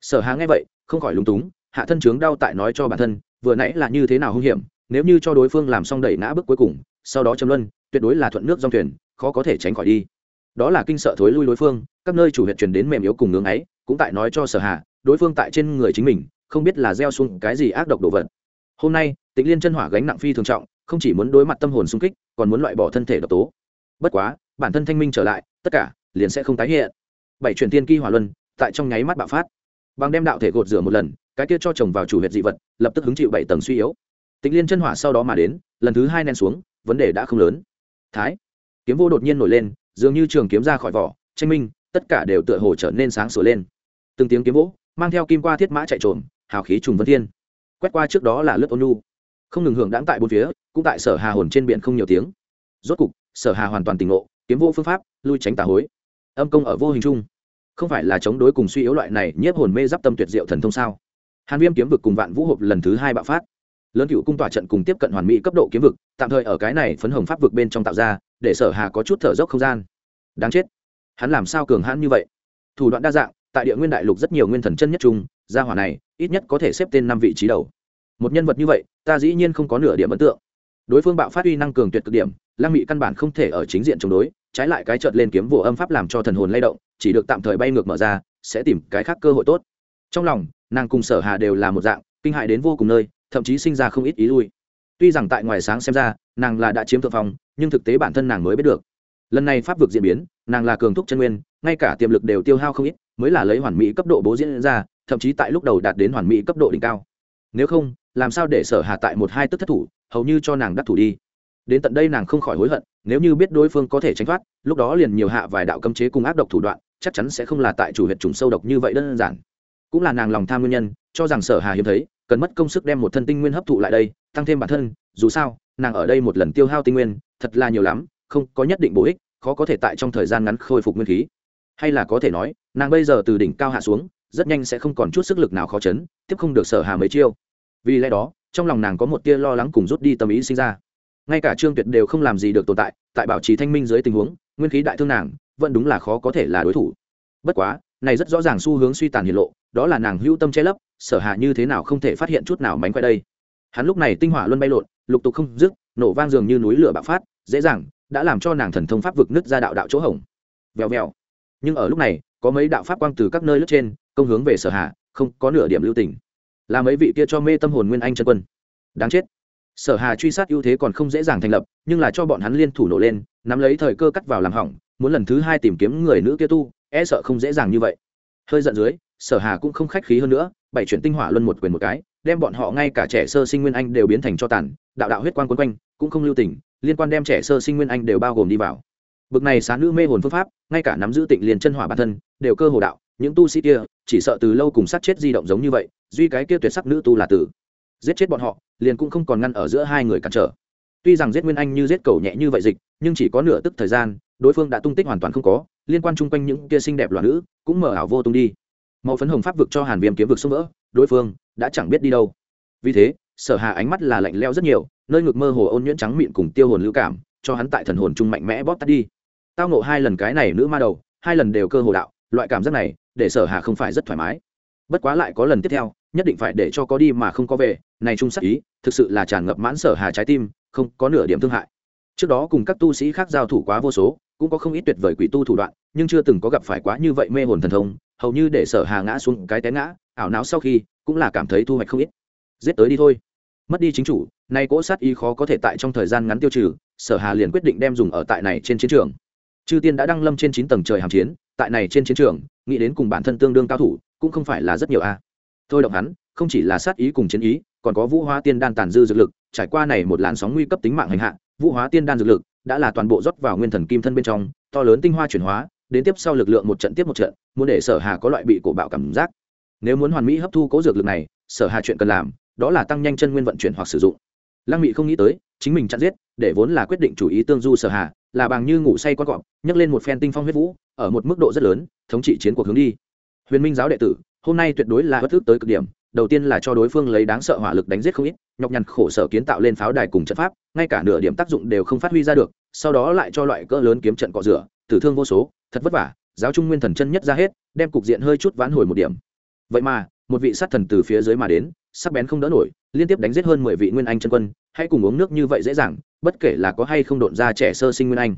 sở hà nghe vậy, không khỏi lúng túng, hạ thân chướng đau tại nói cho bản thân, vừa nãy là như thế nào hung hiểm, nếu như cho đối phương làm xong đẩy ngã bước cuối cùng, sau đó châm luân, tuyệt đối là thuận nước dòng thuyền, khó có thể tránh khỏi đi. Đó là kinh sợ thối lui đối phương, các nơi chủ huyện truyền đến mềm yếu cùng ngưỡng ấy, cũng tại nói cho sở hà, đối phương tại trên người chính mình, không biết là gieo xuống cái gì ác độc đồ vật. Hôm nay, tịnh liên chân hỏa gánh nặng phi thường trọng, không chỉ muốn đối mặt tâm hồn xung kích, còn muốn loại bỏ thân thể độc tố. Bất quá, bản thân thanh minh trở lại, tất cả liền sẽ không tái hiện. Bảy truyền tiên kỳ hỏa luân, tại trong nháy mắt bạo phát bằng đem đạo thể gột rửa một lần cái kia cho chồng vào chủ huyệt dị vật lập tức hứng chịu bảy tầng suy yếu. Tịnh liên chân hỏa sau đó mà đến lần thứ hai nén xuống vấn đề đã không lớn. Thái kiếm vô đột nhiên nổi lên dường như trường kiếm ra khỏi vỏ tranh minh tất cả đều tựa hồ trở nên sáng sủa lên. Từng tiếng kiếm vỗ mang theo kim qua thiết mã chạy trộm hào khí trùng vân thiên. Quét qua trước đó là lướt ôn nhu, không ngừng hưởng đãng tại bốn phía cũng tại sở hà hồn trên biển không nhiều tiếng. Rốt cục sở hà hoàn toàn tỉnh ngộ kiếm vô phương pháp lui tránh tà hối. Âm công ở vô hình chung không phải là chống đối cùng suy yếu loại này nhiếp hồn mê giáp tâm tuyệt diệu thần thông sao? Hàn viêm kiếm vực cùng vạn vũ hộp lần thứ hai bạo phát. Lớn cựu cung tỏa trận cùng tiếp cận hoàn mỹ cấp độ kiếm vực, tạm thời ở cái này phấn hồng pháp vực bên trong tạo ra, để sở hà có chút thở dốc không gian. Đáng chết. Hắn làm sao cường hãn như vậy? Thủ đoạn đa dạng, tại địa nguyên đại lục rất nhiều nguyên thần chân nhất trung, gia hỏa này, ít nhất có thể xếp tên năm vị trí đầu. Một nhân vật như vậy, ta dĩ nhiên không có nửa điểm ấn tượng. Đối phương bạo phát uy năng cường tuyệt cực điểm, lăng mị căn bản không thể ở chính diện chống đối trái lại cái chợt lên kiếm vụ âm pháp làm cho thần hồn lay động, chỉ được tạm thời bay ngược mở ra, sẽ tìm cái khác cơ hội tốt. Trong lòng, nàng cùng sở hà đều là một dạng, kinh hại đến vô cùng nơi, thậm chí sinh ra không ít ý lui. Tuy rằng tại ngoài sáng xem ra, nàng là đã chiếm thượng phòng nhưng thực tế bản thân nàng mới biết được. Lần này pháp vực diễn biến, nàng là cường thúc chân nguyên, ngay cả tiềm lực đều tiêu hao không ít, mới là lấy hoàn mỹ cấp độ bố diễn ra, thậm chí tại lúc đầu đạt đến hoàn mỹ cấp độ đỉnh cao. Nếu không, làm sao để sở hà tại một hai tức thất thủ, hầu như cho nàng đắc thủ đi đến tận đây nàng không khỏi hối hận, nếu như biết đối phương có thể tránh thoát, lúc đó liền nhiều hạ vài đạo cấm chế cùng ác độc thủ đoạn, chắc chắn sẽ không là tại chủ huyệt trùng sâu độc như vậy đơn giản. Cũng là nàng lòng tham nguyên nhân, cho rằng sở hà hiếm thấy, cần mất công sức đem một thân tinh nguyên hấp thụ lại đây, tăng thêm bản thân, dù sao, nàng ở đây một lần tiêu hao tinh nguyên, thật là nhiều lắm, không có nhất định bổ ích, khó có thể tại trong thời gian ngắn khôi phục nguyên khí. Hay là có thể nói, nàng bây giờ từ đỉnh cao hạ xuống, rất nhanh sẽ không còn chút sức lực nào khó chấn, tiếp không được sở hà mấy chiêu. Vì lẽ đó, trong lòng nàng có một tia lo lắng cùng rút đi tâm ý sinh ra ngay cả trương tuyệt đều không làm gì được tồn tại tại bảo trì thanh minh dưới tình huống, nguyên khí đại thương nàng, vẫn đúng là khó có thể là đối thủ. Bất quá, này rất rõ ràng xu hướng suy tàn hiển lộ, đó là nàng hữu tâm che lấp, sở hạ như thế nào không thể phát hiện chút nào mánh quay đây. Hắn lúc này tinh hỏa luôn bay lộn, lục tục không dứt, nổ vang dường như núi lửa bạo phát, dễ dàng, đã làm cho nàng thần thông pháp vực nứt ra đạo đạo chỗ hổng. Vèo vèo. Nhưng ở lúc này, có mấy đạo pháp quang từ các nơi lướt trên, công hướng về sở hạ, không có nửa điểm lưu tình. Là mấy vị kia cho mê tâm hồn nguyên anh chân quân. Đáng chết sở hà truy sát ưu thế còn không dễ dàng thành lập, nhưng là cho bọn hắn liên thủ nổ lên, nắm lấy thời cơ cắt vào làm hỏng, muốn lần thứ hai tìm kiếm người nữ kia tu e sợ không dễ dàng như vậy. Hơi giận dưới, sở hà cũng không khách khí hơn nữa, bảy chuyển tinh hỏa luân một quyền một cái, đem bọn họ ngay cả trẻ sơ sinh nguyên anh đều biến thành cho tàn, đạo đạo huyết quan quấn quanh, cũng không lưu tình, liên quan đem trẻ sơ sinh nguyên anh đều bao gồm đi vào. Bực này xá nữ mê hồn phương pháp, ngay cả nắm giữ tịnh liền chân hỏa bản thân, đều cơ hồ đạo, những tu sĩ kia, chỉ sợ từ lâu cùng sát chết di động giống như vậy, duy cái kia tuyệt sắc nữ tu là tử. Giết chết bọn họ liền cũng không còn ngăn ở giữa hai người cản trở. Tuy rằng giết nguyên anh như giết cầu nhẹ như vậy dịch, nhưng chỉ có nửa tức thời gian, đối phương đã tung tích hoàn toàn không có, liên quan chung quanh những kia xinh đẹp loạn nữ cũng mở ảo vô tung đi. Màu phấn hồng pháp vực cho hàn viêm kiếm vực xông vỡ, đối phương đã chẳng biết đi đâu. Vì thế, sở hà ánh mắt là lạnh leo rất nhiều, nơi ngực mơ hồ ôn nhuyễn trắng miệng cùng tiêu hồn lưu cảm, cho hắn tại thần hồn trung mạnh mẽ bóp tắt đi. Tao nộ hai lần cái này nữ ma đầu, hai lần đều cơ hồ đạo, loại cảm giác này để sở hà không phải rất thoải mái. Bất quá lại có lần tiếp theo nhất định phải để cho có đi mà không có về, này trung sắc ý, thực sự là tràn ngập mãn sở hà trái tim, không có nửa điểm thương hại. Trước đó cùng các tu sĩ khác giao thủ quá vô số, cũng có không ít tuyệt vời quỷ tu thủ đoạn, nhưng chưa từng có gặp phải quá như vậy mê hồn thần thông, hầu như để sở hà ngã xuống cái té ngã, ảo não sau khi, cũng là cảm thấy thu hoạch không ít. Giết tới đi thôi. Mất đi chính chủ, nay cỗ sát ý khó có thể tại trong thời gian ngắn tiêu trừ, sở hà liền quyết định đem dùng ở tại này trên chiến trường. Chư tiên đã đăng lâm trên chín tầng trời hàm chiến, tại này trên chiến trường, nghĩ đến cùng bản thân tương đương cao thủ, cũng không phải là rất nhiều a thôi động hắn, không chỉ là sát ý cùng chiến ý, còn có vũ hóa tiên đan tàn dư dược lực, trải qua này một làn sóng nguy cấp tính mạng hành hạ, vũ hóa tiên đan dược lực đã là toàn bộ rót vào nguyên thần kim thân bên trong, to lớn tinh hoa chuyển hóa, đến tiếp sau lực lượng một trận tiếp một trận, muốn để sở hà có loại bị cổ bạo cảm giác. Nếu muốn hoàn mỹ hấp thu cố dược lực này, sở hà chuyện cần làm, đó là tăng nhanh chân nguyên vận chuyển hoặc sử dụng. Lăng mị không nghĩ tới, chính mình chặn giết, để vốn là quyết định chủ ý tương du sở hà, là bằng như ngủ say con cọp, nhấc lên một phen tinh phong huyết vũ, ở một mức độ rất lớn, thống trị chiến cuộc hướng đi. Huyền minh giáo đệ tử hôm nay tuyệt đối là bất thức tới cực điểm, đầu tiên là cho đối phương lấy đáng sợ hỏa lực đánh giết không ít, nhọc nhằn khổ sở kiến tạo lên pháo đài cùng trận pháp, ngay cả nửa điểm tác dụng đều không phát huy ra được, sau đó lại cho loại cỡ lớn kiếm trận cọ rửa, tử thương vô số, thật vất vả, giáo trung nguyên thần chân nhất ra hết, đem cục diện hơi chút vãn hồi một điểm. Vậy mà, một vị sát thần từ phía dưới mà đến, sắc bén không đỡ nổi, liên tiếp đánh giết hơn mười vị nguyên anh chân quân, hãy cùng uống nước như vậy dễ dàng, bất kể là có hay không độn ra trẻ sơ sinh nguyên anh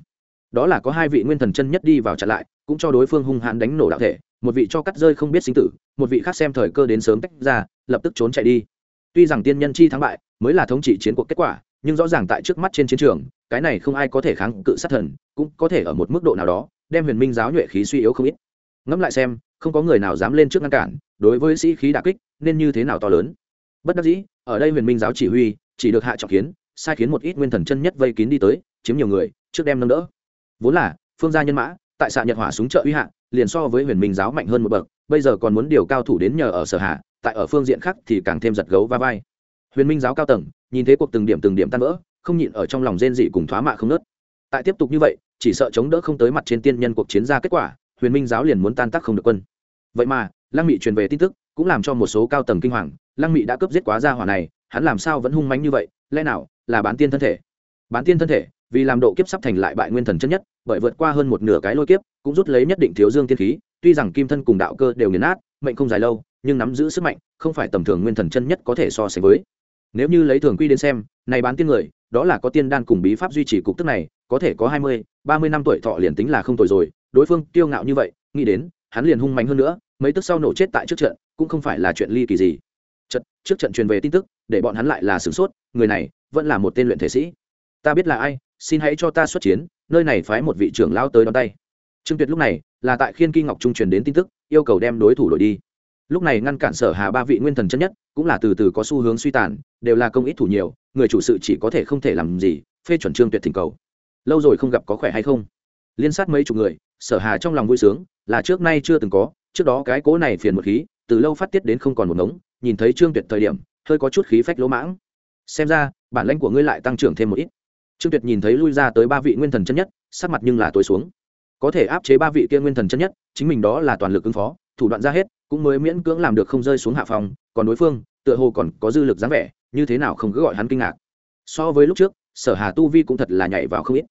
đó là có hai vị nguyên thần chân nhất đi vào chặn lại, cũng cho đối phương hung hãn đánh nổ đạo thể, một vị cho cắt rơi không biết sinh tử, một vị khác xem thời cơ đến sớm tách ra, lập tức trốn chạy đi. Tuy rằng tiên nhân chi thắng bại mới là thống trị chiến cuộc kết quả, nhưng rõ ràng tại trước mắt trên chiến trường, cái này không ai có thể kháng cự sát thần, cũng có thể ở một mức độ nào đó, đem huyền minh giáo nhuệ khí suy yếu không ít. Ngẫm lại xem, không có người nào dám lên trước ngăn cản, đối với sĩ khí đà kích nên như thế nào to lớn. Bất đắc dĩ, ở đây huyền minh giáo chỉ huy, chỉ được hạ trọng kiến, sai khiến một ít nguyên thần chân nhất vây kín đi tới, chiếm nhiều người, trước đem nâng đỡ vốn là, phương gia nhân mã, tại xạ nhật hỏa súng trợ uy hạ, liền so với huyền minh giáo mạnh hơn một bậc, bây giờ còn muốn điều cao thủ đến nhờ ở sở hạ, tại ở phương diện khác thì càng thêm giật gấu va vai. Huyền minh giáo cao tầng, nhìn thấy cuộc từng điểm từng điểm tan vỡ, không nhịn ở trong lòng rên dị cùng thoá mạ không nớt. Tại tiếp tục như vậy, chỉ sợ chống đỡ không tới mặt trên tiên nhân cuộc chiến ra kết quả, huyền minh giáo liền muốn tan tác không được quân. Vậy mà, lăng mị truyền về tin tức, cũng làm cho một số cao tầng kinh hoàng, lăng mị đã cướp giết quá gia hỏa này, hắn làm sao vẫn hung mánh như vậy, lẽ nào là bán tiên thân thể? Bán tiên thân thể, vì làm độ kiếp sắp thành lại bại nguyên thần chân nhất bởi vượt qua hơn một nửa cái lôi kiếp, cũng rút lấy nhất định thiếu dương tiên khí, tuy rằng kim thân cùng đạo cơ đều nghiền nát, mệnh không dài lâu, nhưng nắm giữ sức mạnh, không phải tầm thường nguyên thần chân nhất có thể so sánh với. Nếu như lấy thường quy đến xem, này bán tiên người, đó là có tiên đan cùng bí pháp duy trì cục tức này, có thể có hai mươi, ba mươi năm tuổi thọ liền tính là không tuổi rồi, đối phương kiêu ngạo như vậy, nghĩ đến, hắn liền hung mạnh hơn nữa, mấy tức sau nổ chết tại trước trận, cũng không phải là chuyện ly kỳ gì. Trận, trước trận truyền về tin tức, để bọn hắn lại là sửng sốt, người này vẫn là một tên luyện thể sĩ. Ta biết là ai xin hãy cho ta xuất chiến, nơi này phái một vị trưởng lao tới đón tay. Trương tuyệt lúc này là tại khiên kỳ ngọc trung truyền đến tin tức, yêu cầu đem đối thủ đổi đi. Lúc này ngăn cản sở hà ba vị nguyên thần chân nhất, cũng là từ từ có xu hướng suy tàn, đều là công ít thủ nhiều, người chủ sự chỉ có thể không thể làm gì, phê chuẩn trương tuyệt thỉnh cầu. Lâu rồi không gặp có khỏe hay không? Liên sát mấy chục người, sở hà trong lòng vui sướng, là trước nay chưa từng có, trước đó cái cố này phiền một khí, từ lâu phát tiết đến không còn một ngống, nhìn thấy trương tuyệt thời điểm, hơi có chút khí phách lỗ mãng. Xem ra, bản lãnh của ngươi lại tăng trưởng thêm một ít trương tuyệt nhìn thấy lui ra tới ba vị nguyên thần chân nhất, sắc mặt nhưng là tối xuống. Có thể áp chế ba vị kia nguyên thần chân nhất, chính mình đó là toàn lực ứng phó, thủ đoạn ra hết, cũng mới miễn cưỡng làm được không rơi xuống hạ phòng, còn đối phương, tựa hồ còn có dư lực dáng vẻ, như thế nào không cứ gọi hắn kinh ngạc. So với lúc trước, sở hà tu vi cũng thật là nhảy vào không ít.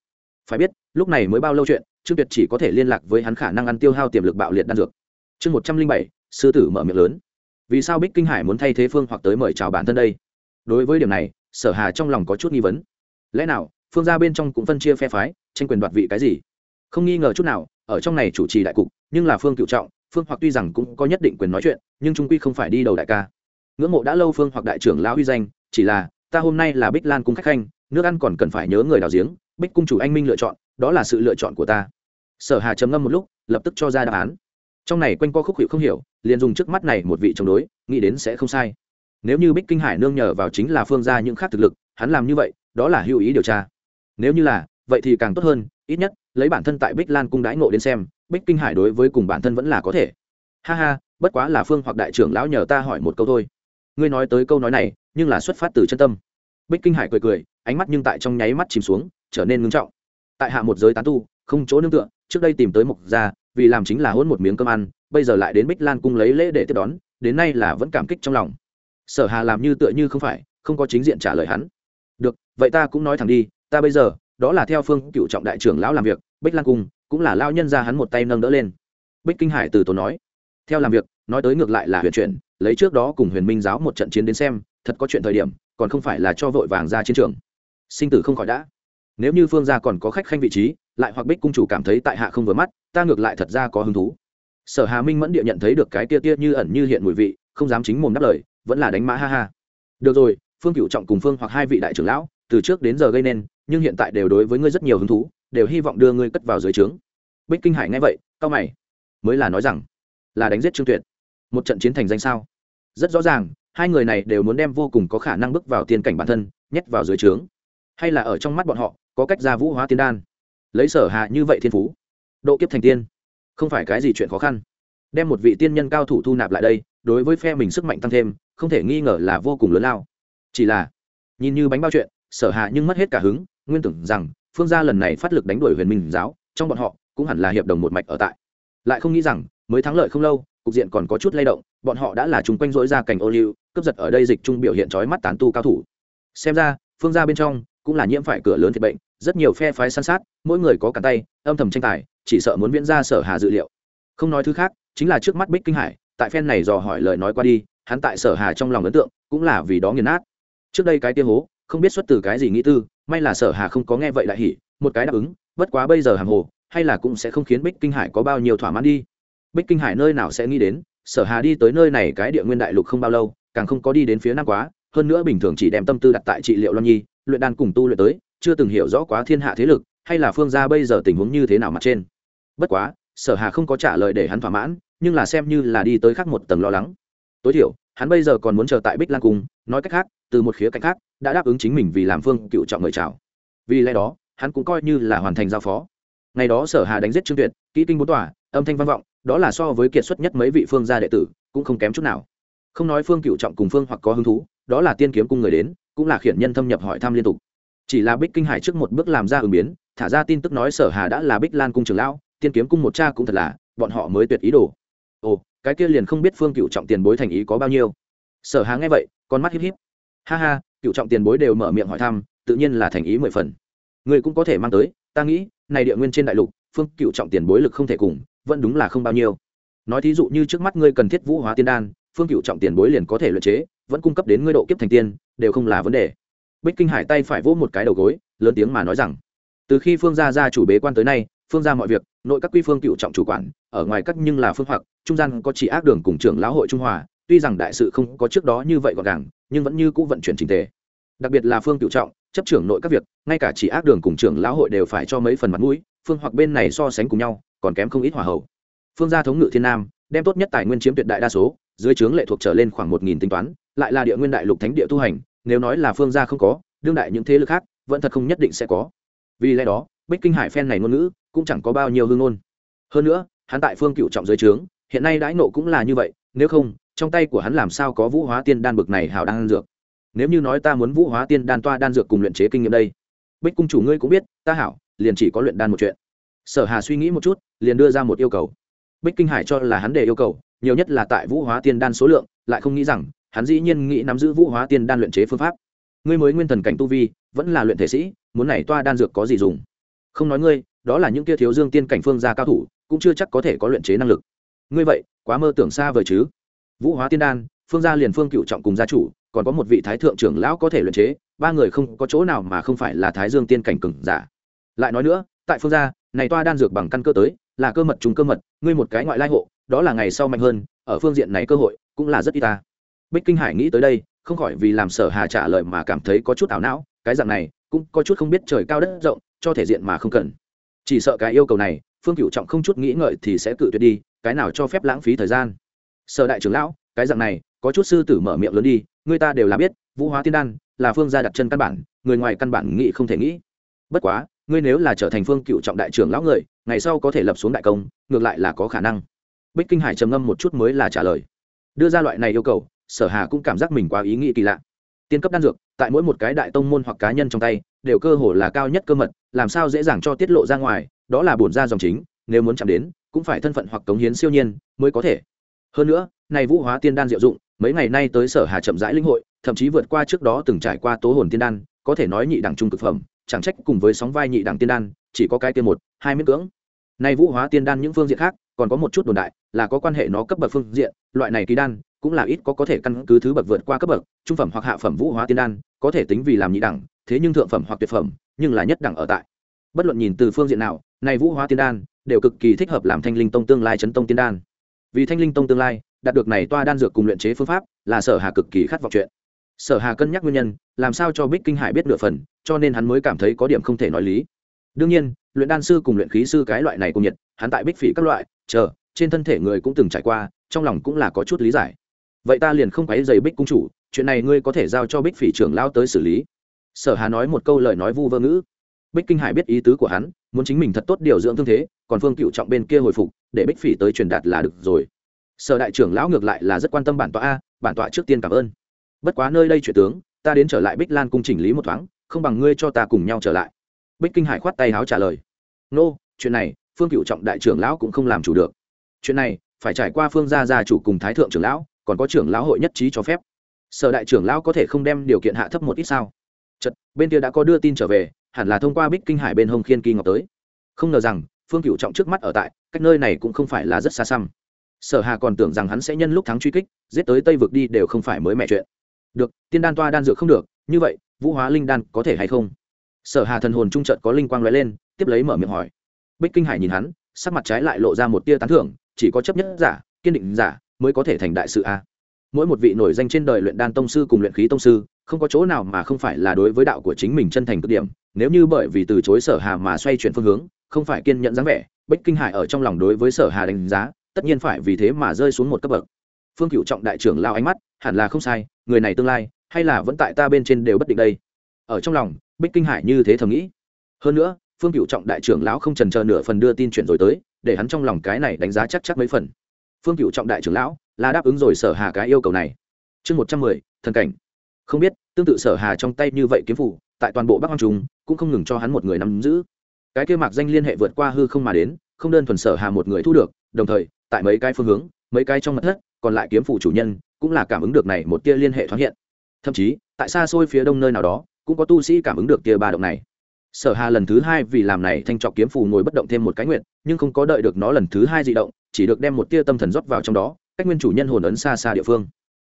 Phải biết, lúc này mới bao lâu chuyện, trương tuyệt chỉ có thể liên lạc với hắn khả năng ăn tiêu hao tiềm lực bạo liệt đan dược. Chương một trăm linh bảy, sư tử mở miệng lớn. Vì sao bích kinh hải muốn thay thế phương hoặc tới mời chào bản thân đây? Đối với điểm này, sở hà trong lòng có chút nghi vấn. Lẽ nào phương ra bên trong cũng phân chia phe phái, tranh quyền đoạt vị cái gì. Không nghi ngờ chút nào, ở trong này chủ trì đại cục, nhưng là phương cựu trọng, phương hoặc tuy rằng cũng có nhất định quyền nói chuyện, nhưng trung quy không phải đi đầu đại ca. Ngưỡng mộ đã lâu phương hoặc đại trưởng lão huy danh, chỉ là, ta hôm nay là bích lan cung khách khanh, nước ăn còn cần phải nhớ người đào giếng, bích cung chủ anh minh lựa chọn, đó là sự lựa chọn của ta. Sở hà trầm ngâm một lúc, lập tức cho ra đáp án. Trong này quanh co khúc hiệu không hiểu, liền dùng trước mắt này một vị chống đối, nghĩ đến sẽ không sai. Nếu như bích kinh hải nương nhờ vào chính là phương gia những khác thực lực, hắn làm như vậy, đó là hữu ý điều tra nếu như là, vậy thì càng tốt hơn, ít nhất, lấy bản thân tại bích lan cung đãi ngộ đến xem, bích kinh hải đối với cùng bản thân vẫn là có thể. Ha ha, bất quá là phương hoặc đại trưởng lão nhờ ta hỏi một câu thôi. Ngươi nói tới câu nói này, nhưng là xuất phát từ chân tâm. Bích kinh hải cười cười, ánh mắt nhưng tại trong nháy mắt chìm xuống, trở nên ngưng trọng. Tại hạ một giới tán tu, không chỗ nương tựa, trước đây tìm tới mộc gia, vì làm chính là hôn một miếng cơm ăn, bây giờ lại đến bích lan cung lấy lễ để tiếp đón, đến nay là vẫn cảm kích trong lòng. Sở hà làm như tựa như không phải, không có chính diện trả lời hắn. Được, vậy ta cũng nói thẳng đi, ta bây giờ đó là theo phương cựu trọng đại trưởng lão làm việc, bích lan cung, cũng là lao nhân ra hắn một tay nâng đỡ lên. Bích kinh hải từ tốn nói, theo làm việc, nói tới ngược lại là huyền chuyển, lấy trước đó cùng huyền minh giáo một trận chiến đến xem, thật có chuyện thời điểm, còn không phải là cho vội vàng ra chiến trường. Sinh tử không khỏi đã. Nếu như phương gia còn có khách khanh vị trí, lại hoặc bích cung chủ cảm thấy tại hạ không vừa mắt, ta ngược lại thật ra có hứng thú. Sở hà minh mẫn địa nhận thấy được cái tia tia như ẩn như hiện mùi vị, không dám chính mồm đáp lời, vẫn là đánh mã ha ha. Được rồi, phương cựu trọng cùng phương hoặc hai vị đại trưởng lão, từ trước đến giờ gây nên nhưng hiện tại đều đối với ngươi rất nhiều hứng thú, đều hy vọng đưa ngươi cất vào dưới trướng. Bích kinh hải nghe vậy cao mày. Mới là nói rằng, là đánh giết trương tuyệt. Một trận chiến thành danh sao? Rất rõ ràng, hai người này đều muốn đem vô cùng có khả năng bước vào tiên cảnh bản thân, nhét vào dưới trướng. Hay là ở trong mắt bọn họ, có cách ra vũ hóa tiên đan. Lấy sở hạ như vậy thiên phú, độ kiếp thành tiên, không phải cái gì chuyện khó khăn. Đem một vị tiên nhân cao thủ thu nạp lại đây, đối với phe mình sức mạnh tăng thêm, không thể nghi ngờ là vô cùng lớn lao. Chỉ là, nhìn như bánh bao chuyện, sở hạ nhưng mất hết cả hứng nguyên tưởng rằng, phương gia lần này phát lực đánh đuổi huyền minh giáo, trong bọn họ cũng hẳn là hiệp đồng một mạch ở tại. Lại không nghĩ rằng, mới thắng lợi không lâu, cục diện còn có chút lay động, bọn họ đã là chung quanh dỗi ra cảnh ô liu, cướp giật ở đây dịch trung biểu hiện trói mắt tán tu cao thủ. Xem ra, phương gia bên trong cũng là nhiễm phải cửa lớn thiệt bệnh, rất nhiều phe phái săn sát, mỗi người có cả tay, âm thầm tranh tài, chỉ sợ muốn viễn ra sở hà dự liệu. Không nói thứ khác, chính là trước mắt bích kinh hải, tại phen này dò hỏi lời nói qua đi, hắn tại sở hà trong lòng ấn tượng cũng là vì đó nghiền nát. Trước đây cái tiêu hố, không biết xuất từ cái gì nghĩ tư may là sở hà không có nghe vậy lại hỉ, một cái đáp ứng, bất quá bây giờ hàng hồ, hay là cũng sẽ không khiến bích kinh hải có bao nhiêu thỏa mãn đi. Bích kinh hải nơi nào sẽ nghĩ đến, sở hà đi tới nơi này cái địa nguyên đại lục không bao lâu, càng không có đi đến phía nam quá, hơn nữa bình thường chỉ đem tâm tư đặt tại trị liệu loan nhi, luyện đan cùng tu luyện tới, chưa từng hiểu rõ quá thiên hạ thế lực, hay là phương gia bây giờ tình huống như thế nào mặt trên. Bất quá, sở hà không có trả lời để hắn thỏa mãn, nhưng là xem như là đi tới khác một tầng lo lắng. Tối thiểu, hắn bây giờ còn muốn chờ tại bích lan cung, nói cách khác từ một khía cạnh khác, đã đáp ứng chính mình vì làm phương cựu trọng người chào. Vì lẽ đó, hắn cũng coi như là hoàn thành giao phó. Ngày đó sở hà đánh giết trương tuyệt, kỹ kinh bốn tòa, âm thanh vang vọng, đó là so với kiệt xuất nhất mấy vị phương gia đệ tử, cũng không kém chút nào. Không nói phương cựu trọng cùng phương hoặc có hứng thú, đó là tiên kiếm cung người đến, cũng là khiển nhân thâm nhập hỏi thăm liên tục. Chỉ là bích kinh hải trước một bước làm ra ứng biến, thả ra tin tức nói sở hà đã là bích lan cung trường lão, tiên kiếm cung một cha cũng thật là, bọn họ mới tuyệt ý đồ. Ồ, cái kia liền không biết phương cựu trọng tiền bối thành ý có bao nhiêu. Sở hà nghe vậy, con mắt híp híp ha ha, cựu trọng tiền bối đều mở miệng hỏi thăm, tự nhiên là thành ý mười phần. Người cũng có thể mang tới, ta nghĩ, này địa nguyên trên đại lục, phương cựu trọng tiền bối lực không thể cùng, vẫn đúng là không bao nhiêu. Nói thí dụ như trước mắt ngươi cần thiết vũ hóa tiên đan, phương cựu trọng tiền bối liền có thể luyện chế, vẫn cung cấp đến ngươi độ kiếp thành tiên, đều không là vấn đề. Bích kinh hải tay phải vỗ một cái đầu gối, lớn tiếng mà nói rằng, từ khi phương gia gia chủ bế quan tới nay, phương gia mọi việc, nội các quy phương cựu trọng chủ quản, ở ngoài các nhưng là phương hoặc, trung gian có chỉ ác đường cùng trưởng lão hội trung hòa tuy rằng đại sự không có trước đó như vậy gọn gàng, nhưng vẫn như cũ vận chuyển trình tề. Đặc biệt là phương cựu trọng, chấp trưởng nội các việc, ngay cả chỉ ác đường cùng trưởng lão hội đều phải cho mấy phần mặt mũi, phương hoặc bên này so sánh cùng nhau, còn kém không ít hòa hậu. Phương gia thống ngự thiên nam, đem tốt nhất tài nguyên chiếm tuyệt đại đa số, dưới trướng lệ thuộc trở lên khoảng một nghìn tính toán, lại là địa nguyên đại lục thánh địa tu hành, nếu nói là phương gia không có, đương đại những thế lực khác, vẫn thật không nhất định sẽ có. Vì lẽ đó, bích kinh hải phen này ngôn ngữ cũng chẳng có bao nhiêu hương ngôn. Hơn nữa, hắn tại phương cựu trọng dưới trướng, hiện nay đãi nộ cũng là như vậy, nếu không trong tay của hắn làm sao có vũ hóa tiên đan bực này hảo đan dược? Nếu như nói ta muốn vũ hóa tiên đan toa đan dược cùng luyện chế kinh nghiệm đây, bích cung chủ ngươi cũng biết, ta hảo, liền chỉ có luyện đan một chuyện. Sở hà suy nghĩ một chút, liền đưa ra một yêu cầu. Bích kinh hải cho là hắn để yêu cầu, nhiều nhất là tại vũ hóa tiên đan số lượng, lại không nghĩ rằng, hắn dĩ nhiên nghĩ nắm giữ vũ hóa tiên đan luyện chế phương pháp. Ngươi mới nguyên thần cảnh tu vi, vẫn là luyện thể sĩ, muốn này toa đan dược có gì dùng? Không nói ngươi, đó là những kia thiếu dương tiên cảnh phương gia cao thủ, cũng chưa chắc có thể có luyện chế năng lực. Ngươi vậy, quá mơ tưởng xa vời chứ? Vũ hóa tiên đan, phương gia liền phương cựu trọng cùng gia chủ, còn có một vị thái thượng trưởng lão có thể luyện chế, ba người không có chỗ nào mà không phải là thái dương tiên cảnh cừng giả. Lại nói nữa, tại phương gia, này toa đan dược bằng căn cơ tới, là cơ mật trùng cơ mật, ngươi một cái ngoại lai hộ, đó là ngày sau mạnh hơn, ở phương diện này cơ hội cũng là rất ít ta. Bích kinh hải nghĩ tới đây, không khỏi vì làm sở hà trả lời mà cảm thấy có chút ảo não, cái dạng này cũng có chút không biết trời cao đất rộng, cho thể diện mà không cần. Chỉ sợ cái yêu cầu này, phương cựu trọng không chút nghĩ ngợi thì sẽ cự tuyệt đi, cái nào cho phép lãng phí thời gian sở đại trưởng lão, cái dạng này, có chút sư tử mở miệng lớn đi, người ta đều là biết, vũ hóa tiên đan là phương gia đặt chân căn bản, người ngoài căn bản nghĩ không thể nghĩ. Bất quá, ngươi nếu là trở thành phương cựu trọng đại trưởng lão người, ngày sau có thể lập xuống đại công, ngược lại là có khả năng. Bích kinh hải trầm ngâm một chút mới là trả lời. Đưa ra loại này yêu cầu, sở hà cũng cảm giác mình quá ý nghĩ kỳ lạ. Tiên cấp đan dược, tại mỗi một cái đại tông môn hoặc cá nhân trong tay, đều cơ hồ là cao nhất cơ mật, làm sao dễ dàng cho tiết lộ ra ngoài, đó là bổn ra dòng chính, nếu muốn chạm đến, cũng phải thân phận hoặc cống hiến siêu nhiên, mới có thể hơn nữa, này vũ hóa tiên đan diệu dụng, mấy ngày nay tới sở hà chậm rãi linh hội, thậm chí vượt qua trước đó từng trải qua tố hồn tiên đan, có thể nói nhị đẳng trung cực phẩm, chẳng trách cùng với sóng vai nhị đẳng tiên đan, chỉ có cái tiên một, hai miễn cưỡng. Nay vũ hóa tiên đan những phương diện khác, còn có một chút đồn đại, là có quan hệ nó cấp bậc phương diện, loại này kỳ đan, cũng là ít có có thể căn cứ thứ bậc vượt qua cấp bậc, trung phẩm hoặc hạ phẩm vũ hóa tiên đan, có thể tính vì làm nhị đẳng, thế nhưng thượng phẩm hoặc tuyệt phẩm, nhưng là nhất đẳng ở tại. Bất luận nhìn từ phương diện nào, này vũ hóa tiên đan, đều cực kỳ thích hợp làm thanh linh tông tương lai chấn tông tiên đan vì thanh linh tông tương lai, đạt được này toa đan dược cùng luyện chế phương pháp là sở hà cực kỳ khát vọng chuyện. Sở hà cân nhắc nguyên nhân, làm sao cho bích kinh hải biết nửa phần, cho nên hắn mới cảm thấy có điểm không thể nói lý. Đương nhiên, luyện đan sư cùng luyện khí sư cái loại này cùng nhiệt, hắn tại bích phỉ các loại, chờ, trên thân thể người cũng từng trải qua, trong lòng cũng là có chút lý giải. Vậy ta liền không quấy giày bích cung chủ, chuyện này ngươi có thể giao cho bích phỉ trưởng lao tới xử lý. Sở hà nói một câu lời nói vu vơ ngữ. Bích kinh hải biết ý tứ của hắn, muốn chính mình thật tốt điều dưỡng thương thế, còn phương cựu trọng bên kia hồi phục để bích phỉ tới truyền đạt là được rồi. Sở đại trưởng lão ngược lại là rất quan tâm bản tọa a bản tọa trước tiên cảm ơn. Bất quá nơi đây chuyện tướng ta đến trở lại bích lan cung chỉnh lý một thoáng không bằng ngươi cho ta cùng nhau trở lại. Bích kinh hải khoát tay háo trả lời. Nô、no, chuyện này phương cựu trọng đại trưởng lão cũng không làm chủ được. Chuyện này phải trải qua phương gia gia chủ cùng thái thượng trưởng lão còn có trưởng lão hội nhất trí cho phép. Sở đại trưởng lão có thể không đem điều kiện hạ thấp một ít sao? Chật bên kia đã có đưa tin trở về hẳn là thông qua bích kinh hải bên hông khiên kỳ ngọc tới. Không ngờ rằng phương cựu trọng trước mắt ở tại cách nơi này cũng không phải là rất xa xăm. Sở hà còn tưởng rằng hắn sẽ nhân lúc thắng truy kích, giết tới tây vực đi đều không phải mới mẹ chuyện. Được, tiên đan toa đan dược không được, như vậy, vũ hóa linh đan có thể hay không? Sở hà thần hồn trung trận có linh quang lóe lên, tiếp lấy mở miệng hỏi. Bích kinh hải nhìn hắn, sắc mặt trái lại lộ ra một tia tán thưởng, chỉ có chấp nhất giả, kiên định giả mới có thể thành đại sự a. Mỗi một vị nổi danh trên đời luyện đan tông sư cùng luyện khí tông sư, không có chỗ nào mà không phải là đối với đạo của chính mình chân thành cực điểm, nếu như bởi vì từ chối sở hà mà xoay chuyển phương hướng, không phải kiên nhẫn dáng vẻ bích kinh hải ở trong lòng đối với sở hà đánh giá, tất nhiên phải vì thế mà rơi xuống một cấp bậc. Phương cựu trọng đại trưởng lao ánh mắt, hẳn là không sai, người này tương lai, hay là vẫn tại ta bên trên đều bất định đây. Ở trong lòng, bích kinh hải như thế thầm nghĩ. Hơn nữa, phương cựu trọng đại trưởng lão không trần chờ nửa phần đưa tin chuyển rồi tới, để hắn trong lòng cái này đánh giá chắc chắc mấy phần. Phương cựu trọng đại trưởng lão, là đáp ứng rồi sở hà cái yêu cầu này. Chương một trăm mười, thần cảnh. Không biết, tương tự sở hà trong tay như vậy kiếm phủ tại toàn bộ bắc hoang trung, cũng không ngừng cho hắn một người nắm giữ cái kia mạc danh liên hệ vượt qua hư không mà đến, không đơn thuần sở hà một người thu được, đồng thời, tại mấy cái phương hướng, mấy cái trong mặt thất, còn lại kiếm phủ chủ nhân cũng là cảm ứng được này một tia liên hệ thoáng hiện. Thậm chí, tại xa xôi phía đông nơi nào đó, cũng có tu sĩ cảm ứng được tia ba động này. Sở hà lần thứ hai vì làm này thanh trọc kiếm phù ngồi bất động thêm một cái nguyện nhưng không có đợi được nó lần thứ hai di động, chỉ được đem một tia tâm thần rót vào trong đó, cách nguyên chủ nhân hồn ấn xa xa địa phương.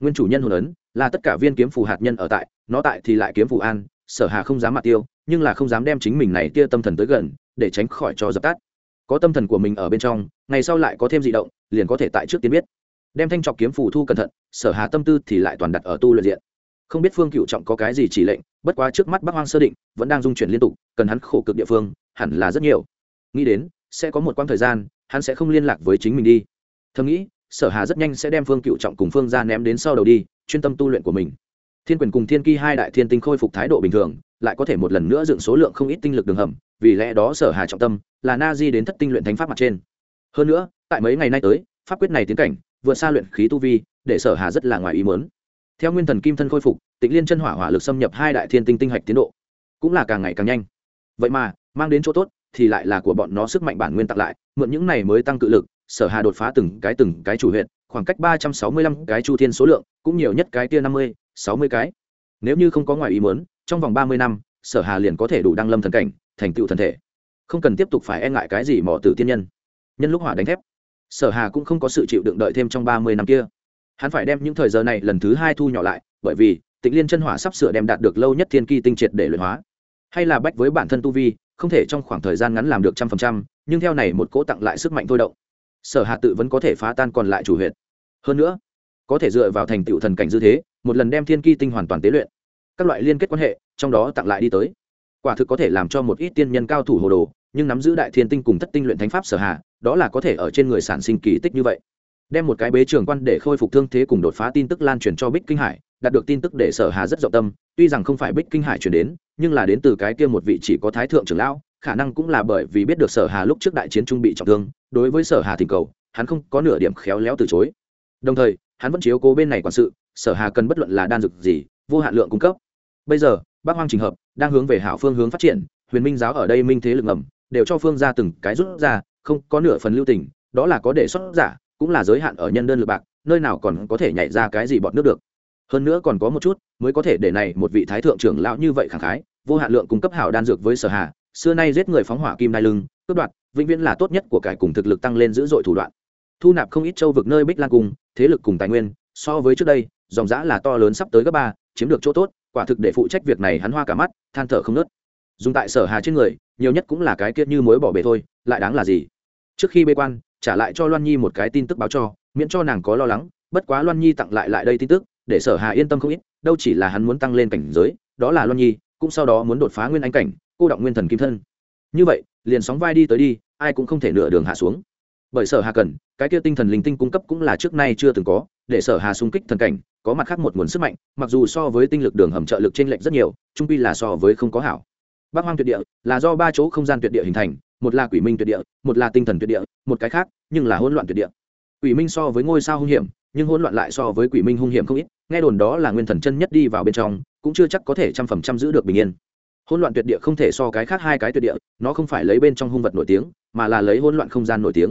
Nguyên chủ nhân hồn ấn là tất cả viên kiếm phù hạt nhân ở tại, nó tại thì lại kiếm phù an, sở hà không dám mặt tiêu nhưng là không dám đem chính mình này tia tâm thần tới gần, để tránh khỏi cho dập tắt. Có tâm thần của mình ở bên trong, ngày sau lại có thêm di động, liền có thể tại trước tiên biết. Đem thanh trọc kiếm phù thu cẩn thận, sở hà tâm tư thì lại toàn đặt ở tu luyện diện. Không biết phương cựu trọng có cái gì chỉ lệnh, bất quá trước mắt bắc hoang sơ định vẫn đang dung chuyển liên tục, cần hắn khổ cực địa phương, hẳn là rất nhiều. Nghĩ đến, sẽ có một quãng thời gian, hắn sẽ không liên lạc với chính mình đi. Thầm nghĩ, sở hà rất nhanh sẽ đem phương cựu trọng cùng phương ra ném đến sau đầu đi, chuyên tâm tu luyện của mình thiên quyền cùng thiên ki hai đại thiên tinh khôi phục thái độ bình thường, lại có thể một lần nữa dựng số lượng không ít tinh lực đường hầm, vì lẽ đó sở hà trọng tâm là na di đến thất tinh luyện thánh pháp mặt trên. Hơn nữa, tại mấy ngày nay tới, pháp quyết này tiến cảnh, vượt xa luyện khí tu vi, để sở hà rất là ngoài ý muốn. Theo nguyên thần kim thân khôi phục, tịnh liên chân hỏa hỏa lực xâm nhập hai đại thiên tinh tinh hạch tiến độ, cũng là càng ngày càng nhanh. Vậy mà, mang đến chỗ tốt thì lại là của bọn nó sức mạnh bản nguyên tặng lại, mượn những này mới tăng cự lực, sở hà đột phá từng cái từng cái chủ huyện khoảng cách ba trăm sáu mươi lăm cái chu thiên số lượng, cũng nhiều nhất cái tia năm mươi sáu mươi cái. Nếu như không có ngoài ý muốn, trong vòng ba mươi năm, sở hà liền có thể đủ đăng lâm thần cảnh, thành tựu thần thể. Không cần tiếp tục phải e ngại cái gì mỏ tử tiên nhân. Nhân lúc hỏa đánh thép. Sở hà cũng không có sự chịu đựng đợi thêm trong ba mươi năm kia. Hắn phải đem những thời giờ này lần thứ hai thu nhỏ lại, bởi vì, tịnh liên chân hỏa sắp sửa đem đạt được lâu nhất thiên kỳ tinh triệt để luyện hóa. Hay là bách với bản thân tu vi, không thể trong khoảng thời gian ngắn làm được trăm phần trăm, nhưng theo này một cỗ tặng lại sức mạnh thôi động, sở hạ tự vẫn có thể phá tan còn lại chủ huyệt. hơn nữa, có thể dựa vào thành tựu thần cảnh dư thế một lần đem thiên ki tinh hoàn toàn tế luyện. Các loại liên kết quan hệ, trong đó tặng lại đi tới. Quả thực có thể làm cho một ít tiên nhân cao thủ hồ đồ, nhưng nắm giữ đại thiên tinh cùng thất tinh luyện thánh pháp sở hạ đó là có thể ở trên người sản sinh kỳ tích như vậy. Đem một cái bế trường quan để khôi phục thương thế cùng đột phá tin tức lan truyền cho bích kinh hải, đạt được tin tức để sở hà rất rộng tâm, tuy rằng không phải bích kinh hải chuyển đến, nhưng là đến từ cái kia một vị chỉ có thái thượng trưởng lão, khả năng cũng là bởi vì biết được sở hà lúc trước đại chiến trung bị trọng thương, đối với sở hà thỉnh cầu, hắn không có nửa điểm khéo léo từ chối đồng thời, hắn vẫn chiếu cố bên này quản sự, sở hà cần bất luận là đan dược gì, vô hạn lượng cung cấp. Bây giờ bác hoang trình hợp đang hướng về hảo phương hướng phát triển, huyền minh giáo ở đây minh thế lực ngầm, đều cho phương ra từng cái rút ra, không có nửa phần lưu tình, đó là có đề xuất giả, cũng là giới hạn ở nhân đơn lực bạc, nơi nào còn có thể nhảy ra cái gì bọn nước được. Hơn nữa còn có một chút, mới có thể để này một vị thái thượng trưởng lão như vậy khẳng khái, vô hạn lượng cung cấp hảo đan dược với sở hà, xưa nay giết người phóng hỏa kim đai lưng, cướp đoạt, vĩnh viễn là tốt nhất của cải cùng thực lực tăng lên dữ dội thủ đoạn thu nạp không ít châu vực nơi bích lan cung thế lực cùng tài nguyên, so với trước đây, dòng giã là to lớn sắp tới gấp ba, chiếm được chỗ tốt, quả thực để phụ trách việc này hắn hoa cả mắt, than thở không nớt. Dùng tại sở hà trên người, nhiều nhất cũng là cái kia như mối bỏ bể thôi, lại đáng là gì? Trước khi bê quan, trả lại cho loan nhi một cái tin tức báo cho, miễn cho nàng có lo lắng, bất quá loan nhi tặng lại lại đây tin tức, để sở hà yên tâm không ít, đâu chỉ là hắn muốn tăng lên cảnh giới, đó là loan nhi, cũng sau đó muốn đột phá nguyên anh cảnh, cô động nguyên thần kim thân. Như vậy, liền sóng vai đi tới đi, ai cũng không thể nửa đường hạ xuống bởi sở hà cần, cái kia tinh thần linh tinh cung cấp cũng là trước nay chưa từng có, để sở hà xung kích thần cảnh, có mặt khác một nguồn sức mạnh, mặc dù so với tinh lực đường hầm trợ lực trên lệnh rất nhiều, trung pi là so với không có hảo. Bắc hoang tuyệt địa là do ba chỗ không gian tuyệt địa hình thành, một là quỷ minh tuyệt địa, một là tinh thần tuyệt địa, một cái khác, nhưng là hỗn loạn tuyệt địa. Quỷ minh so với ngôi sao hung hiểm, nhưng hỗn loạn lại so với quỷ minh hung hiểm không ít, nghe đồn đó là nguyên thần chân nhất đi vào bên trong, cũng chưa chắc có thể trăm phần trăm giữ được bình yên. Hỗn loạn tuyệt địa không thể so cái khác hai cái tuyệt địa, nó không phải lấy bên trong hung vật nổi tiếng, mà là lấy hỗn loạn không gian nổi tiếng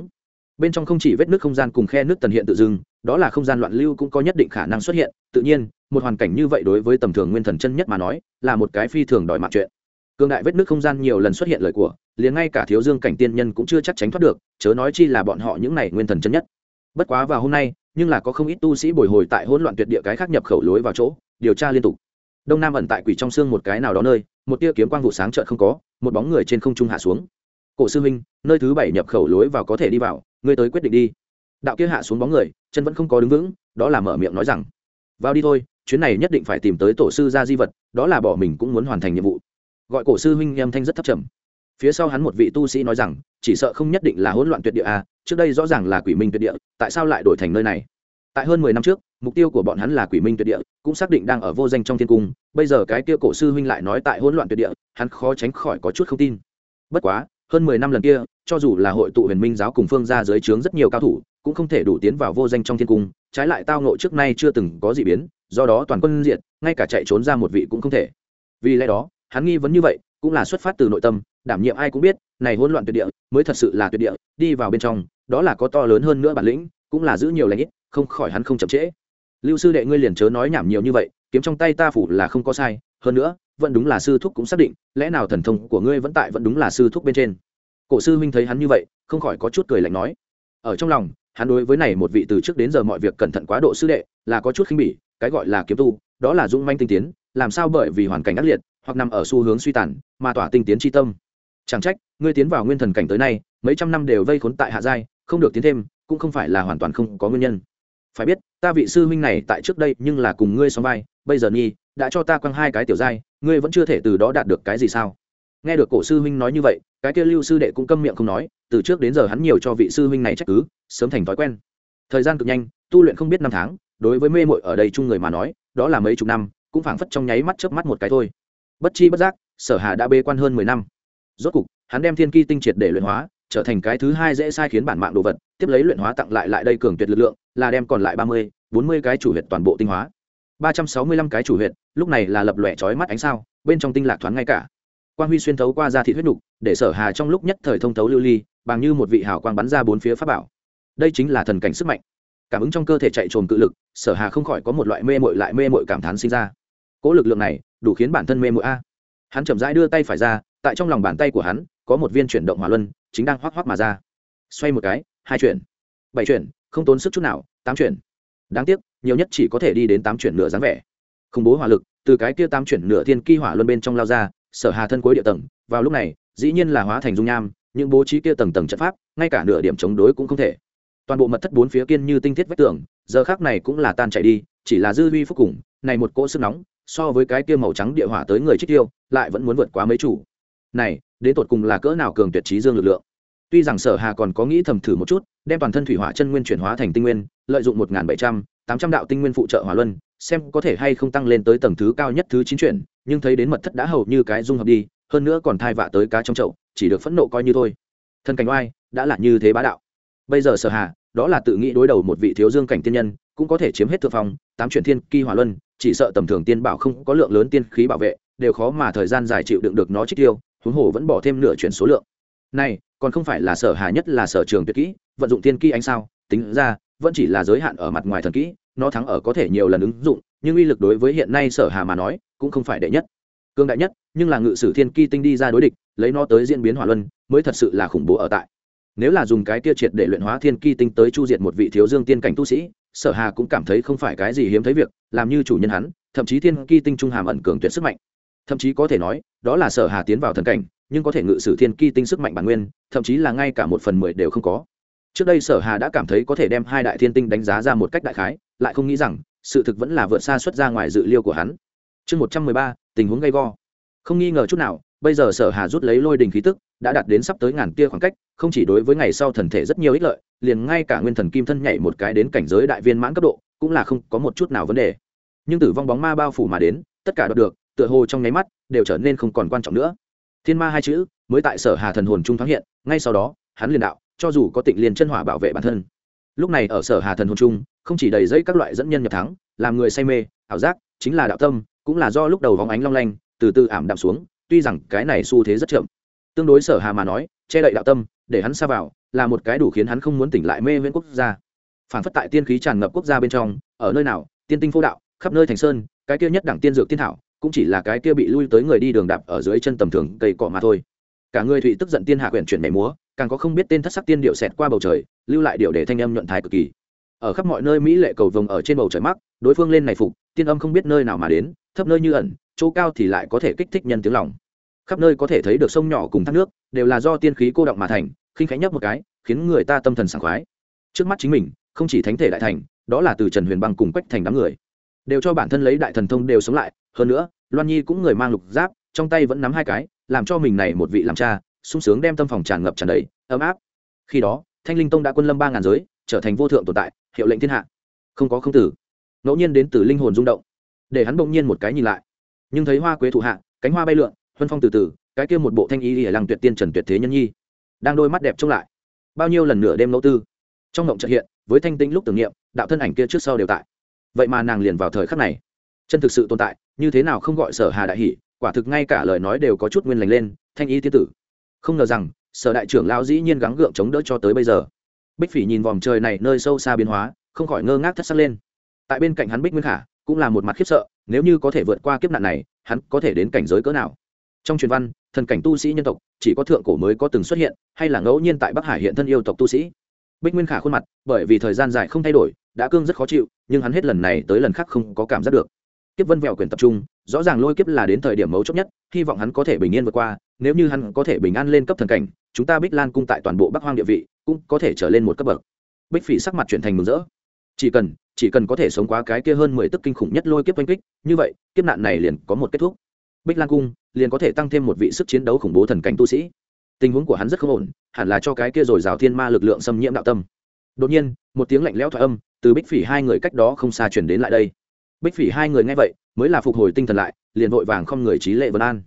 bên trong không chỉ vết nước không gian cùng khe nước tần hiện tự dưng, đó là không gian loạn lưu cũng có nhất định khả năng xuất hiện. Tự nhiên, một hoàn cảnh như vậy đối với tầm thường nguyên thần chân nhất mà nói, là một cái phi thường đòi mạng chuyện. Cương đại vết nước không gian nhiều lần xuất hiện lời của, liền ngay cả thiếu dương cảnh tiên nhân cũng chưa chắc tránh thoát được, chớ nói chi là bọn họ những này nguyên thần chân nhất. Bất quá vào hôm nay, nhưng là có không ít tu sĩ bồi hồi tại hỗn loạn tuyệt địa cái khác nhập khẩu lối vào chỗ, điều tra liên tục. Đông nam ẩn tại quỷ trong xương một cái nào đó nơi, một tia kiếm quang vụ sáng trợn không có, một bóng người trên không trung hạ xuống cổ sư huynh, nơi thứ bảy nhập khẩu lối vào có thể đi vào, ngươi tới quyết định đi. Đạo kia hạ xuống bóng người, chân vẫn không có đứng vững, đó là mở miệng nói rằng, vào đi thôi, chuyến này nhất định phải tìm tới tổ sư gia di vật, đó là bỏ mình cũng muốn hoàn thành nhiệm vụ. Gọi cổ sư huynh âm thanh rất thấp trầm. Phía sau hắn một vị tu sĩ nói rằng, chỉ sợ không nhất định là hỗn loạn tuyệt địa à trước đây rõ ràng là quỷ minh tuyệt địa, tại sao lại đổi thành nơi này? Tại hơn mười năm trước, mục tiêu của bọn hắn là quỷ minh tuyệt địa, cũng xác định đang ở vô danh trong thiên cung, bây giờ cái kia cổ sư huynh lại nói tại hỗn loạn tuyệt địa, hắn khó tránh khỏi có chút không tin. Bất quá hơn mười năm lần kia, cho dù là hội tụ huyền minh giáo cùng phương ra dưới trướng rất nhiều cao thủ, cũng không thể đủ tiến vào vô danh trong thiên cung, trái lại tao nộ trước nay chưa từng có gì biến, do đó toàn quân diệt, ngay cả chạy trốn ra một vị cũng không thể. Vì lẽ đó, hắn nghi vấn như vậy, cũng là xuất phát từ nội tâm, đảm nhiệm ai cũng biết, này hỗn loạn tuyệt địa, mới thật sự là tuyệt địa, đi vào bên trong, đó là có to lớn hơn nữa bản lĩnh, cũng là giữ nhiều lãnh ít, không khỏi hắn không chậm trễ. Lưu sư đệ ngươi liền chớ nói nhảm nhiều như vậy, kiếm trong tay ta phủ là không có sai hơn nữa, vẫn đúng là sư thúc cũng xác định, lẽ nào thần thông của ngươi vẫn tại vẫn đúng là sư thúc bên trên? Cổ sư huynh thấy hắn như vậy, không khỏi có chút cười lạnh nói. Ở trong lòng, hắn đối với này một vị từ trước đến giờ mọi việc cẩn thận quá độ sư đệ, là có chút khinh bỉ, cái gọi là kiếm tu, đó là dũng manh tinh tiến, làm sao bởi vì hoàn cảnh ác liệt, hoặc nằm ở xu hướng suy tàn, mà tỏa tinh tiến tri tâm. Chẳng trách, ngươi tiến vào nguyên thần cảnh tới nay, mấy trăm năm đều vây khốn tại hạ giai, không được tiến thêm, cũng không phải là hoàn toàn không có nguyên nhân. Phải biết ta vị sư huynh này tại trước đây nhưng là cùng ngươi xóm vai, bây giờ nhi, đã cho ta quăng hai cái tiểu giai, ngươi vẫn chưa thể từ đó đạt được cái gì sao? Nghe được cổ sư huynh nói như vậy, cái kia lưu sư đệ cũng câm miệng không nói, từ trước đến giờ hắn nhiều cho vị sư huynh này trách cứ, sớm thành thói quen. Thời gian cực nhanh, tu luyện không biết năm tháng, đối với mê mội ở đây chung người mà nói, đó là mấy chục năm, cũng phảng phất trong nháy mắt chớp mắt một cái thôi. Bất chi bất giác, sở hà đã bê quan hơn mười năm. Rốt cục, hắn đem thiên ki tinh triệt để luyện hóa, trở thành cái thứ hai dễ sai khiến bản mạng đồ vật tiếp lấy luyện hóa tặng lại lại đây cường tuyệt lực lượng, là đem còn lại ba mươi, bốn mươi cái chủ huyệt toàn bộ tinh hóa. Ba trăm sáu mươi lăm cái chủ huyệt, lúc này là lập lòe trói mắt ánh sao, bên trong tinh lạc thoáng ngay cả. Quang huy xuyên thấu qua ra thị huyết nục, để sở hà trong lúc nhất thời thông thấu lưu ly, bằng như một vị hào quang bắn ra bốn phía pháp bảo. Đây chính là thần cảnh sức mạnh. Cảm ứng trong cơ thể chạy trồm cự lực, sở hà không khỏi có một loại mê mội lại mê mội cảm thán sinh ra. Cỗ lực lượng này, đủ khiến bản thân mê mội a. Hắn chậm rãi đưa tay phải ra, tại trong lòng bàn tay của hắn, có một viên chuyển động hỏa luân, chính đang hoác hoác mà ra. Xoay một cái hai chuyển, bảy chuyển, không tốn sức chút nào, tám chuyển. Đáng tiếc, nhiều nhất chỉ có thể đi đến tám chuyển nửa dáng vẻ. Khủng bố hỏa lực, từ cái kia tám chuyển nửa thiên kỳ hỏa luân bên trong lao ra, sở hà thân cuối địa tầng, vào lúc này, dĩ nhiên là hóa thành dung nham, những bố trí kia tầng tầng trận pháp, ngay cả nửa điểm chống đối cũng không thể. Toàn bộ mật thất bốn phía kiên như tinh thiết vách tường, giờ khác này cũng là tan chảy đi, chỉ là dư huy phúc cùng, này một cỗ sức nóng, so với cái kia màu trắng địa hỏa tới người trích tiêu, lại vẫn muốn vượt quá mấy chủ. Này, đến tột cùng là cỡ nào cường tuyệt trí dương lực lượng? Tuy rằng sở hà còn có nghĩ thầm thử một chút, đem toàn thân thủy hỏa chân nguyên chuyển hóa thành tinh nguyên, lợi dụng một bảy trăm, tám trăm đạo tinh nguyên phụ trợ hỏa luân, xem có thể hay không tăng lên tới tầng thứ cao nhất thứ chín chuyển, nhưng thấy đến mật thất đã hầu như cái dung hợp đi, hơn nữa còn thai vạ tới cá trong chậu, chỉ được phẫn nộ coi như thôi. Thân cảnh oai, đã là như thế bá đạo. Bây giờ sở hà, đó là tự nghĩ đối đầu một vị thiếu dương cảnh tiên nhân, cũng có thể chiếm hết thượng phong, tám chuyển thiên kỳ hỏa luân, chỉ sợ tầm thường tiên bảo không có lượng lớn tiên khí bảo vệ, đều khó mà thời gian dài chịu đựng được nó trích tiêu, huống hồ vẫn bỏ thêm nửa chuyển số lượng. Này còn không phải là sở hà nhất là sở trường tuyệt kỹ, vận dụng thiên kỹ anh sao, tính ra, vẫn chỉ là giới hạn ở mặt ngoài thần kỹ, nó thắng ở có thể nhiều lần ứng dụng, nhưng uy lực đối với hiện nay sở hà mà nói, cũng không phải đệ nhất. Cương đại nhất, nhưng là ngự sử thiên ki tinh đi ra đối địch, lấy nó tới diễn biến hỏa luân, mới thật sự là khủng bố ở tại. Nếu là dùng cái tiêu triệt để luyện hóa thiên ki tinh tới chu diệt một vị thiếu dương tiên cảnh tu sĩ, sở hà cũng cảm thấy không phải cái gì hiếm thấy việc, làm như chủ nhân hắn, thậm chí thiên ki tinh trung hàm ẩn cường tuyệt sức mạnh. Thậm chí có thể nói, đó là sở hà tiến vào thần cảnh nhưng có thể ngự sử thiên ki tinh sức mạnh bản nguyên, thậm chí là ngay cả một phần mười đều không có. Trước đây sở hà đã cảm thấy có thể đem hai đại thiên tinh đánh giá ra một cách đại khái, lại không nghĩ rằng, sự thực vẫn là vượt xa xuất ra ngoài dự liêu của hắn. Chương một trăm mười ba, tình huống gây go. Không nghi ngờ chút nào, bây giờ sở hà rút lấy lôi đình khí tức, đã đạt đến sắp tới ngàn tia khoảng cách, không chỉ đối với ngày sau thần thể rất nhiều ích lợi, liền ngay cả nguyên thần kim thân nhảy một cái đến cảnh giới đại viên mãn cấp độ, cũng là không có một chút nào vấn đề. Nhưng tử vong bóng ma bao phủ mà đến, tất cả đoạt được, tựa hồ trong nháy mắt, đều trở nên không còn quan trọng nữa thiên ma hai chữ mới tại sở hà thần hồn trung thoáng hiện, ngay sau đó, hắn liền đạo, cho dù có tịnh liền chân hỏa bảo vệ bản thân. Lúc này ở sở hà thần hồn trung, không chỉ đầy dây các loại dẫn nhân nhập thắng, làm người say mê, ảo giác, chính là đạo tâm, cũng là do lúc đầu vóng ánh long lanh, từ từ ảm đạm xuống, tuy rằng cái này xu thế rất chậm. Tương đối sở hà mà nói, che đậy đạo tâm, để hắn xa vào, là một cái đủ khiến hắn không muốn tỉnh lại mê viễn quốc gia. Phản phất tại tiên khí tràn ngập quốc gia bên trong, ở nơi nào, tiên tinh phô đạo, khắp nơi thành sơn, cái kia nhất đẳng tiên dược tiên thảo cũng chỉ là cái kia bị lui tới người đi đường đạp ở dưới chân tầm thường cây cọ mà thôi. Cả người thụy tức giận tiên hạ quyển chuyển mẻ múa, càng có không biết tên thất sắc tiên điệu xẹt qua bầu trời, lưu lại điệu để thanh âm nhuận thái cực kỳ. Ở khắp mọi nơi mỹ lệ cầu vồng ở trên bầu trời mắc, đối phương lên này phục, tiên âm không biết nơi nào mà đến, thấp nơi như ẩn, chỗ cao thì lại có thể kích thích nhân tiếng lòng. Khắp nơi có thể thấy được sông nhỏ cùng thác nước, đều là do tiên khí cô động mà thành, khinh khánh nhấp một cái, khiến người ta tâm thần sảng khoái. Trước mắt chính mình, không chỉ thánh thể đại thành, đó là từ trần huyền băng cùng quách thành đám người. Đều cho bản thân lấy đại thần thông đều sống lại hơn nữa, loan nhi cũng người mang lục giáp, trong tay vẫn nắm hai cái, làm cho mình này một vị làm cha, sung sướng đem tâm phòng tràn ngập tràn đầy, ấm áp. Khi đó, thanh linh tông đã quân lâm ba ngàn giới, trở thành vô thượng tồn tại, hiệu lệnh thiên hạ. Không có không tử. Ngẫu nhiên đến từ linh hồn rung động. Để hắn bỗng nhiên một cái nhìn lại. Nhưng thấy hoa quế thụ hạ, cánh hoa bay lượn, huân phong từ từ, cái kia một bộ thanh y lìa lăng tuyệt tiên trần tuyệt thế nhân nhi. Đang đôi mắt đẹp trông lại. Bao nhiêu lần nửa đêm ngẫu tư. Trong ngộng trợ hiện, với thanh tĩnh lúc tưởng niệm, đạo thân ảnh kia trước sau đều tại. Vậy mà nàng liền vào thời khắc này chân thực sự tồn tại, như thế nào không gọi sở hà đại hỷ, quả thực ngay cả lời nói đều có chút nguyên lành lên, thanh y tiên tử. Không ngờ rằng, sở đại trưởng lao dĩ nhiên gắng gượng chống đỡ cho tới bây giờ. Bích phỉ nhìn vòm trời này nơi sâu xa biến hóa, không khỏi ngơ ngác thất sắc lên. Tại bên cạnh hắn bích nguyên khả, cũng là một mặt khiếp sợ, nếu như có thể vượt qua kiếp nạn này, hắn có thể đến cảnh giới cỡ nào? Trong truyền văn, thần cảnh tu sĩ nhân tộc, chỉ có thượng cổ mới có từng xuất hiện, hay là ngẫu nhiên tại bắc hải hiện thân yêu tộc tu sĩ? Bích nguyên khả khuôn mặt, bởi vì thời gian dài không thay đổi, đã cương rất khó chịu, nhưng hắn hết lần này tới lần khác không có cảm giác được kiếp vân vẹo quyền tập trung, rõ ràng lôi kiếp là đến thời điểm mấu chốt nhất, hy vọng hắn có thể bình yên vượt qua, nếu như hắn có thể bình an lên cấp thần cảnh, chúng ta bích lan cung tại toàn bộ bắc hoang địa vị cũng có thể trở lên một cấp bậc. Bích phỉ sắc mặt chuyển thành mừng rỡ. Chỉ cần chỉ cần có thể sống qua cái kia hơn mười tức kinh khủng nhất lôi kiếp oanh kích, như vậy, kiếp nạn này liền có một kết thúc. Bích lan cung liền có thể tăng thêm một vị sức chiến đấu khủng bố thần cảnh tu sĩ. Tình huống của hắn rất không ổn, hẳn là cho cái kia rồi rào thiên ma lực lượng xâm nhiễm đạo tâm. Đột nhiên, một tiếng lạnh lẽo thoại âm từ bích phỉ hai người cách đó không xa chuyển đến lại đây bích phỉ hai người nghe vậy, mới là phục hồi tinh thần lại, liền vội vàng không người trí lệ vân an.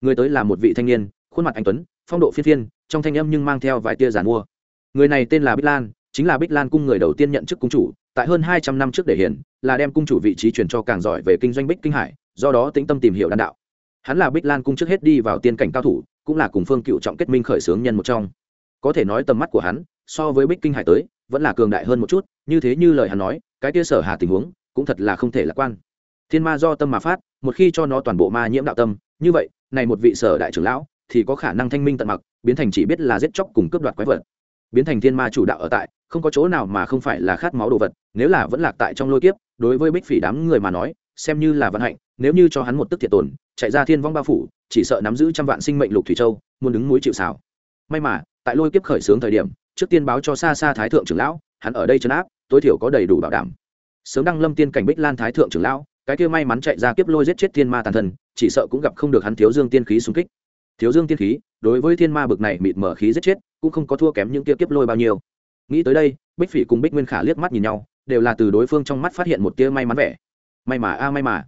Người tới là một vị thanh niên, khuôn mặt anh tuấn, phong độ phiên phiên, trong thanh âm nhưng mang theo vài tia giàn mua. Người này tên là bích lan, chính là bích lan cung người đầu tiên nhận chức cung chủ, tại hơn hai trăm năm trước để hiển, là đem cung chủ vị trí truyền cho càng giỏi về kinh doanh bích kinh hải, do đó tĩnh tâm tìm hiểu đan đạo. Hắn là bích lan cung trước hết đi vào tiên cảnh cao thủ, cũng là cùng phương cựu trọng kết minh khởi xướng nhân một trong. Có thể nói tầm mắt của hắn, so với bích kinh hải tới, vẫn là cường đại hơn một chút, như thế như lời hắn nói, cái tia sở hà tình huống cũng thật là không thể lạc quan. Thiên ma do tâm mà phát, một khi cho nó toàn bộ ma nhiễm đạo tâm, như vậy, này một vị sở đại trưởng lão, thì có khả năng thanh minh tận mặc, biến thành chỉ biết là giết chóc cùng cướp đoạt quái vật. Biến thành thiên ma chủ đạo ở tại, không có chỗ nào mà không phải là khát máu đồ vật, nếu là vẫn lạc tại trong lôi kiếp, đối với bích phỉ đám người mà nói, xem như là vận hạnh, nếu như cho hắn một tức thiệt tổn, chạy ra thiên vong bao phủ, chỉ sợ nắm giữ trăm vạn sinh mệnh lục thủy châu, muốn đứng núi chịu xào may mà, tại lôi kiếp khởi xướng thời điểm, trước tiên báo cho xa xa thái thượng trưởng lão, hắn ở đây chấn áp, tối thiểu có đầy đủ bảo đảm sớm đăng lâm tiên cảnh bích lan thái thượng trưởng lão, cái kia may mắn chạy ra kiếp lôi giết chết thiên ma tàn thần, chỉ sợ cũng gặp không được hắn thiếu dương tiên khí xung kích. Thiếu dương tiên khí, đối với thiên ma bực này mịt mở khí giết chết, cũng không có thua kém những kia kiếp lôi bao nhiêu. Nghĩ tới đây, bích phỉ cùng bích nguyên khả liếc mắt nhìn nhau, đều là từ đối phương trong mắt phát hiện một tia may mắn vẻ. May mà, a, may mà.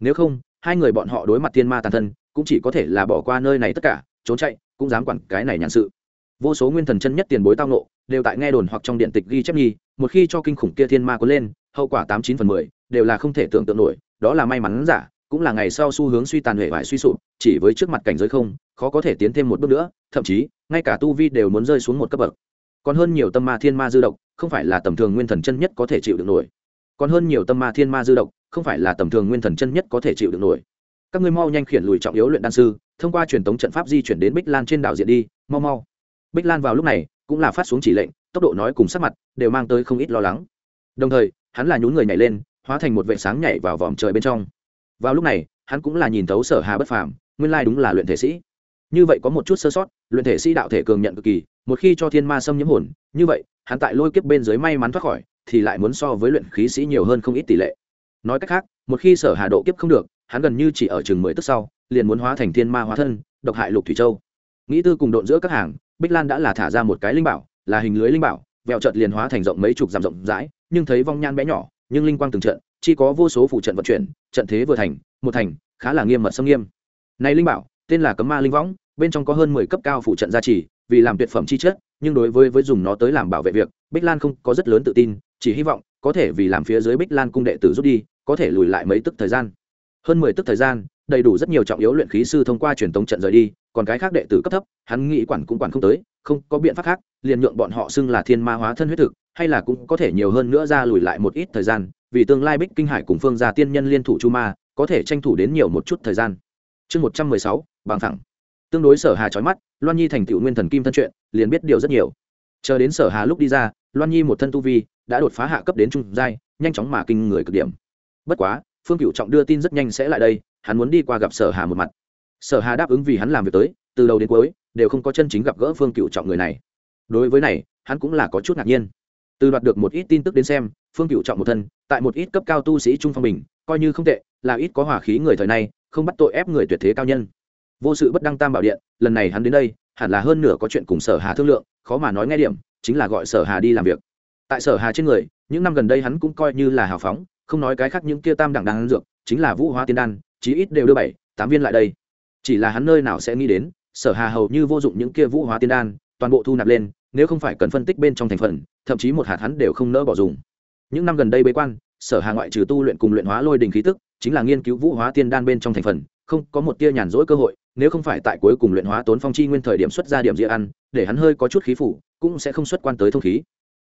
Nếu không, hai người bọn họ đối mặt thiên ma tàn thân cũng chỉ có thể là bỏ qua nơi này tất cả, trốn chạy, cũng dám quản cái này nhàn sự. Vô số nguyên thần chân nhất tiền bối tao nộ đều tại nghe đồn hoặc trong điện tịch ghi chép nhi một khi cho kinh khủng kia thiên ma có lên hậu quả tám chín phần mười đều là không thể tưởng tượng nổi, đó là may mắn giả, cũng là ngày sau xu hướng suy tàn hệ vải suy sụp, chỉ với trước mặt cảnh giới không, khó có thể tiến thêm một bước nữa, thậm chí, ngay cả tu vi đều muốn rơi xuống một cấp bậc. Còn hơn nhiều tâm ma thiên ma dư độc, không phải là tầm thường nguyên thần chân nhất có thể chịu được nổi. Còn hơn nhiều tâm ma thiên ma dư độc, không phải là tầm thường nguyên thần chân nhất có thể chịu được nổi. Các ngươi mau nhanh khiển lùi trọng yếu luyện đan sư, thông qua truyền thống trận pháp di chuyển đến bích lan trên đảo diện đi, mau mau. Bích lan vào lúc này, cũng là phát xuống chỉ lệnh, tốc độ nói cùng sắc mặt, đều mang tới không ít lo lắng. Đồng thời hắn là nhún người nhảy lên, hóa thành một vệ sáng nhảy vào vòm trời bên trong. Vào lúc này, hắn cũng là nhìn thấu sở hà bất phàm, nguyên lai đúng là luyện thể sĩ. Như vậy có một chút sơ sót, luyện thể sĩ đạo thể cường nhận cực kỳ, một khi cho thiên ma xâm nhiễm hồn, như vậy, hắn tại lôi kiếp bên dưới may mắn thoát khỏi, thì lại muốn so với luyện khí sĩ nhiều hơn không ít tỷ lệ. Nói cách khác, một khi sở hà độ kiếp không được, hắn gần như chỉ ở chừng mười tức sau, liền muốn hóa thành thiên ma hóa thân, độc hại lục thủy châu. Nghĩ tư cùng độn giữa các hàng, bích lan đã là thả ra một cái linh bảo, là hình lưới linh bảo vẹo trận liền hóa thành rộng mấy chục dặm rộng rãi, nhưng thấy vong nhan bé nhỏ, nhưng linh quang từng trận chỉ có vô số phụ trận vận chuyển, trận thế vừa thành, một thành, khá là nghiêm mật xâm nghiêm. Này linh bảo, tên là cấm ma linh võng, bên trong có hơn mười cấp cao phụ trận gia trì, vì làm tuyệt phẩm chi chất, nhưng đối với với dùng nó tới làm bảo vệ việc, bích lan không có rất lớn tự tin, chỉ hy vọng, có thể vì làm phía dưới bích lan cung đệ tử rút đi, có thể lùi lại mấy tức thời gian. Hơn mười tức thời gian đầy đủ rất nhiều trọng yếu luyện khí sư thông qua truyền tống trận rời đi, còn cái khác đệ tử cấp thấp, hắn nghĩ quản cũng quản không tới, không có biện pháp khác, liền nhượng bọn họ xưng là thiên ma hóa thân huyết thực, hay là cũng có thể nhiều hơn nữa ra lùi lại một ít thời gian, vì tương lai bích kinh hải cùng phương gia tiên nhân liên thủ chu ma, có thể tranh thủ đến nhiều một chút thời gian. Chương một trăm mười sáu, bằng thẳng tương đối sở hà trói mắt, loan nhi thành tựu nguyên thần kim thân chuyện, liền biết điều rất nhiều. Chờ đến sở hà lúc đi ra, loan nhi một thân tu vi, đã đột phá hạ cấp đến trung giai, nhanh chóng mà kinh người cực điểm. Bất quá, phương cựu trọng đưa tin rất nhanh sẽ lại đây hắn muốn đi qua gặp sở hà một mặt. Sở hà đáp ứng vì hắn làm việc tới, từ đầu đến cuối, đều không có chân chính gặp gỡ phương cựu trọng người này. Đối với này, hắn cũng là có chút ngạc nhiên. Từ đoạt được một ít tin tức đến xem, phương cựu trọng một thân, tại một ít cấp cao tu sĩ trung phong bình, coi như không tệ, là ít có hỏa khí người thời nay, không bắt tội ép người tuyệt thế cao nhân. Vô sự bất đăng tam bảo điện, lần này hắn đến đây, hẳn là hơn nửa có chuyện cùng sở hà thương lượng, khó mà nói nghe điểm, chính là gọi sở hà đi làm việc. Tại sở hà trên người, những năm gần đây hắn cũng coi như là hào phóng, không nói cái khác những kia tam đẳng đang dược chính là vũ hóa tiên đan, chí ít đều đưa bảy, tám viên lại đây. Chỉ là hắn nơi nào sẽ nghĩ đến, sở hà hầu như vô dụng những kia vũ hóa tiên đan, toàn bộ thu nạp lên, nếu không phải cần phân tích bên trong thành phần, thậm chí một hạt hắn đều không nỡ bỏ dùng. Những năm gần đây bế quan, sở hà ngoại trừ tu luyện cùng luyện hóa lôi đình khí tức, chính là nghiên cứu vũ hóa tiên đan bên trong thành phần, không có một tia nhàn rỗi cơ hội, nếu không phải tại cuối cùng luyện hóa tốn phong chi nguyên thời điểm xuất ra điểm địa ăn, để hắn hơi có chút khí phủ, cũng sẽ không xuất quan tới thông khí.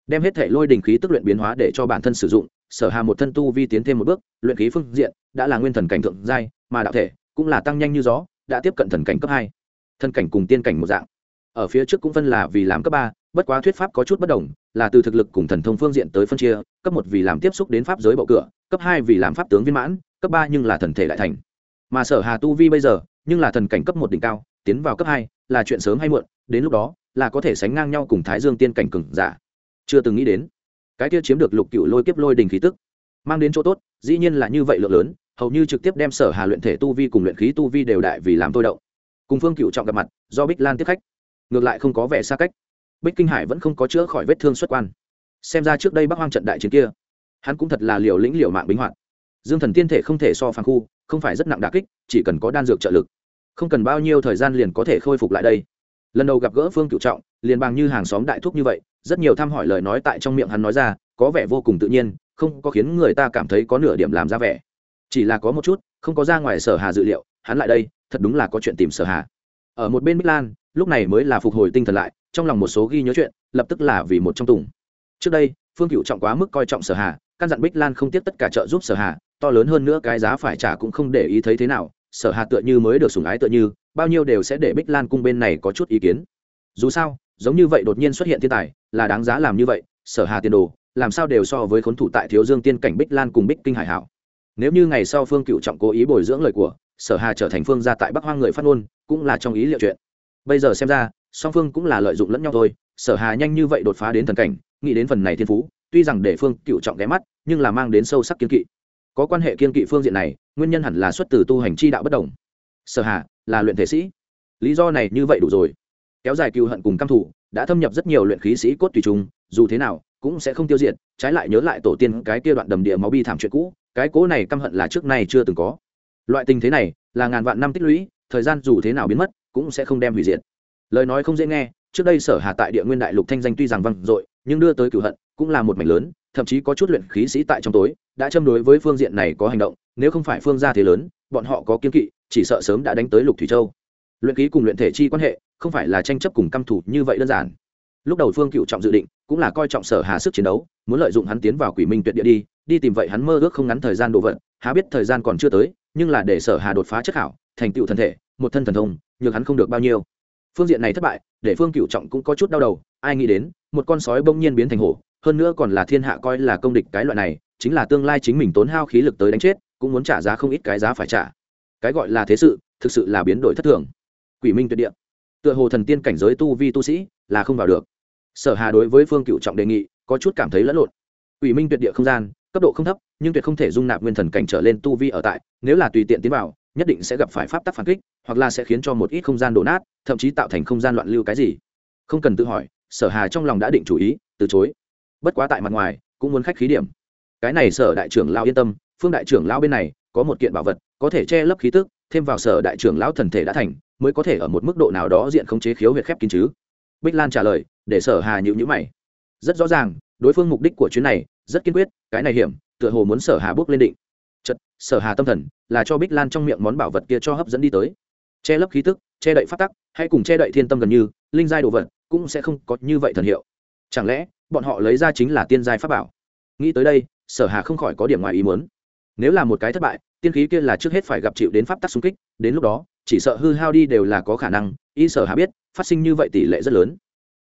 Đem hết thể lôi đình khí tức luyện biến hóa để cho bản thân sử dụng sở hà một thân tu vi tiến thêm một bước, luyện khí phương diện, đã là nguyên thần cảnh thượng giai, mà đạo thể cũng là tăng nhanh như gió, đã tiếp cận thần cảnh cấp hai. Thần cảnh cùng tiên cảnh một dạng. Ở phía trước cũng phân là vì làm cấp ba, bất quá thuyết pháp có chút bất đồng, là từ thực lực cùng thần thông phương diện tới phân chia, cấp một vì làm tiếp xúc đến pháp giới bậu cửa, cấp hai vì làm pháp tướng viên mãn, cấp ba nhưng là thần thể đại thành. Mà sở hà tu vi bây giờ, nhưng là thần cảnh cấp một đỉnh cao, tiến vào cấp hai là chuyện sớm hay muộn, đến lúc đó là có thể sánh ngang nhau cùng thái dương tiên cảnh cừng giả. Chưa từng nghĩ đến cái kia chiếm được lục cựu lôi kiếp lôi đình khí tức. Mang đến chỗ tốt, dĩ nhiên là như vậy lượng lớn, hầu như trực tiếp đem sở hà luyện thể tu vi cùng luyện khí tu vi đều đại vì làm tôi động. Cùng phương cựu trọng gặp mặt, do bích lan tiếp khách. Ngược lại không có vẻ xa cách. Bích kinh hải vẫn không có chữa khỏi vết thương xuất quan. Xem ra trước đây bắc hoang trận đại chiến kia, hắn cũng thật là liều lĩnh liều mạng bính hoạt. Dương thần tiên thể không thể so phàng khu, không phải rất nặng đà kích, chỉ cần có đan dược trợ lực. Không cần bao nhiêu thời gian liền có thể khôi phục lại đây. Lần đầu gặp gỡ phương cựu trọng, liền bằng như hàng xóm đại thúc như vậy rất nhiều thăm hỏi lời nói tại trong miệng hắn nói ra, có vẻ vô cùng tự nhiên, không có khiến người ta cảm thấy có nửa điểm làm ra vẻ. Chỉ là có một chút, không có ra ngoài sở hà dự liệu, hắn lại đây, thật đúng là có chuyện tìm sở hà. Ở một bên bích lan, lúc này mới là phục hồi tinh thần lại, trong lòng một số ghi nhớ chuyện, lập tức là vì một trong tùng. Trước đây, phương cựu trọng quá mức coi trọng sở hà, căn dặn bích lan không tiếp tất cả trợ giúp sở hà, to lớn hơn nữa cái giá phải trả cũng không để ý thấy thế nào, sở hà tựa như mới được sủng ái tựa như, bao nhiêu đều sẽ để bích lan cung bên này có chút ý kiến. Dù sao giống như vậy đột nhiên xuất hiện thiên tài, là đáng giá làm như vậy, sở hà tiền đồ, làm sao đều so với khốn thủ tại thiếu dương tiên cảnh bích lan cùng bích kinh hải hảo. Nếu như ngày sau phương cựu trọng cố ý bồi dưỡng lời của, sở hà trở thành phương gia tại bắc hoang người phát ngôn, cũng là trong ý liệu chuyện. Bây giờ xem ra, song phương cũng là lợi dụng lẫn nhau thôi, sở hà nhanh như vậy đột phá đến thần cảnh, nghĩ đến phần này thiên phú, tuy rằng để phương cựu trọng ghé mắt, nhưng là mang đến sâu sắc kiên kỵ. Có quan hệ kiên kỵ phương diện này, nguyên nhân hẳn là xuất từ tu hành chi đạo bất đồng. Sở hà, là luyện thể sĩ. Lý do này như vậy đủ rồi kéo dài cừu hận cùng căm thủ đã thâm nhập rất nhiều luyện khí sĩ cốt tùy trùng dù thế nào, cũng sẽ không tiêu diệt, trái lại nhớ lại tổ tiên cái kia đoạn đầm địa máu bi thảm chuyện cũ, cái cố này căm hận là trước nay chưa từng có. Loại tình thế này, là ngàn vạn năm tích lũy, thời gian dù thế nào biến mất, cũng sẽ không đem hủy diệt. Lời nói không dễ nghe, trước đây sở hà tại địa nguyên đại lục thanh danh tuy rằng vang dội, nhưng đưa tới cửu hận, cũng là một mảnh lớn, thậm chí có chút luyện khí sĩ tại trong tối, đã châm đối với phương diện này có hành động, nếu không phải phương gia thế lớn, bọn họ có kiên kỵ, chỉ sợ sớm đã đánh tới lục thủy châu. Luyện khí cùng luyện thể chi quan hệ không phải là tranh chấp cùng căm thủ như vậy đơn giản. Lúc đầu phương cựu trọng dự định, cũng là coi trọng sở hà sức chiến đấu, muốn lợi dụng hắn tiến vào quỷ minh tuyệt địa đi đi tìm vậy hắn mơ ước không ngắn thời gian đồ vật, há biết thời gian còn chưa tới, nhưng là để sở hà đột phá chất hảo thành tựu thân thể, một thân thần thông, nhược hắn không được bao nhiêu. Phương diện này thất bại, để phương cựu trọng cũng có chút đau đầu, ai nghĩ đến, một con sói bỗng nhiên biến thành hổ, hơn nữa còn là thiên hạ coi là công địch cái loại này, chính là tương lai chính mình tốn hao khí lực tới đánh chết, cũng muốn trả giá không ít cái giá phải trả. Cái gọi là thế sự, thực sự là biến đổi thất thường. Quỷ minh tuyệt địa tựa hồ thần tiên cảnh giới tu vi tu sĩ là không vào được. Sở hà đối với phương cựu trọng đề nghị có chút cảm thấy lẫn lộn. Ủy minh tuyệt địa không gian, cấp độ không thấp, nhưng tuyệt không thể dung nạp nguyên thần cảnh trở lên tu vi ở tại, nếu là tùy tiện tiến vào, nhất định sẽ gặp phải pháp tắc phản kích, hoặc là sẽ khiến cho một ít không gian đổ nát, thậm chí tạo thành không gian loạn lưu cái gì. Không cần tự hỏi, sở hà trong lòng đã định chủ ý, từ chối. Bất quá tại mặt ngoài, cũng muốn khách khí điểm. Cái này sở đại trưởng lao yên tâm, phương đại trưởng lao bên này có một kiện bảo vật, có thể che lấp khí tức, thêm vào sở đại trưởng lão thần thể đã thành mới có thể ở một mức độ nào đó diện khống chế khiếu huyệt khép kín chứ? Bích lan trả lời, để sở hà nhịu nhữ mày. Rất rõ ràng, đối phương mục đích của chuyến này rất kiên quyết, cái này hiểm, tựa hồ muốn sở hà bước lên định. Chật sở hà tâm thần là cho bích lan trong miệng món bảo vật kia cho hấp dẫn đi tới. Che lấp khí tức, che đậy phát tắc, hay cùng che đậy thiên tâm gần như, linh giai đồ vật, cũng sẽ không có như vậy thần hiệu. Chẳng lẽ, bọn họ lấy ra chính là tiên giai pháp bảo? Nghĩ tới đây, sở hà không khỏi có điểm ngoài ý muốn. Nếu là một cái thất bại, tiên khí kia là trước hết phải gặp chịu đến pháp tắc xung kích, đến lúc đó chỉ sợ hư hao đi đều là có khả năng, y sở hà biết, phát sinh như vậy tỷ lệ rất lớn.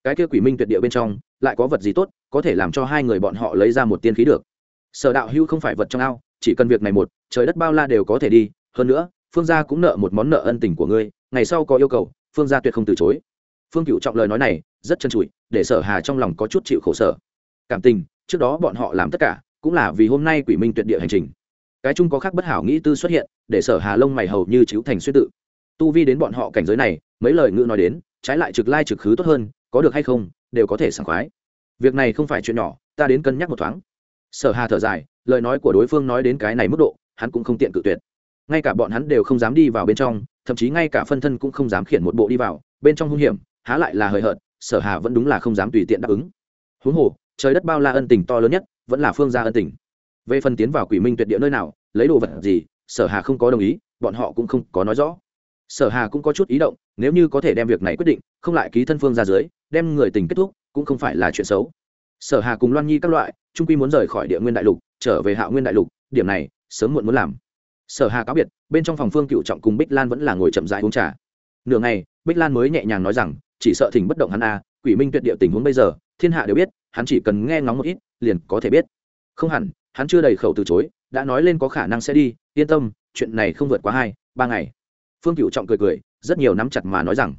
Cái kia quỷ minh tuyệt địa bên trong, lại có vật gì tốt, có thể làm cho hai người bọn họ lấy ra một tiên khí được. Sở đạo hưu không phải vật trong ao, chỉ cần việc này một, trời đất bao la đều có thể đi, hơn nữa, phương gia cũng nợ một món nợ ân tình của ngươi, ngày sau có yêu cầu, phương gia tuyệt không từ chối. Phương cựu trọng lời nói này, rất chân trụi để sở hà trong lòng có chút chịu khổ sở. Cảm tình, trước đó bọn họ làm tất cả, cũng là vì hôm nay quỷ minh tuyệt địa hành trình. Cái chung có khác bất hảo nghĩ tư xuất hiện, để sở hà lông mày hầu như chiếu thành suy tự tu vi đến bọn họ cảnh giới này, mấy lời ngữ nói đến, trái lại trực lai trực khứ tốt hơn, có được hay không, đều có thể sảng khoái. Việc này không phải chuyện nhỏ, ta đến cân nhắc một thoáng. Sở hà thở dài, lời nói của đối phương nói đến cái này mức độ, hắn cũng không tiện cự tuyệt. Ngay cả bọn hắn đều không dám đi vào bên trong, thậm chí ngay cả phân thân cũng không dám khiển một bộ đi vào, bên trong hung hiểm, há lại là hời hợt, sở hà vẫn đúng là không dám tùy tiện đáp ứng. Huống hồ, trời đất bao la ân tình to lớn nhất, vẫn là phương gia ân tình. Về phần tiến vào quỷ minh tuyệt địa nơi nào, lấy đồ vật gì, sở hà không có đồng ý, bọn họ cũng không có nói rõ sở hà cũng có chút ý động, nếu như có thể đem việc này quyết định, không lại ký thân phương ra dưới, đem người tình kết thúc, cũng không phải là chuyện xấu. Sở hà cùng loan nhi các loại, trung quy muốn rời khỏi địa nguyên đại lục, trở về hạ nguyên đại lục, điểm này, sớm muộn muốn làm. Sở hà cáo biệt, bên trong phòng phương cựu trọng cùng bích lan vẫn là ngồi chậm rãi uống trà. Nửa ngày, bích lan mới nhẹ nhàng nói rằng, chỉ sợ thỉnh bất động hắn a, quỷ minh tuyệt địa tình huống bây giờ, thiên hạ đều biết, hắn chỉ cần nghe ngóng một ít, liền có thể biết. Không hẳn, hắn chưa đầy khẩu từ chối, đã nói lên có khả năng sẽ đi, yên tâm, chuyện này không vượt quá hai, ba ngày phương cựu trọng cười cười, rất nhiều nắm chặt mà nói rằng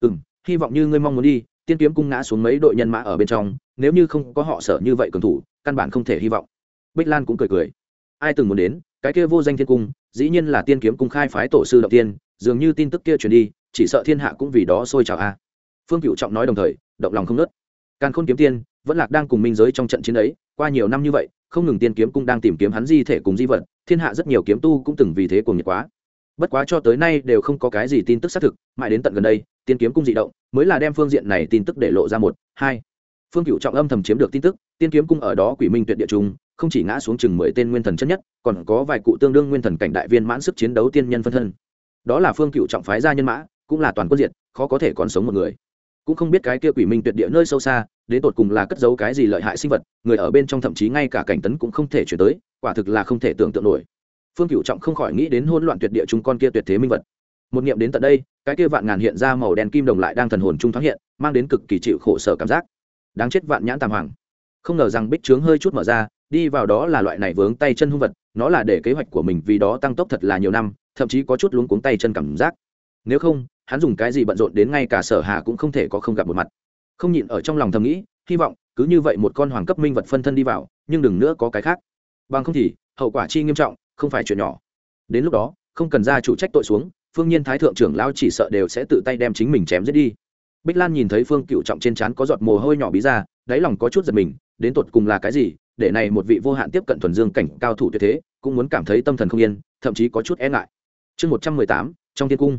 ừ m hy vọng như ngươi mong muốn đi, tiên kiếm cung ngã xuống mấy đội nhân mã ở bên trong, nếu như không có họ sợ như vậy cường thủ, căn bản không thể hy vọng. Bích lan cũng cười cười, ai từng muốn đến, cái kia vô danh thiên cung, dĩ nhiên là tiên kiếm cung khai phái tổ sư động tiên, dường như tin tức kia truyền đi, chỉ sợ thiên hạ cũng vì đó sôi trào a. Phương cựu trọng nói đồng thời, động lòng không nớt càn khôn kiếm tiên, vẫn lạc đang cùng minh giới trong trận chiến ấy, qua nhiều năm như vậy, không ngừng tiên kiếm cung đang tìm kiếm hắn di thể cùng di vật, thiên hạ rất nhiều kiếm tu cũng từng vì thế cùng nhiệt quá bất quá cho tới nay đều không có cái gì tin tức xác thực, mãi đến tận gần đây, tiên kiếm cung dị động mới là đem phương diện này tin tức để lộ ra một, hai. Phương cựu trọng âm thầm chiếm được tin tức, tiên kiếm cung ở đó quỷ minh tuyệt địa trung, không chỉ ngã xuống chừng mười tên nguyên thần chất nhất, còn có vài cụ tương đương nguyên thần cảnh đại viên mãn sức chiến đấu tiên nhân phân thân. Đó là phương cựu trọng phái gia nhân mã, cũng là toàn quân diệt, khó có thể còn sống một người. Cũng không biết cái kia quỷ minh tuyệt địa nơi sâu xa, đến tột cùng là cất giấu cái gì lợi hại sinh vật, người ở bên trong thậm chí ngay cả cảnh tấn cũng không thể chuyển tới, quả thực là không thể tưởng tượng nổi phương cựu trọng không khỏi nghĩ đến hôn loạn tuyệt địa chúng con kia tuyệt thế minh vật. Một nghiệm đến tận đây, cái kia vạn ngàn hiện ra màu đen kim đồng lại đang thần hồn trung thoáng hiện, mang đến cực kỳ chịu khổ sở cảm giác. Đáng chết vạn nhãn tàm hoàng. Không ngờ rằng bích trướng hơi chút mở ra, đi vào đó là loại này vướng tay chân hung vật, nó là để kế hoạch của mình vì đó tăng tốc thật là nhiều năm, thậm chí có chút luống cuống tay chân cảm giác. Nếu không, hắn dùng cái gì bận rộn đến ngay cả sở hà cũng không thể có không gặp một mặt. Không nhịn ở trong lòng thầm nghĩ, hy vọng, cứ như vậy một con hoàng cấp minh vật phân thân đi vào, nhưng đừng nữa có cái khác. Bằng không thì, hậu quả chi nghiêm trọng không phải chuyện nhỏ. Đến lúc đó, không cần ra chủ trách tội xuống, phương nhiên thái thượng trưởng lao chỉ sợ đều sẽ tự tay đem chính mình chém giết đi. Bích lan nhìn thấy phương cựu trọng trên trán có giọt mồ hôi nhỏ bí ra, đáy lòng có chút giật mình, đến tột cùng là cái gì, để này một vị vô hạn tiếp cận thuần dương cảnh cao thủ tuyệt thế, cũng muốn cảm thấy tâm thần không yên, thậm chí có chút e ngại. Chương một trăm mười tám, trong thiên cung.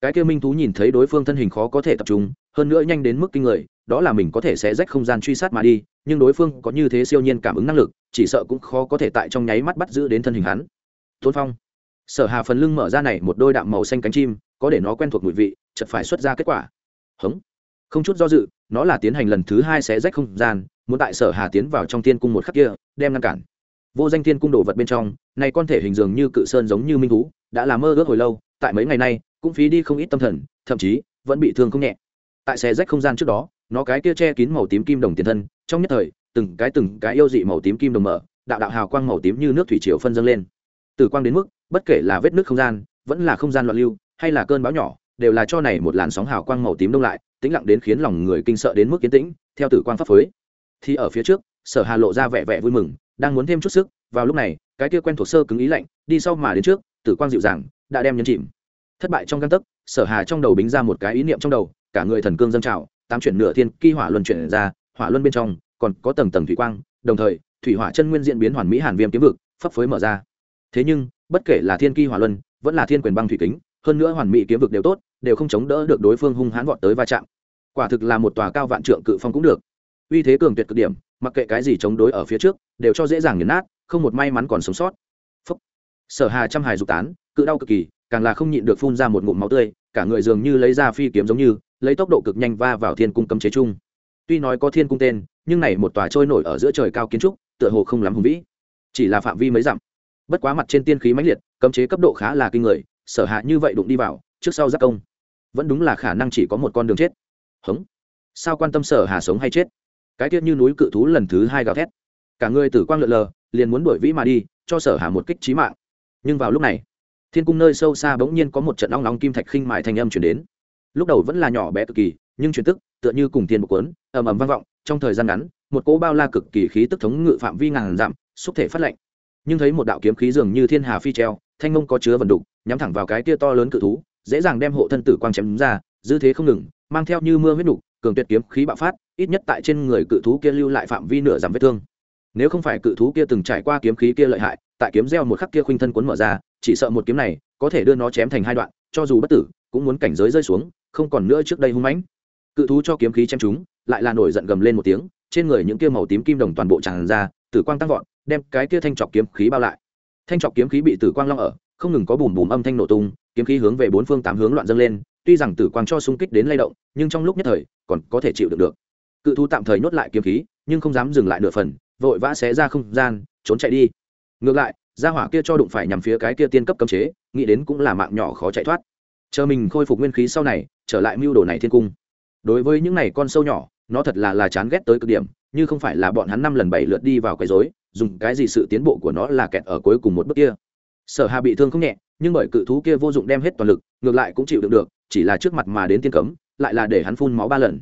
Cái kia minh thú nhìn thấy đối phương thân hình khó có thể tập trung, hơn nữa nhanh đến mức kinh người, đó là mình có thể sẽ rách không gian truy sát mà đi, nhưng đối phương có như thế siêu nhiên cảm ứng năng lực, chỉ sợ cũng khó có thể tại trong nháy mắt bắt giữ đến thân hình hắn tôn phong. Sở hà phần lưng mở ra này một đôi đạm màu xanh cánh chim, có để nó quen thuộc mùi vị chật phải xuất ra kết quả. Hống. Không chút do dự, nó là tiến hành lần thứ hai sẽ rách không gian, muốn tại sở hà tiến vào trong thiên cung một khắc kia, đem ngăn cản. Vô danh thiên cung đồ vật bên trong, này con thể hình dường như cự sơn giống như minh thú, đã làm mơ ước hồi lâu, tại mấy ngày nay, cũng phí đi không ít tâm thần, thậm chí, vẫn bị thương không nhẹ. Tại xe rách không gian trước đó, nó cái kia che kín màu tím kim đồng tiền thân, trong nhất thời, từng cái từng cái yêu dị màu tím kim đồng mở, đạo đạo hào quang màu tím như nước thủy triều phân dâng lên từ quang đến mức, bất kể là vết nước không gian, vẫn là không gian loạn lưu, hay là cơn bão nhỏ, đều là cho này một làn sóng hào quang màu tím đông lại, tĩnh lặng đến khiến lòng người kinh sợ đến mức kiến tĩnh, theo tử quang pháp phới thì ở phía trước, sở hà lộ ra vẻ vẻ vui mừng, đang muốn thêm chút sức, vào lúc này, cái kia quen thuộc sơ cứng ý lạnh, đi sau mà đến trước, tử quang dịu dàng, đã đem nhấn chìm. Thất bại trong căn tấc, sở hà trong đầu bính ra một cái ý niệm trong đầu, cả người thần cương dâng trào, tám chuyển nửa thiên, kỳ hỏa luân chuyển ra, hỏa luân bên trong, còn có tầng tầng thủy quang, đồng thời, thủy hỏa chân nguyên diễn biến hoàn mỹ hàn viêm kiếm vực phấp phới mở ra thế nhưng, bất kể là thiên kỳ hỏa luân, vẫn là thiên quyền băng thủy kính, hơn nữa hoàn mỹ kiếm vực đều tốt, đều không chống đỡ được đối phương hung hãn vọt tới va chạm. Quả thực là một tòa cao vạn trượng cự phong cũng được. Uy thế cường tuyệt cực điểm, mặc kệ cái gì chống đối ở phía trước, đều cho dễ dàng nghiền nát, không một may mắn còn sống sót. Phúc. sở hà trăm hài dục tán, cự đau cực kỳ, càng là không nhịn được phun ra một ngụm máu tươi, cả người dường như lấy ra phi kiếm giống như, lấy tốc độ cực nhanh va vào thiên cung cấm chế chung. Tuy nói có thiên cung tên, nhưng này một tòa trôi nổi ở giữa trời cao kiến trúc, tựa hồ không lắm hùng vĩ. Chỉ là phạm vi mấy dặm bất quá mặt trên tiên khí mãnh liệt, cấm chế cấp độ khá là kinh người, sở hạ như vậy đụng đi vào, trước sau giác công. Vẫn đúng là khả năng chỉ có một con đường chết. Hống. Sao quan tâm sở hà sống hay chết? Cái tiết như núi cự thú lần thứ hai gào thét. Cả người tử quang lượn lờ, liền muốn đuổi vĩ mà đi, cho sở hà một kích trí mạng. Nhưng vào lúc này, thiên cung nơi sâu xa bỗng nhiên có một trận long nóng kim thạch khinh mại thành âm chuyển đến. Lúc đầu vẫn là nhỏ bé cực kỳ, nhưng chuyển tức, tựa như cùng tiền một cuốn, ầm ầm vang vọng, trong thời gian ngắn, một cỗ bao la cực kỳ khí tức thống ngự phạm vi ngàn dặm, xúc thể phát lệnh nhưng thấy một đạo kiếm khí dường như thiên hà phi treo, thanh mông có chứa vần đục, nhắm thẳng vào cái kia to lớn cự thú, dễ dàng đem hộ thân tử quang chém ra, dư thế không ngừng, mang theo như mưa huyết đục cường tuyệt kiếm khí bạo phát, ít nhất tại trên người cự thú kia lưu lại phạm vi nửa giảm vết thương. Nếu không phải cự thú kia từng trải qua kiếm khí kia lợi hại, tại kiếm gieo một khắc kia khuynh thân cuốn mở ra, chỉ sợ một kiếm này có thể đưa nó chém thành hai đoạn, cho dù bất tử, cũng muốn cảnh giới rơi xuống, không còn nữa trước đây hung mãnh. Cự thú cho kiếm khí chém chúng lại là nổi giận gầm lên một tiếng, trên người những kia màu tím kim đồng toàn bộ tràn ra, tử quang tăng vọt đem cái kia thanh trọc kiếm khí bao lại. Thanh trọc kiếm khí bị tử quang long ở, không ngừng có bùm bùm âm thanh nổ tung, kiếm khí hướng về bốn phương tám hướng loạn dâng lên, tuy rằng tử quang cho xung kích đến lay động, nhưng trong lúc nhất thời, còn có thể chịu được được. Cự thú tạm thời nhốt lại kiếm khí, nhưng không dám dừng lại nửa phần, vội vã xé ra không gian, trốn chạy đi. Ngược lại, gia hỏa kia cho đụng phải nhằm phía cái kia tiên cấp cấm chế, nghĩ đến cũng là mạng nhỏ khó chạy thoát. Chờ mình khôi phục nguyên khí sau này, trở lại mưu đồ này thiên cung. Đối với những này con sâu nhỏ nó thật là là chán ghét tới cực điểm, như không phải là bọn hắn năm lần bảy lượt đi vào quấy rối, dùng cái gì sự tiến bộ của nó là kẹt ở cuối cùng một bước kia. Sở hà bị thương không nhẹ, nhưng bởi cự thú kia vô dụng đem hết toàn lực, ngược lại cũng chịu đựng được, chỉ là trước mặt mà đến tiên cấm, lại là để hắn phun máu ba lần.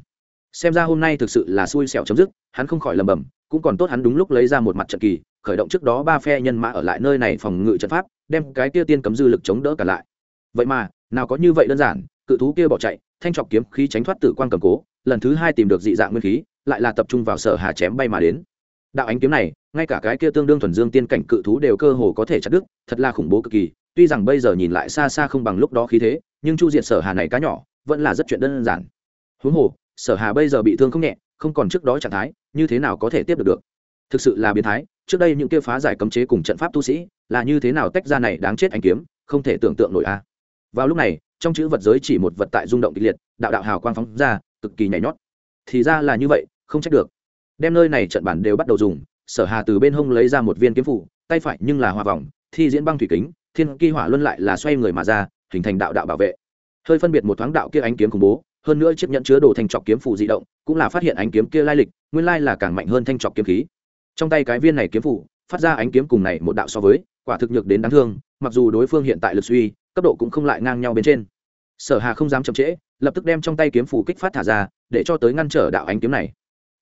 Xem ra hôm nay thực sự là xui xẻo chấm dứt, hắn không khỏi lầm bầm cũng còn tốt hắn đúng lúc lấy ra một mặt trận kỳ, khởi động trước đó ba phe nhân mã ở lại nơi này phòng ngự trận pháp, đem cái kia tiên cấm dư lực chống đỡ cả lại. Vậy mà, nào có như vậy đơn giản, cự thú kia bỏ chạy, thanh trọc kiếm khí tránh thoát tử quan cầm cố lần thứ hai tìm được dị dạng nguyên khí, lại là tập trung vào sở hà chém bay mà đến. Đạo ánh kiếm này, ngay cả cái kia tương đương thuần dương tiên cảnh cự thú đều cơ hồ có thể chặt đứt, thật là khủng bố cực kỳ, tuy rằng bây giờ nhìn lại xa xa không bằng lúc đó khí thế, nhưng chu diệt sở hà này cá nhỏ, vẫn là rất chuyện đơn giản. Huống hồ, sở hà bây giờ bị thương không nhẹ, không còn trước đó trạng thái, như thế nào có thể tiếp được được? Thực sự là biến thái, trước đây những kia phá giải cấm chế cùng trận pháp tu sĩ, là như thế nào tách ra này đáng chết anh kiếm, không thể tưởng tượng nổi a. Vào lúc này, trong chữ vật giới chỉ một vật tại rung động kịch liệt, đạo đạo hào quang phóng ra cực kỳ nhảy nhót. Thì ra là như vậy, không trách được. Đem nơi này trận bản đều bắt đầu dùng, sở hà từ bên hông lấy ra một viên kiếm phủ, tay phải nhưng là hoa vòng, thi diễn băng thủy kính, thiên kỳ hỏa luân lại là xoay người mà ra, hình thành đạo đạo bảo vệ. Hơi phân biệt một thoáng đạo kia ánh kiếm khủng bố, hơn nữa chiếc nhận chứa đồ thanh trọc kiếm phủ di động, cũng là phát hiện ánh kiếm kia lai lịch, nguyên lai là càng mạnh hơn thanh trọc kiếm khí. Trong tay cái viên này kiếm phủ, phát ra ánh kiếm cùng này một đạo so với, quả thực nhược đến đáng thương, mặc dù đối phương hiện tại lực suy, cấp độ cũng không lại ngang nhau bên trên sở hà không dám chậm trễ, lập tức đem trong tay kiếm phủ kích phát thả ra, để cho tới ngăn trở đạo ánh kiếm này.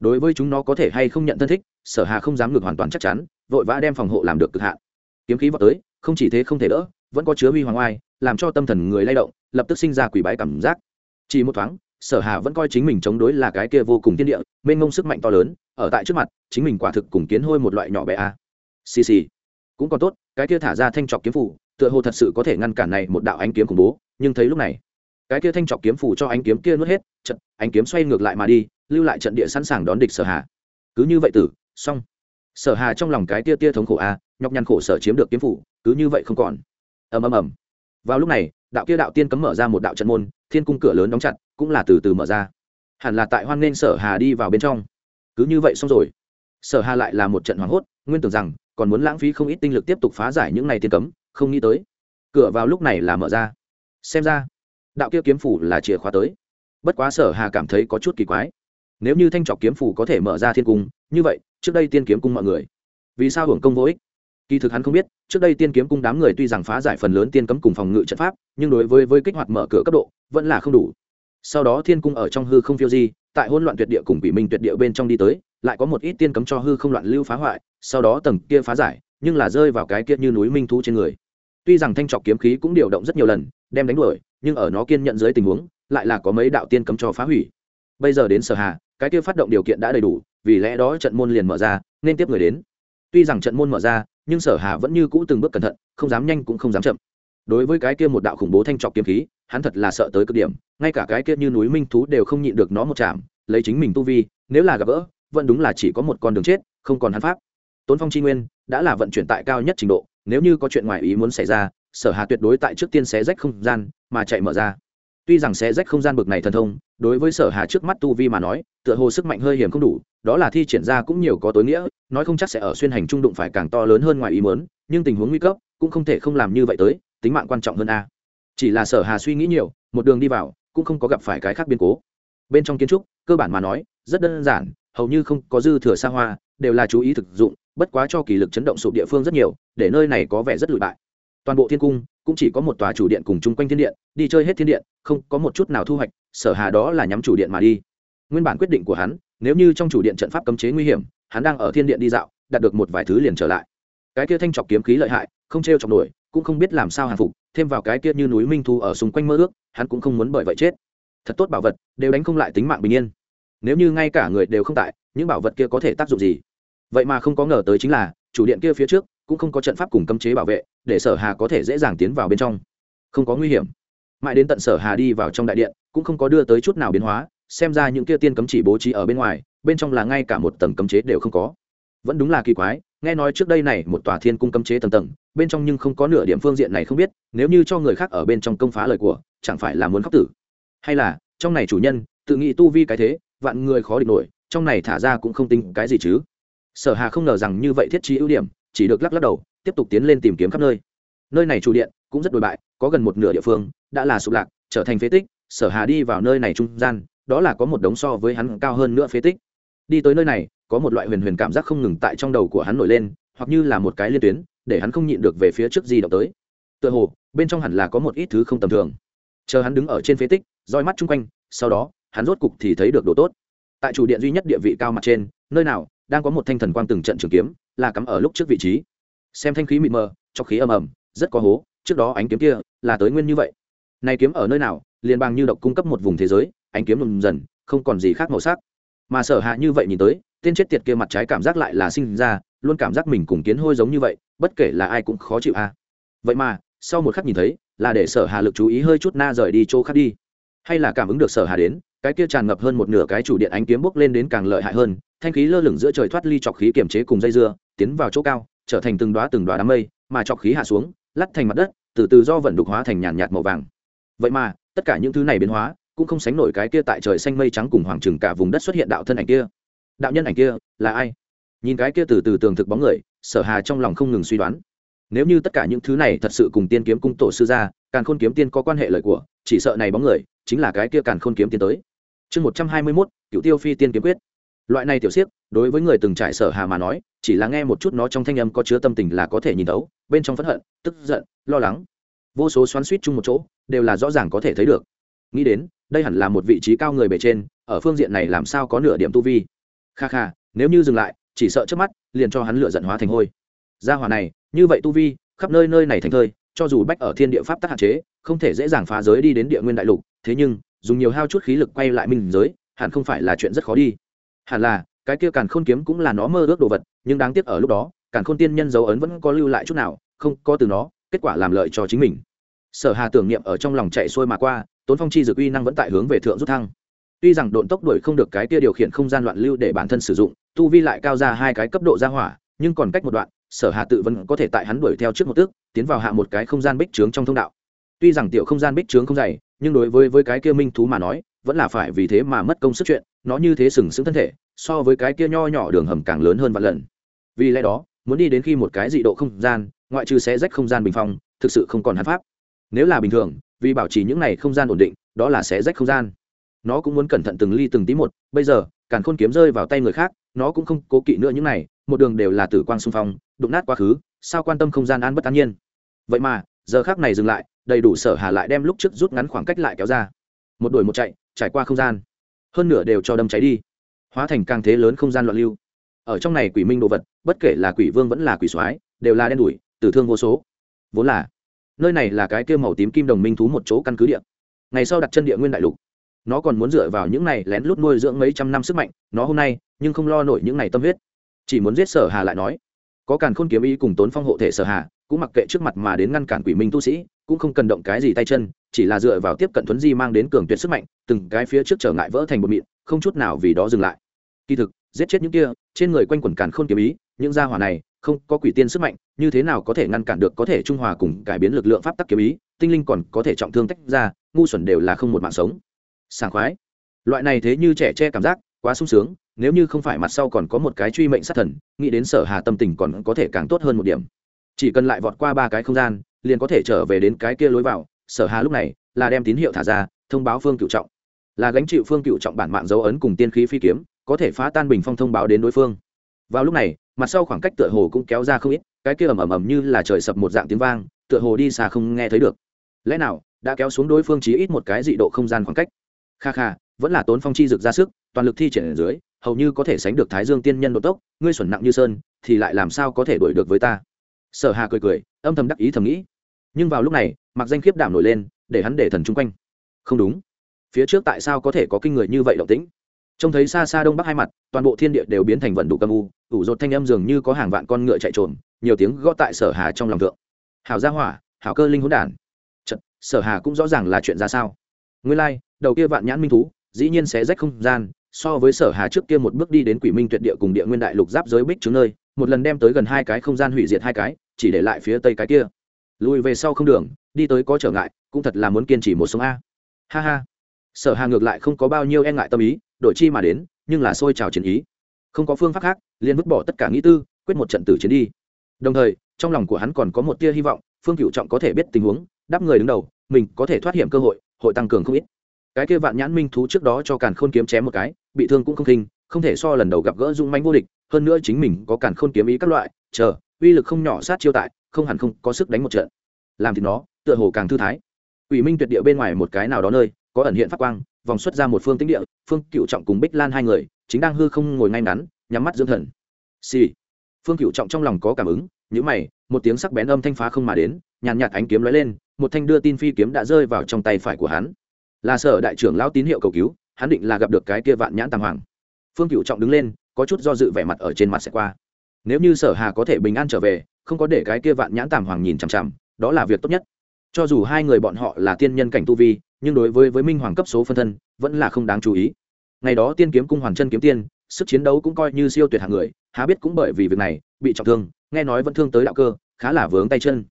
Đối với chúng nó có thể hay không nhận thân thích, sở hà không dám ngược hoàn toàn chắc chắn, vội vã đem phòng hộ làm được cực hạn. Kiếm khí vào tới, không chỉ thế không thể đỡ, vẫn có chứa huy hoàng oai, làm cho tâm thần người lay động, lập tức sinh ra quỷ bái cảm giác. Chỉ một thoáng, sở hà vẫn coi chính mình chống đối là cái kia vô cùng tiên địa, mênh mông sức mạnh to lớn, ở tại trước mặt, chính mình quả thực cùng kiến hôi một loại nhỏ bé a. Xì xì. Cũng còn tốt, cái kia thả ra thanh trọc kiếm phủ tựa hồ thật sự có thể ngăn cản này một đạo ánh kiếm khủng bố nhưng thấy lúc này, cái kia thanh trọc kiếm phủ cho ánh kiếm kia nuốt hết, trận, ánh kiếm xoay ngược lại mà đi, lưu lại trận địa sẵn sàng đón địch sở hà. Cứ như vậy tử, xong. Sở hà trong lòng cái tia tia thống khổ a, nhọc nhằn khổ sở chiếm được kiếm phủ cứ như vậy không còn. Ầm ầm ầm. Vào lúc này, đạo kia đạo tiên cấm mở ra một đạo trận môn, thiên cung cửa lớn đóng chặt, cũng là từ từ mở ra. Hẳn là tại hoan nên sở hà đi vào bên trong. Cứ như vậy xong rồi. Sở hà lại là một trận hoảng hốt, nguyên tưởng rằng còn muốn lãng phí không ít tinh lực tiếp tục phá giải những này tiên cấm, không nghĩ tới. Cửa vào lúc này là mở ra xem ra, đạo kia kiếm phủ là chìa khóa tới. Bất quá sở hà cảm thấy có chút kỳ quái. Nếu như thanh trọc kiếm phủ có thể mở ra thiên cung, như vậy, trước đây tiên kiếm cung mọi người, vì sao hưởng công vô ích? Kỳ thực hắn không biết, trước đây tiên kiếm cung đám người tuy rằng phá giải phần lớn tiên cấm cùng phòng ngự trận pháp, nhưng đối với với kích hoạt mở cửa cấp độ, vẫn là không đủ. Sau đó thiên cung ở trong hư không phiêu di, tại hỗn loạn tuyệt địa cùng bị minh tuyệt địa bên trong đi tới, lại có một ít tiên cấm cho hư không loạn lưu phá hoại, sau đó tầng kia phá giải, nhưng là rơi vào cái kia như núi minh thú trên người tuy rằng thanh trọc kiếm khí cũng điều động rất nhiều lần, đem đánh đuổi, nhưng ở nó kiên nhận dưới tình huống, lại là có mấy đạo tiên cấm cho phá hủy. Bây giờ đến sở hà, cái kia phát động điều kiện đã đầy đủ, vì lẽ đó trận môn liền mở ra, nên tiếp người đến. Tuy rằng trận môn mở ra, nhưng sở hà vẫn như cũ từng bước cẩn thận, không dám nhanh cũng không dám chậm. Đối với cái kia một đạo khủng bố thanh trọc kiếm khí, hắn thật là sợ tới cực điểm, ngay cả cái kia như núi minh thú đều không nhịn được nó một chạm, lấy chính mình tu vi, nếu là gặp gỡ, vẫn đúng là chỉ có một con đường chết, không còn hắn pháp. Tốn phong chi nguyên đã là vận chuyển tại cao nhất trình độ nếu như có chuyện ngoài ý muốn xảy ra, sở hà tuyệt đối tại trước tiên xé rách không gian, mà chạy mở ra. Tuy rằng xé rách không gian bực này thần thông, đối với sở hà trước mắt tu vi mà nói, tựa hồ sức mạnh hơi hiểm không đủ, đó là thi triển ra cũng nhiều có tối nghĩa, nói không chắc sẽ ở xuyên hành trung đụng phải càng to lớn hơn ngoài ý muốn, nhưng tình huống nguy cấp cũng không thể không làm như vậy tới, tính mạng quan trọng hơn a. Chỉ là sở hà suy nghĩ nhiều, một đường đi vào, cũng không có gặp phải cái khác biến cố. Bên trong kiến trúc, cơ bản mà nói, rất đơn giản, hầu như không có dư thừa xa hoa, đều là chú ý thực dụng bất quá cho kỳ lực chấn động sụp địa phương rất nhiều, để nơi này có vẻ rất lụi bại. Toàn bộ thiên cung cũng chỉ có một tòa chủ điện cùng chung quanh thiên điện, đi chơi hết thiên điện, không có một chút nào thu hoạch, sở hà đó là nhắm chủ điện mà đi. Nguyên bản quyết định của hắn, nếu như trong chủ điện trận pháp cấm chế nguy hiểm, hắn đang ở thiên điện đi dạo, đạt được một vài thứ liền trở lại. Cái kia thanh chọc kiếm khí lợi hại, không trêu chọc nổi, cũng không biết làm sao hàng phục, thêm vào cái kia như núi minh thu ở xung quanh mơ ước, hắn cũng không muốn bởi vậy chết. Thật tốt bảo vật, đều đánh không lại tính mạng bình yên. Nếu như ngay cả người đều không tại, những bảo vật kia có thể tác dụng gì? Vậy mà không có ngờ tới chính là, chủ điện kia phía trước cũng không có trận pháp cùng cấm chế bảo vệ, để sở hà có thể dễ dàng tiến vào bên trong. Không có nguy hiểm. Mãi đến tận sở hà đi vào trong đại điện, cũng không có đưa tới chút nào biến hóa, xem ra những kia tiên cấm chỉ bố trí ở bên ngoài, bên trong là ngay cả một tầng cấm chế đều không có. Vẫn đúng là kỳ quái, nghe nói trước đây này một tòa thiên cung cấm chế tầng tầng, bên trong nhưng không có nửa điểm phương diện này không biết, nếu như cho người khác ở bên trong công phá lời của, chẳng phải là muốn khóc tử. Hay là, trong này chủ nhân, tự nghĩ tu vi cái thế, vạn người khó địch nổi, trong này thả ra cũng không tính cái gì chứ sở hà không ngờ rằng như vậy thiết trí ưu điểm, chỉ được lắc lắc đầu, tiếp tục tiến lên tìm kiếm khắp nơi. Nơi này chủ điện cũng rất đồi bại, có gần một nửa địa phương đã là sụp lạc, trở thành phế tích. Sở hà đi vào nơi này trung gian, đó là có một đống so với hắn cao hơn nữa phế tích. Đi tới nơi này, có một loại huyền huyền cảm giác không ngừng tại trong đầu của hắn nổi lên, hoặc như là một cái liên tuyến, để hắn không nhịn được về phía trước di động tới. Tựa hồ, bên trong hẳn là có một ít thứ không tầm thường. Chờ hắn đứng ở trên phế tích, roi mắt chung quanh, sau đó, hắn rốt cục thì thấy được đồ tốt. Tại chủ điện duy nhất địa vị cao mặt trên, nơi nào đang có một thanh thần quang từng trận trường kiếm, là cắm ở lúc trước vị trí. Xem thanh khí mịt mờ, cho khí ầm ầm, rất có hố, trước đó ánh kiếm kia là tới nguyên như vậy. Này kiếm ở nơi nào, liền bang như độc cung cấp một vùng thế giới, ánh kiếm lùm dần, không còn gì khác màu sắc. Mà sở hạ như vậy nhìn tới, tên chết tiệt kia mặt trái cảm giác lại là sinh ra, luôn cảm giác mình cùng kiến hôi giống như vậy, bất kể là ai cũng khó chịu a. Vậy mà, sau một khắc nhìn thấy, là để sở hà lực chú ý hơi chút na rời đi chỗ khác đi. Hay là cảm ứng được sở hà đến cái kia tràn ngập hơn một nửa cái chủ điện ánh kiếm bốc lên đến càng lợi hại hơn, thanh khí lơ lửng giữa trời thoát ly chọc khí kiềm chế cùng dây dưa, tiến vào chỗ cao, trở thành từng đoá từng đoá đám mây, mà chọc khí hạ xuống, lắt thành mặt đất, từ từ do vận đục hóa thành nhàn nhạt màu vàng. Vậy mà, tất cả những thứ này biến hóa, cũng không sánh nổi cái kia tại trời xanh mây trắng cùng hoàng trừng cả vùng đất xuất hiện đạo thân ảnh kia. Đạo nhân ảnh kia, là ai? Nhìn cái kia từ từ tường thực bóng người, sở hà trong lòng không ngừng suy đoán. Nếu như tất cả những thứ này thật sự cùng tiên kiếm cung tổ sư ra càn khôn kiếm tiên có quan hệ lợi của, chỉ sợ này bóng người, chính là cái kia càn khôn kiếm tiên tới chương một trăm hai mươi mốt cựu tiêu phi tiên kiếm quyết. Loại này tiểu siếc, đối với người từng trải sở hà mà nói, chỉ là nghe một chút nó trong thanh âm có chứa tâm tình là có thể nhìn thấu, bên trong phẫn hận, tức giận, lo lắng. Vô số xoắn suýt chung một chỗ, đều là rõ ràng có thể thấy được. Nghĩ đến, đây hẳn là một vị trí cao người bề trên, ở phương diện này làm sao có nửa điểm tu vi. Kha kha, nếu như dừng lại, chỉ sợ trước mắt, liền cho hắn lựa giận hóa thành hôi. Gia hỏa này, như vậy tu vi, khắp nơi nơi này thành thơi, cho dù bách ở thiên địa pháp tắc hạn chế, không thể dễ dàng phá giới đi đến địa nguyên đại lục, thế nhưng dùng nhiều hao chút khí lực quay lại minh giới, hẳn không phải là chuyện rất khó đi. Hẳn là, cái kia càn khôn kiếm cũng là nó mơ ước đồ vật, nhưng đáng tiếc ở lúc đó, càn khôn tiên nhân dấu ấn vẫn có lưu lại chút nào, không có từ nó, kết quả làm lợi cho chính mình. Sở hà tưởng niệm ở trong lòng chạy xuôi mà qua, tốn phong chi dược uy năng vẫn tại hướng về thượng rút thăng. Tuy rằng độn tốc đuổi không được cái kia điều khiển không gian loạn lưu để bản thân sử dụng, tu vi lại cao ra hai cái cấp độ ra hỏa, nhưng còn cách một đoạn, sở hà tự vẫn có thể tại hắn đuổi theo trước một tước, tiến vào hạ một cái không gian bích trướng trong thông đạo. Tuy rằng tiểu không gian bích trướng không dày nhưng đối với với cái kia minh thú mà nói, vẫn là phải vì thế mà mất công sức chuyện, nó như thế sừng sững thân thể, so với cái kia nho nhỏ đường hầm càng lớn hơn vạn lần. Vì lẽ đó, muốn đi đến khi một cái dị độ không gian, ngoại trừ sẽ rách không gian bình phong, thực sự không còn hắn pháp. Nếu là bình thường, vì bảo trì những này không gian ổn định, đó là sẽ rách không gian. Nó cũng muốn cẩn thận từng ly từng tí một, bây giờ, càn khôn kiếm rơi vào tay người khác, nó cũng không cố kỵ nữa những này, một đường đều là tử quang xung phong, đụng nát quá khứ, sao quan tâm không gian an bất an nhiên? Vậy mà giờ khác này dừng lại, đầy đủ sở hà lại đem lúc trước rút ngắn khoảng cách lại kéo ra. Một đuổi một chạy, trải qua không gian, hơn nửa đều cho đâm cháy đi. Hóa thành càng thế lớn không gian loạn lưu. Ở trong này quỷ minh đồ vật, bất kể là quỷ vương vẫn là quỷ soái, đều là đen đủi, tử thương vô số. Vốn là, nơi này là cái kia màu tím kim đồng minh thú một chỗ căn cứ địa. Ngày sau đặt chân địa nguyên đại lục. Nó còn muốn dựa vào những này lén lút nuôi dưỡng mấy trăm năm sức mạnh, nó hôm nay, nhưng không lo nổi những này tâm huyết. Chỉ muốn giết sở hà lại nói, có càn khôn kiếm ý cùng tốn phong hộ thể sở hà cũng mặc kệ trước mặt mà đến ngăn cản quỷ minh tu sĩ, cũng không cần động cái gì tay chân, chỉ là dựa vào tiếp cận thuấn di mang đến cường tuyệt sức mạnh, từng cái phía trước trở ngại vỡ thành một mịn, không chút nào vì đó dừng lại. Kỳ thực, giết chết những kia, trên người quanh quẩn càn khôn kiếm ý, những gia hỏa này, không có quỷ tiên sức mạnh, như thế nào có thể ngăn cản được, có thể trung hòa cùng cải biến lực lượng pháp tắc kiếm ý, tinh linh còn có thể trọng thương tách ra, ngu xuẩn đều là không một mạng sống. Sảng khoái. Loại này thế như trẻ che cảm giác, quá sung sướng, nếu như không phải mặt sau còn có một cái truy mệnh sát thần, nghĩ đến sở hà tâm tình còn có thể càng tốt hơn một điểm chỉ cần lại vọt qua ba cái không gian, liền có thể trở về đến cái kia lối vào, sở hà lúc này là đem tín hiệu thả ra, thông báo phương cựu trọng. Là gánh chịu phương cựu trọng bản mạng dấu ấn cùng tiên khí phi kiếm, có thể phá tan bình phong thông báo đến đối phương. Vào lúc này, mặt sau khoảng cách tựa hồ cũng kéo ra không ít, cái kia ầm ầm ầm như là trời sập một dạng tiếng vang, tựa hồ đi xa không nghe thấy được. Lẽ nào, đã kéo xuống đối phương chí ít một cái dị độ không gian khoảng cách? Kha kha, vẫn là tốn phong chi dực ra sức, toàn lực thi triển ở dưới, hầu như có thể sánh được thái dương tiên nhân độ tốc, ngươi xuẩn nặng như sơn, thì lại làm sao có thể đuổi được với ta? Sở hà cười cười âm thầm đắc ý thầm nghĩ. Nhưng vào lúc này mặc danh khiếp đảm nổi lên để hắn để thần chung quanh. Không đúng. Phía trước tại sao có thể có kinh người như vậy động tĩnh? Trông thấy xa xa đông bắc hai mặt toàn bộ thiên địa đều biến thành vận đủ cầm u ủ rột thanh âm dường như có hàng vạn con ngựa chạy trồn nhiều tiếng gõ tại sở hà trong lòng thượng. Hảo gia hỏa hảo cơ linh hỗn đản. Chật, sở hà cũng rõ ràng là chuyện ra sao. Nguyên lai like, đầu kia vạn nhãn minh thú dĩ nhiên sẽ rách không gian so với sở hà trước kia một bước đi đến quỷ minh tuyệt địa cùng địa nguyên đại lục giáp giới bích chứng nơi một lần đem tới gần hai cái không gian hủy diệt hai cái chỉ để lại phía tây cái kia. Lùi về sau không đường, đi tới có trở ngại, cũng thật là muốn kiên trì một sống a. Ha ha. Sở hà ngược lại không có bao nhiêu e ngại tâm ý, đổi chi mà đến, nhưng là sôi trào chiến ý. Không có phương pháp khác, liền vứt bỏ tất cả nghĩ tư, quyết một trận tử chiến đi. Đồng thời, trong lòng của hắn còn có một tia hy vọng, phương cựu trọng có thể biết tình huống, đáp người đứng đầu, mình có thể thoát hiểm cơ hội hội tăng cường không ít. Cái kia vạn nhãn minh thú trước đó cho càn khôn kiếm chém một cái, bị thương cũng không khinh không thể so lần đầu gặp gỡ dung manh vô địch, hơn nữa chính mình có càn khôn kiếm ý các loại, chờ uy lực không nhỏ sát chiêu tại, không hẳn không có sức đánh một trận. Làm thì nó, tựa hồ càng thư thái. Ủy minh tuyệt địa bên ngoài một cái nào đó nơi, có ẩn hiện phát quang, vòng xuất ra một phương tĩnh địa, phương cựu trọng cùng bích lan hai người, chính đang hư không ngồi ngay ngắn, nhắm mắt dưỡng thần. Xì、sì. phương cựu trọng trong lòng có cảm ứng nhữ mày, một tiếng sắc bén âm thanh phá không mà đến, nhàn nhạt ánh kiếm lóe lên, một thanh đưa tin phi kiếm đã rơi vào trong tay phải của hắn. Là sở đại trưởng lão tín hiệu cầu cứu, hắn định là gặp được cái kia vạn nhãn tàng hoàng. Phương cựu trọng đứng lên, có chút do dự vẻ mặt ở trên mặt sẽ qua nếu như sở hà có thể bình an trở về, không có để cái kia vạn nhãn tàm hoàng nhìn chằm chằm, đó là việc tốt nhất. Cho dù hai người bọn họ là tiên nhân cảnh tu vi, nhưng đối với với minh hoàng cấp số phân thân, vẫn là không đáng chú ý. Ngày đó tiên kiếm cung hoàng chân kiếm tiên, sức chiến đấu cũng coi như siêu tuyệt hạng người, há biết cũng bởi vì việc này, bị trọng thương, nghe nói vẫn thương tới đạo cơ, khá là vướng tay chân.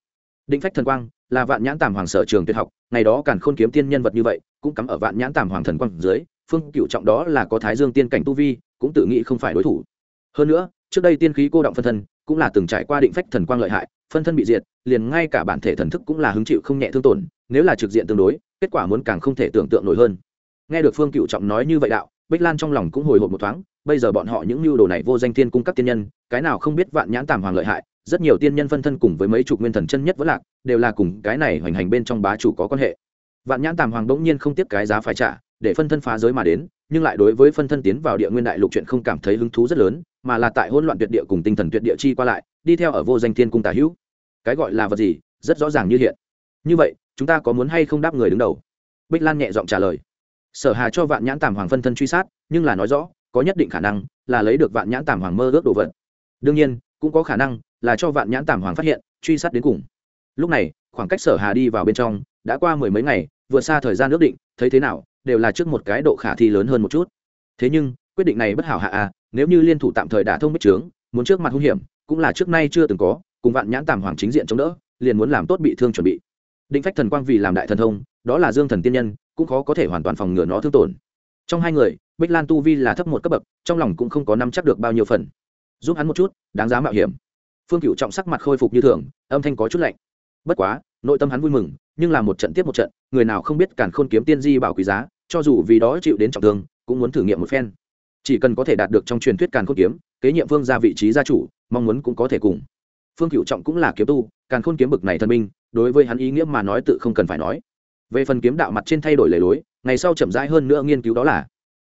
Định phách thần quang là vạn nhãn tàm hoàng sở trường tuyệt học, ngày đó càn khôn kiếm tiên nhân vật như vậy, cũng cắm ở vạn nhãn tàm hoàng thần quang dưới, phương cựu trọng đó là có thái dương tiên cảnh tu vi, cũng tự nghĩ không phải đối thủ. Hơn nữa trước đây tiên khí cô động phân thân, cũng là từng trải qua định phách thần quang lợi hại, phân thân bị diệt, liền ngay cả bản thể thần thức cũng là hứng chịu không nhẹ thương tổn, nếu là trực diện tương đối, kết quả muốn càng không thể tưởng tượng nổi hơn. Nghe được phương cựu trọng nói như vậy đạo, bích lan trong lòng cũng hồi hộp một thoáng, bây giờ bọn họ những mưu đồ này vô danh thiên cung cấp tiên nhân, cái nào không biết vạn nhãn tàm hoàng lợi hại, rất nhiều tiên nhân phân thân cùng với mấy chục nguyên thần chân nhất vẫn lạc, đều là cùng cái này hoành hành bên trong bá chủ có quan hệ. Vạn nhãn tàm hoàng bỗng nhiên không tiếp cái giá phải trả, để phân thân phá giới mà đến, nhưng lại đối với phân thân tiến vào địa nguyên đại lục chuyện không cảm thấy hứng thú rất lớn mà là tại hỗn loạn tuyệt địa cùng tinh thần tuyệt địa chi qua lại, đi theo ở vô danh thiên cung tả hữu. Cái gọi là vật gì, rất rõ ràng như hiện. Như vậy, chúng ta có muốn hay không đáp người đứng đầu? Bích lan nhẹ giọng trả lời. Sở hà cho vạn nhãn tàm hoàng phân thân truy sát, nhưng là nói rõ, có nhất định khả năng là lấy được vạn nhãn tàm hoàng mơ ước đồ vật. Đương nhiên, cũng có khả năng là cho vạn nhãn tàm hoàng phát hiện, truy sát đến cùng. Lúc này, khoảng cách sở hà đi vào bên trong đã qua mười mấy ngày, vượt xa thời gian ước định, thấy thế nào, đều là trước một cái độ khả thi lớn hơn một chút. Thế nhưng, quyết định này bất hảo hạ à nếu như liên thủ tạm thời đả thông bích trướng, muốn trước mặt hung hiểm, cũng là trước nay chưa từng có, cùng vạn nhãn tàm hoàng chính diện chống đỡ, liền muốn làm tốt bị thương chuẩn bị. Định phách thần quang vì làm đại thần thông, đó là dương thần tiên nhân, cũng khó có thể hoàn toàn phòng ngừa nó thương tổn. Trong hai người, bích lan tu vi là thấp một cấp bậc, trong lòng cũng không có năm chắc được bao nhiêu phần. Giúp hắn một chút, đáng giá mạo hiểm. Phương cựu trọng sắc mặt khôi phục như thường, âm thanh có chút lạnh. Bất quá, nội tâm hắn vui mừng, nhưng là một trận tiếp một trận, người nào không biết càn khôn kiếm tiên di bảo quý giá, cho dù vì đó chịu đến trọng thương, cũng muốn thử nghiệm một phen chỉ cần có thể đạt được trong truyền thuyết càn khôn kiếm, kế nhiệm phương ra vị trí gia chủ, mong muốn cũng có thể cùng. Phương cựu trọng cũng là kiếm tu, càn khôn kiếm bực này thần minh, đối với hắn ý nghĩa mà nói tự không cần phải nói. Về phần kiếm đạo mặt trên thay đổi lề lối, ngày sau chậm rãi hơn nữa nghiên cứu đó là,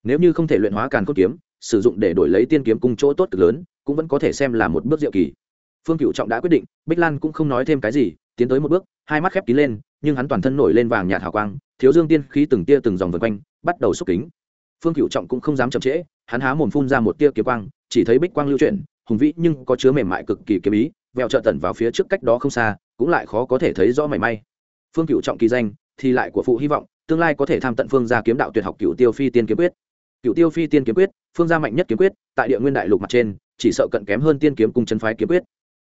nếu như không thể luyện hóa càn khôn kiếm, sử dụng để đổi lấy tiên kiếm cung chỗ tốt cực lớn, cũng vẫn có thể xem là một bước diệu kỳ. Phương cựu trọng đã quyết định, bích lan cũng không nói thêm cái gì, tiến tới một bước, hai mắt khép kín lên, nhưng hắn toàn thân nổi lên vàng nhạt hào quang, thiếu dương tiên khí từng tia từng dòng vân quanh, bắt đầu xúc kính. Phương cựu trọng cũng không dám chậm trễ hắn há mồm phun ra một tia kiếm quang, chỉ thấy bích quang lưu chuyển, hùng vĩ nhưng có chứa mềm mại cực kỳ kiếm ý, vẹo trợ tận vào phía trước cách đó không xa, cũng lại khó có thể thấy rõ mảy may. Phương cựu trọng kỳ danh, thì lại của phụ hy vọng, tương lai có thể tham tận phương gia kiếm đạo tuyệt học cựu tiêu phi tiên kiếm quyết. Cựu tiêu phi tiên kiếm quyết, phương gia mạnh nhất kiếm quyết, tại địa nguyên đại lục mặt trên, chỉ sợ cận kém hơn tiên kiếm cung chân phái kiếm quyết.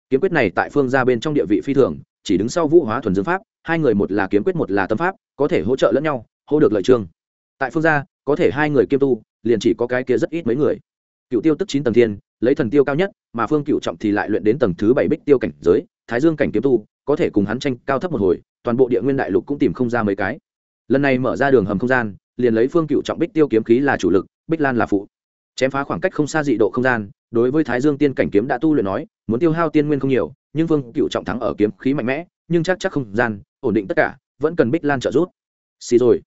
Kiếm quyết này tại phương gia bên trong địa vị phi thường, chỉ đứng sau vũ hóa thuần dương pháp, hai người một là kiếm quyết một là tâm pháp, có thể hỗ trợ lẫn nhau, hô được lợi trương. Tại phương gia, có thể hai người kiêm tu liền chỉ có cái kia rất ít mấy người. Cựu tiêu tức chín tầng thiên, lấy thần tiêu cao nhất, mà phương cựu trọng thì lại luyện đến tầng thứ bảy bích tiêu cảnh giới, thái dương cảnh kiếm tu, có thể cùng hắn tranh cao thấp một hồi, toàn bộ địa nguyên đại lục cũng tìm không ra mấy cái. Lần này mở ra đường hầm không gian, liền lấy phương cựu trọng bích tiêu kiếm khí là chủ lực, bích lan là phụ. Chém phá khoảng cách không xa dị độ không gian, đối với thái dương tiên cảnh kiếm đã tu luyện nói, muốn tiêu hao tiên nguyên không nhiều, nhưng vương cựu trọng thắng ở kiếm khí mạnh mẽ, nhưng chắc chắc không gian, ổn định tất cả, vẫn cần bích lan trợ giúp. Xì rồi.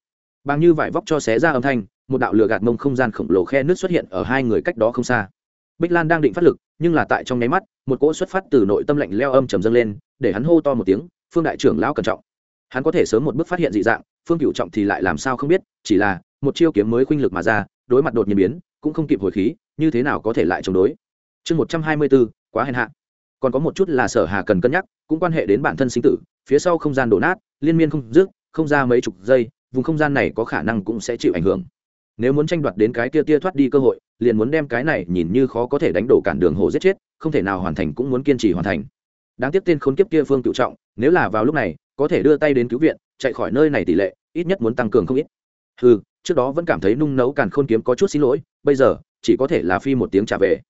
Bằng như vải vóc cho xé ra âm thanh một đạo lửa gạt mông không gian khổng lồ khe nước xuất hiện ở hai người cách đó không xa. Bích lan đang định phát lực, nhưng là tại trong nháy mắt, một cỗ xuất phát từ nội tâm lạnh leo âm trầm dâng lên, để hắn hô to một tiếng, phương đại trưởng lão cẩn trọng. Hắn có thể sớm một bước phát hiện dị dạng, phương cựu trọng thì lại làm sao không biết, chỉ là, một chiêu kiếm mới khuynh lực mà ra, đối mặt đột nhiên biến, cũng không kịp hồi khí, như thế nào có thể lại chống đối. Chương một trăm hai mươi bốn, quá hèn hạ. Còn có một chút là sở hà cần cân nhắc, cũng quan hệ đến bản thân sinh tử, phía sau không gian đổ nát, liên miên không dứt, không ra mấy chục giây, vùng không gian này có khả năng cũng sẽ chịu ảnh hưởng nếu muốn tranh đoạt đến cái tia tia thoát đi cơ hội, liền muốn đem cái này nhìn như khó có thể đánh đổ cản đường hồ giết chết, không thể nào hoàn thành cũng muốn kiên trì hoàn thành. Đáng tiếc tên khốn kiếp kia phương cựu trọng, nếu là vào lúc này, có thể đưa tay đến cứu viện, chạy khỏi nơi này tỷ lệ, ít nhất muốn tăng cường không ít. Ừ trước đó vẫn cảm thấy nung nấu càn khôn kiếm có chút xin lỗi, bây giờ, chỉ có thể là phi một tiếng trả về.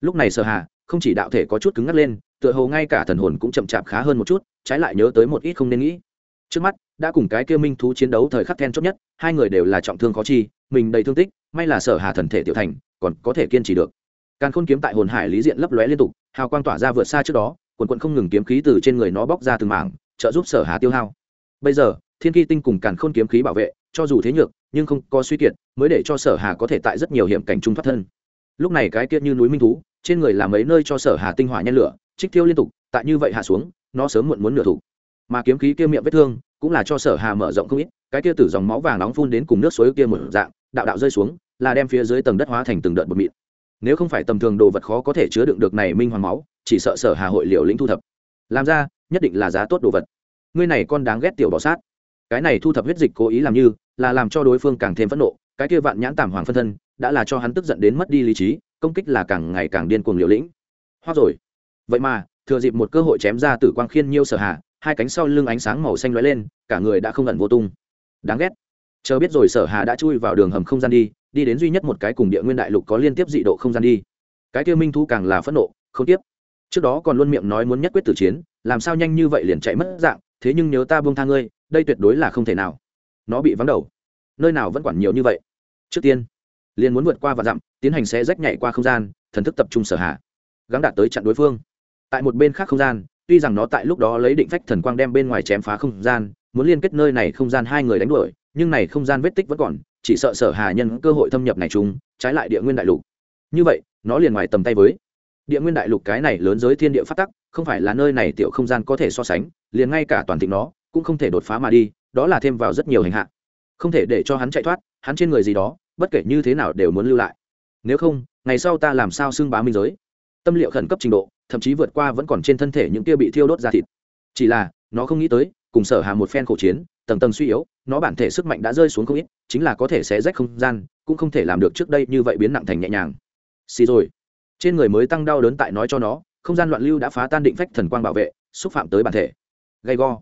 Lúc này sở hà, không chỉ đạo thể có chút cứng ngắc lên, tựa hồ ngay cả thần hồn cũng chậm chạp khá hơn một chút, trái lại nhớ tới một ít không nên nghĩ trước mắt, đã cùng cái kia minh thú chiến đấu thời khắc then chốt nhất, hai người đều là trọng thương khó chi, mình đầy thương tích, may là sở hà thần thể tiểu thành, còn có thể kiên trì được. Càn khôn kiếm tại hồn hải lý diện lấp lóe liên tục, hào quang tỏa ra vượt xa trước đó, quần quận không ngừng kiếm khí từ trên người nó bóc ra từng mảng, trợ giúp sở hà tiêu hao. Bây giờ, thiên kỳ tinh cùng càn khôn kiếm khí bảo vệ, cho dù thế nhược, nhưng không có suy kiệt, mới để cho sở hà có thể tại rất nhiều hiểm cảnh trung thoát thân. Lúc này cái kia như núi minh thú, trên người là mấy nơi cho sở hà tinh hỏa nhen lửa, trích tiêu liên tục, tại như vậy hạ xuống, nó sớm muộn muốn nửa thủ mà kiếm khí kia miệng vết thương cũng là cho sở hà mở rộng không ít, cái kia tử dòng máu vàng nóng phun đến cùng nước suối kia một dạng, đạo đạo rơi xuống, là đem phía dưới tầng đất hóa thành từng đợt bột mịn. Nếu không phải tầm thường đồ vật khó có thể chứa đựng được này minh hoàng máu, chỉ sợ sở hà hội liều lĩnh thu thập. Làm ra, nhất định là giá tốt đồ vật. Ngươi này con đáng ghét tiểu bỏ sát. Cái này thu thập huyết dịch cố ý làm như, là làm cho đối phương càng thêm phẫn nộ, cái kia vạn nhãn tàm hoàng phân thân, đã là cho hắn tức giận đến mất đi lý trí, công kích là càng ngày càng điên cuồng liều lĩnh. Hoa rồi. Vậy mà, thừa dịp một cơ hội chém ra tử quang khiên nhiêu sở hà hai cánh sau lưng ánh sáng màu xanh lóe lên, cả người đã không ẩn vô tung. Đáng ghét. Chờ biết rồi sở hà đã chui vào đường hầm không gian đi đi đến duy nhất một cái cùng địa nguyên đại lục có liên tiếp dị độ không gian đi. Cái kia minh thu càng là phẫn nộ, không tiếp. Trước đó còn luôn miệng nói muốn nhất quyết tử chiến, làm sao nhanh như vậy liền chạy mất dạng, thế nhưng nhớ ta buông tha ngươi, đây tuyệt đối là không thể nào. Nó bị vắng đầu. Nơi nào vẫn quản nhiều như vậy. Trước tiên, liền muốn vượt qua và dặm, tiến hành sẽ rách nhảy qua không gian, thần thức tập trung sở hạ gắng đạt tới chặn đối phương. Tại một bên khác không gian tuy rằng nó tại lúc đó lấy định phách thần quang đem bên ngoài chém phá không gian, muốn liên kết nơi này không gian hai người đánh đuổi, nhưng này không gian vết tích vẫn còn, chỉ sợ sở hà nhân cơ hội thâm nhập này chúng trái lại địa nguyên đại lục. Như vậy, nó liền ngoài tầm tay với. Địa nguyên đại lục cái này lớn giới thiên địa phát tắc, không phải là nơi này tiểu không gian có thể so sánh, liền ngay cả toàn thịnh nó, cũng không thể đột phá mà đi, đó là thêm vào rất nhiều hành hạ. Không thể để cho hắn chạy thoát, hắn trên người gì đó, bất kể như thế nào đều muốn lưu lại. Nếu không, ngày sau ta làm sao xưng bá minh giới? Tâm liệu khẩn cấp trình độ thậm chí vượt qua vẫn còn trên thân thể những kia bị thiêu đốt ra thịt. Chỉ là, nó không nghĩ tới, cùng sở hà một phen khổ chiến, tầng tầng suy yếu, nó bản thể sức mạnh đã rơi xuống không ít, chính là có thể sẽ rách không gian, cũng không thể làm được trước đây như vậy biến nặng thành nhẹ nhàng. Xì rồi. Trên người mới tăng đau đớn tại nói cho nó, không gian loạn lưu đã phá tan định phách thần quang bảo vệ, xúc phạm tới bản thể. Gay go.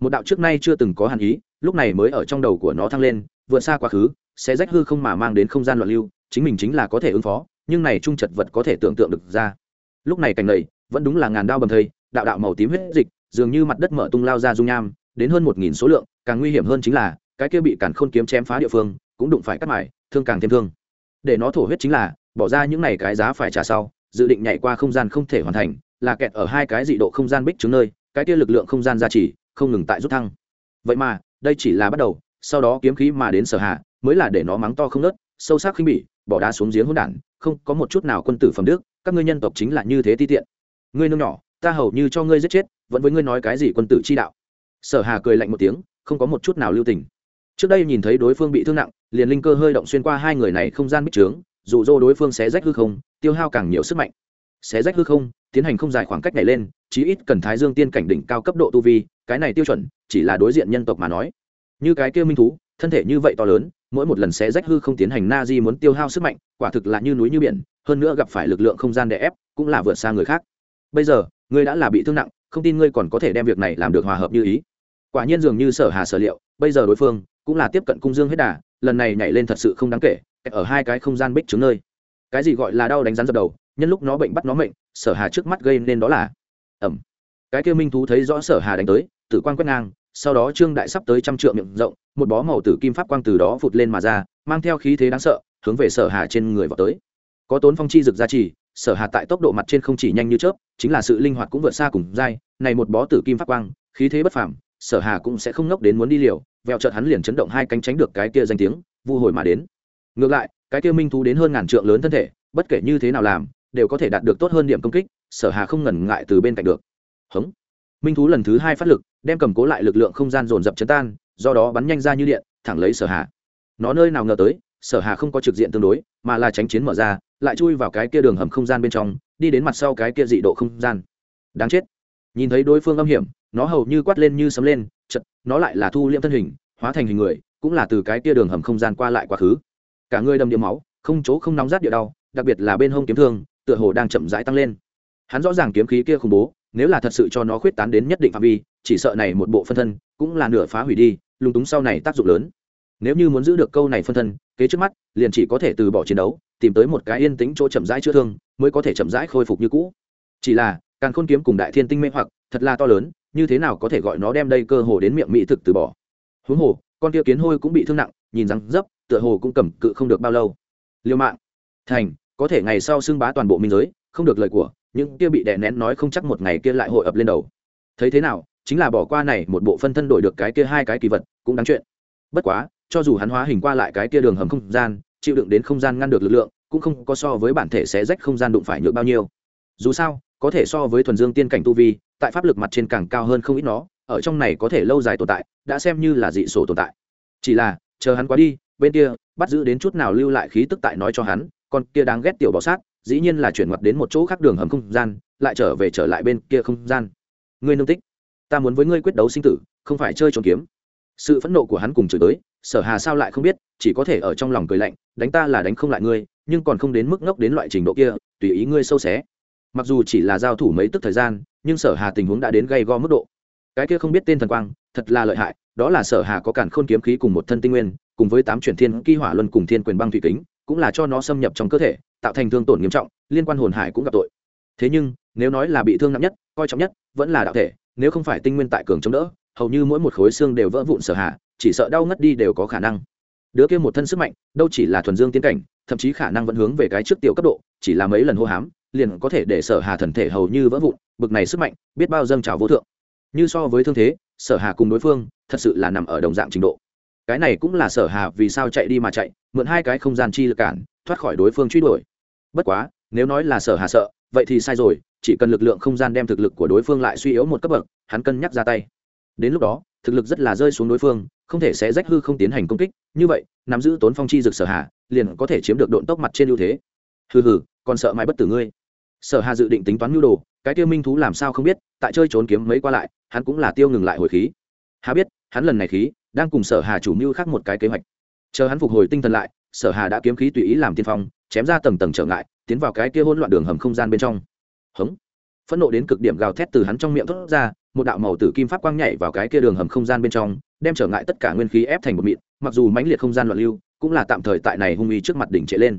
Một đạo trước nay chưa từng có hàn ý, lúc này mới ở trong đầu của nó thăng lên, vượt xa quá khứ sẽ rách hư không mà mang đến không gian loạn lưu, chính mình chính là có thể ứng phó, nhưng này trung chật vật có thể tưởng tượng được ra lúc này cảnh lầy vẫn đúng là ngàn đao bầm thây, đạo đạo màu tím huyết dịch, dường như mặt đất mở tung lao ra dung nham, đến hơn một nghìn số lượng, càng nguy hiểm hơn chính là, cái kia bị cản khôn kiếm chém phá địa phương, cũng đụng phải cắt mải thương càng thêm thương. Để nó thổ huyết chính là, bỏ ra những này cái giá phải trả sau, dự định nhảy qua không gian không thể hoàn thành, là kẹt ở hai cái dị độ không gian bích chứng nơi, cái kia lực lượng không gian gia trì, không ngừng tại rút thăng. Vậy mà, đây chỉ là bắt đầu, sau đó kiếm khí mà đến sở hạ, mới là để nó mắng to không nớt sâu sắc khinh bỉ, bỏ đá xuống giếng hỗn đản, không có một chút nào quân tử phẩm đức các ngươi nhân tộc chính là như thế ti tiện. Ngươi nương nhỏ, ta hầu như cho ngươi giết chết, vẫn với ngươi nói cái gì quân tử chi đạo. Sở hà cười lạnh một tiếng, không có một chút nào lưu tình. Trước đây nhìn thấy đối phương bị thương nặng, liền linh cơ hơi động xuyên qua hai người này không gian bích trướng, dụ dỗ đối phương xé rách hư không, tiêu hao càng nhiều sức mạnh. Xé rách hư không, tiến hành không dài khoảng cách này lên, chí ít cần thái dương tiên cảnh đỉnh cao cấp độ tu vi, cái này tiêu chuẩn, chỉ là đối diện nhân tộc mà nói. Như cái kia minh thú, thân thể như vậy to lớn, mỗi một lần xé rách hư không tiến hành na di muốn tiêu hao sức mạnh, quả thực là như núi như biển hơn nữa gặp phải lực lượng không gian đè ép, cũng là vượt xa người khác. Bây giờ, ngươi đã là bị thương nặng, không tin ngươi còn có thể đem việc này làm được hòa hợp như ý. Quả nhiên dường như sở hà sở liệu, bây giờ đối phương cũng là tiếp cận cung dương hết đà, lần này nhảy lên thật sự không đáng kể, ở hai cái không gian bích trứng nơi. Cái gì gọi là đau đánh rắn dập đầu, nhân lúc nó bệnh bắt nó mệnh, sở hà trước mắt gây nên đó là ẩm. Cái kia minh thú thấy rõ sở hà đánh tới, tử quan quét ngang, sau đó trương đại sắp tới trăm trượng miệng rộng, một bó màu tử kim pháp quang từ đó phụt lên mà ra, mang theo khí thế đáng sợ, hướng về sở hà trên người vào tới có tốn phong chi rực gia trì, sở hà tại tốc độ mặt trên không chỉ nhanh như chớp, chính là sự linh hoạt cũng vượt xa cùng dai này một bó tử kim phát quang, khí thế bất phàm, sở hà cũng sẽ không ngốc đến muốn đi liều, vẹo chợt hắn liền chấn động hai cánh tránh được cái kia danh tiếng, vu hồi mà đến. Ngược lại, cái kia minh thú đến hơn ngàn trượng lớn thân thể, bất kể như thế nào làm, đều có thể đạt được tốt hơn điểm công kích, sở hà không ngần ngại từ bên cạnh được. Hống. Minh thú lần thứ hai phát lực, đem cầm cố lại lực lượng không gian dồn dập chấn tan, do đó bắn nhanh ra như điện, thẳng lấy sở hà. Nó nơi nào ngờ tới, sở hà không có trực diện tương đối, mà là tránh chiến mở ra lại chui vào cái kia đường hầm không gian bên trong, đi đến mặt sau cái kia dị độ không gian. Đáng chết. Nhìn thấy đối phương âm hiểm, nó hầu như quát lên như sấm lên, chật, nó lại là thu liễm thân hình, hóa thành hình người, cũng là từ cái kia đường hầm không gian qua lại quá khứ. Cả người đầm điểm máu, không chỗ không nóng rát địa đau, đặc biệt là bên hông kiếm thương, tựa hồ đang chậm rãi tăng lên. Hắn rõ ràng kiếm khí kia khủng bố, nếu là thật sự cho nó khuyết tán đến nhất định phạm vi, chỉ sợ này một bộ phân thân cũng là nửa phá hủy đi lúng túng sau này tác dụng lớn nếu như muốn giữ được câu này phân thân, kế trước mắt, liền chỉ có thể từ bỏ chiến đấu, tìm tới một cái yên tĩnh chỗ chậm rãi chữa thương, mới có thể chậm rãi khôi phục như cũ. Chỉ là càng khôn kiếm cùng đại thiên tinh mê hoặc, thật là to lớn, như thế nào có thể gọi nó đem đây cơ hồ đến miệng mỹ thực từ bỏ? Huống hồ, con kia kiến hôi cũng bị thương nặng, nhìn răng dấp, tựa hồ cũng cầm cự không được bao lâu. Liêu mạng. Thành, có thể ngày sau xưng bá toàn bộ minh giới, không được lời của, những kia bị đè nén nói không chắc một ngày kia lại hội ập lên đầu. Thấy thế nào, chính là bỏ qua này một bộ phân thân đổi được cái kia hai cái kỳ vật, cũng đáng chuyện. Bất quá cho dù hắn hóa hình qua lại cái kia đường hầm không gian, chịu đựng đến không gian ngăn được lực lượng, cũng không có so với bản thể sẽ rách không gian đụng phải nhược bao nhiêu. Dù sao, có thể so với thuần dương tiên cảnh tu vi, tại pháp lực mặt trên càng cao hơn không ít nó, ở trong này có thể lâu dài tồn tại, đã xem như là dị sổ tồn tại. Chỉ là, chờ hắn quá đi, bên kia, bắt giữ đến chút nào lưu lại khí tức tại nói cho hắn, con kia đáng ghét tiểu bọ sát, dĩ nhiên là chuyển ngoặt đến một chỗ khác đường hầm không gian, lại trở về trở lại bên kia không gian. Ngươi nương tích ta muốn với ngươi quyết đấu sinh tử, không phải chơi trốn kiếm. Sự phẫn nộ của hắn cùng chửi tới sở hà sao lại không biết, chỉ có thể ở trong lòng cười lạnh, đánh ta là đánh không lại ngươi, nhưng còn không đến mức ngốc đến loại trình độ kia, tùy ý ngươi sâu xé. Mặc dù chỉ là giao thủ mấy tức thời gian, nhưng sở hà tình huống đã đến gây go mức độ. Cái kia không biết tên thần quang, thật là lợi hại, đó là sở hà có cản khôn kiếm khí cùng một thân tinh nguyên, cùng với tám chuyển thiên kỳ hỏa luân cùng thiên quyền băng thủy kính, cũng là cho nó xâm nhập trong cơ thể, tạo thành thương tổn nghiêm trọng, liên quan hồn hải cũng gặp tội. Thế nhưng, nếu nói là bị thương nặng nhất, coi trọng nhất, vẫn là đạo thể, nếu không phải tinh nguyên tại cường chống đỡ, hầu như mỗi một khối xương đều vỡ vụn sở hạ chỉ sợ đau ngất đi đều có khả năng. Đứa kia một thân sức mạnh, đâu chỉ là thuần dương tiến cảnh, thậm chí khả năng vẫn hướng về cái trước tiểu cấp độ, chỉ là mấy lần hô hám, liền có thể để sở hà thần thể hầu như vỡ vụn, bực này sức mạnh, biết bao dâng trào vô thượng. Như so với thương thế, sở hà cùng đối phương, thật sự là nằm ở đồng dạng trình độ. Cái này cũng là sở hà vì sao chạy đi mà chạy, mượn hai cái không gian chi lực cản, thoát khỏi đối phương truy đuổi. Bất quá, nếu nói là sở hà sợ, vậy thì sai rồi, chỉ cần lực lượng không gian đem thực lực của đối phương lại suy yếu một cấp bậc, hắn cân nhắc ra tay. Đến lúc đó thực lực rất là rơi xuống đối phương, không thể sẽ rách hư không tiến hành công kích, như vậy, nắm giữ tốn phong chi dực sở hà liền có thể chiếm được độn tốc mặt trên ưu thế. Hừ hừ, còn sợ mãi bất tử ngươi. Sở hà dự định tính toán nhu đồ, cái tiêu minh thú làm sao không biết, tại chơi trốn kiếm mấy qua lại, hắn cũng là tiêu ngừng lại hồi khí. Hà biết, hắn lần này khí, đang cùng sở hà chủ mưu khác một cái kế hoạch. Chờ hắn phục hồi tinh thần lại, sở hà đã kiếm khí tùy ý làm tiên phong, chém ra tầng tầng trở ngại, tiến vào cái kia hỗn loạn đường hầm không gian bên trong. Hống. Phẫn nộ đến cực điểm gào thét từ hắn trong miệng thốt ra một đạo màu tử kim pháp quang nhảy vào cái kia đường hầm không gian bên trong, đem trở ngại tất cả nguyên khí ép thành một mịn, mặc dù mãnh liệt không gian loạn lưu, cũng là tạm thời tại này hung uy trước mặt đỉnh trệ lên.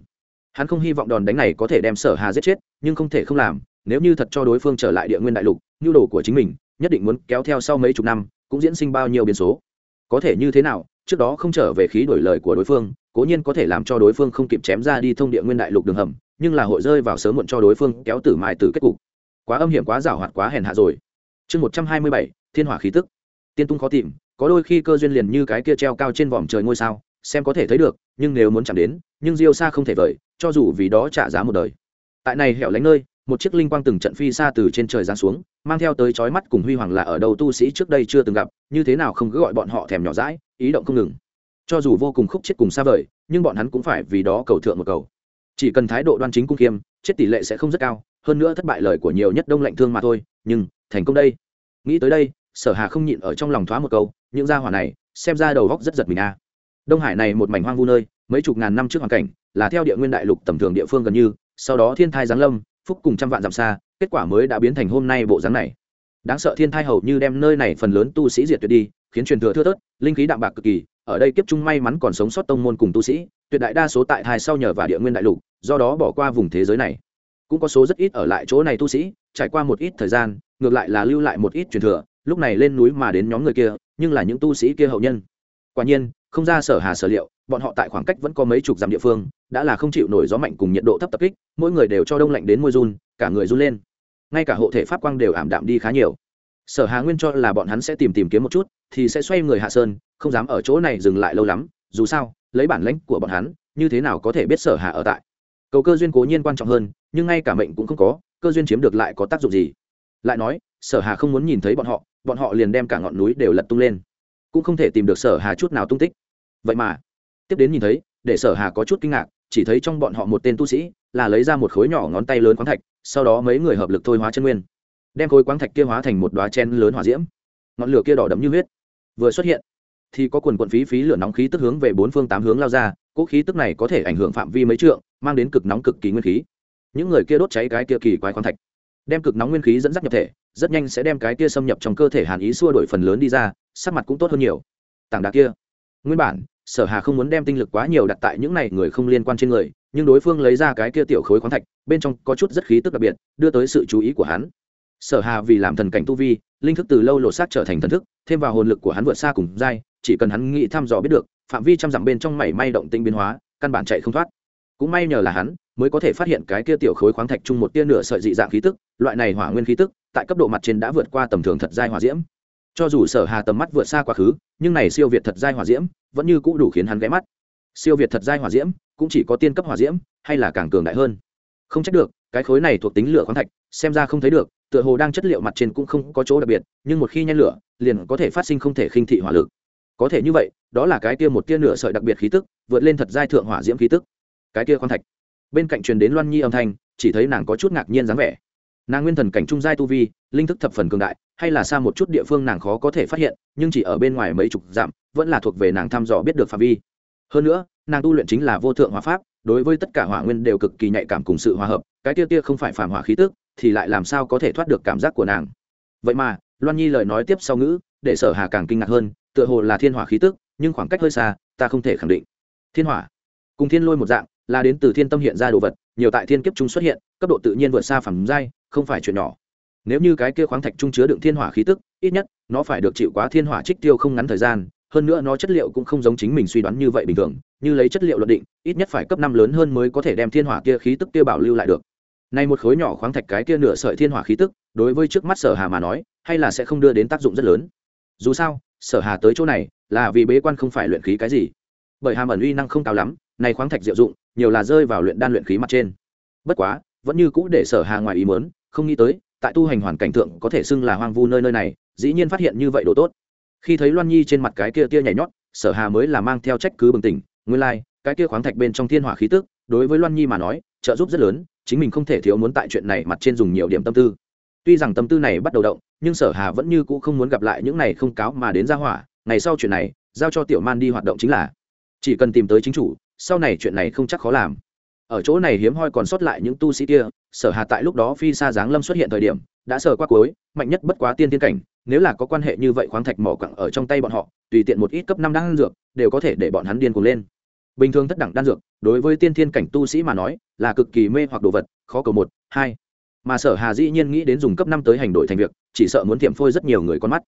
Hắn không hy vọng đòn đánh này có thể đem sở hà giết chết, nhưng không thể không làm, nếu như thật cho đối phương trở lại địa nguyên đại lục, nhu đồ của chính mình, nhất định muốn kéo theo sau mấy chục năm, cũng diễn sinh bao nhiêu biến số. Có thể như thế nào, trước đó không trở về khí đổi lời của đối phương, cố nhiên có thể làm cho đối phương không kịp chém ra đi thông địa nguyên đại lục đường hầm, nhưng là hội rơi vào sớm muộn cho đối phương kéo tử mại từ kết cục. Quá âm hiểm, quá giảo hoạt, quá hèn hạ rồi chương một trăm hai mươi bảy, thiên hỏa khí tức. Tiên tung khó tìm, có đôi khi cơ duyên liền như cái kia treo cao trên vòm trời ngôi sao, xem có thể thấy được, nhưng nếu muốn chạm đến, nhưng diêu xa không thể vời, cho dù vì đó trả giá một đời. Tại này hẻo lánh nơi, một chiếc linh quang từng trận phi xa từ trên trời giáng xuống, mang theo tới chói mắt cùng huy hoàng là ở đâu tu sĩ trước đây chưa từng gặp, như thế nào không cứ gọi bọn họ thèm nhỏ dãi, ý động không ngừng. Cho dù vô cùng khúc chết cùng xa vời, nhưng bọn hắn cũng phải vì đó cầu thượng một cầu. Chỉ cần thái độ đoan chính cung kiêm, chết tỷ lệ sẽ không rất cao, hơn nữa thất bại lời của nhiều nhất đông lạnh thương mà thôi, nhưng thành công đây. Nghĩ tới đây, sở hà không nhịn ở trong lòng thoá một câu, những gia hỏa này, xem ra đầu góc rất giật mình a đông hải này một mảnh hoang vu nơi, mấy chục ngàn năm trước hoàn cảnh, là theo địa nguyên đại lục tầm thường địa phương gần như, sau đó thiên thai giáng lâm, phúc cùng trăm vạn dặm xa, kết quả mới đã biến thành hôm nay bộ dáng này. Đáng sợ thiên thai hầu như đem nơi này phần lớn tu sĩ diệt tuyệt đi, khiến truyền thừa thưa thớt, linh khí đạm bạc cực kỳ, ở đây kiếp trung may mắn còn sống sót tông môn cùng tu sĩ, tuyệt đại đa số tại thai sau nhờ và địa nguyên đại lục, do đó bỏ qua vùng thế giới này cũng có số rất ít ở lại chỗ này tu sĩ, trải qua một ít thời gian, ngược lại là lưu lại một ít truyền thừa, lúc này lên núi mà đến nhóm người kia, nhưng là những tu sĩ kia hậu nhân. Quả nhiên, không ra sở hà sở liệu, bọn họ tại khoảng cách vẫn có mấy chục dặm địa phương, đã là không chịu nổi gió mạnh cùng nhiệt độ thấp tập kích, mỗi người đều cho đông lạnh đến môi run, cả người run lên. Ngay cả hộ thể pháp quang đều ảm đạm đi khá nhiều. Sở hà nguyên cho là bọn hắn sẽ tìm tìm kiếm một chút, thì sẽ xoay người hạ sơn, không dám ở chỗ này dừng lại lâu lắm, dù sao, lấy bản lãnh của bọn hắn, như thế nào có thể biết sở hà ở tại? Cầu cơ duyên cố nhiên quan trọng hơn, nhưng ngay cả mệnh cũng không có, cơ duyên chiếm được lại có tác dụng gì? Lại nói, sở hà không muốn nhìn thấy bọn họ bọn họ liền đem cả ngọn núi đều lật tung lên. Cũng không thể tìm được sở hà chút nào tung tích. Vậy mà, tiếp đến nhìn thấy, để sở hà có chút kinh ngạc, chỉ thấy trong bọn họ một tên tu sĩ, là lấy ra một khối nhỏ ngón tay lớn khoáng thạch, sau đó mấy người hợp lực thôi hóa chân nguyên. Đem khối khoáng thạch kia hóa thành một đoá chen lớn hỏa diễm. Ngọn lửa kia đỏ đậm như huyết. Vừa xuất hiện, thì có quần quận phí phí lửa nóng khí tức hướng về bốn phương tám hướng lao ra cỗ khí tức này có thể ảnh hưởng phạm vi mấy trượng, mang đến cực nóng cực kỳ nguyên khí. Những người kia đốt cháy cái kia kỳ quái khoáng thạch, đem cực nóng nguyên khí dẫn dắt nhập thể, rất nhanh sẽ đem cái kia xâm nhập trong cơ thể hàn ý xua đổi phần lớn đi ra, sắc mặt cũng tốt hơn nhiều. Tảng đá kia, nguyên bản, sở hà không muốn đem tinh lực quá nhiều đặt tại những này người không liên quan trên người, nhưng đối phương lấy ra cái kia tiểu khối khoáng thạch, bên trong có chút rất khí tức đặc biệt, đưa tới sự chú ý của hắn. Sở hà vì làm thần cảnh tu vi, linh thức từ lâu lộ sát trở thành thần thức, thêm vào hồn lực của hắn vượt xa cùng dai chỉ cần hắn nghĩ thăm dò biết được phạm vi trăm dặm bên trong mảy may động tinh biến hóa, căn bản chạy không thoát. Cũng may nhờ là hắn, mới có thể phát hiện cái kia tiểu khối khoáng thạch chung một tia nửa sợi dị dạng khí tức, loại này hỏa nguyên khí tức, tại cấp độ mặt trên đã vượt qua tầm thường thật giai hỏa diễm. Cho dù sở hà tầm mắt vượt xa quá khứ, nhưng này siêu việt thật giai hỏa diễm, vẫn như cũ đủ khiến hắn ghé mắt. Siêu việt thật giai hỏa diễm, cũng chỉ có tiên cấp hỏa diễm, hay là càng cường đại hơn. Không trách được, cái khối này thuộc tính lửa khoáng thạch, xem ra không thấy được, tựa hồ đang chất liệu mặt trên cũng không có chỗ đặc biệt, nhưng một khi nhen lửa, liền có thể phát sinh không thể khinh thị hỏa lực. Có thể như vậy đó là cái kia một tia nửa sợi đặc biệt khí tức, vượt lên thật giai thượng hỏa diễm khí tức. Cái kia khoáng thạch. Bên cạnh truyền đến loan nhi âm thanh, chỉ thấy nàng có chút ngạc nhiên dáng vẻ. Nàng nguyên thần cảnh trung giai tu vi, linh thức thập phần cường đại, hay là xa một chút địa phương nàng khó có thể phát hiện, nhưng chỉ ở bên ngoài mấy chục dặm, vẫn là thuộc về nàng thăm dò biết được phạm vi. Hơn nữa, nàng tu luyện chính là vô thượng hỏa pháp, đối với tất cả hỏa nguyên đều cực kỳ nhạy cảm cùng sự hòa hợp, cái tia tia không phải phản hỏa khí tức, thì lại làm sao có thể thoát được cảm giác của nàng. Vậy mà, loan nhi lời nói tiếp sau ngữ, để sở hà càng kinh ngạc hơn, tựa hồ là thiên hỏa khí tức nhưng khoảng cách hơi xa, ta không thể khẳng định. Thiên hỏa. Cùng thiên lôi một dạng, là đến từ thiên tâm hiện ra đồ vật, nhiều tại thiên kiếp chúng xuất hiện, cấp độ tự nhiên vượt xa phẩm giai, không phải chuyện nhỏ. Nếu như cái kia khoáng thạch trung chứa đựng thiên hỏa khí tức, ít nhất, nó phải được chịu quá thiên hỏa trích tiêu không ngắn thời gian, hơn nữa nó chất liệu cũng không giống chính mình suy đoán như vậy bình thường, như lấy chất liệu luận định, ít nhất phải cấp năm lớn hơn mới có thể đem thiên hỏa kia khí tức kia bảo lưu lại được. Nay một khối nhỏ khoáng thạch cái kia nửa sợi thiên hỏa khí tức, đối với trước mắt sở hà mà nói, hay là sẽ không đưa đến tác dụng rất lớn. Dù sao, sở hà tới chỗ này là vì bế quan không phải luyện khí cái gì. Bởi hàm ẩn uy năng không cao lắm này khoáng thạch diệu dụng nhiều là rơi vào luyện đan luyện khí mặt trên. Bất quá vẫn như cũ để sở hà ngoài ý mớn không nghĩ tới tại tu hành hoàn cảnh thượng có thể xưng là hoang vu nơi nơi này dĩ nhiên phát hiện như vậy đồ tốt. Khi thấy loan nhi trên mặt cái kia tia nhảy nhót sở hà mới là mang theo trách cứ bừng tỉnh nguyên lai like, cái kia khoáng thạch bên trong thiên hỏa khí tức đối với loan nhi mà nói trợ giúp rất lớn chính mình không thể thiếu muốn tại chuyện này mặt trên dùng nhiều điểm tâm tư. Tuy rằng tâm tư này bắt đầu động nhưng sở hà vẫn như cũ không muốn gặp lại những này không cáo mà đến ra hỏa ngày sau chuyện này, giao cho tiểu man đi hoạt động chính là, chỉ cần tìm tới chính chủ, sau này chuyện này không chắc khó làm. Ở chỗ này hiếm hoi còn sót lại những tu sĩ kia, sở hà tại lúc đó phi xa giáng lâm xuất hiện thời điểm, đã sở qua cuối, mạnh nhất bất quá tiên tiên cảnh, nếu là có quan hệ như vậy khoáng thạch mỏ quặng ở trong tay bọn họ, tùy tiện một ít cấp năm đan dược, đều có thể để bọn hắn điên cuồng lên. Bình thường tất đẳng đan dược, đối với tiên thiên cảnh tu sĩ mà nói, là cực kỳ mê hoặc đồ vật, khó cầu một, hai. Mà sở hà dĩ nhiên nghĩ đến dùng cấp năm tới hành đổi thành việc, chỉ sợ muốn tiệm phôi rất nhiều người con mắt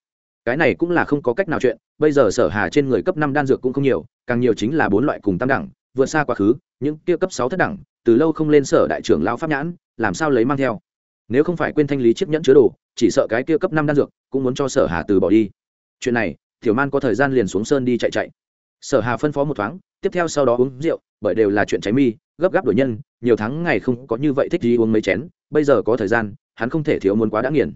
cái này cũng là không có cách nào chuyện, bây giờ sở hà trên người cấp năm đan dược cũng không nhiều, càng nhiều chính là bốn loại cùng tam đẳng, vượt xa quá khứ, những kia cấp sáu thất đẳng, từ lâu không lên sở đại trưởng lao pháp nhãn, làm sao lấy mang theo. Nếu không phải quên thanh lý chiếc nhẫn chứa đồ, chỉ sợ cái kia cấp năm đan dược cũng muốn cho sở hà từ bỏ đi. Chuyện này, tiểu man có thời gian liền xuống sơn đi chạy chạy. Sở hà phân phó một thoáng, tiếp theo sau đó uống rượu, bởi đều là chuyện cháy mi, gấp gáp đổi nhân, nhiều tháng ngày không có như vậy thích gì uống mấy chén, bây giờ có thời gian, hắn không thể thiếu muốn quá đã nghiền.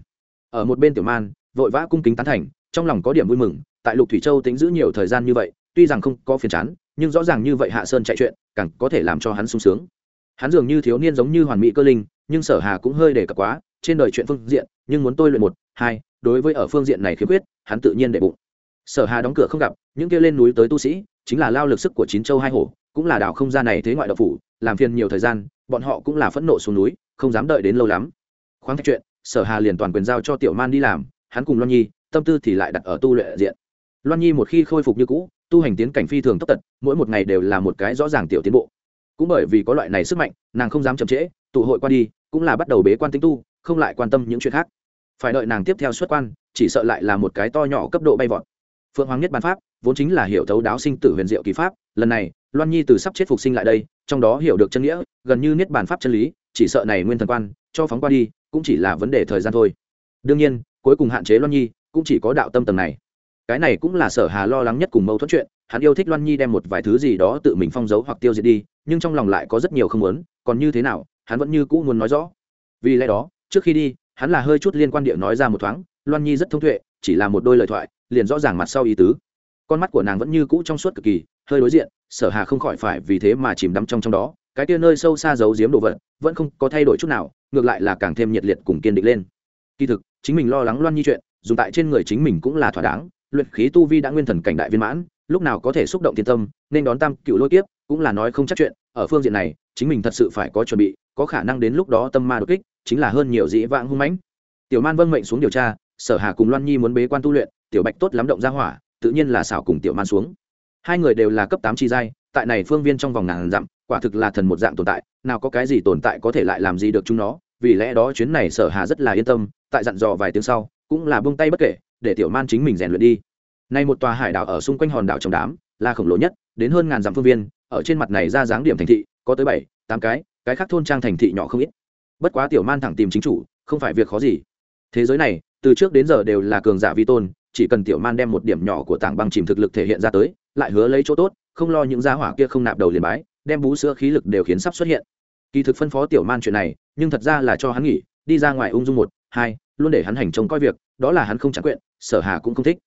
Ở một bên tiểu man, vội vã cung kính tán thành trong lòng có điểm vui mừng, tại lục thủy châu tính giữ nhiều thời gian như vậy, tuy rằng không có phiền chán, nhưng rõ ràng như vậy hạ sơn chạy chuyện, càng có thể làm cho hắn sung sướng. Hắn dường như thiếu niên giống như hoàn mỹ cơ linh, nhưng sở hà cũng hơi để cập quá, trên đời chuyện phương diện, nhưng muốn tôi luyện một, hai, đối với ở phương diện này khiếm khuyết, hắn tự nhiên để bụng. Sở hà đóng cửa không gặp, những kia lên núi tới tu sĩ, chính là lao lực sức của chín châu hai hổ, cũng là đảo không gian này thế ngoại đậu phủ, làm phiền nhiều thời gian, bọn họ cũng là phẫn nộ xuống núi, không dám đợi đến lâu lắm. Khoáng thạch chuyện, sở hà liền toàn quyền giao cho tiểu man đi làm, hắn cùng loan nhi tâm tư thì lại đặt ở tu luyện diện. Loan nhi một khi khôi phục như cũ, tu hành tiến cảnh phi thường tốc tật, mỗi một ngày đều là một cái rõ ràng tiểu tiến bộ. Cũng bởi vì có loại này sức mạnh, nàng không dám chậm trễ, tụ hội qua đi, cũng là bắt đầu bế quan tính tu, không lại quan tâm những chuyện khác. Phải đợi nàng tiếp theo xuất quan, chỉ sợ lại là một cái to nhỏ cấp độ bay vọt. Phượng hoàng nhất bản pháp, vốn chính là hiểu thấu đáo sinh tử huyền diệu kỳ pháp, lần này, loan nhi từ sắp chết phục sinh lại đây, trong đó hiểu được chân nghĩa, gần như niết bản pháp chân lý, chỉ sợ này nguyên thần quan, cho phóng qua đi, cũng chỉ là vấn đề thời gian thôi. Đương nhiên, cuối cùng hạn chế loan nhi cũng chỉ có đạo tâm tầng này. Cái này cũng là sở hà lo lắng nhất cùng mâu thuẫn chuyện, hắn yêu thích loan nhi đem một vài thứ gì đó tự mình phong giấu hoặc tiêu diệt đi, nhưng trong lòng lại có rất nhiều không muốn, còn như thế nào, hắn vẫn như cũ muốn nói rõ. Vì lẽ đó, trước khi đi, hắn là hơi chút liên quan địa nói ra một thoáng, loan nhi rất thông tuệ, chỉ là một đôi lời thoại, liền rõ ràng mặt sau ý tứ. Con mắt của nàng vẫn như cũ trong suốt cực kỳ, hơi đối diện, sở hà không khỏi phải vì thế mà chìm đắm trong trong đó, cái kia nơi sâu xa giấu giếm đồ vật, vẫn không có thay đổi chút nào, ngược lại là càng thêm nhiệt liệt cùng kiên định lên. Kỳ thực, chính mình lo lắng loan nhi chuyện dùng tại trên người chính mình cũng là thỏa đáng. Luyện khí tu vi đã nguyên thần cảnh đại viên mãn, lúc nào có thể xúc động thiên tâm, nên đón tam cựu lôi kiếp, cũng là nói không chắc chuyện. Ở phương diện này, chính mình thật sự phải có chuẩn bị, có khả năng đến lúc đó tâm ma đột kích, chính là hơn nhiều dĩ vãng hung mãnh. Tiểu man vâng mệnh xuống điều tra, sở hà cùng loan nhi muốn bế quan tu luyện, tiểu bạch tốt lắm động ra hỏa, tự nhiên là xảo cùng tiểu man xuống. Hai người đều là cấp tám chi giai, tại này phương viên trong vòng ngàn dặm, quả thực là thần một dạng tồn tại, nào có cái gì tồn tại có thể lại làm gì được chúng nó. Vì lẽ đó chuyến này sở hà rất là yên tâm, tại dặn dò vài tiếng sau cũng là buông tay bất kể, để tiểu man chính mình rèn luyện đi. Nay một tòa hải đảo ở xung quanh hòn đảo trong đám, là khổng lồ nhất, đến hơn ngàn dặm phương viên, ở trên mặt này ra dáng điểm thành thị, có tới bảy, tám cái cái khác thôn trang thành thị nhỏ không ít. Bất quá tiểu man thẳng tìm chính chủ, không phải việc khó gì. Thế giới này, từ trước đến giờ đều là cường giả vi tôn, chỉ cần tiểu man đem một điểm nhỏ của tảng băng chìm thực lực thể hiện ra tới, lại hứa lấy chỗ tốt, không lo những gia hỏa kia không nạp đầu liền bái, đem bú sữa khí lực đều khiến sắp xuất hiện. Kỳ thực phân phó tiểu man chuyện này, nhưng thật ra là cho hắn nghỉ, đi ra ngoài ung dung một, hai luôn để hắn hành trông coi việc, đó là hắn không chẳng quyện, sở hà cũng không thích.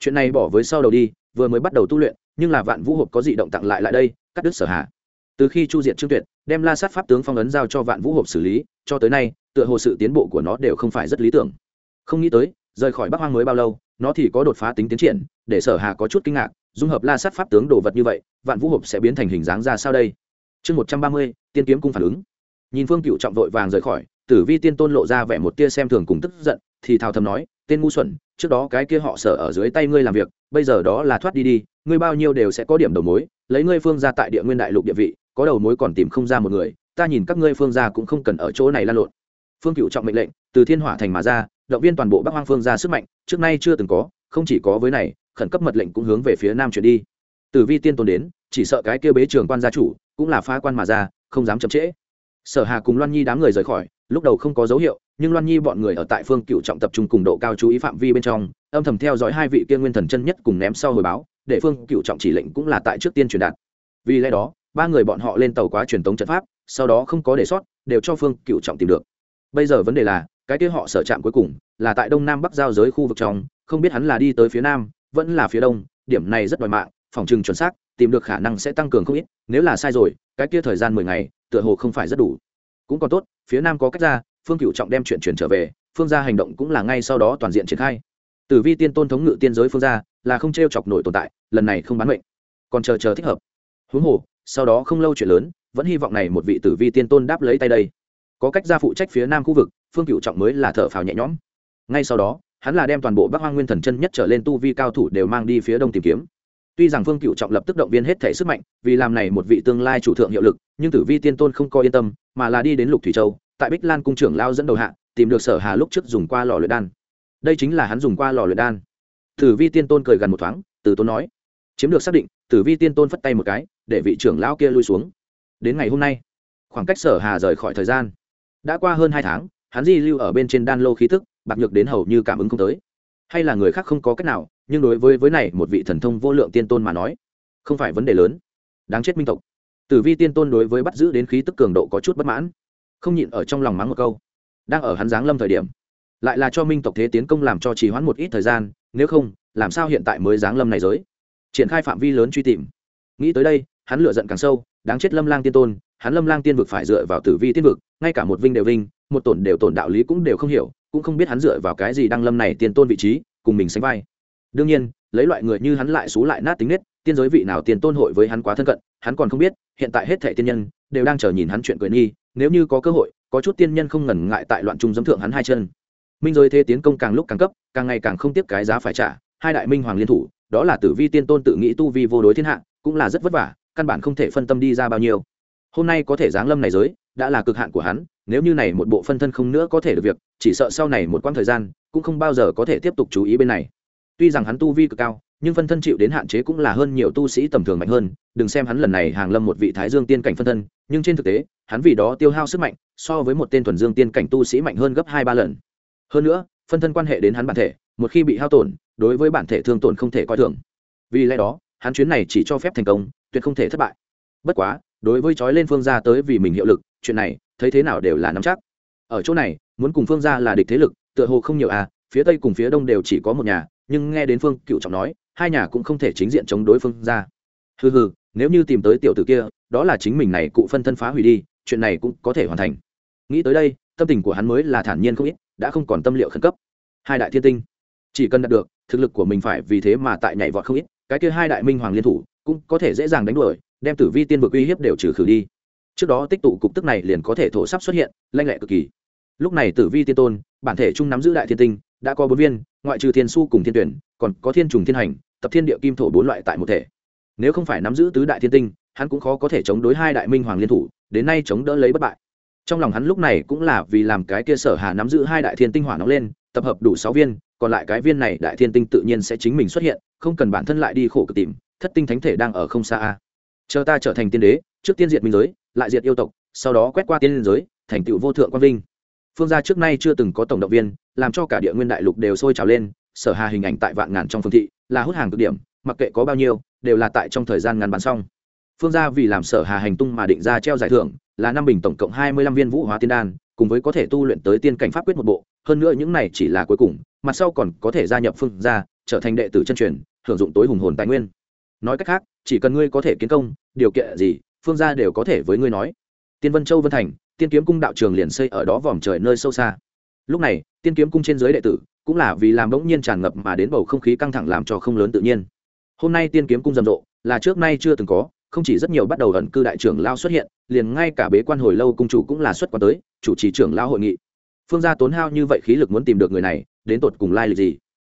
Chuyện này bỏ với sau đầu đi, vừa mới bắt đầu tu luyện, nhưng là vạn vũ hộp có dị động tặng lại lại đây, cắt đứt sở hà. Từ khi chu diện trương tuyệt, đem la sát pháp tướng phong ấn giao cho vạn vũ hộp xử lý, cho tới nay, tựa hồ sự tiến bộ của nó đều không phải rất lý tưởng. Không nghĩ tới, rời khỏi bắc hoang mới bao lâu, nó thì có đột phá tính tiến triển, để sở hà có chút kinh ngạc, dung hợp la sát pháp tướng đồ vật như vậy, vạn vũ hộp sẽ biến thành hình dáng ra sao đây? Chương một trăm ba mươi, tiên kiếm cung phản ứng. Nhìn phương cựu trọng vội vàng rời khỏi tử vi tiên tôn lộ ra vẻ một tia xem thường cùng tức giận, thì thào thầm nói, tên ngu xuẩn, trước đó cái kia họ sở ở dưới tay ngươi làm việc, bây giờ đó là thoát đi đi, ngươi bao nhiêu đều sẽ có điểm đầu mối, lấy ngươi phương ra tại địa nguyên đại lục địa vị, có đầu mối còn tìm không ra một người, ta nhìn các ngươi phương ra cũng không cần ở chỗ này lan lộn. Phương cựu trọng mệnh lệnh, từ thiên hỏa thành mà ra, động viên toàn bộ bắc hoang phương ra sức mạnh, trước nay chưa từng có, không chỉ có với này, khẩn cấp mật lệnh cũng hướng về phía nam chuyển đi. Từ vi tiên tôn đến, chỉ sợ cái kia bế trường quan gia chủ cũng là phá quan mà ra, không dám chậm trễ sở hà cùng loan nhi đám người rời khỏi, lúc đầu không có dấu hiệu, nhưng loan nhi bọn người ở tại phương cựu trọng tập trung cùng độ cao chú ý phạm vi bên trong, âm thầm theo dõi hai vị kia nguyên thần chân nhất cùng ném sau hồi báo, để phương cựu trọng chỉ lệnh cũng là tại trước tiên truyền đạt. Vì lẽ đó, ba người bọn họ lên tàu quá truyền tống trận pháp, sau đó không có đề sót, đều cho phương cựu trọng tìm được. Bây giờ vấn đề là, cái kia họ sở trạm cuối cùng là tại đông nam bắc giao giới khu vực trong, không biết hắn là đi tới phía nam, vẫn là phía đông, điểm này rất đòi mạng, phòng trừng chuẩn xác, tìm được khả năng sẽ tăng cường không ít, nếu là sai rồi, cái kia thời gian mười ngày tựa hồ không phải rất đủ. Cũng còn tốt, phía nam có cách ra, phương cựu trọng đem chuyện chuyển trở về, phương gia hành động cũng là ngay sau đó toàn diện triển khai. Tử vi tiên tôn thống ngự tiên giới phương gia là không t r e o chọc nổi tồn tại, lần này không bán mệnh. Còn chờ chờ thích hợp. Huống hồ, sau đó không lâu chuyện lớn, vẫn hy vọng này một vị tử vi tiên tôn đáp lấy tay đây. Có cách ra phụ trách phía nam khu vực, phương cựu trọng mới là thở phào nhẹ nhõm. Ngay sau đó, hắn là đem toàn bộ bắc hoang nguyên thần chân nhất trở lên tu vi cao thủ đều mang đi phía đông tìm kiếm. Tuy rằng phương cựu trọng lập tức động viên hết thể sức mạnh, vì làm này một vị tương lai chủ thượng hiệu lực nhưng tử vi tiên tôn không coi yên tâm, mà là đi đến lục thủy châu, tại bích lan cung trưởng lao dẫn đầu hạ, tìm được sở hà lúc trước dùng qua lò luyện đan. Đây chính là hắn dùng qua lò luyện đan. Tử vi tiên tôn cười gần một thoáng, từ tôn nói, chiếm được xác định, tử vi tiên tôn phất tay một cái, để vị trưởng lão kia lui xuống. Đến ngày hôm nay, khoảng cách sở hà rời khỏi thời gian, đã qua hơn hai tháng, hắn di lưu ở bên trên đan lô khí thức, bạc nhược đến hầu như cảm ứng không tới. Hay là người khác không có cách nào, nhưng đối với với này một vị thần thông vô lượng tiên tôn mà nói, không phải vấn đề lớn. Đáng chết minh tộc tử vi tiên tôn đối với bắt giữ đến khí tức cường độ có chút bất mãn. Không nhịn ở trong lòng mắng một câu. Đang ở hắn giáng lâm thời điểm, lại là cho minh tộc thế tiến công làm cho trì hoãn một ít thời gian, nếu không, làm sao hiện tại mới giáng lâm này giới? Triển khai phạm vi lớn truy tìm. Nghĩ tới đây, hắn lựa giận càng sâu, đáng chết lâm lang tiên tôn, hắn lâm lang tiên vực phải dựa vào tử vi tiên vực, ngay cả một vinh đều vinh, một tổn đều tổn đạo lý cũng đều không hiểu, cũng không biết hắn dựa vào cái gì đang lâm này tiên tôn vị trí, cùng mình sánh vai. Đương nhiên, lấy loại người như hắn lại xú lại nát tính nết tiên giới vị nào tiền tôn hội với hắn quá thân cận, hắn còn không biết, hiện tại hết thệ tiên nhân đều đang chờ nhìn hắn chuyện cười nghi, nếu như có cơ hội, có chút tiên nhân không ngần ngại tại loạn trung dâm thượng hắn hai chân. Minh giới thế tiến công càng lúc càng cấp, càng ngày càng không tiếp cái giá phải trả, hai đại minh hoàng liên thủ, đó là tử vi tiên tôn tự nghĩ tu vi vô đối thiên hạ, cũng là rất vất vả, căn bản không thể phân tâm đi ra bao nhiêu. Hôm nay có thể giáng lâm này giới, đã là cực hạn của hắn, nếu như này một bộ phân thân không nữa có thể được việc, chỉ sợ sau này một quãng thời gian, cũng không bao giờ có thể tiếp tục chú ý bên này tuy rằng hắn tu vi cực cao, nhưng phân thân chịu đến hạn chế cũng là hơn nhiều tu sĩ tầm thường mạnh hơn, đừng xem hắn lần này hàng lâm một vị thái dương tiên cảnh phân thân, nhưng trên thực tế, hắn vì đó tiêu hao sức mạnh, so với một tên thuần dương tiên cảnh tu sĩ mạnh hơn gấp hai ba lần. Hơn nữa, phân thân quan hệ đến hắn bản thể, một khi bị hao tổn, đối với bản thể thương tổn không thể coi thường. Vì lẽ đó, hắn chuyến này chỉ cho phép thành công, tuyệt không thể thất bại. Bất quá, đối với trói lên phương gia tới vì mình hiệu lực, chuyện này, thấy thế nào đều là nắm chắc. Ở chỗ này, muốn cùng phương gia là địch thế lực, tựa hồ không nhiều à phía tây cùng phía đông đều chỉ có một nhà nhưng nghe đến phương cựu trọng nói, hai nhà cũng không thể chính diện chống đối phương ra. Hừ hừ, nếu như tìm tới tiểu tử kia, đó là chính mình này cụ phân thân phá hủy đi, chuyện này cũng có thể hoàn thành. Nghĩ tới đây, tâm tình của hắn mới là thản nhiên không ít, đã không còn tâm liệu khẩn cấp. Hai đại thiên tinh, chỉ cần đạt được, thực lực của mình phải vì thế mà tại nhảy vọt không ít, cái kia hai đại minh hoàng liên thủ, cũng có thể dễ dàng đánh đuổi, đem tử vi tiên vực uy hiếp đều trừ khử đi. Trước đó tích tụ cục tức này liền có thể thổ sắp xuất hiện, lanh lẹ cực kỳ. Lúc này tử vi tiên tôn, bản thể trung nắm giữ đại thiên tinh đã có bốn viên, ngoại trừ thiên su cùng thiên tuyển, còn có thiên trùng thiên hành, tập thiên địa kim thổ bốn loại tại một thể. Nếu không phải nắm giữ tứ đại thiên tinh, hắn cũng khó có thể chống đối hai đại minh hoàng liên thủ, đến nay chống đỡ lấy bất bại. Trong lòng hắn lúc này cũng là vì làm cái kia sở hà nắm giữ hai đại thiên tinh hỏa nóng lên, tập hợp đủ sáu viên, còn lại cái viên này đại thiên tinh tự nhiên sẽ chính mình xuất hiện, không cần bản thân lại đi khổ cực tìm, thất tinh thánh thể đang ở không xa a. Chờ ta trở thành tiên đế, trước tiên diệt minh giới, lại diệt yêu tộc, sau đó quét qua tiên giới, thành tựu vô thượng quang vinh phương gia trước nay chưa từng có tổng động viên, làm cho cả địa nguyên đại lục đều sôi trào lên, sở hà hình ảnh tại vạn ngàn trong phương thị, là hút hàng cực điểm, mặc kệ có bao nhiêu, đều là tại trong thời gian ngắn bán xong. Phương gia vì làm sở hà hành tung mà định ra treo giải thưởng, là năm bình tổng cộng hai mươi lăm viên vũ hóa tiên đan, cùng với có thể tu luyện tới tiên cảnh pháp quyết một bộ, hơn nữa những này chỉ là cuối cùng, mặt sau còn có thể gia nhập phương gia, trở thành đệ tử chân truyền, hưởng dụng tối hùng hồn tài nguyên. Nói cách khác, chỉ cần ngươi có thể kiến công, điều kiện gì, phương gia đều có thể với ngươi nói. Tiên vân châu vân thành tiên kiếm cung đạo trường liền xây ở đó vòm trời nơi sâu xa. Lúc này, tiên kiếm cung trên giới đệ tử, cũng là vì làm bỗng nhiên tràn ngập mà đến bầu không khí căng thẳng làm cho không lớn tự nhiên. Hôm nay tiên kiếm cung rầm rộ, là trước nay chưa từng có, không chỉ rất nhiều bắt đầu ẩn cư đại trưởng lao xuất hiện, liền ngay cả bế quan hồi lâu cung chủ cũng là xuất quan tới, chủ trì trưởng lao hội nghị. Phương gia tốn hao như vậy khí lực muốn tìm được người này, đến tột cùng lai lịch gì?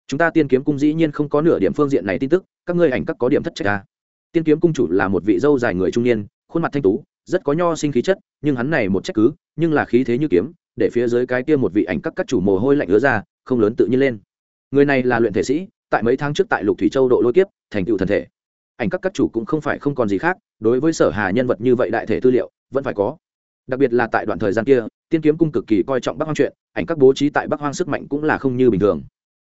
Chúng ta tiên kiếm cung dĩ nhiên không có nửa điểm phương diện này tin tức, các ngươi ảnh các có điểm thất trách ta tiên kiếm cung chủ là một vị dâu dài người trung niên, khuôn mặt thanh tú rất có nho sinh khí chất, nhưng hắn này một trách cứ, nhưng là khí thế như kiếm, để phía dưới cái kia một vị ảnh các các chủ mồ hôi lạnh ứa ra, không lớn tự nhiên lên. Người này là luyện thể sĩ, tại mấy tháng trước tại lục thủy châu độ lôi kiếp, thành tựu thần thể. Ảnh các các chủ cũng không phải không còn gì khác, đối với sở hà nhân vật như vậy đại thể tư liệu, vẫn phải có. Đặc biệt là tại đoạn thời gian kia, tiên kiếm cung cực kỳ coi trọng bắc hoang chuyện, ảnh các bố trí tại bắc hoang sức mạnh cũng là không như bình thường.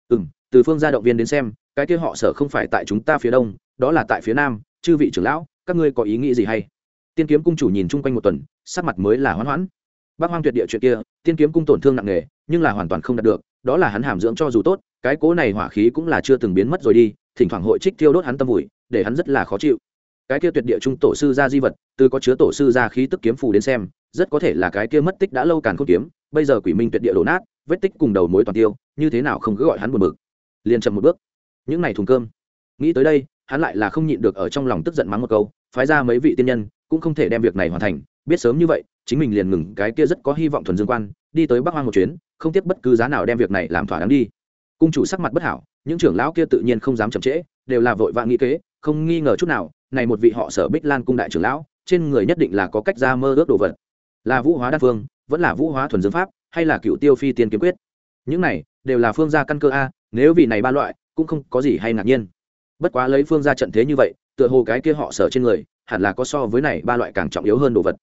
Ừ m từ phương gia động viên đến xem, cái kia họ sở không phải tại chúng ta phía đông, đó là tại phía nam, chư vị trưởng lão, các ngươi có ý nghĩ gì hay? Tiên kiếm cung chủ nhìn chung quanh một tuần, sắc mặt mới là hoán hoãn. Bác hoang tuyệt địa chuyện kia, tiên kiếm cung tổn thương nặng nề, nhưng là hoàn toàn không đạt được, đó là hắn hàm dưỡng cho dù tốt, cái cố này hỏa khí cũng là chưa từng biến mất rồi đi, thỉnh thoảng hội trích tiêu đốt hắn tâm vùi để hắn rất là khó chịu. Cái kia tuyệt địa trung tổ sư ra di vật, từ có chứa tổ sư ra khí tức kiếm phù đến xem, rất có thể là cái kia mất tích đã lâu càn không kiếm, bây giờ quỷ minh tuyệt địa đổ nát, vết tích cùng đầu mối toàn tiêu, như thế nào không cứ gọi hắn buồn bực. Liền chậm một bước. Những này thùng cơm. Nghĩ tới đây, hắn lại là không nhịn được ở trong lòng tức giận mắng một câu, phái ra mấy vị tiên nhân cũng không thể đem việc này hoàn thành. Biết sớm như vậy, chính mình liền ngừng cái kia rất có hy vọng thuần dương quan, đi tới bắc hoang một chuyến, không tiếp bất cứ giá nào đem việc này làm thỏa đáng đi. Cung chủ sắc mặt bất hảo, những trưởng lão kia tự nhiên không dám chậm trễ, đều là vội vã nghĩ kế, không nghi ngờ chút nào, này một vị họ sở bích lan cung đại trưởng lão, trên người nhất định là có cách ra mơ ước đồ vật. Là vũ hóa đa phương vẫn là vũ hóa thuần dương pháp, hay là cựu tiêu phi tiên kiếm quyết? Những này, đều là phương gia căn cơ a, nếu vị này ba loại, cũng không có gì hay ngạc nhiên. Bất quá lấy phương gia trận thế như vậy, tựa hồ cái kia họ sở trên người hẳn là có so với này ba loại càng trọng yếu hơn đồ vật.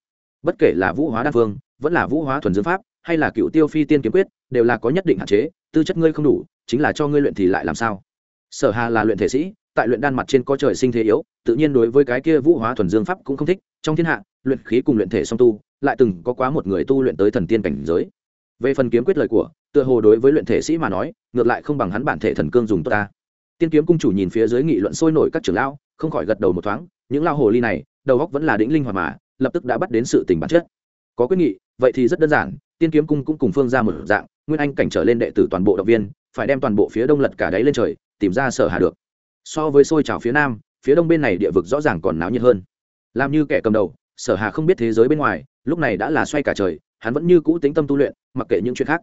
Bất kể là vũ hóa đa phương, vẫn là vũ hóa thuần dương pháp, hay là cựu tiêu phi tiên kiếm quyết, đều là có nhất định hạn chế, tư chất ngươi không đủ, chính là cho ngươi luyện thì lại làm sao? Sở hà là luyện thể sĩ, tại luyện đan mặt trên có trời sinh thế yếu, tự nhiên đối với cái kia vũ hóa thuần dương pháp cũng không thích, trong thiên hạ, luyện khí cùng luyện thể song tu, lại từng có quá một người tu luyện tới thần tiên cảnh giới. Về phần kiếm quyết lời của, tựa hồ đối với luyện thể sĩ mà nói, ngược lại không bằng hắn bản thể thần cương dùng tốt ta. Tiên kiếm cung chủ nhìn phía dưới nghị luận sôi nổi các trưởng lão, không khỏi gật đầu một thoáng những lao hồ ly này, đầu góc vẫn là đĩnh linh hoạt mà, lập tức đã bắt đến sự tình bản chất. Có quyết nghị, vậy thì rất đơn giản, tiên kiếm cung cũng cùng phương ra một dạng, nguyên anh cảnh trở lên đệ tử toàn bộ động viên, phải đem toàn bộ phía đông lật cả đáy lên trời, tìm ra sở hà được. So với xôi trào phía nam, phía đông bên này địa vực rõ ràng còn náo nhiệt hơn. Làm như kẻ cầm đầu, sở hà không biết thế giới bên ngoài, lúc này đã là xoay cả trời, hắn vẫn như cũ tính tâm tu luyện, mặc kệ những chuyện khác.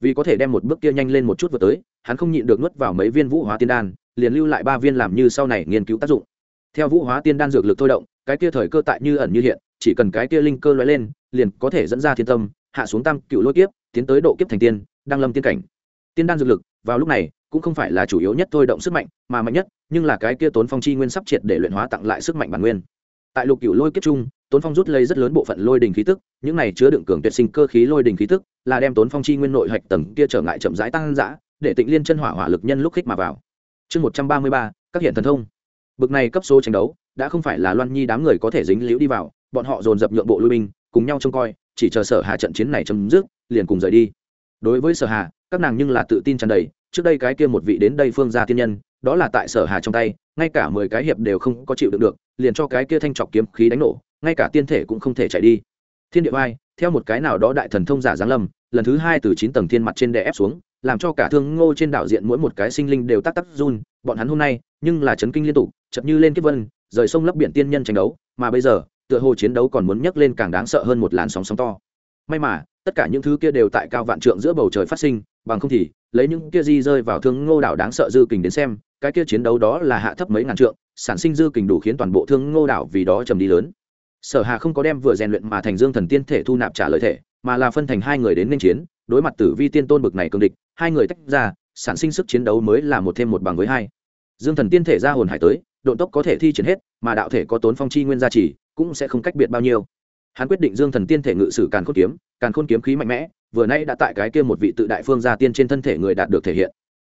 Vì có thể đem một bước kia nhanh lên một chút vừa tới, hắn không nhịn được nuốt vào mấy viên vũ hóa tiên đan, liền lưu lại ba viên làm như sau này nghiên cứu tác dụng theo vũ hóa tiên đan dược lực thôi động, cái kia thời cơ tại như ẩn như hiện, chỉ cần cái kia linh cơ lóe lên, liền có thể dẫn ra thiên tâm, hạ xuống tam cựu lôi kiếp, tiến tới độ kiếp thành tiên đang lâm tiên cảnh. Tiên đan dược lực, vào lúc này, cũng không phải là chủ yếu nhất thôi động sức mạnh, mà mạnh nhất, nhưng là cái kia tốn phong chi nguyên sắp triệt để luyện hóa tặng lại sức mạnh bản nguyên. Tại lục cựu lôi kiếp trung tốn phong rút lấy rất lớn bộ phận lôi đình khí tức, những này chứa đựng cường tuyệt sinh cơ khí lôi đình khí tức, là đem tốn phong chi nguyên nội hạch tầng kia trở ngại chậm rãi tăng dã, để tịnh liên chân hỏa hỏa lực nhân lúc khích mà vào. Chương một trăm ba mươi ba, các hiện thần thông bực này cấp số tranh đấu, đã không phải là loan nhi đám người có thể dính liễu đi vào, bọn họ dồn dập nhượng bộ lui binh, cùng nhau trông coi, chỉ chờ sở hà trận chiến này chấm dứt, liền cùng rời đi. Đối với sở hà, các nàng nhưng là tự tin tràn đầy, trước đây cái kia một vị đến đây phương gia tiên nhân, đó là tại sở hà trong tay, ngay cả mười cái hiệp đều không có chịu đựng được, liền cho cái kia thanh trọc kiếm khí đánh nổ, ngay cả tiên thể cũng không thể chạy đi. Thiên địa vai theo một cái nào đó đại thần thông giả giáng lâm, lần thứ hai từ chín tầng thiên mặt trên đè ép xuống, làm cho cả thương ngô trên đảo diện mỗi một cái sinh linh đều tắc tắc run bọn hắn hôm nay, nhưng là chấn kinh liên tục, chật như lên kiếp vân, rời sông lấp biển tiên nhân tranh đấu, mà bây giờ, tựa hồ chiến đấu còn muốn nhấc lên càng đáng sợ hơn một làn sóng sóng to. May mà, tất cả những thứ kia đều tại cao vạn trượng giữa bầu trời phát sinh, bằng không thì, lấy những kia di rơi vào thương ngô đảo đáng sợ dư kình đến xem, cái kia chiến đấu đó là hạ thấp mấy ngàn trượng, sản sinh dư kình đủ khiến toàn bộ thương ngô đảo vì đó trầm đi lớn. Sở hà không có đem vừa rèn luyện mà thành dương thần tiên thể thu nạp trả lời thể, mà là phân thành hai người đến nên chiến, đối mặt tử vi tiên tôn bực này cường địch, hai người tách ra, sản sinh sức chiến đấu mới là một thêm một bằng với hai dương thần tiên thể ra hồn hải tới, độn tốc có thể thi triển hết, mà đạo thể có tốn phong chi nguyên gia trì, cũng sẽ không cách biệt bao nhiêu. Hắn quyết định dương thần tiên thể ngự sử càn khôn kiếm, càn khôn kiếm khí mạnh mẽ, vừa nay đã tại cái kia một vị tự đại phương gia tiên trên thân thể người đạt được thể hiện.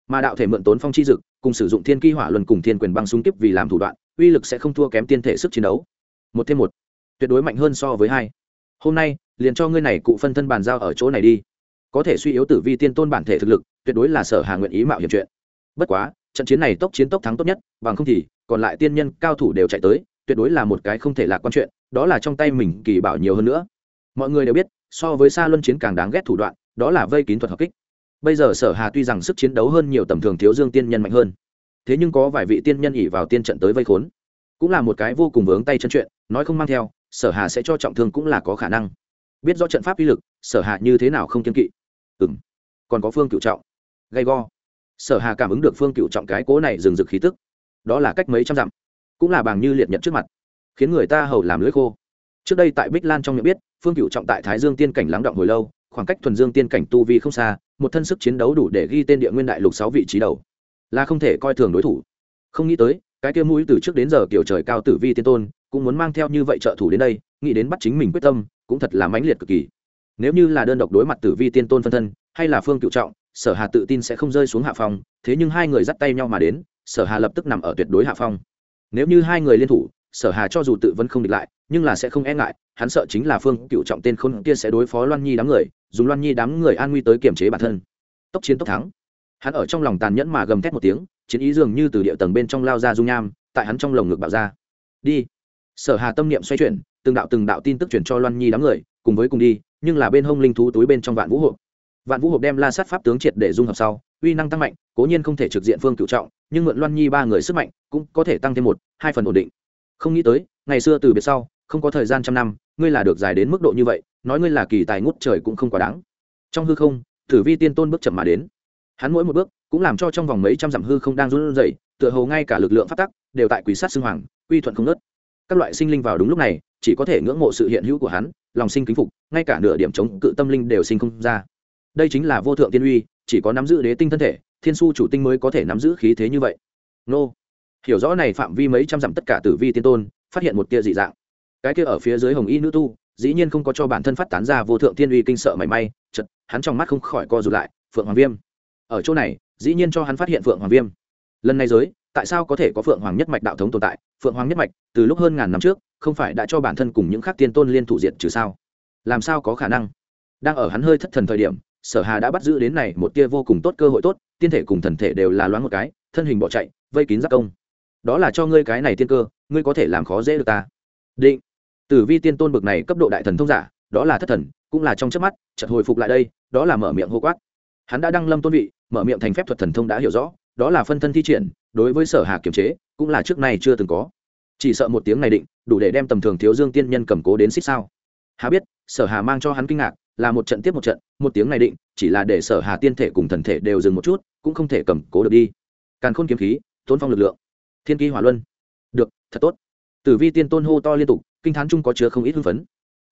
Mà đạo thể mượn tốn phong chi dực, cùng sử dụng thiên ki hỏa luân cùng thiên quyền băng súng kiếp vì làm thủ đoạn, uy lực sẽ không thua kém tiên thể sức chiến đấu. Một thêm một, tuyệt đối mạnh hơn so với hai. Hôm nay, liền cho ngươi này cụ phân thân bàn giao ở chỗ này đi. Có thể suy yếu tử vi tiên tôn bản thể thực lực, tuyệt đối là sở hà nguyện ý mạo hiểm chuyện. Bất quá trận chiến này tốc chiến tốc thắng tốt nhất, bằng không thì, còn lại tiên nhân cao thủ đều chạy tới, tuyệt đối là một cái không thể lạc quan chuyện, đó là trong tay mình kỳ bảo nhiều hơn nữa. Mọi người đều biết, so với xa luân chiến càng đáng ghét thủ đoạn, đó là vây kín thuật hợp kích. Bây giờ sở hà tuy rằng sức chiến đấu hơn nhiều tầm thường thiếu dương tiên nhân mạnh hơn, thế nhưng có vài vị tiên nhân ỉ vào tiên trận tới vây khốn, cũng là một cái vô cùng vướng tay chân chuyện, nói không mang theo, sở hà sẽ cho trọng thương cũng là có khả năng. Biết rõ trận pháp uy lực, sở hà như thế nào không kiên kỵ. Ừ m còn có phương cựu trọng. Gay go sở hà cảm ứng được phương cựu trọng cái cố này dừng rực khí tức. Đó là cách mấy trăm dặm. Cũng là bàng như liệt nhật trước mặt. Khiến người ta hầu làm lưỡi khô. Trước đây tại bích lan trong miệng biết, phương cựu trọng tại thái dương tiên cảnh lắng động hồi lâu, khoảng cách thuần dương tiên cảnh tu vi không xa, một thân sức chiến đấu đủ để ghi tên địa nguyên đại lục sáu vị trí đầu. Là không thể coi thường đối thủ. Không nghĩ tới, cái kia mũi từ trước đến giờ kiểu trời cao tử vi tiên tôn, cũng muốn mang theo như vậy trợ thủ đến đây, nghĩ đến bắt chính mình quyết tâm, cũng thật là mãnh liệt cực kỳ. Nếu như là đơn độc đối mặt tử vi tiên tôn phân thân, hay là phương cựu trọng sở hà tự tin sẽ không rơi xuống hạ phong, thế nhưng hai người dắt tay nhau mà đến, sở hà lập tức nằm ở tuyệt đối hạ phong. Nếu như hai người liên thủ, sở hà cho dù tự vẫn không địch lại, nhưng là sẽ không e ngại, hắn sợ chính là phương cựu trọng tên khôn kia sẽ đối phó loan nhi đám người, dùng loan nhi đám người an nguy tới kiểm chế bản thân. Tốc chiến tốc thắng. Hắn ở trong lòng tàn nhẫn mà gầm thét một tiếng, chiến ý dường như từ địa tầng bên trong lao ra dung nham, tại hắn trong lồng ngực bạo ra. Đi. Sở hà tâm niệm xoay chuyển, từng đạo từng đạo tin tức chuyển cho loan nhi đám người, cùng với cùng đi, nhưng là bên hông linh thú túi bên trong vạn vũ hộp vạn vũ hộp đem la sát pháp tướng triệt để dung hợp sau, uy năng tăng mạnh, cố nhiên không thể trực diện phương cựu trọng, nhưng mượn loan nhi ba người sức mạnh cũng có thể tăng thêm một, hai phần ổn định. Không nghĩ tới, ngày xưa từ biệt sau, không có thời gian trăm năm, ngươi là được dài đến mức độ như vậy, nói ngươi là kỳ tài ngút trời cũng không quá đáng. Trong hư không, tử vi tiên tôn bước chậm mà đến. Hắn mỗi một bước cũng làm cho trong vòng mấy trăm dặm hư không đang run rẩy, tựa hồ ngay cả lực lượng phát tắc đều tại quý sát xưng hoàng, uy thuận không nớt các loại sinh linh vào đúng lúc này, chỉ có thể ngưỡng mộ sự hiện hữu của hắn, lòng sinh kính phục, ngay cả nửa điểm chống cự tâm linh đều sinh không ra đây chính là vô thượng tiên uy, chỉ có nắm giữ đế tinh thân thể, thiên su chủ tinh mới có thể nắm giữ khí thế như vậy. Nô. Hiểu rõ này phạm vi mấy trăm dặm tất cả tử vi tiên tôn, phát hiện một tia dị dạng. Cái kia ở phía dưới hồng y nữ tu, dĩ nhiên không có cho bản thân phát tán ra vô thượng tiên uy kinh sợ mảy may chật hắn trong mắt không khỏi co rụt lại, phượng hoàng viêm. Ở chỗ này, dĩ nhiên cho hắn phát hiện phượng hoàng viêm. Lần này giới, tại sao có thể có phượng hoàng nhất mạch đạo thống tồn tại? Phượng hoàng nhất mạch, từ lúc hơn ngàn năm trước, không phải đã cho bản thân cùng những khác tiên tôn liên thủ diện trừ sao? Làm sao có khả năng? Đang ở hắn hơi thất thần thời điểm sở hà đã bắt giữ đến này một tia vô cùng tốt cơ hội tốt, tiên thể cùng thần thể đều là loáng một cái, thân hình bỏ chạy, vây kín giác công. Đó là cho ngươi cái này tiên cơ, ngươi có thể làm khó dễ được ta. Định. Tử vi tiên tôn bực này cấp độ đại thần thông giả, đó là thất thần, cũng là trong chớp mắt, chợt hồi phục lại đây, đó là mở miệng hô quát. Hắn đã đăng lâm tôn vị, mở miệng thành phép thuật thần thông đã hiểu rõ, đó là phân thân thi triển, đối với sở hà kiểm chế, cũng là trước nay chưa từng có. Chỉ sợ một tiếng này định, đủ để đem tầm thường thiếu dương tiên nhân cầm cố đến xích sao. Hà biết, sở hà mang cho hắn kinh ngạc là một trận tiếp một trận, một tiếng này định, chỉ là để sở hà tiên thể cùng thần thể đều dừng một chút, cũng không thể cầm cố được đi. Càn khôn kiếm khí, tốn phong lực lượng. Thiên ký hỏa luân. Được, thật tốt. Tử vi tiên tôn hô to liên tục, kinh thán chung có chứa không ít hưng phấn.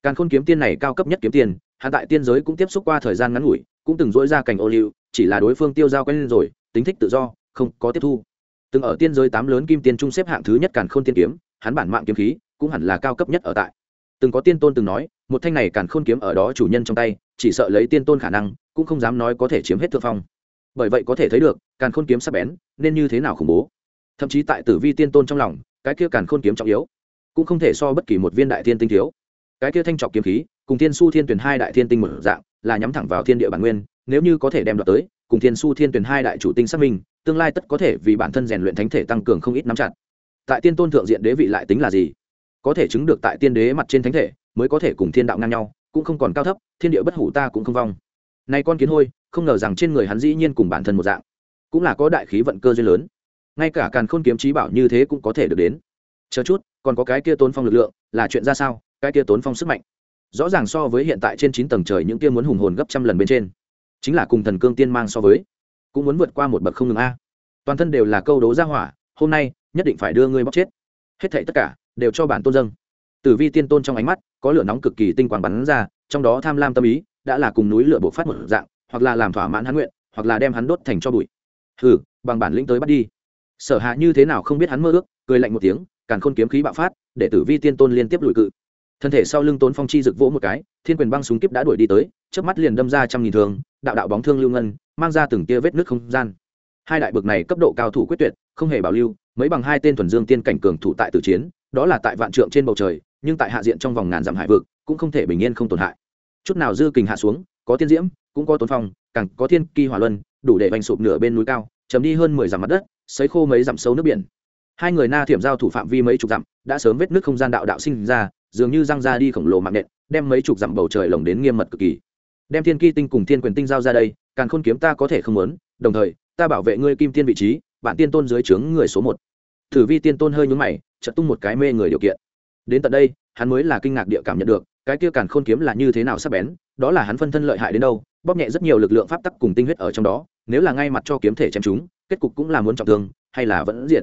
Càn khôn kiếm tiên này cao cấp nhất kiếm tiền hạ tại tiên giới cũng tiếp xúc qua thời gian ngắn ngủi, cũng từng dỗi ra cành ô liu, chỉ là đối phương tiêu giao quen lên rồi, tính thích tự do, không có tiếp thu. Từng ở tiên giới tám lớn kim tiên trung xếp hạng thứ nhất càn khôn tiên kiếm, hắn bản mạng kiếm khí, cũng hẳn là cao cấp nhất ở tại từng có tiên tôn từng nói, một thanh này càn khôn kiếm ở đó chủ nhân trong tay, chỉ sợ lấy tiên tôn khả năng, cũng không dám nói có thể chiếm hết thượng phong. Bởi vậy có thể thấy được, càn khôn kiếm sắp bén, nên như thế nào khủng bố? Thậm chí tại tử vi tiên tôn trong lòng, cái kia càn khôn kiếm trọng yếu, cũng không thể so bất kỳ một viên đại thiên tinh thiếu. Cái kia thanh trọc kiếm khí, cùng thiên su thiên tuyển hai đại thiên tinh một dạng, là nhắm thẳng vào thiên địa bản nguyên, nếu như có thể đem đoạt tới, cùng thiên su thiên tuyển hai đại chủ tinh xác minh, tương lai tất có thể vì bản thân rèn luyện thánh thể tăng cường không ít nắm chặt. Tại tiên tôn thượng diện đế vị lại tính là gì? Có thể chứng được tại tiên đế mặt trên thánh thể, mới có thể cùng thiên đạo ngang nhau, cũng không còn cao thấp, thiên địa bất hủ ta cũng không vong. Nay con kiến hôi, không ngờ rằng trên người hắn dĩ nhiên cùng bản thân một dạng. Cũng là có đại khí vận cơ duyên lớn. Ngay cả càn khôn kiếm trí bảo như thế cũng có thể được đến. Chờ chút, còn có cái kia tốn phong lực lượng, là chuyện ra sao? Cái kia tốn phong sức mạnh. Rõ ràng so với hiện tại trên chín tầng trời những kia muốn hùng hồn gấp trăm lần bên trên, chính là cùng thần cương tiên mang so với, cũng muốn vượt qua một bậc không ngừng a. Toàn thân đều là câu đố ra hỏa, hôm nay nhất định phải đưa ngươi bóc chết. Hết thảy tất cả đều cho bản tôn dâng. Tử vi tiên tôn trong ánh mắt, có lửa nóng cực kỳ tinh quang bắn ra, trong đó tham lam tâm ý đã là cùng núi lửa bộc phát một dạng, hoặc là làm thỏa mãn hắn nguyện, hoặc là đem hắn đốt thành cho bụi. Hừ, bằng bản lĩnh tới bắt đi. Sở hạ như thế nào không biết hắn mơ ước, cười lạnh một tiếng, càn khôn kiếm khí bạo phát, để tử vi tiên tôn liên tiếp lùi cự. Thân thể sau lưng tốn phong chi rực vỗ một cái, thiên quyền băng súng kiếp đã đuổi đi tới trước mắt liền đâm ra trăm nghìn thương, đạo đạo bóng thương lưu ngân, mang ra từng tia vết nước không gian. Hai đại bực này cấp độ cao thủ quyết tuyệt, không hề bảo lưu, mấy bằng hai tên thuần dương tiên cảnh cường thủ tại tử chiến đó là tại vạn trượng trên bầu trời, nhưng tại hạ diện trong vòng ngàn dặm hải vực, cũng không thể bình yên không tổn hại. Chút nào dư kình hạ xuống, có tiên diễm, cũng có tốn phong, càng có thiên kỳ hỏa luân, đủ để vành sụp nửa bên núi cao, chấm đi hơn mười dặm mặt đất, sấy khô mấy dặm sâu nước biển. Hai người na thiểm giao thủ phạm vi mấy chục dặm, đã sớm vết nước không gian đạo đạo sinh ra, dường như răng ra đi khổng lồ mạng nện, đem mấy chục dặm bầu trời lồng đến nghiêm mật cực kỳ. Đem thiên kỳ tinh cùng thiên quyền tinh giao ra đây, càng khôn kiếm ta có thể không muốn, đồng thời, ta bảo vệ ngươi kim tiên vị trí bạn tiên tôn dưới trướng người số một. Thử vi tiên tôn hơi nhún mày chợt tung một cái mê người điều kiện. Đến tận đây, hắn mới là kinh ngạc địa cảm nhận được, cái kia càn khôn kiếm là như thế nào sắc bén, đó là hắn phân thân lợi hại đến đâu, bóp nhẹ rất nhiều lực lượng pháp tắc cùng tinh huyết ở trong đó, nếu là ngay mặt cho kiếm thể chém chúng, kết cục cũng là muốn trọng thương, hay là vẫn diệt.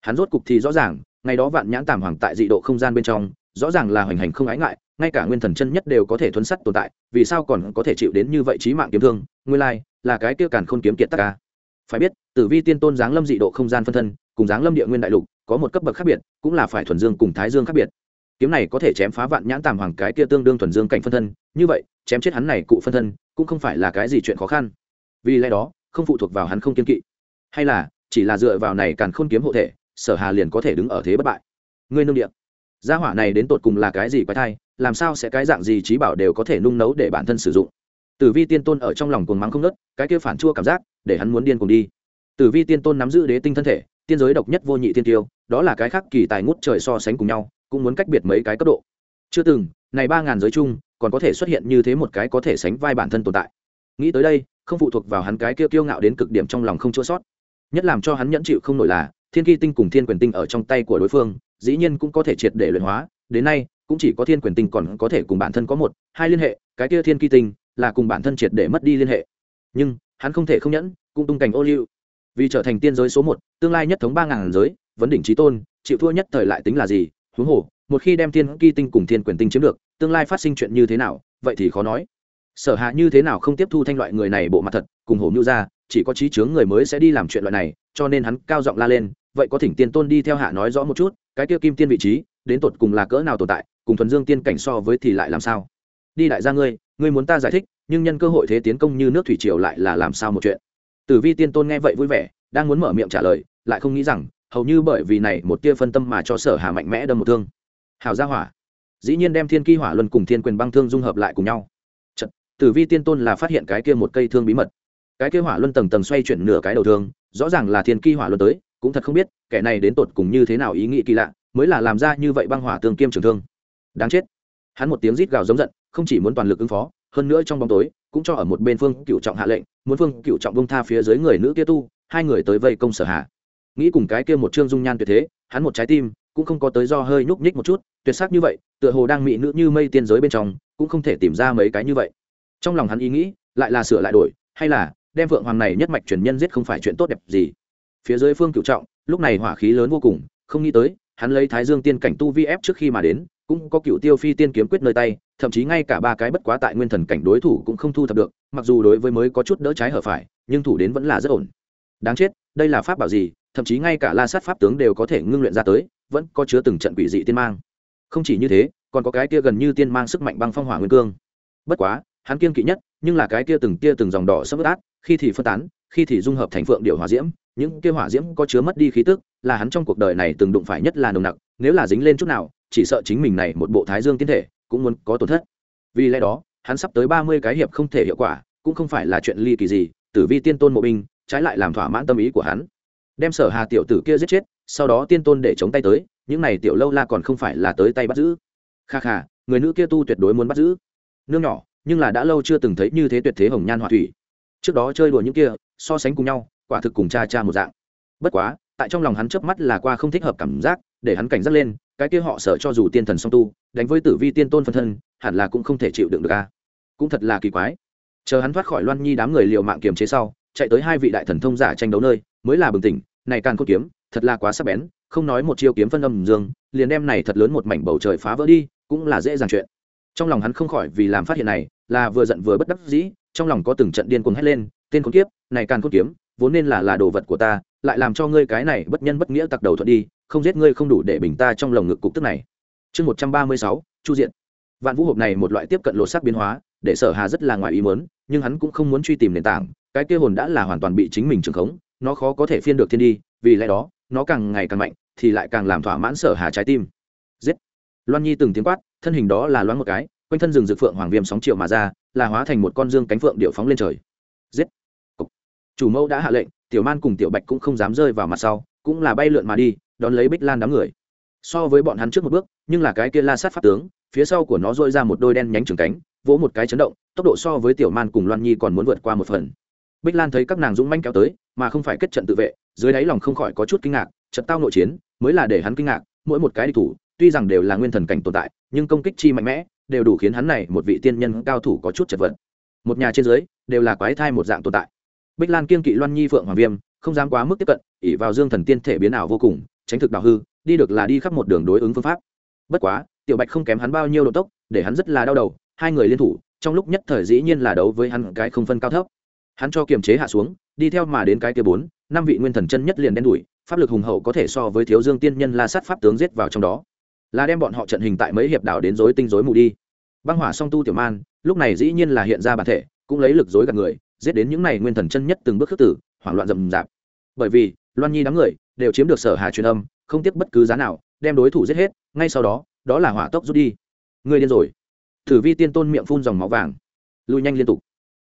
Hắn rốt cục thì rõ ràng, ngày đó vạn nhãn tàm hoàng tại dị độ không gian bên trong, rõ ràng là hoành hành không ái ngại, ngay cả nguyên thần chân nhất đều có thể thuấn sắt tồn tại, vì sao còn có thể chịu đến như vậy trí mạng kiếm thương, nguyên lai, là cái kia càn khôn kiếm kiệt tắc ca phải biết, tử vi tiên tôn giáng lâm dị độ không gian phân thân cùng dáng lâm địa nguyên đại lục, có một cấp bậc khác biệt, cũng là phải thuần dương cùng thái dương khác biệt. Kiếm này có thể chém phá vạn nhãn tàm hoàng cái kia tương đương thuần dương cảnh phân thân, như vậy, chém chết hắn này cụ phân thân, cũng không phải là cái gì chuyện khó khăn. Vì lẽ đó, không phụ thuộc vào hắn không kiên kỵ. Hay là, chỉ là dựa vào này càn khôn kiếm hộ thể, sở hà liền có thể đứng ở thế bất bại. Ngươi nương địa, gia hỏa này đến tột cùng là cái gì quái thai, làm sao sẽ cái dạng gì trí bảo đều có thể nung nấu để bản thân sử dụng? Tử vi tiên tôn ở trong lòng cuồng mắng không nớt cái kia phản chua cảm giác, để hắn muốn điên cùng đi. Tử vi tiên tôn nắm giữ đế tinh thân thể tiên giới độc nhất vô nhị tiên tiêu, đó là cái khác kỳ tài ngút trời so sánh cùng nhau, cũng muốn cách biệt mấy cái cấp độ. Chưa từng, này ba ngàn giới chung, còn có thể xuất hiện như thế một cái có thể sánh vai bản thân tồn tại. Nghĩ tới đây, không phụ thuộc vào hắn cái kia kiêu ngạo đến cực điểm trong lòng không chỗ sót. Nhất làm cho hắn nhẫn chịu không nổi là, thiên kỳ tinh cùng thiên quyền tinh ở trong tay của đối phương, dĩ nhiên cũng có thể triệt để luyện hóa, đến nay, cũng chỉ có thiên quyền tinh còn có thể cùng bản thân có một, hai liên hệ, cái kia thiên kỳ tinh là cùng bản thân triệt để mất đi liên hệ. Nhưng, hắn không thể không nhẫn, cũng tung cảnh ô liu vì trở thành tiên giới số một, tương lai nhất thống ba ngàn giới, vấn đỉnh trí tôn, chịu thua nhất thời lại tính là gì? Huống hồ, một khi đem thiên kỳ tinh cùng thiên quyền tinh chiếm được, tương lai phát sinh chuyện như thế nào, vậy thì khó nói. Sở hạ như thế nào không tiếp thu thanh loại người này bộ mặt thật, cùng hổ mưu ra, chỉ có trí chướng người mới sẽ đi làm chuyện loại này, cho nên hắn cao giọng la lên, vậy có thỉnh tiên tôn đi theo hạ nói rõ một chút, cái kia kim tiên vị trí, đến tột cùng là cỡ nào tồn tại, cùng thuần dương tiên cảnh so với thì lại làm sao? Đi đại gia ngươi ngươi muốn ta giải thích, nhưng nhân cơ hội thế tiến công như nước thủy triều lại là làm sao một chuyện? Tử vi tiên tôn nghe vậy vui vẻ đang muốn mở miệng trả lời lại không nghĩ rằng hầu như bởi vì này một tia phân tâm mà cho sở hà mạnh mẽ đâm một thương. Hào gia hỏa. Dĩ nhiên đem thiên ki hỏa luân cùng thiên quyền băng thương dung hợp lại cùng nhau. Chật, tử vi tiên tôn là phát hiện cái kia một cây thương bí mật. Cái kia hỏa luân tầng tầng xoay chuyển nửa cái đầu thương rõ ràng là thiên ki hỏa luân tới cũng thật không biết kẻ này đến tột cùng như thế nào ý nghĩ kỳ lạ mới là làm ra như vậy băng hỏa tương kiêm trường thương. Đáng chết. Hắn một tiếng rít gào giống giận không chỉ muốn toàn lực ứng phó hơn nữa trong bóng tối cũng cho ở một bên phương cựu trọng hạ lệnh muốn phương cựu trọng bông tha phía dưới người nữ kia tu, hai người tới vây công sở hạ. Nghĩ cùng cái kia một trương dung nhan tuyệt thế, hắn một trái tim cũng không có tới do hơi nhúc nhích một chút, tuyệt sắc như vậy, tựa hồ đang mị nữ như mây tiên giới bên trong, cũng không thể tìm ra mấy cái như vậy. Trong lòng hắn ý nghĩ, lại là sửa lại đổi, hay là đem vượng hoàng này nhất mạch truyền nhân giết không phải chuyện tốt đẹp gì. Phía dưới phương cựu trọng, lúc này hỏa khí lớn vô cùng, không nghĩ tới, hắn lấy thái dương tiên cảnh tu vi ép trước khi mà đến, cũng có cựu tiêu phi tiên kiếm quyết nơi tay thậm chí ngay cả ba cái bất quá tại nguyên thần cảnh đối thủ cũng không thu thập được, mặc dù đối với mới có chút đỡ trái hở phải, nhưng thủ đến vẫn là rất ổn. Đáng chết, đây là pháp bảo gì, thậm chí ngay cả la sát pháp tướng đều có thể ngưng luyện ra tới, vẫn có chứa từng trận quỷ dị tiên mang. Không chỉ như thế, còn có cái kia gần như tiên mang sức mạnh băng phong hỏa nguyên cương. Bất quá, hắn kiên kỵ nhất, nhưng là cái kia từng kia từng dòng đỏ sấp ướt át, khi thì phân tán, khi thì dung hợp thành phượng điệu hỏa diễm, những kia hỏa diễm có chứa mất đi khí tức, là hắn trong cuộc đời này từng đụng phải nhất là nồng nặc, nếu là dính lên chút nào, chỉ sợ chính mình này một bộ thái dương tiên thể cũng muốn có tổn thất. Vì lẽ đó, hắn sắp tới ba mươi cái hiệp không thể hiệu quả, cũng không phải là chuyện ly kỳ gì, tử vi tiên tôn mộ binh, trái lại làm thỏa mãn tâm ý của hắn. Đem sở hà tiểu tử kia giết chết, sau đó tiên tôn để chống tay tới, những này tiểu lâu la còn không phải là tới tay bắt giữ. Kha kha, người nữ kia tu tuyệt đối muốn bắt giữ. Nương nhỏ, nhưng là đã lâu chưa từng thấy như thế tuyệt thế hồng nhan họa thủy. Trước đó chơi đùa những kia, so sánh cùng nhau, quả thực cùng cha cha một dạng. Bất quá, tại trong lòng hắn chớp mắt là qua không thích hợp cảm giác, để hắn cảnh giác lên cái kia họ sợ cho dù tiên thần song tu, đánh với tử vi tiên tôn phân thân, hẳn là cũng không thể chịu đựng được a. Cũng thật là kỳ quái. Chờ hắn thoát khỏi loan nhi đám người liều mạng kiềm chế sau, chạy tới hai vị đại thần thông giả tranh đấu nơi, mới là bừng tỉnh, này càng cốt kiếm, thật là quá sắc bén, không nói một chiêu kiếm phân âm dương, liền đem này thật lớn một mảnh bầu trời phá vỡ đi, cũng là dễ dàng chuyện. Trong lòng hắn không khỏi vì làm phát hiện này, là vừa giận vừa bất đắc dĩ, trong lòng có từng trận điên cuồng hét lên tên con kiếp, này càng cốt kiếm, vốn nên là là đồ vật của ta, lại làm cho ngươi cái này bất nhân bất nghĩa tặc đầu thuận đi không giết ngươi không đủ để bình ta trong lồng ngực cục tức này. Chương một trăm ba mươi sáu, chu diện. Vạn vũ hộp này một loại tiếp cận lột sắc biến hóa, để sở hà rất là ngoài ý muốn, nhưng hắn cũng không muốn truy tìm nền tảng, cái kia hồn đã là hoàn toàn bị chính mình trường khống, nó khó có thể phiên được thiên đi, vì lẽ đó, nó càng ngày càng mạnh, thì lại càng làm thỏa mãn sở hà trái tim. Giết. Loan nhi từng tiếng quát, thân hình đó là loáng một cái, quanh thân rừng rực phượng hoàng viêm sóng triệu mà ra, là hóa thành một con dương cánh phượng điệu phóng lên trời. Giết. Chủ mẫu đã hạ lệnh, tiểu man cùng tiểu bạch cũng không dám rơi vào mặt sau, cũng là bay lượn mà đi đón lấy bích lan đám người. So với bọn hắn trước một bước, nhưng là cái kia la sát pháp tướng, phía sau của nó dội ra một đôi đen nhánh trường cánh, vỗ một cái chấn động, tốc độ so với tiểu man cùng loan nhi còn muốn vượt qua một phần. Bích lan thấy các nàng dũng manh kéo tới, mà không phải kết trận tự vệ, dưới đáy lòng không khỏi có chút kinh ngạc trận tao nội chiến, mới là để hắn kinh ngạc, mỗi một cái địch thủ, tuy rằng đều là nguyên thần cảnh tồn tại, nhưng công kích chi mạnh mẽ, đều đủ khiến hắn này một vị tiên nhân cao thủ có chút chật vật. Một nhà trên dưới, đều là quái thai một dạng tồn tại. Bích lan kiên kỵ loan nhi phượng hoàng viêm, không dám quá mức tiếp cận ỉ vào dương thần tiên thể biến ảo vô cùng tránh thực đào hư, đi được là đi khắp một đường đối ứng phương pháp. Bất quá, tiểu bạch không kém hắn bao nhiêu độ tốc, để hắn rất là đau đầu, hai người liên thủ, trong lúc nhất thời dĩ nhiên là đấu với hắn cái không phân cao thấp. Hắn cho kiềm chế hạ xuống, đi theo mà đến cái kia bốn, năm vị nguyên thần chân nhất liền đen đuổi pháp lực hùng hậu có thể so với thiếu dương tiên nhân la sát pháp tướng giết vào trong đó. Là đem bọn họ trận hình tại mấy hiệp đảo đến rối tinh rối mù đi. Băng hỏa song tu tiểu man, lúc này dĩ nhiên là hiện ra bản thể, cũng lấy lực dối gạt người, giết đến những này nguyên thần chân nhất từng bước khước tử, hoảng loạn rầm rạp. Bởi vì, loan nhi đám người đều chiếm được sở hà truyền âm, không tiếp bất cứ giá nào, đem đối thủ giết hết, ngay sau đó đó là hỏa tốc rút đi. Người điên rồi. Thử vi tiên tôn miệng phun dòng máu vàng. Lui nhanh liên tục.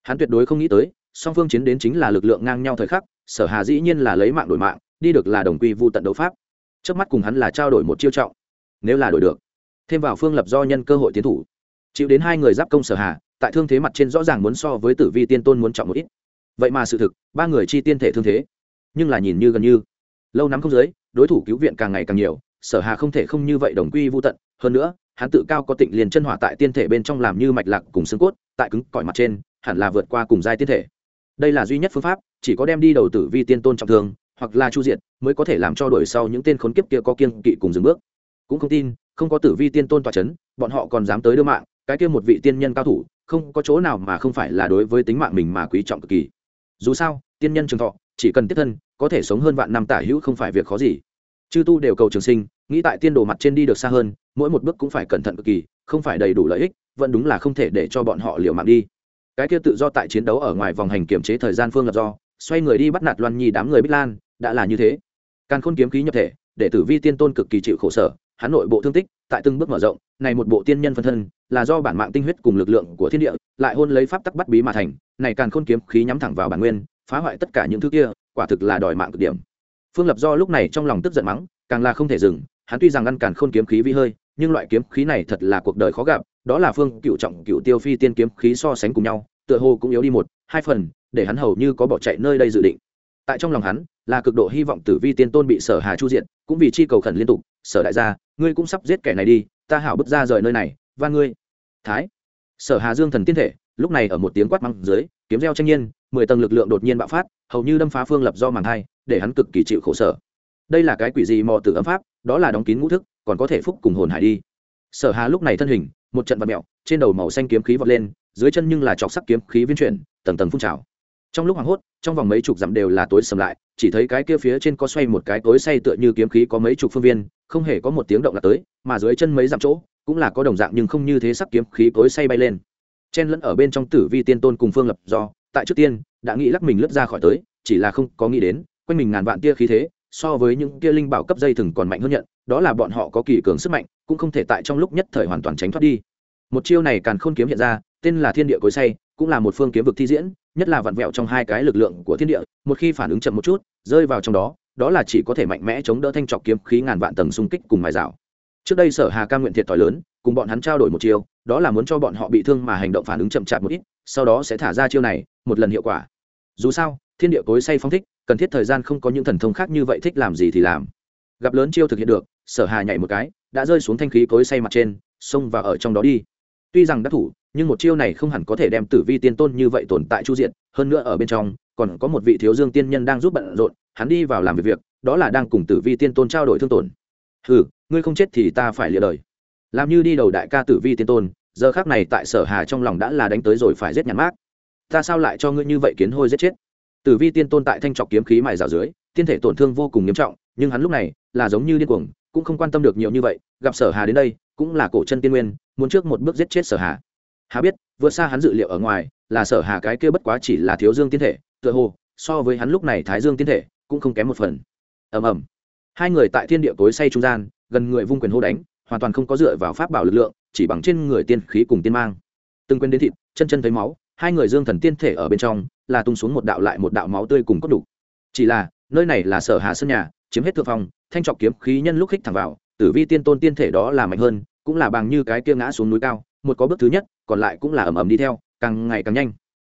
Hắn tuyệt đối không nghĩ tới, song phương chiến đến chính là lực lượng ngang nhau thời khắc, sở hà dĩ nhiên là lấy mạng đổi mạng, đi được là đồng quy vu tận đấu pháp. Trước mắt cùng hắn là trao đổi một chiêu trọng. Nếu là đổi được, thêm vào phương lập do nhân cơ hội tiến thủ. Chịu đến hai người giáp công sở hà, tại thương thế mặt trên rõ ràng muốn so với tử vi tiên tôn muốn trọng một ít. Vậy mà sự thực, ba người chi tiên thể thương thế, nhưng là nhìn như gần như lâu nắm không dưới, đối thủ cứu viện càng ngày càng nhiều, sở hà không thể không như vậy đồng quy vô tận. Hơn nữa, hắn tự cao có tịnh liền chân hỏa tại tiên thể bên trong làm như mạch lạc cùng xương cốt, tại cứng cỏi mặt trên, hẳn là vượt qua cùng giai tiên thể. Đây là duy nhất phương pháp, chỉ có đem đi đầu tử vi tiên tôn trọng thương, hoặc là chu diện mới có thể làm cho đổi sau những tên khốn kiếp kia có kiên kỵ cùng dừng bước. Cũng không tin, không có tử vi tiên tôn tòa c h ấ n bọn họ còn dám tới đưa mạng, cái kia một vị tiên nhân cao thủ, không có chỗ nào mà không phải là đối với tính mạng mình mà quý trọng cực kỳ. Dù sao, tiên nhân trường thọ chỉ cần tiếp thân, có thể sống hơn vạn năm tả hữu không phải việc khó gì. Chư tu đều cầu trường sinh, nghĩ tại tiên đồ mặt trên đi được xa hơn, mỗi một bước cũng phải cẩn thận cực kỳ, không phải đầy đủ lợi ích, vẫn đúng là không thể để cho bọn họ liều mạng đi. Cái kia tự do tại chiến đấu ở ngoài vòng hành kiểm chế thời gian phương lập do, xoay người đi bắt nạt loan nhi đám người bích lan, đã là như thế. Càn khôn kiếm khí nhập thể, để tử vi tiên tôn cực kỳ chịu khổ sở, hắn nội bộ thương tích tại từng bước mở rộng, này một bộ tiên nhân phân thân, là do bản mạng tinh huyết cùng lực lượng của thiên địa, lại hôn lấy pháp tắc bắt bí mà thành, này càn khôn kiếm khí nhắm thẳng vào bản nguyên phá hoại tất cả những thứ kia, quả thực là đòi mạng cực điểm. Phương lập do lúc này trong lòng tức giận mắng, càng là không thể dừng, hắn tuy rằng ngăn cản khôn kiếm khí vi hơi, nhưng loại kiếm khí này thật là cuộc đời khó gặp, đó là phương cựu trọng cựu tiêu phi tiên kiếm khí so sánh cùng nhau, tựa hồ cũng yếu đi một, hai phần, để hắn hầu như có bỏ chạy nơi đây dự định. Tại trong lòng hắn, là cực độ hy vọng tử vi tiên tôn bị sở hà chu diện cũng vì chi cầu khẩn liên tục, sở đại gia, ngươi cũng sắp giết kẻ này đi, ta hảo bước ra rời nơi này và ngươi. Thái, sở hà dương thần tiên thể, lúc này ở một tiếng quát măng dưới kiếm reo tranh nhiên, mười tầng lực lượng đột nhiên bạo phát, hầu như đâm phá phương lập do màng thai, để hắn cực kỳ chịu khổ sở. Đây là cái quỷ gì mò tử ấm pháp, đó là đóng kín ngũ thức, còn có thể phúc cùng hồn hải đi. Sở hà lúc này thân hình, một trận vật mẹo, trên đầu màu xanh kiếm khí vọt lên, dưới chân nhưng là chọc sắc kiếm khí viên chuyển, tầng tầng phun trào. Trong lúc hoảng hốt, trong vòng mấy chục dặm đều là tối sầm lại, chỉ thấy cái kia phía trên có xoay một cái tối say tựa như kiếm khí có mấy chục phương viên, không hề có một tiếng động là tới, mà dưới chân mấy dặm chỗ, cũng là có đồng dạng nhưng không như thế sắc kiếm khí tối say bay lên chen lẫn ở bên trong tử vi tiên tôn cùng phương lập do, tại trước tiên, đã nghĩ lắc mình lướt ra khỏi tới, chỉ là không có nghĩ đến, quanh mình ngàn vạn tia khí thế, so với những tia linh bảo cấp dây thừng còn mạnh hơn nhận, đó là bọn họ có kỳ cường sức mạnh, cũng không thể tại trong lúc nhất thời hoàn toàn tránh thoát đi. Một chiêu này càn khôn kiếm hiện ra, tên là thiên địa cối say, cũng là một phương kiếm vực thi diễn, nhất là vặn vẹo trong hai cái lực lượng của thiên địa, một khi phản ứng chậm một chút, rơi vào trong đó đó là chỉ có thể mạnh mẽ chống đỡ thanh trọc kiếm khí ngàn vạn tầng xung kích cùng mài rào. Trước đây sở hà ca nguyện thiệt thòi lớn, cùng bọn hắn trao đổi một chiêu đó là muốn cho bọn họ bị thương mà hành động phản ứng chậm chạp một ít, sau đó sẽ thả ra chiêu này, một lần hiệu quả. Dù sao, thiên địa cối say phong thích, cần thiết thời gian không có những thần thông khác như vậy thích làm gì thì làm. Gặp lớn chiêu thực hiện được, sở hà nhảy một cái, đã rơi xuống thanh khí cối say mặt trên, xông vào ở trong đó đi. Tuy rằng đắc thủ, nhưng một chiêu này không hẳn có thể đem tử vi tiên tôn như vậy tồn tại chu diện, hơn nữa ở bên trong, còn có một vị thiếu dương tiên nhân đang giúp bận rộn, hắn đi vào làm việc việc, đó là đang cùng tử vi tiên tôn trao đổi thương tổn. Hừ, ngươi không chết thì ta phải lịa đời làm như đi đầu đại ca tử vi tiên tôn, giờ khác này tại sở hà trong lòng đã là đánh tới rồi phải giết nhàn mát ta sao lại cho ngươi như vậy kiến hôi giết chết? Tử vi tiên tôn tại thanh trọc kiếm khí mài rào dưới, tiên thể tổn thương vô cùng nghiêm trọng, nhưng hắn lúc này là giống như điên cuồng, cũng không quan tâm được nhiều như vậy, gặp sở hà đến đây, cũng là cổ chân tiên nguyên, muốn trước một bước giết chết sở hà. Hà biết, vượt xa hắn dự liệu ở ngoài, là sở hà cái kia bất quá chỉ là thiếu dương tiên thể, tựa hồ, so với hắn lúc này thái dương tiên thể, cũng không kém một phần. Ầm ầm. Hai người tại thiên địa tối say trung gian, gần người vung quyền hô đánh hoàn toàn không có dựa vào pháp bảo lực lượng, chỉ bằng trên người tiên khí cùng tiên mang. Từng quên đến thịt, chân chân thấy máu, hai người dương thần tiên thể ở bên trong, là tung xuống một đạo lại một đạo máu tươi cùng cốt đủ. Chỉ là, nơi này là sở hà sân nhà, chiếm hết thượng phong, thanh trọc kiếm khí nhân lúc khích thẳng vào, tử vi tiên tôn tiên thể đó là mạnh hơn, cũng là bằng như cái kia ngã xuống núi cao, một có bước thứ nhất, còn lại cũng là ầm ầm đi theo, càng ngày càng nhanh.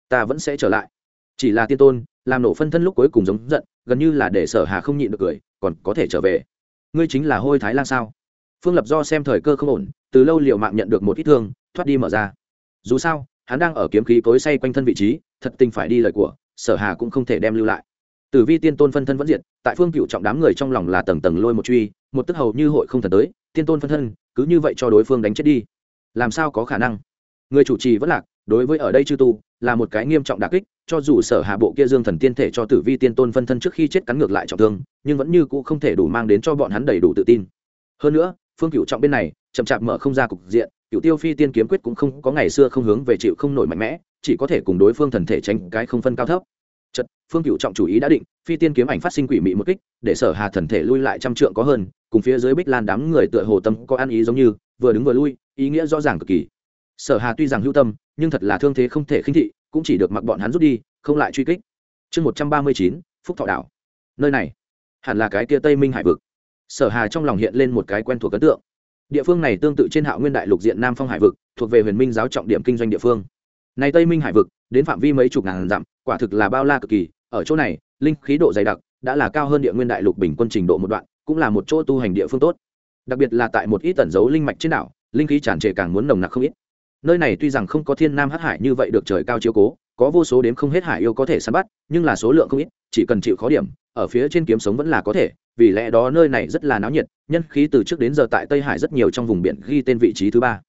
Ta vẫn sẽ trở lại. Chỉ là tiên tôn, làm nổ phân thân lúc cuối cùng giống giận, gần như là để sở hà không nhịn được cười, còn có thể trở về. Ngươi chính là hôi thái lan sao? Phương lập do xem thời cơ không ổn, từ lâu liệu mạng nhận được một ít thương, thoát đi mở ra. Dù sao, hắn đang ở kiếm khí cối say quanh thân vị trí, thật tình phải đi lời của, sở hà cũng không thể đem lưu lại. Tử vi tiên tôn phân thân vẫn diệt, tại phương cựu trọng đám người trong lòng là tầng tầng lôi một truy, một tức hầu như hội không thần tới, tiên tôn phân thân, cứ như vậy cho đối phương đánh chết đi. Làm sao có khả năng? Người chủ trì vẫn lạc, đối với ở đây chư tu, là một cái nghiêm trọng đà kích, cho dù sở hạ bộ kia dương thần tiên thể cho tử vi tiên tôn phân thân trước khi chết cắn ngược lại trọng thương, nhưng vẫn như cũ không thể đủ mang đến cho bọn hắn đầy đủ tự tin. Hơn nữa phương cựu trọng bên này, chậm chạp mở không ra cục diện cựu tiêu phi tiên kiếm quyết cũng không có ngày xưa không hướng về chịu không nổi mạnh mẽ, chỉ có thể cùng đối phương thần thể tránh cái không phân cao thấp. Chật phương cựu trọng chủ ý đã định, phi tiên kiếm ảnh phát sinh quỷ mị một kích, để sở hà thần thể lui lại trăm trượng có hơn, cùng phía dưới bích lan đám người tựa hồ tâm có ăn ý giống như, vừa đứng vừa lui, ý nghĩa rõ ràng cực kỳ. Sở hà tuy rằng hữu tâm, nhưng thật là thương thế không thể khinh thị, cũng chỉ được mặc bọn hắn rút đi, không lại truy kích. Chương một trăm ba mươi chín, phúc thọ đảo. Nơi này, hẳn là cái kia tây minh hải vực sở hà trong lòng hiện lên một cái quen thuộc ấn tượng. Địa phương này tương tự trên hạo nguyên đại lục diện nam phong hải vực, thuộc về huyền minh giáo trọng điểm kinh doanh địa phương. Này tây minh hải vực, đến phạm vi mấy chục ngàn dặm, quả thực là bao la cực kỳ, ở chỗ này, linh khí độ dày đặc, đã là cao hơn địa nguyên đại lục bình quân trình độ một đoạn, cũng là một chỗ tu hành địa phương tốt. Đặc biệt là tại một ít tẩn dấu linh mạch trên đảo, linh khí tràn trề càng muốn nồng nặc không ít. Nơi này tuy rằng không có thiên nam hắc hải như vậy được trời cao chiếu cố, có vô số đếm không hết hải yêu có thể săn bắt, nhưng là số lượng không ít, chỉ cần chịu khó điểm, ở phía trên kiếm sống vẫn là có thể vì lẽ đó nơi này rất là náo nhiệt, nhân khí từ trước đến giờ tại tây hải rất nhiều trong vùng biển ghi tên vị trí thứ ba.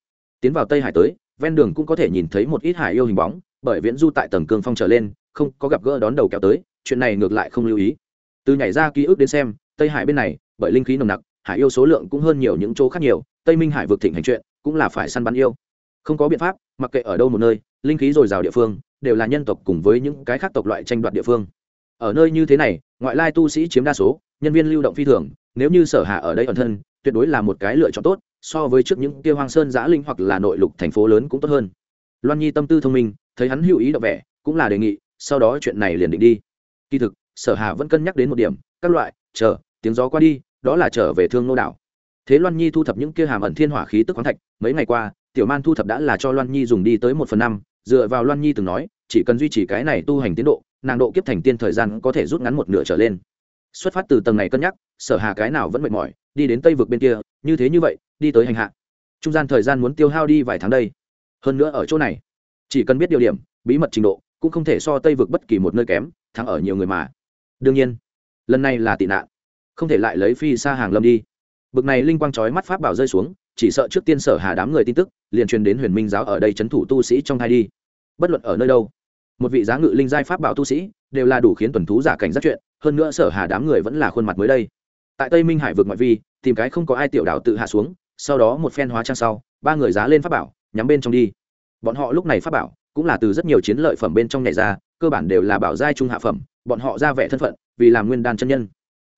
Tiến vào tây hải tới, ven đường cũng có thể nhìn thấy một ít hải yêu hình bóng, bởi viễn du tại tầng cương phong trở lên, không có gặp gỡ đón đầu kéo tới, chuyện này ngược lại không lưu ý. Từ nhảy ra ký ức đến xem, tây hải bên này, bởi linh khí nồng nặc, hải yêu số lượng cũng hơn nhiều những chỗ khác nhiều, tây minh hải vượt thịnh hành chuyện, cũng là phải săn bắn yêu. Không có biện pháp, mặc kệ ở đâu một nơi, linh khí dồi dào địa phương, đều là nhân tộc cùng với những cái khác tộc loại tranh đoạt địa phương. Ở nơi như thế này, ngoại lai tu sĩ chiếm đa số nhân viên lưu động phi thường, nếu như sở hạ ở đây ẩn thân, tuyệt đối là một cái lựa chọn tốt, so với trước những kia hoang sơn giã linh hoặc là nội lục thành phố lớn cũng tốt hơn. Loan nhi tâm tư thông minh, thấy hắn hữu ý đọc vẻ, cũng là đề nghị, sau đó chuyện này liền định đi. Kỳ thực, sở hà vẫn cân nhắc đến một điểm, các loại, chờ, tiếng gió qua đi, đó là trở về thương nô đảo. Thế loan nhi thu thập những kia hàm ẩn thiên hỏa khí tức khoáng thạch, mấy ngày qua, tiểu man thu thập đã là cho loan nhi dùng đi tới một phần năm, dựa vào loan nhi từng nói, chỉ cần duy trì cái này tu hành tiến độ, nàng độ kiếp thành tiên thời gian có thể rút ngắn một nửa trở lên xuất phát từ tầng này cân nhắc, sở hà cái nào vẫn mệt mỏi, đi đến tây vực bên kia, như thế như vậy, đi tới hành hạ. Trung gian thời gian muốn tiêu hao đi vài tháng đây. Hơn nữa ở chỗ này, chỉ cần biết điều điểm, bí mật trình độ, cũng không thể so tây vực bất kỳ một nơi kém, thắng ở nhiều người mà. Đương nhiên, lần này là tị nạn, không thể lại lấy phi xa hàng lâm đi. Bực này linh quang chói mắt pháp bảo rơi xuống, chỉ sợ trước tiên sở hà đám người tin tức, liền truyền đến huyền minh giáo ở đây c thủ tu sĩ trong hai đi. Bất luận ở nơi đâu một vị giá ngự linh giai pháp bảo tu sĩ, đều là đủ khiến tuần thú giả cảnh giác chuyện, hơn nữa sở hà đám người vẫn là khuôn mặt mới đây. Tại tây minh hải vực ngoại vi, tìm cái không có ai tiểu đảo tự hạ xuống, sau đó một phen hóa trang sau, ba người giá lên pháp bảo, nhắm bên trong đi. Bọn họ lúc này pháp bảo cũng là từ rất nhiều chiến lợi phẩm bên trong nhảy ra, cơ bản đều là bảo giai trung hạ phẩm, bọn họ ra vẻ thân phận, vì làm nguyên đan chân nhân.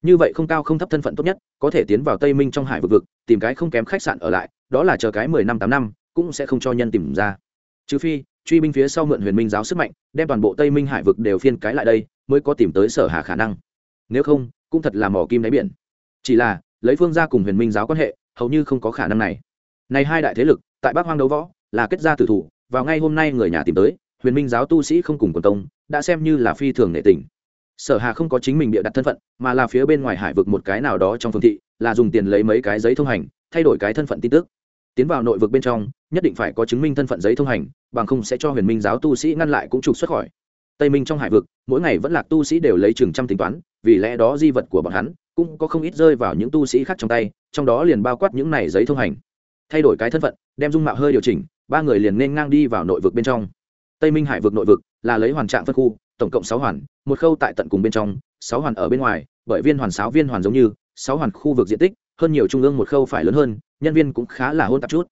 Như vậy không cao không thấp thân phận tốt nhất, có thể tiến vào tây minh trong hải vực vực, tìm cái không kém khách sạn ở lại, đó là chờ cái mười năm, tám năm, cũng sẽ không cho nhân tìm ra. Trừ phi truy binh phía sau mượn huyền minh giáo sức mạnh đem toàn bộ tây minh hải vực đều phiên cái lại đây mới có tìm tới sở hà khả năng. Nếu không cũng thật là mỏ kim đáy biển. Chỉ là lấy phương ra cùng huyền minh giáo quan hệ hầu như không có khả năng này. Này hai đại thế lực tại bắc hoang đấu võ là kết gia tử thủ vào ngay hôm nay người nhà tìm tới huyền minh giáo tu sĩ không cùng quần tông, đã xem như là phi thường nệ tình. Sở hà không có chính mình bịa đặt thân phận mà là phía bên ngoài hải vực một cái nào đó trong phương thị là dùng tiền lấy mấy cái giấy thông hành thay đổi cái thân phận tin tức tiến vào nội vực bên trong, nhất định phải có chứng minh thân phận giấy thông hành, bằng không sẽ cho huyền minh giáo tu sĩ ngăn lại cũng trục xuất khỏi. Tây minh trong hải vực, mỗi ngày vẫn lạc tu sĩ đều lấy chừng trăm tính toán, vì lẽ đó di vật của bọn hắn cũng có không ít rơi vào những tu sĩ khác trong tay, trong đó liền bao quát những này giấy thông hành. Thay đổi cái thân phận, đem dung mạo hơi điều chỉnh, ba người liền nên ngang đi vào nội vực bên trong. Tây minh hải vực nội vực là lấy hoàn trạng phân khu, tổng cộng sáu hoàn, một khâu tại tận cùng bên trong, sáu hoàn ở bên ngoài, bởi viên hoàn sáu viên hoàn giống như, sáu hoàn khu vực diện tích, hơn nhiều trung ương một khâu phải lớn hơn nhân viên cũng khá là hôn tạp chút.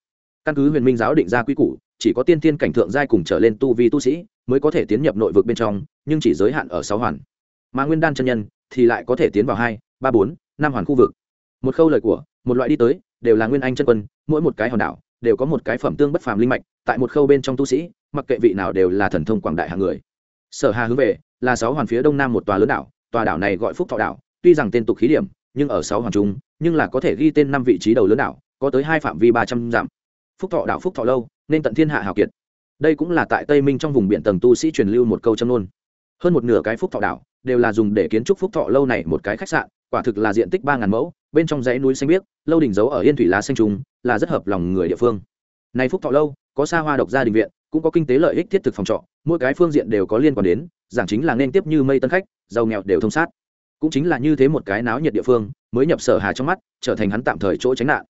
Căn cứ huyền minh giáo định ra quy củ, chỉ có tiên tiên cảnh thượng giai cùng trở lên tu vi tu sĩ mới có thể tiến nhập nội vực bên trong, nhưng chỉ giới hạn ở sáu hoàn. Mà nguyên đan chân nhân thì lại có thể tiến vào hai, ba, bốn, năm hoàn khu vực. Một khâu lời của, một loại đi tới, đều là nguyên anh chân quân, mỗi một cái hòn đảo đều có một cái phẩm tương bất phàm linh mạch, tại một khâu bên trong tu sĩ, mặc kệ vị nào đều là thần thông quảng đại hạng người. Sở hà hướng về, là sáu hoàn phía đông nam một tòa lớn đảo, tòa đảo này gọi phúc thọ đảo, tuy rằng tên tục khí điểm, nhưng ở sáu hoàn trung, nhưng là có thể ghi tên năm vị trí đầu lớn đảo có tới hai phạm vi ba trăm dặm. Phúc thọ đảo phúc thọ lâu, nên tận thiên hạ hào kiệt. Đây cũng là tại tây minh trong vùng biển tầng tu sĩ truyền lưu một câu châm luôn hơn một nửa cái phúc thọ đảo đều là dùng để kiến trúc phúc thọ lâu này một cái khách sạn, quả thực là diện tích ba ngàn mẫu, bên trong dãy núi xanh biếc, lâu đỉnh dấu ở yên thủy lá xanh trùng là rất hợp lòng người địa phương. Này phúc thọ lâu, có xa hoa độc gia đình viện, cũng có kinh tế lợi ích thiết thực phòng trọ, mỗi cái phương diện đều có liên quan đến, giảng chính là nên tiếp như mây tân khách, giàu nghèo đều thông sát. Cũng chính là như thế một cái náo nhiệt địa phương, mới nhập sở hà trong mắt, trở thành hắn tạm thời chỗ tránh nạn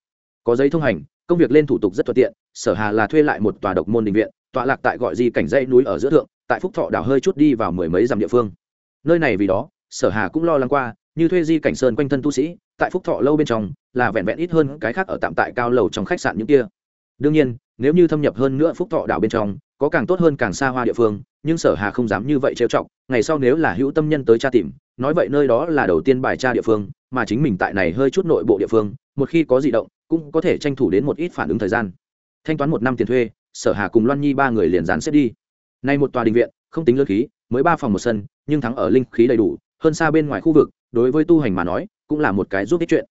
có giấy thông hành, công việc lên thủ tục rất thuận tiện, sở hà là thuê lại một tòa độc môn đình viện, tọa lạc tại gọi di cảnh dãy núi ở giữa thượng, tại phúc thọ đảo hơi chút đi vào mười mấy dặm địa phương. Nơi này vì đó, sở hà cũng lo lắng qua, như thuê di cảnh sơn quanh thân tu sĩ, tại phúc thọ lâu bên trong, là vẹn vẹn ít hơn cái khác ở tạm tại cao lầu trong khách sạn những kia. Đương nhiên, nếu như thâm nhập hơn nữa phúc thọ đảo bên trong, có càng tốt hơn càng xa hoa địa phương, nhưng sở hà không dám như vậy trêu chọc, ngày sau nếu là hữu tâm nhân tới tra tìm, nói vậy nơi đó là đầu tiên bài tra địa phương, mà chính mình tại này hơi chút nội bộ địa phương, một khi có di động cũng có thể tranh thủ đến một ít phản ứng thời gian. Thanh toán một năm tiền thuê, sở hà cùng loan nhi ba người liền dán xếp đi. Nay một tòa đình viện, không tính lơ khí, mới ba phòng một sân, nhưng thắng ở linh khí đầy đủ, hơn xa bên ngoài khu vực, đối với tu hành mà nói, cũng là một cái giúp ích chuyện.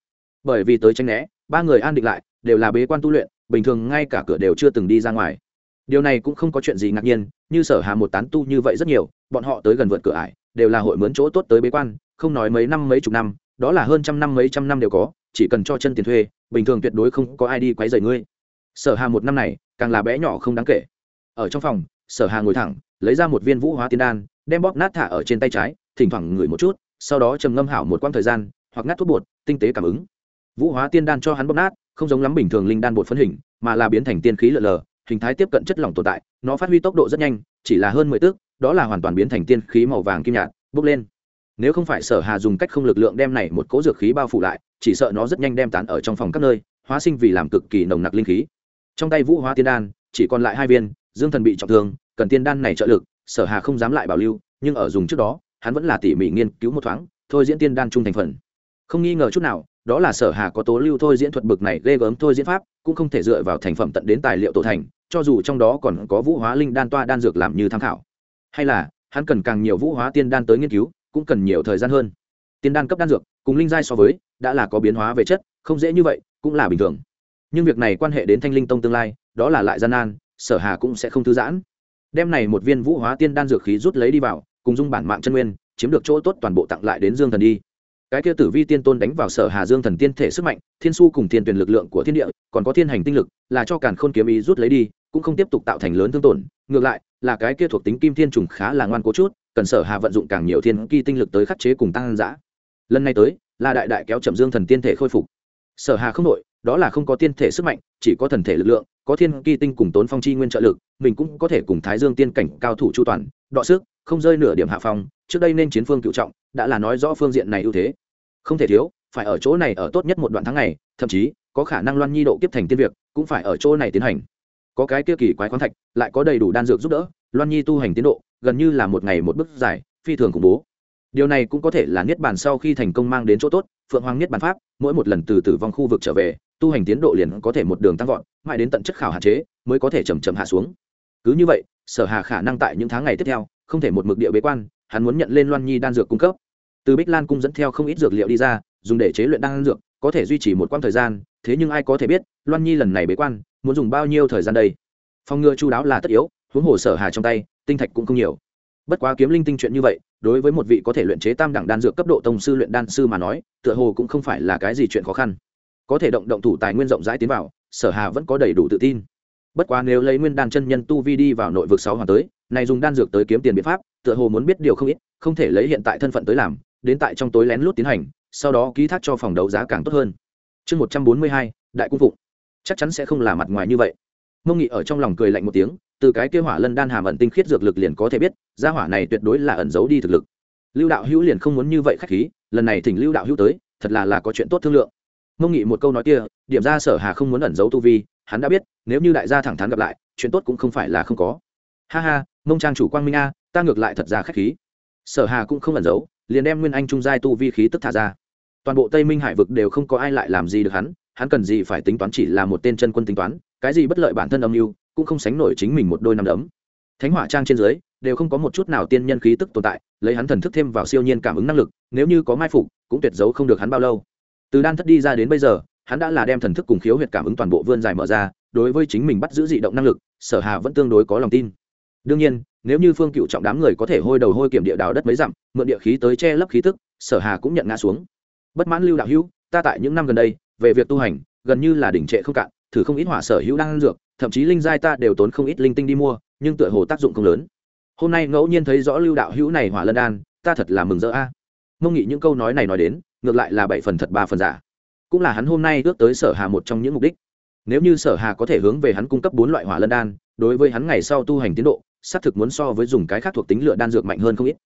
Bởi vì tới tranh né, ba người an định lại, đều là bế quan tu luyện, bình thường ngay cả cửa đều chưa từng đi ra ngoài. Điều này cũng không có chuyện gì ngạc nhiên, như sở hà một tán tu như vậy rất nhiều, bọn họ tới gần vượt cửa ải, đều là hội mướn chỗ tốt tới bế quan, không nói mấy năm mấy chục năm, đó là hơn trăm năm mấy trăm năm đều có chỉ cần cho chân tiền thuê, bình thường tuyệt đối không có ai đi quấy rầy ngươi. Sở hà một năm này, càng là bé nhỏ không đáng kể. Ở trong phòng, sở hà ngồi thẳng, lấy ra một viên vũ hóa tiên đan, đem bóp nát thả ở trên tay trái, thỉnh thoảng ngửi một chút, sau đó trầm ngâm hảo một quãng thời gian, hoặc ngắt thuốc bột, tinh tế cảm ứng. Vũ hóa tiên đan cho hắn bóp nát, không giống lắm bình thường linh đan bột phân hình, mà là biến thành tiên khí lờ lờ, hình thái tiếp cận chất lỏng tồn tại, nó phát huy tốc độ rất nhanh, chỉ là hơn mười tước đó là hoàn toàn biến thành tiên khí màu vàng kim nhạt, bốc lên. Nếu không phải sở hà dùng cách không lực lượng đem này một cỗ dược khí bao phủ lại chỉ sợ nó rất nhanh đem tán ở trong phòng các nơi, hóa sinh vì làm cực kỳ nồng nặc linh khí. Trong tay vũ hóa tiên đan, chỉ còn lại hai viên, dương thần bị trọng thương, cần tiên đan này trợ lực, sở hà không dám lại bảo lưu, nhưng ở dùng trước đó, hắn vẫn là tỉ mỉ nghiên cứu một thoáng, thôi diễn tiên đan trung thành phần. Không nghi ngờ chút nào, đó là sở hà có tố lưu thôi diễn thuật bực này ghê gớm thôi diễn pháp, cũng không thể dựa vào thành phẩm tận đến tài liệu tổ thành, cho dù trong đó còn có vũ hóa linh đan toa đan dược làm như tham khảo. Hay là, hắn cần càng nhiều vũ hóa tiên đan tới nghiên cứu, cũng cần nhiều thời gian hơn. Tiên đan cấp đan dược, cùng linh giai so với đã là có biến hóa về chất, không dễ như vậy, cũng là bình thường. Nhưng việc này quan hệ đến thanh linh tông tương lai, đó là lại gian nan, sở hà cũng sẽ không thư giãn. Đem này một viên vũ hóa tiên đan dược khí rút lấy đi vào, cùng dung bản mạng chân nguyên, chiếm được chỗ tốt toàn bộ tặng lại đến dương thần đi. Cái kia tử vi tiên tôn đánh vào sở hà dương thần tiên thể sức mạnh, thiên su cùng thiên tuyển lực lượng của thiên địa, còn có thiên hành tinh lực, là cho càn khôn kiếm ý rút lấy đi, cũng không tiếp tục tạo thành lớn thương tổn. Ngược lại, là cái kia thuộc tính kim thiên trùng khá là ngoan cố chút, cần sở hà vận dụng càng nhiều thiên kỳ tinh lực tới khắc chế cùng tăng giã lần này tới là đại đại kéo chậm dương thần tiên thể khôi phục. Sở hà không nội đó là không có tiên thể sức mạnh, chỉ có thần thể lực lượng, có thiên kỳ tinh cùng tốn phong chi nguyên trợ lực, mình cũng có thể cùng thái dương tiên cảnh cao thủ chu toàn, đọ sức, không rơi nửa điểm hạ phong, trước đây nên chiến phương cựu trọng, đã là nói rõ phương diện này ưu thế. Không thể thiếu, phải ở chỗ này ở tốt nhất một đoạn tháng ngày, thậm chí, có khả năng loan nhi độ kiếp thành tiên việc, cũng phải ở chỗ này tiến hành. Có cái kia kỳ quái khoáng thạch, lại có đầy đủ đan dược giúp đỡ, loan nhi tu hành tiến độ, gần như là một ngày một bước dài, phi thường khủng bố điều này cũng có thể là niết bàn sau khi thành công mang đến chỗ tốt, phượng hoàng niết bàn pháp, mỗi một lần từ tử vong khu vực trở về, tu hành tiến độ liền có thể một đường tăng vọt, mãi đến tận chất khảo hạn chế, mới có thể chầm chậm hạ xuống. Cứ như vậy, sở hà khả năng tại những tháng ngày tiếp theo, không thể một mực địa bế quan, hắn muốn nhận lên loan nhi đan dược cung cấp. Từ bích lan cung dẫn theo không ít dược liệu đi ra, dùng để chế luyện đan dược, có thể duy trì một quãng thời gian, thế nhưng ai có thể biết, loan nhi lần này bế quan, muốn dùng bao nhiêu thời gian đây? Phòng ngừa chu đáo là tất yếu, huống hồ sở hà trong tay, tinh thạch cũng không nhiều bất quá kiếm linh tinh chuyện như vậy, đối với một vị có thể luyện chế tam đẳng đan dược cấp độ tông sư luyện đan sư mà nói, tựa hồ cũng không phải là cái gì chuyện khó khăn. Có thể động động thủ tài nguyên rộng rãi tiến vào, sở hà vẫn có đầy đủ tự tin. Bất quá nếu lấy nguyên đan chân nhân tu vi đi vào nội vực sáu hoàng tới, này dùng đan dược tới kiếm tiền biện pháp, tựa hồ muốn biết điều không ít, không thể lấy hiện tại thân phận tới làm, đến tại trong tối lén lút tiến hành, sau đó ký thác cho phòng đấu giá càng tốt hơn. Chương một trăm bốn mươi hai, đại cung phụng. Chắc chắn sẽ không là mặt ngoài như vậy mông nghị ở trong lòng cười lạnh một tiếng, từ cái kia hỏa lân đan hàm ẩn tinh khiết dược lực liền có thể biết, gia hỏa này tuyệt đối là ẩn giấu đi thực lực. Lưu đạo hữu liền không muốn như vậy khách khí, lần này thỉnh lưu đạo hữu tới, thật là là có chuyện tốt thương lượng. Mông nghị một câu nói kia, điểm ra sở hà không muốn ẩn giấu tu vi, hắn đã biết, nếu như đại gia thẳng thắn gặp lại, chuyện tốt cũng không phải là không có. Ha ha mông trang chủ quang minh a, ta ngược lại thật ra khách khí. Sở hà cũng không ẩn giấu, liền đem nguyên anh trung giai tu vi khí tức thả ra. Toàn bộ tây minh hải vực đều không có ai lại làm gì được hắn hắn cần gì phải tính toán chỉ là một tên chân quân tính toán, cái gì bất lợi bản thân âm mưu, cũng không sánh nổi chính mình một đôi năm đấm. Thánh hỏa trang trên dưới, đều không có một chút nào tiên nhân khí tức tồn tại, lấy hắn thần thức thêm vào siêu nhiên cảm ứng năng lực, nếu như có mai phục, cũng tuyệt giấu không được hắn bao lâu. Từ đan thất đi ra đến bây giờ, hắn đã là đem thần thức cùng khiếu huyệt cảm ứng toàn bộ vươn dài mở ra, đối với chính mình bắt giữ dị động năng lực, sở hà vẫn tương đối có lòng tin. Đương nhiên, nếu như phương cựu trọng đám người có thể hôi đầu hôi kiểm địa đào đất mấy dặm, mượn địa khí tới che lấp khí tức, sở hà cũng nhận ngã xuống. Bất mãn lưu đạo hữu, ta tại những năm gần đây về việc tu hành, gần như là đỉnh trệ không cạn, thử không ít hỏa sở hữu đang dược, thậm chí linh giai ta đều tốn không ít linh tinh đi mua, nhưng tựa hồ tác dụng không lớn. Hôm nay ngẫu nhiên thấy rõ lưu đạo hữu này hỏa lân đan, ta thật là mừng rỡ a. Mông nghị những câu nói này nói đến, ngược lại là bảy phần thật ba phần giả. Cũng là hắn hôm nay ước tới sở hà một trong những mục đích. Nếu như sở hà có thể hướng về hắn cung cấp bốn loại hỏa lân đan, đối với hắn ngày sau tu hành tiến độ, xác thực muốn so với dùng cái khác thuộc tính lựa đan dược mạnh hơn không ít.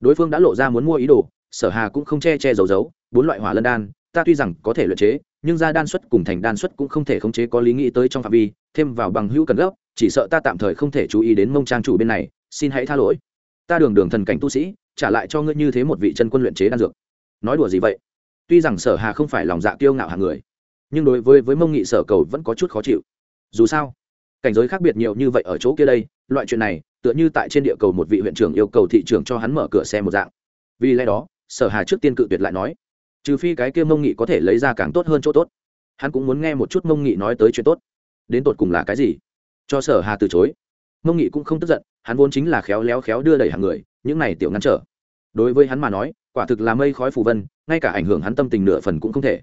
Đối phương đã lộ ra muốn mua ý đồ, sở hà cũng không che che giấu giấu, bốn loại hỏa lân đan ta tuy rằng có thể luyện chế, nhưng ra đan xuất cùng thành đan xuất cũng không thể khống chế có lý nghĩ tới trong phạm vi, thêm vào bằng hữu cần gấp, chỉ sợ ta tạm thời không thể chú ý đến mông trang chủ bên này, xin hãy tha lỗi. Ta đường đường thần cảnh tu sĩ, trả lại cho ngươi như thế một vị chân quân luyện chế đan dược. Nói đùa gì vậy? Tuy rằng sở hà không phải lòng dạ kiêu ngạo hàng người, nhưng đối với với mông nghị sở cầu vẫn có chút khó chịu. Dù sao, cảnh giới khác biệt nhiều như vậy ở chỗ kia đây, loại chuyện này, tựa như tại trên địa cầu một vị huyện trưởng yêu cầu thị trưởng cho hắn mở cửa xe một dạng. Vì lẽ đó, sở hà trước tiên cự tuyệt lại nói trừ phi cái kia mông nghị có thể lấy ra càng tốt hơn chỗ tốt. Hắn cũng muốn nghe một chút mông nghị nói tới chuyện tốt. Đến tột cùng là cái gì? Cho sở hà từ chối. Mông nghị cũng không tức giận, hắn vốn chính là khéo léo khéo đưa đẩy hàng người, những này tiểu ngăn trở. Đối với hắn mà nói, quả thực là mây khói phù vân, ngay cả ảnh hưởng hắn tâm tình nửa phần cũng không thể.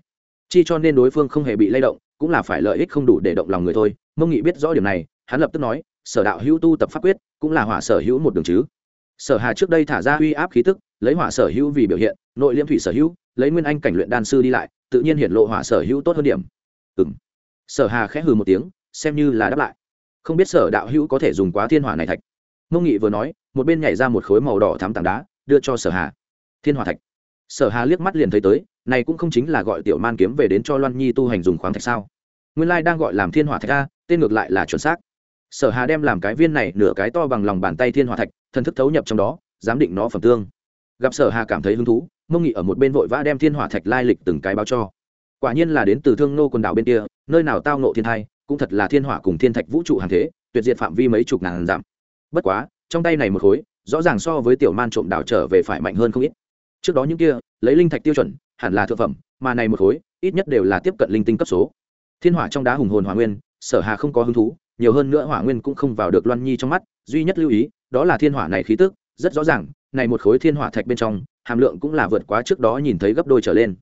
Chi cho nên đối phương không hề bị lay động, cũng là phải lợi ích không đủ để động lòng người thôi. Mông nghị biết rõ điểm này, hắn lập tức nói, sở đạo hữu tu tập pháp quyết, cũng là hỏa sở hữu một đường chứ. Sở hà trước đây thả ra uy áp khí tức, lấy hỏa sở hữu vì biểu hiện, nội liêm thủy sở hữu lấy nguyên anh cảnh luyện đan sư đi lại, tự nhiên hiện lộ hỏa sở hữu tốt hơn điểm. Ừng sở hà khẽ hừ một tiếng, xem như là đáp lại. Không biết sở đạo hữu có thể dùng quá thiên hỏa này thạch. Mông nghị vừa nói, một bên nhảy ra một khối màu đỏ thắm tảng đá, đưa cho sở hà. Thiên hỏa thạch. Sở hà liếc mắt liền thấy tới, này cũng không chính là gọi tiểu man kiếm về đến cho loan nhi tu hành dùng khoáng thạch sao? Nguyên lai đang gọi làm thiên hỏa thạch a, tên ngược lại là chuẩn xác. Sở hà đem làm cái viên này nửa cái to bằng lòng bàn tay thiên hỏa thạch, thần thức thấu nhập trong đó, giám định nó phẩm tương. Gặp sở hà cảm thấy hứng thú mông nghị ở một bên vội vã đem thiên hỏa thạch lai lịch từng cái báo cho. Quả nhiên là đến từ thương nô quần đảo bên kia, nơi nào tao nộ thiên thai, cũng thật là thiên hỏa cùng thiên thạch vũ trụ hàng thế, tuyệt diệt phạm vi mấy chục ngàn giảm bất quá, trong tay này một khối, rõ ràng so với tiểu man trộm đảo trở về phải mạnh hơn không ít. Trước đó những kia, lấy linh thạch tiêu chuẩn, hẳn là thượng phẩm, mà này một khối, ít nhất đều là tiếp cận linh tinh cấp số. Thiên hỏa trong đá hùng hồn hỏa nguyên, sở hà không có hứng thú, nhiều hơn nữa hỏa nguyên cũng không vào được loan nhi trong mắt, duy nhất lưu ý, đó là thiên hỏa này khí tức, rất rõ ràng, này một khối thiên hỏa thạch bên trong hàm lượng cũng là vượt quá trước đó nhìn thấy gấp đôi trở lên.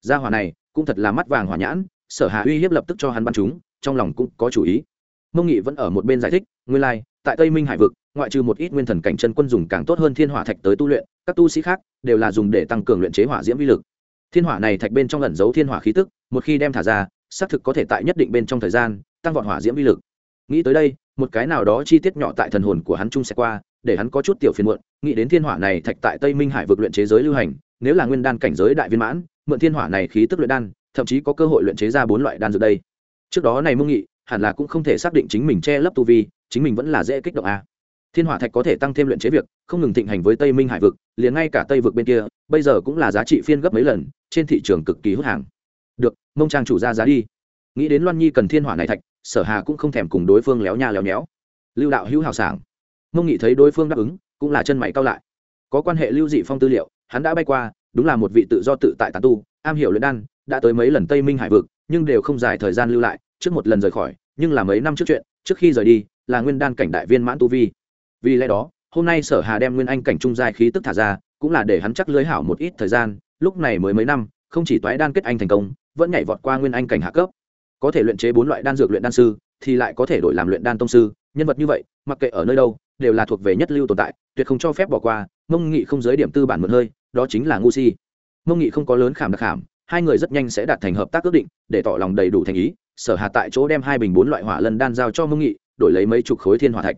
Gia hỏa này cũng thật là mắt vàng hỏa nhãn sở hà uy hiếp lập tức cho hắn bắn chúng trong lòng cũng có chủ ý. Mông nghị vẫn ở một bên giải thích nguyên lai like, tại tây minh hải vực ngoại trừ một ít nguyên thần cảnh chân quân dùng càng tốt hơn thiên hỏa thạch tới tu luyện các tu sĩ khác đều là dùng để tăng cường luyện chế hỏa diễm vi lực. Thiên hỏa này thạch bên trong ẩn giấu thiên hỏa khí tức một khi đem thả ra xác thực có thể tại nhất định bên trong thời gian tăng vọt hỏa diễm vi lực. Nghĩ tới đây một cái nào đó chi tiết nhỏ tại thần hồn của hắn trung sẽ qua để hắn có chút tiểu phiền muộn, nghĩ đến thiên hỏa này thạch tại tây minh hải vực luyện chế giới lưu hành, nếu là nguyên đan cảnh giới đại viên mãn, mượn thiên hỏa này khí tức luyện đan, thậm chí có cơ hội luyện chế ra bốn loại đan dược đây. Trước đó này mông nghị, hẳn là cũng không thể xác định chính mình che lấp tu vi, chính mình vẫn là dễ kích động a. Thiên hỏa thạch có thể tăng thêm luyện chế việc, không ngừng thịnh hành với tây minh hải vực, liền ngay cả tây vực bên kia, bây giờ cũng là giá trị phiên gấp mấy lần, trên thị trường cực kỳ hút hàng. Được, mông trang chủ ra giá đi. Nghĩ đến loan nhi cần thiên hỏa này thạch, sở hà cũng không thèm cùng đối phương léo nha léo nhéo. Lưu đạo hữu hào sảng mông nghị thấy đối phương đáp ứng, cũng là chân mày cao lại. Có quan hệ lưu dị phong tư liệu, hắn đã bay qua, đúng là một vị tự do tự tại tán tu, am hiểu luyện đan, đã tới mấy lần tây minh hải vực, nhưng đều không dài thời gian lưu lại, trước một lần rời khỏi, nhưng là mấy năm trước chuyện, trước khi rời đi, là nguyên đan cảnh đại viên mãn tu vi. Vì lẽ đó, hôm nay sở hà đem nguyên anh cảnh trung giai khí tức thả ra, cũng là để hắn chắc lưới hảo một ít thời gian, lúc này mới mấy năm, không chỉ toái đan kết anh thành công, vẫn nhảy vọt qua nguyên anh cảnh hạ cấp. Có thể luyện chế bốn loại đan dược luyện đan sư, thì lại có thể đổi làm luyện đan tông sư, nhân vật như vậy, mặc kệ ở nơi đâu đều là thuộc về nhất lưu tồn tại tuyệt không cho phép bỏ qua mông nghị không giới điểm tư bản mượn hơi đó chính là ngu si. Mông nghị không có lớn khảm đặc khảm hai người rất nhanh sẽ đạt thành hợp tác ước định để tỏ lòng đầy đủ thành ý sở hà tại chỗ đem hai bình bốn loại hỏa lân đan giao cho mông nghị đổi lấy mấy chục khối thiên hỏa thạch.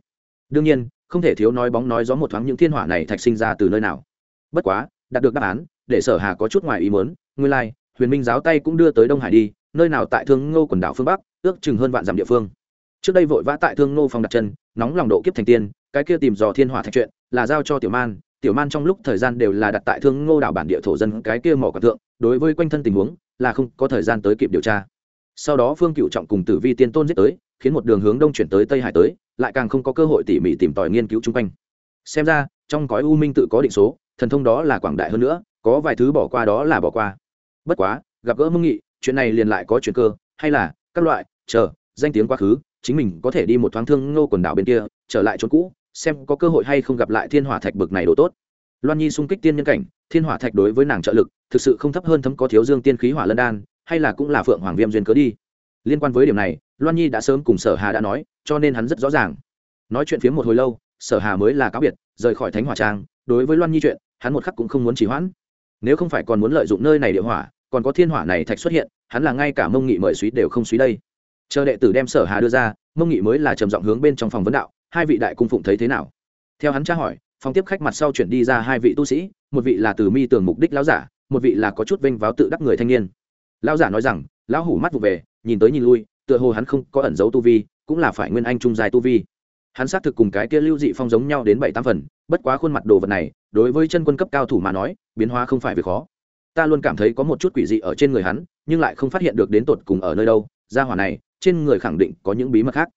Đương nhiên không thể thiếu nói bóng nói gió một thoáng những thiên hỏa này thạch sinh ra từ nơi nào. Bất quá đạt được đáp án để sở hà có chút ngoài ý muốn nguyên lai like, huyền minh giáo tay cũng đưa tới đông hải đi nơi nào tại thương ngô quần đảo phương bắc ước chừng hơn vạn dặm địa phương. Trước đây vội vã tại thương ngô phòng đặt chân nóng lòng độ kiếp thành tiên cái kia tìm dò thiên hỏa thạch chuyện là giao cho tiểu man tiểu man trong lúc thời gian đều là đặt tại thương ngô đảo bản địa thổ dân cái kia mỏ quạt tượng đối với quanh thân tình huống là không có thời gian tới kịp điều tra. Sau đó phương cựu trọng cùng tử vi tiên tôn giết tới, khiến một đường hướng đông chuyển tới tây hải tới, lại càng không có cơ hội tỉ mỉ tìm tòi nghiên cứu chung quanh. Xem ra, trong cõi u minh tự có định số, thần thông đó là quảng đại hơn nữa, có vài thứ bỏ qua đó là bỏ qua. Bất quá, gặp gỡ mưng nghị, chuyện này liền lại có chuyện cơ, hay là các loại, chờ, danh tiếng quá khứ, chính mình có thể đi một thoáng thương ngô quần đảo bên kia, trở lại chỗ cũ xem có cơ hội hay không gặp lại thiên hỏa thạch bực này đồ tốt. Loan nhi sung kích tiên nhân cảnh, thiên hỏa thạch đối với nàng trợ lực, thực sự không thấp hơn thấm có thiếu dương tiên khí hỏa lân đan, hay là cũng là phượng hoàng viêm duyên cớ đi. Liên quan với điểm này, loan nhi đã sớm cùng sở hà đã nói, cho nên hắn rất rõ ràng. Nói chuyện phía một hồi lâu, sở hà mới là cáo biệt, rời khỏi thánh hỏa trang, đối với loan nhi chuyện, hắn một khắc cũng không muốn trì hoãn. Nếu không phải còn muốn lợi dụng nơi này địa hỏa, còn có thiên hỏa này thạch xuất hiện, hắn là ngay cả mông nghị mời suý đều không suý đây. Chờ đệ tử đem sở hà đưa ra, mông nghị mới là trầm giọng hướng bên trong phòng vấn đạo hai vị đại cung phụng thấy thế nào? Theo hắn tra hỏi, phòng tiếp khách mặt sau chuyển đi ra hai vị tu sĩ, một vị là từ mi tường mục đích lão giả, một vị là có chút vênh váo tự đắc người thanh niên. Lão giả nói rằng, lão hủ mắt vụ về, nhìn tới nhìn lui, tựa hồ hắn không có ẩn dấu tu vi, cũng là phải nguyên anh trung dài tu vi. Hắn xác thực cùng cái kia lưu dị phong giống nhau đến bảy tám phần, bất quá khuôn mặt đồ vật này, đối với chân quân cấp cao thủ mà nói, biến hóa không phải việc khó. Ta luôn cảm thấy có một chút quỷ dị ở trên người hắn, nhưng lại không phát hiện được đến tột cùng ở nơi đâu. Ra hỏa này, trên người khẳng định có những bí mật khác.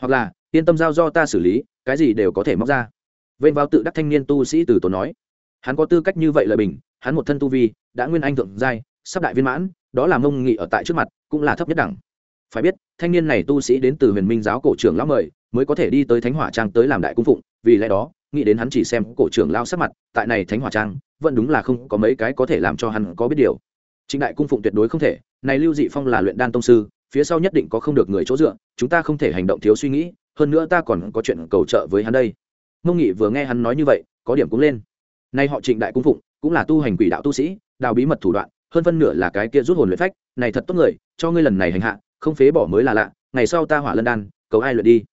Hoặc là yên tâm giao do ta xử lý, cái gì đều có thể móc ra. Vênh vào tự đắc thanh niên tu sĩ từ tốn nói. Hắn có tư cách như vậy lợi bình, hắn một thân tu vi, đã nguyên anh thượng giai, sắp đại viên mãn, đó là mông nghị ở tại trước mặt, cũng là thấp nhất đẳng. Phải biết, thanh niên này tu sĩ đến từ huyền minh giáo cổ trưởng lão mời, mới có thể đi tới thánh hỏa trang tới làm đại cung phụng, vì lẽ đó, nghĩ đến hắn chỉ xem cổ trưởng lao sắc mặt, tại này thánh hỏa trang, vẫn đúng là không có mấy cái có thể làm cho hắn có biết điều. Chính đại cung phụng tuyệt đối không thể, này lưu dị phong là luyện đan tông sư, phía sau nhất định có không được người chỗ dựa, chúng ta không thể hành động thiếu suy nghĩ hơn nữa ta còn có chuyện cầu trợ với hắn đây. Mông nghị vừa nghe hắn nói như vậy, có điểm cũng lên. Nay họ trịnh đại cung phụng, cũng là tu hành quỷ đạo tu sĩ, đào bí mật thủ đoạn, hơn phân nửa là cái kia rút hồn luyện phách, này thật tốt người, cho ngươi lần này hành hạ, không phế bỏ mới là lạ, ngày sau ta hỏa lân đan, cầu ai luyện đi.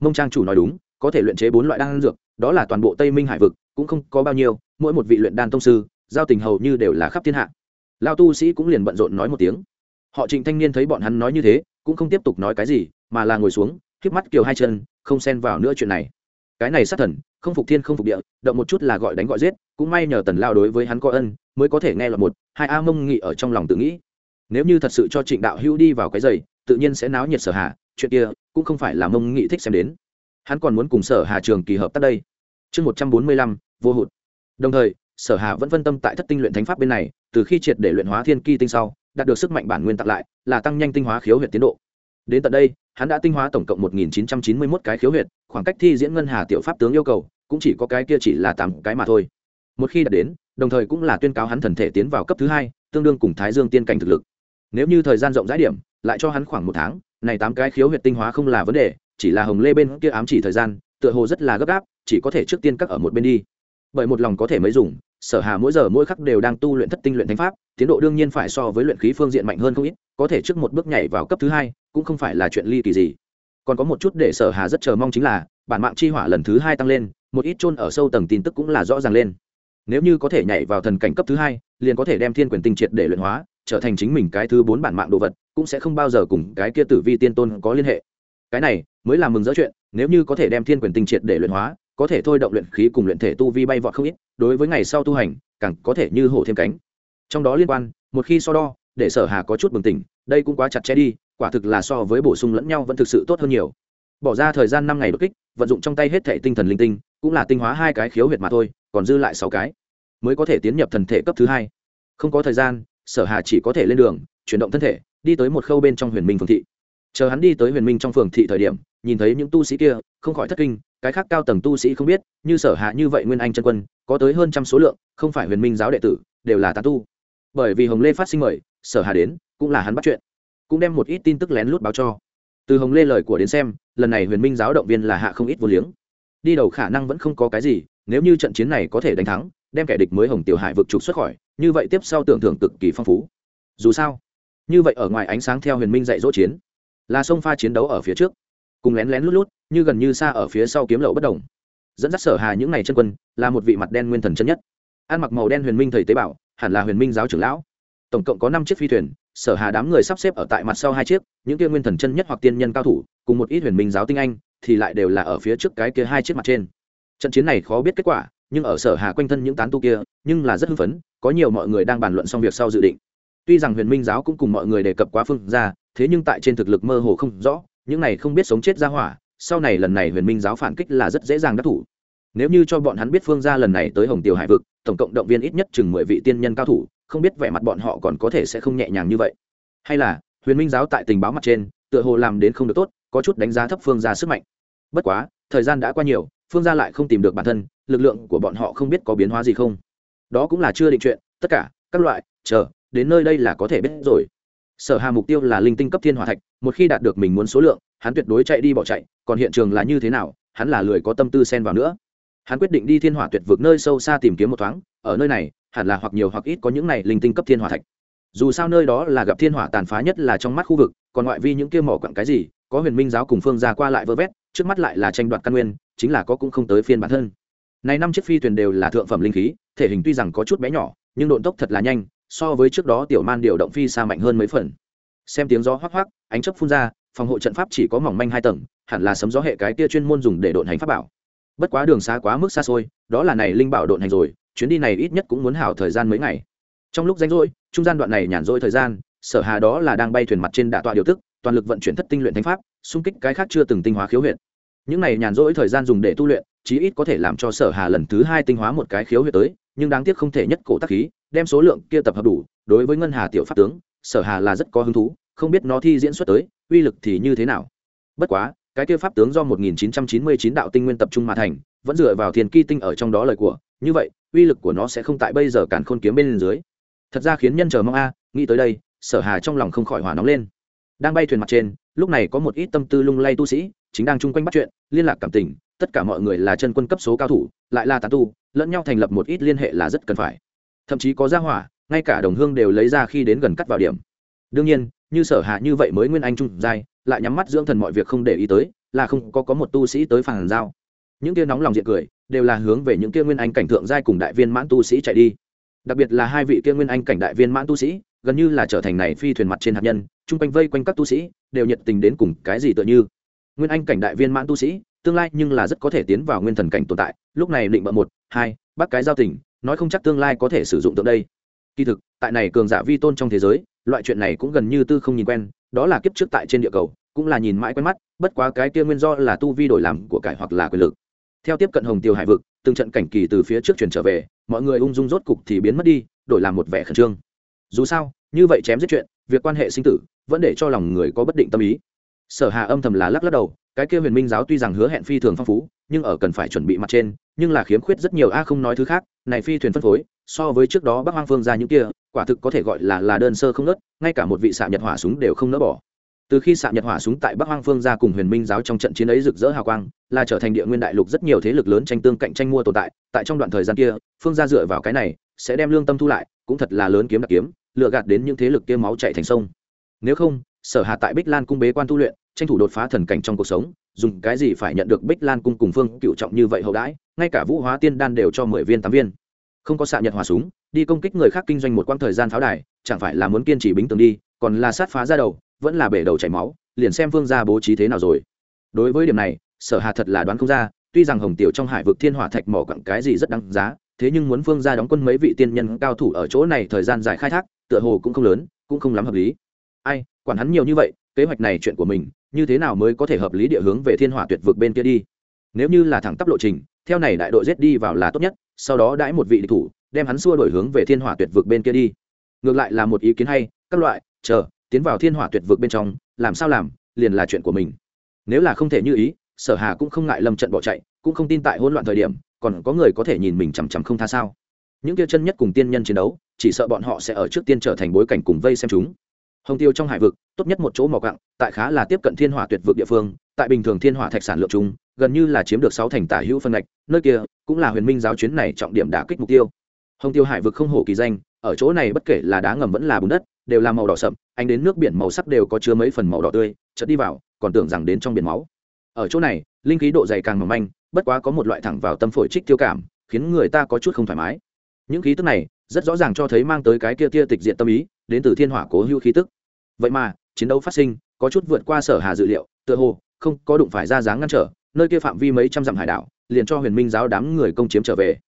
Mông trang chủ nói đúng, có thể luyện chế bốn loại đan dược, đó là toàn bộ tây minh hải vực, cũng không có bao nhiêu, mỗi một vị luyện đan tông sư, giao tình hầu như đều là khắp thiên hạ. Lao tu sĩ cũng liền bận rộn nói một tiếng. Họ trịnh thanh niên thấy bọn hắn nói như thế, cũng không tiếp tục nói cái gì, mà là ngồi xuống khiếp mắt kiều hai chân, không xen vào nữa chuyện này. Cái này sát thần, không phục thiên không phục địa, động một chút là gọi đánh gọi giết, cũng may nhờ tần lao đối với hắn có ân, mới có thể nghe lọt một, hai a mông nghị ở trong lòng tự nghĩ. Nếu như thật sự cho trịnh đạo hữu đi vào cái giày, tự nhiên sẽ náo nhiệt sở hà, chuyện kia cũng không phải là mông nghị thích xem đến. Hắn còn muốn cùng sở hà trường kỳ hợp tác đây. Chương một trăm bốn mươi lăm, vô hụt. Đồng thời, sở hà vẫn phân tâm tại thất tinh luyện thánh pháp bên này, từ khi triệt để luyện hóa thiên kỳ tinh sau, đạt được sức mạnh bản nguyên tặng lại, là tăng nhanh tinh hóa khiếu huyệt tiến độ. Đến tận đây hắn đã tinh hóa tổng cộng một nghìn chín trăm chín mươi mốt cái khiếu huyệt, khoảng cách thi diễn ngân hà tiểu pháp tướng yêu cầu cũng chỉ có cái kia chỉ là tám cái mà thôi. Một khi đạt đến, đồng thời cũng là tuyên cáo hắn thần thể tiến vào cấp thứ hai, tương đương cùng thái dương tiên cảnh thực lực. Nếu như thời gian rộng rãi điểm, lại cho hắn khoảng một tháng, này tám cái khiếu huyệt tinh hóa không là vấn đề, chỉ là hồng lê bên kia ám chỉ thời gian, tựa hồ rất là gấp gáp, chỉ có thể trước tiên cắt ở một bên đi. Bởi một lòng có thể mới dùng, sở hà mỗi giờ mỗi khắc đều đang tu luyện thất tinh luyện thánh pháp, tiến độ đương nhiên phải so với luyện khí phương diện mạnh hơn không ít, có thể trước một bước nhảy vào cấp thứ hai cũng không phải là chuyện ly kỳ gì. Còn có một chút để sở hà rất chờ mong chính là, bản mạng chi hỏa lần thứ hai tăng lên, một ít chôn ở sâu tầng tin tức cũng là rõ ràng lên. Nếu như có thể nhảy vào thần cảnh cấp thứ hai, liền có thể đem thiên quyền tinh triệt để luyện hóa, trở thành chính mình cái thứ bốn bản mạng đồ vật, cũng sẽ không bao giờ cùng cái kia tử vi tiên tôn có liên hệ. Cái này mới là mừng rỡ chuyện, nếu như có thể đem thiên quyền tinh triệt để luyện hóa, có thể thôi động luyện khí cùng luyện thể tu vi bay vọt không ít, đối với ngày sau tu hành, càng có thể như hổ thêm cánh. Trong đó liên quan, một khi so đo, để sở hà có chút bừng tỉnh, đây cũng quá chặt chẽ đi quả thực là so với bổ sung lẫn nhau vẫn thực sự tốt hơn nhiều. Bỏ ra thời gian năm ngày đột kích, vận dụng trong tay hết thệ tinh thần linh tinh, cũng là tinh hóa hai cái khiếu huyệt mà thôi, còn dư lại sáu cái, mới có thể tiến nhập thần thể cấp thứ hai. Không có thời gian, sở hà chỉ có thể lên đường, chuyển động thân thể, đi tới một khâu bên trong huyền minh phường thị. Chờ hắn đi tới huyền minh trong phường thị thời điểm, nhìn thấy những tu sĩ kia, không khỏi thất kinh, cái khác cao tầng tu sĩ không biết, như sở hạ như vậy nguyên anh chân quân, có tới hơn trăm số lượng, không phải huyền minh giáo đệ tử, đều là tán tu. Bởi vì hồng lê phát sinh mời, sở hà đến, cũng là hắn bắt chuyện cũng đem một ít tin tức lén lút báo cho. Từ hồng lê lời của đến xem, lần này huyền minh giáo động viên là hạ không ít vô liếng. Đi đầu khả năng vẫn không có cái gì, nếu như trận chiến này có thể đánh thắng, đem kẻ địch mới hồng tiểu hải vực trục xuất khỏi, như vậy tiếp sau tưởng thưởng cực kỳ phong phú. Dù sao, như vậy ở ngoài ánh sáng theo huyền minh dạy dỗ chiến, là sông pha chiến đấu ở phía trước, cùng lén lén lút lút, như gần như xa ở phía sau kiếm lậu bất đồng. Dẫn dắt sở hà những ngày chân quân, là một vị mặt đen nguyên thần chân nhất. Ăn mặc màu đen huyền minh thầy tế bảo hẳn là huyền minh giáo trưởng lão. Tổng cộng có năm chiếc phi thuyền sở hà đám người sắp xếp ở tại mặt sau hai chiếc, những kia nguyên thần chân nhất hoặc tiên nhân cao thủ, cùng một ít huyền minh giáo tinh anh, thì lại đều là ở phía trước cái kia hai chiếc mặt trên. Trận chiến này khó biết kết quả, nhưng ở sở hà quanh thân những tán tu kia, nhưng là rất hưng phấn, có nhiều mọi người đang bàn luận xong việc sau dự định. Tuy rằng huyền minh giáo cũng cùng mọi người đề cập quá phương ra, thế nhưng tại trên thực lực mơ hồ không rõ, những này không biết sống chết ra hỏa, sau này lần này huyền minh giáo phản kích là rất dễ dàng đắc thủ nếu như cho bọn hắn biết phương gia lần này tới hồng Tiêu hải vực, tổng cộng động viên ít nhất chừng mười vị tiên nhân cao thủ, không biết vẻ mặt bọn họ còn có thể sẽ không nhẹ nhàng như vậy. Hay là, huyền minh giáo tại tình báo mặt trên, tựa hồ làm đến không được tốt, có chút đánh giá thấp phương gia sức mạnh. Bất quá, thời gian đã qua nhiều, phương gia lại không tìm được bản thân, lực lượng của bọn họ không biết có biến hóa gì không. Đó cũng là chưa định chuyện, tất cả, các loại, chờ, đến nơi đây là có thể biết rồi. Sở hà mục tiêu là linh tinh cấp thiên hỏa thạch, một khi đạt được mình muốn số lượng, hắn tuyệt đối chạy đi bỏ chạy, còn hiện trường là như thế nào, hắn là lười có tâm tư xen vào nữa hắn quyết định đi thiên hỏa tuyệt vực nơi sâu xa tìm kiếm một thoáng, ở nơi này, hẳn là hoặc nhiều hoặc ít có những này linh tinh cấp thiên hỏa thạch. Dù sao nơi đó là gặp thiên hỏa tàn phá nhất là trong mắt khu vực, còn ngoại vi những kia mỏ quặng cái gì, có huyền minh giáo cùng phương ra qua lại vơ vét, trước mắt lại là tranh đoạt căn nguyên, chính là có cũng không tới phiên bản thân. Này năm chiếc phi thuyền đều là thượng phẩm linh khí, thể hình tuy rằng có chút bé nhỏ, nhưng độn tốc thật là nhanh, so với trước đó tiểu man điều động phi xa mạnh hơn mấy phần. Xem tiếng gió hoác hoác ánh chớp phun ra, phòng hộ trận pháp chỉ có mỏng manh hai tầng, hẳn là sấm gió hệ cái kia chuyên môn dùng để độn hành pháp bảo bất quá đường xa quá mức xa xôi, đó là này linh bảo độn hành rồi, chuyến đi này ít nhất cũng muốn hảo thời gian mấy ngày. Trong lúc rảnh rỗi, trung gian đoạn này nhàn rỗi thời gian, sở hà đó là đang bay thuyền mặt trên đạ tọa điều tức, toàn lực vận chuyển thất tinh luyện thánh pháp, xung kích cái khác chưa từng tinh hóa khiếu huyệt. Những này nhàn rỗi thời gian dùng để tu luyện, chí ít có thể làm cho sở hà lần thứ hai tinh hóa một cái khiếu huyệt tới, nhưng đáng tiếc không thể nhất cổ tác khí, đem số lượng kia tập hợp đủ, đối với ngân hà tiểu pháp tướng, sở hà là rất có hứng thú, không biết nó thi diễn xuất tới, uy lực thì như thế nào. Bất quá cái kia pháp tướng do 1999 đạo tinh nguyên tập trung mà thành, vẫn dựa vào thiên kỳ tinh ở trong đó lời của. Như vậy, uy lực của nó sẽ không tại bây giờ cản khôn kiếm bên dưới. Thật ra khiến nhân chờ mong a, nghĩ tới đây, sở hà trong lòng không khỏi hỏa nóng lên. Đang bay thuyền mặt trên, lúc này có một ít tâm tư lung lay tu sĩ, chính đang chung quanh bắt chuyện, liên lạc cảm tình, tất cả mọi người là chân quân cấp số cao thủ, lại là tán tu, lẫn nhau thành lập một ít liên hệ là rất cần phải. Thậm chí có gia hỏa, ngay cả đồng hương đều lấy ra khi đến gần cắt vào điểm. Đương nhiên, như sở hạ như vậy mới nguyên anh trung giai lại nhắm mắt dưỡng thần mọi việc không để ý tới, là không có có một tu sĩ tới phản giao. Những kia nóng lòng diện cười, đều là hướng về những kia nguyên anh cảnh thượng giai cùng đại viên mãn tu sĩ chạy đi. Đặc biệt là hai vị kia nguyên anh cảnh đại viên mãn tu sĩ, gần như là trở thành này phi thuyền mặt trên hạt nhân, chung quanh vây quanh các tu sĩ, đều nhiệt tình đến cùng cái gì tựa như. Nguyên anh cảnh đại viên mãn tu sĩ, tương lai nhưng là rất có thể tiến vào nguyên thần cảnh tồn tại, lúc này định bợ một, hai bắt cái giao tình, nói không chắc tương lai có thể sử dụng tượng đây. Kỳ thực, tại này cường giả vi tôn trong thế giới loại chuyện này cũng gần như tư không nhìn quen, đó là kiếp trước tại trên địa cầu, cũng là nhìn mãi quen mắt, bất quá cái kia nguyên do là tu vi đổi làm của cải hoặc là quyền lực. Theo tiếp cận hồng tiêu hải vực, từng trận cảnh kỳ từ phía trước chuyển trở về, mọi người ung dung rốt cục thì biến mất đi, đổi làm một vẻ khẩn trương. Dù sao, như vậy chém giết chuyện, việc quan hệ sinh tử, vẫn để cho lòng người có bất định tâm ý. Sở hà âm thầm là lắc lắc đầu, cái kia huyền minh giáo tuy rằng hứa hẹn phi thường phong phú, nhưng ở cần phải chuẩn bị mặt trên, nhưng là khiếm khuyết rất nhiều, a không nói thứ khác, này phi thuyền phân phối so với trước đó bắc hoang phương ra những kia, quả thực có thể gọi là là đơn sơ không nớt, ngay cả một vị xạ nhật hỏa súng đều không nỡ bỏ. Từ khi xạ nhật hỏa súng tại bắc hoang phương ra cùng huyền minh giáo trong trận chiến ấy rực rỡ hào quang, là trở thành địa nguyên đại lục rất nhiều thế lực lớn tranh tương cạnh tranh mua tồn tại tại trong đoạn thời gian kia, phương ra dựa vào cái này, sẽ đem lương tâm thu lại, cũng thật là lớn kiếm đặc kiếm lựa gạt đến những thế lực kia máu chạy thành sông. Nếu không, sở hà tại bích lan cung bế quan tu luyện, tranh thủ đột phá thần cảnh trong cuộc sống, dùng cái gì phải nhận được bích lan cung cùng phương cựu trọng như vậy hậu đãi, ngay cả vũ hóa tiên đan đều cho mười viên tám viên không có xạ nhật hòa súng, đi công kích người khác kinh doanh một quãng thời gian pháo đài, chẳng phải là muốn kiên trì bính tường đi, còn là sát phá ra đầu, vẫn là bể đầu chảy máu, liền xem phương ra bố trí thế nào rồi. Đối với điểm này, sở hà thật là đoán không ra, tuy rằng hồng tiểu trong hải vực thiên hỏa thạch mỏ quặng cái gì rất đáng giá, thế nhưng muốn phương ra đóng quân mấy vị tiên nhân cao thủ ở chỗ này thời gian dài khai thác, tựa hồ cũng không lớn, cũng không lắm hợp lý. Ai, quản hắn nhiều như vậy, kế hoạch này chuyện của mình, như thế nào mới có thể hợp lý địa hướng về thiên hỏa tuyệt vực bên kia đi? Nếu như là thẳng tắp lộ trình, theo này đại đội giết đi vào là tốt nhất sau đó đãi một vị địch thủ, đem hắn xua đổi hướng về thiên hỏa tuyệt vực bên kia đi. Ngược lại là một ý kiến hay, các loại, chờ, tiến vào thiên hỏa tuyệt vực bên trong, làm sao làm, liền là chuyện của mình. Nếu là không thể như ý, sở hà cũng không ngại lâm trận bỏ chạy, cũng không tin tại hỗn loạn thời điểm, còn có người có thể nhìn mình chằm chằm không tha sao. Những kia chân nhất cùng tiên nhân chiến đấu, chỉ sợ bọn họ sẽ ở trước tiên trở thành bối cảnh cùng vây xem chúng. Hồng tiêu trong hải vực, tốt nhất một chỗ mỏ cặng tại khá là tiếp cận thiên hỏa tuyệt vực địa phương, tại bình thường thiên hỏa thạch sản lượng chúng, gần như là chiếm được sáu thành tả hữu phân ngạch, nơi kia cũng là huyền minh giáo chuyến này trọng điểm đả kích mục tiêu. Hồng tiêu hải vực không hổ kỳ danh, ở chỗ này bất kể là đá ngầm vẫn là bùn đất, đều là màu đỏ sậm anh đến nước biển màu sắc đều có chứa mấy phần màu đỏ tươi, chợt đi vào, còn tưởng rằng đến trong biển máu. Ở chỗ này, linh khí độ dày càng mỏng manh, bất quá có một loại thẳng vào tâm phổi trích tiêu cảm, khiến người ta có chút không thoải mái. Những khí tức này, rất rõ ràng cho thấy mang tới cái kia kia tịch diện tâm ý, đến từ thiên hỏa cố hữu khí tức. Vậy mà, chiến đấu phát sinh, có chút vượt qua sở hà dự liệu, tựa hồ, không có đụng phải ra dáng ngăn trở, nơi kia phạm vi mấy trăm dặm hải đảo liền cho huyền minh giáo đám người công chiếm trở về.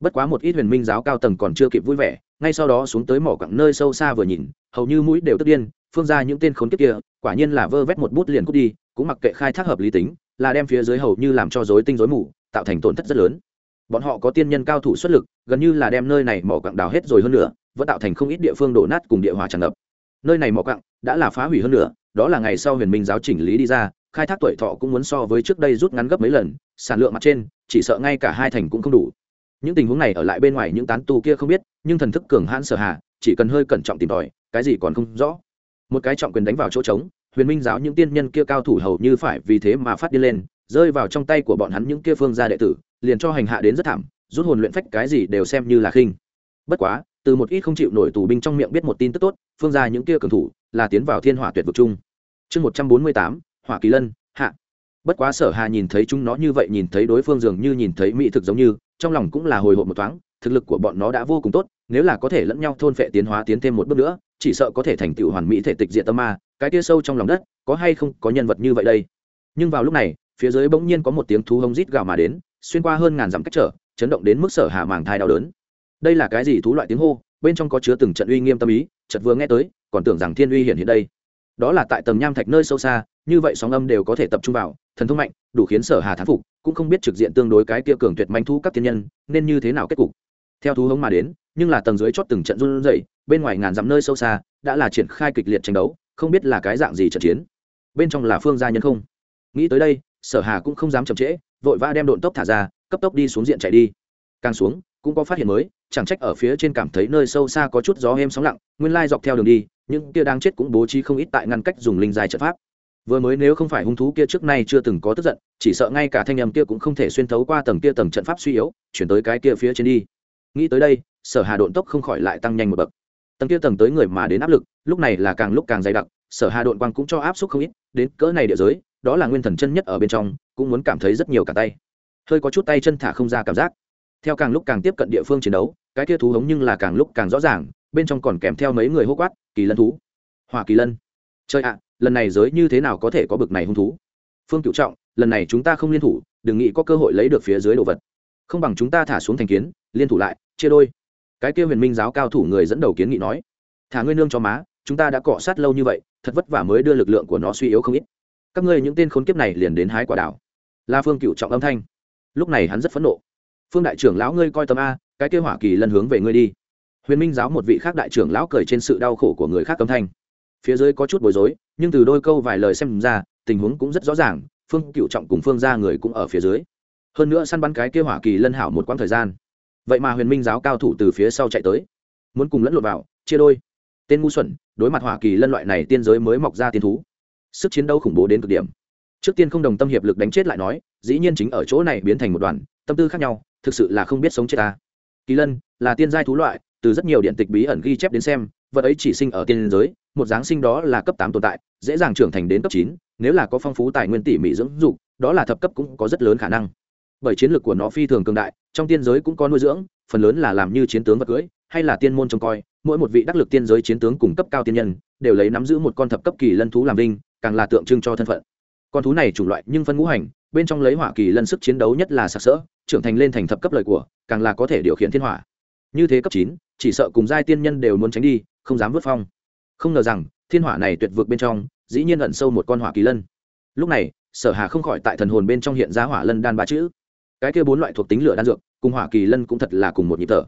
Bất quá một ít huyền minh giáo cao tầng còn chưa kịp vui vẻ, ngay sau đó xuống tới mỏ quặng nơi sâu xa vừa nhìn, hầu như mũi đều tức điên, phương ra những tên khốn kiếp kia, quả nhiên là vơ vét một bút liền cút đi, cũng mặc kệ khai thác hợp lý tính, là đem phía dưới hầu như làm cho rối tinh rối mù, tạo thành tổn thất rất lớn. Bọn họ có tiên nhân cao thủ xuất lực, gần như là đem nơi này mỏ quặng đào hết rồi hơn nữa vẫn tạo thành không ít địa phương đổ nát cùng địa hòa tràn ngập. Nơi này mỏ quặng đã là phá hủy hơn nữa đó là ngày sau huyền minh giáo chỉnh lý đi ra, khai thác tuổi thọ cũng muốn so với trước đây rút ngắn gấp mấy lần sản lượng mặt trên, chỉ sợ ngay cả hai thành cũng không đủ. Những tình huống này ở lại bên ngoài những tán tu kia không biết, nhưng thần thức cường hãn sở hạ chỉ cần hơi cẩn trọng tìm tòi, cái gì còn không rõ. Một cái trọng quyền đánh vào chỗ trống, huyền minh giáo những tiên nhân kia cao thủ hầu như phải vì thế mà phát đi lên, rơi vào trong tay của bọn hắn những kia phương gia đệ tử, liền cho hành hạ đến rất thảm, rút hồn luyện phách cái gì đều xem như là khinh. Bất quá, từ một ít không chịu nổi tù binh trong miệng biết một tin tức tốt, phương gia những kia cường thủ là tiến vào thiên hỏa tuyệt vực chung. Chương một trăm bốn mươi tám, hỏa kỳ lân bất quá sở hà nhìn thấy chúng nó như vậy, nhìn thấy đối phương dường như nhìn thấy mỹ thực giống như, trong lòng cũng là hồi hộp một thoáng, thực lực của bọn nó đã vô cùng tốt, nếu là có thể lẫn nhau thôn phệ tiến hóa tiến thêm một bước nữa, chỉ sợ có thể thành tựu hoàn mỹ thể tịch diện tâm ma, cái kia sâu trong lòng đất, có hay không có nhân vật như vậy đây? Nhưng vào lúc này, phía dưới bỗng nhiên có một tiếng thú hông rít gào mà đến, xuyên qua hơn ngàn dặm cách trở, chấn động đến mức sở hà màng thai đau đớn. Đây là cái gì thú loại tiếng hô? Bên trong có chứa từng trận uy nghiêm tâm ý, chợt vừa nghe tới, còn tưởng rằng thiên uy hiện hiện đây. Đó là tại tầng nham thạch nơi sâu xa, như vậy sóng âm đều có thể tập trung vào thần thông mạnh, đủ khiến sở hà thán phục, cũng không biết trực diện tương đối cái kia cường tuyệt manh thu các thiên nhân, nên như thế nào kết cục. Theo thú hống mà đến, nhưng là tầng dưới chót từng trận run rẩy, bên ngoài ngàn dặm nơi sâu xa, đã là triển khai kịch liệt tranh đấu, không biết là cái dạng gì trận chiến. Bên trong là phương gia nhân không. Nghĩ tới đây, sở hà cũng không dám chậm trễ, vội vã đem độn tốc thả ra, cấp tốc đi xuống diện chạy đi. Càng xuống, cũng có phát hiện mới, chẳng trách ở phía trên cảm thấy nơi sâu xa có chút gió êm sóng lặng, nguyên lai dọc theo đường đi, những kia đang chết cũng bố trí không ít tại ngăn cách dùng linh dài trận pháp vừa mới nếu không phải hung thú kia trước nay chưa từng có tức giận, chỉ sợ ngay cả thanh âm kia cũng không thể xuyên thấu qua tầng kia tầng trận pháp suy yếu, chuyển tới cái kia phía trên đi. Nghĩ tới đây, sở hà độn tốc không khỏi lại tăng nhanh một bậc. Tầng kia tầng tới người mà đến áp lực, lúc này là càng lúc càng dày đặc, sở hà độn quang cũng cho áp suất không ít, đến cỡ này địa giới, đó là nguyên thần chân nhất ở bên trong, cũng muốn cảm thấy rất nhiều cả tay. Hơi có chút tay chân thả không ra cảm giác. Theo càng lúc càng tiếp cận địa phương chiến đấu, cái kia thú hống nhưng là càng lúc càng rõ ràng, bên trong còn kèm theo mấy người hô quát, kỳ lân thú! Hỏa kỳ lân! Chơi ạ! Lần này giới như thế nào có thể có bực này hung thú? Phương cựu trọng, lần này chúng ta không liên thủ, đừng nghĩ có cơ hội lấy được phía dưới đồ vật. Không bằng chúng ta thả xuống thành kiến, liên thủ lại, chia đôi. Cái kia huyền minh giáo cao thủ người dẫn đầu kiến nghị nói, thả ngươi nương cho má, chúng ta đã cọ sát lâu như vậy, thật vất vả mới đưa lực lượng của nó suy yếu không ít. Các ngươi những tên khốn kiếp này liền đến hái quả đảo. La phương cựu trọng âm thanh. Lúc này hắn rất phẫn nộ. Phương đại trưởng lão ngươi coi tầm a, cái kia hỏa kỳ lân hướng về ngươi đi. Huyền minh giáo một vị khác đại trưởng lão cười trên sự đau khổ của người khác âm thanh phía dưới có chút bối rối, nhưng từ đôi câu vài lời xem ra, tình huống cũng rất rõ ràng, phương cựu trọng cùng phương ra người cũng ở phía dưới. Hơn nữa săn bắn cái kia hỏa kỳ lân hảo một quãng thời gian. Vậy mà huyền minh giáo cao thủ từ phía sau chạy tới, muốn cùng lẫn lộn vào, chia đôi. Tên ngu xuẩn, đối mặt hỏa kỳ lân loại này tiên giới mới mọc ra tiên thú. Sức chiến đấu khủng bố đến cực điểm. Trước tiên không đồng tâm hiệp lực đánh chết lại nói, dĩ nhiên chính ở chỗ này biến thành một đoàn, tâm tư khác nhau, thực sự là không biết sống chết ta. Kỳ lân là tiên giai thú loại, từ rất nhiều điện tịch bí ẩn ghi chép đến xem vật ấy chỉ sinh ở tiên giới, một giáng sinh đó là cấp tám tồn tại, dễ dàng trưởng thành đến cấp chín, nếu là có phong phú tài nguyên tỉ mỉ dưỡng dục, đó là thập cấp cũng có rất lớn khả năng. Bởi chiến lược của nó phi thường cường đại, trong tiên giới cũng có nuôi dưỡng, phần lớn là làm như chiến tướng vật cưỡi hay là tiên môn trông coi, mỗi một vị đắc lực tiên giới chiến tướng cùng cấp cao tiên nhân, đều lấy nắm giữ một con thập cấp kỳ lân thú làm linh càng là tượng trưng cho thân phận. Con thú này chủng loại nhưng phân ngũ hành, bên trong lấy hỏa kỳ lân sức chiến đấu nhất là sặc sỡ, trưởng thành lên thành thập cấp lời của, càng là có thể điều khiển thiên hỏa. Như thế cấp chín chỉ sợ cùng giai tiên nhân đều muốn tránh đi, không dám vớt phong. Không ngờ rằng, thiên hỏa này tuyệt vực bên trong, dĩ nhiên ẩn sâu một con hỏa kỳ lân. Lúc này, sở hà không khỏi tại thần hồn bên trong hiện ra hỏa lân đan ba chữ. Cái kia bốn loại thuộc tính lửa đan dược, cùng hỏa kỳ lân cũng thật là cùng một nhịp thở.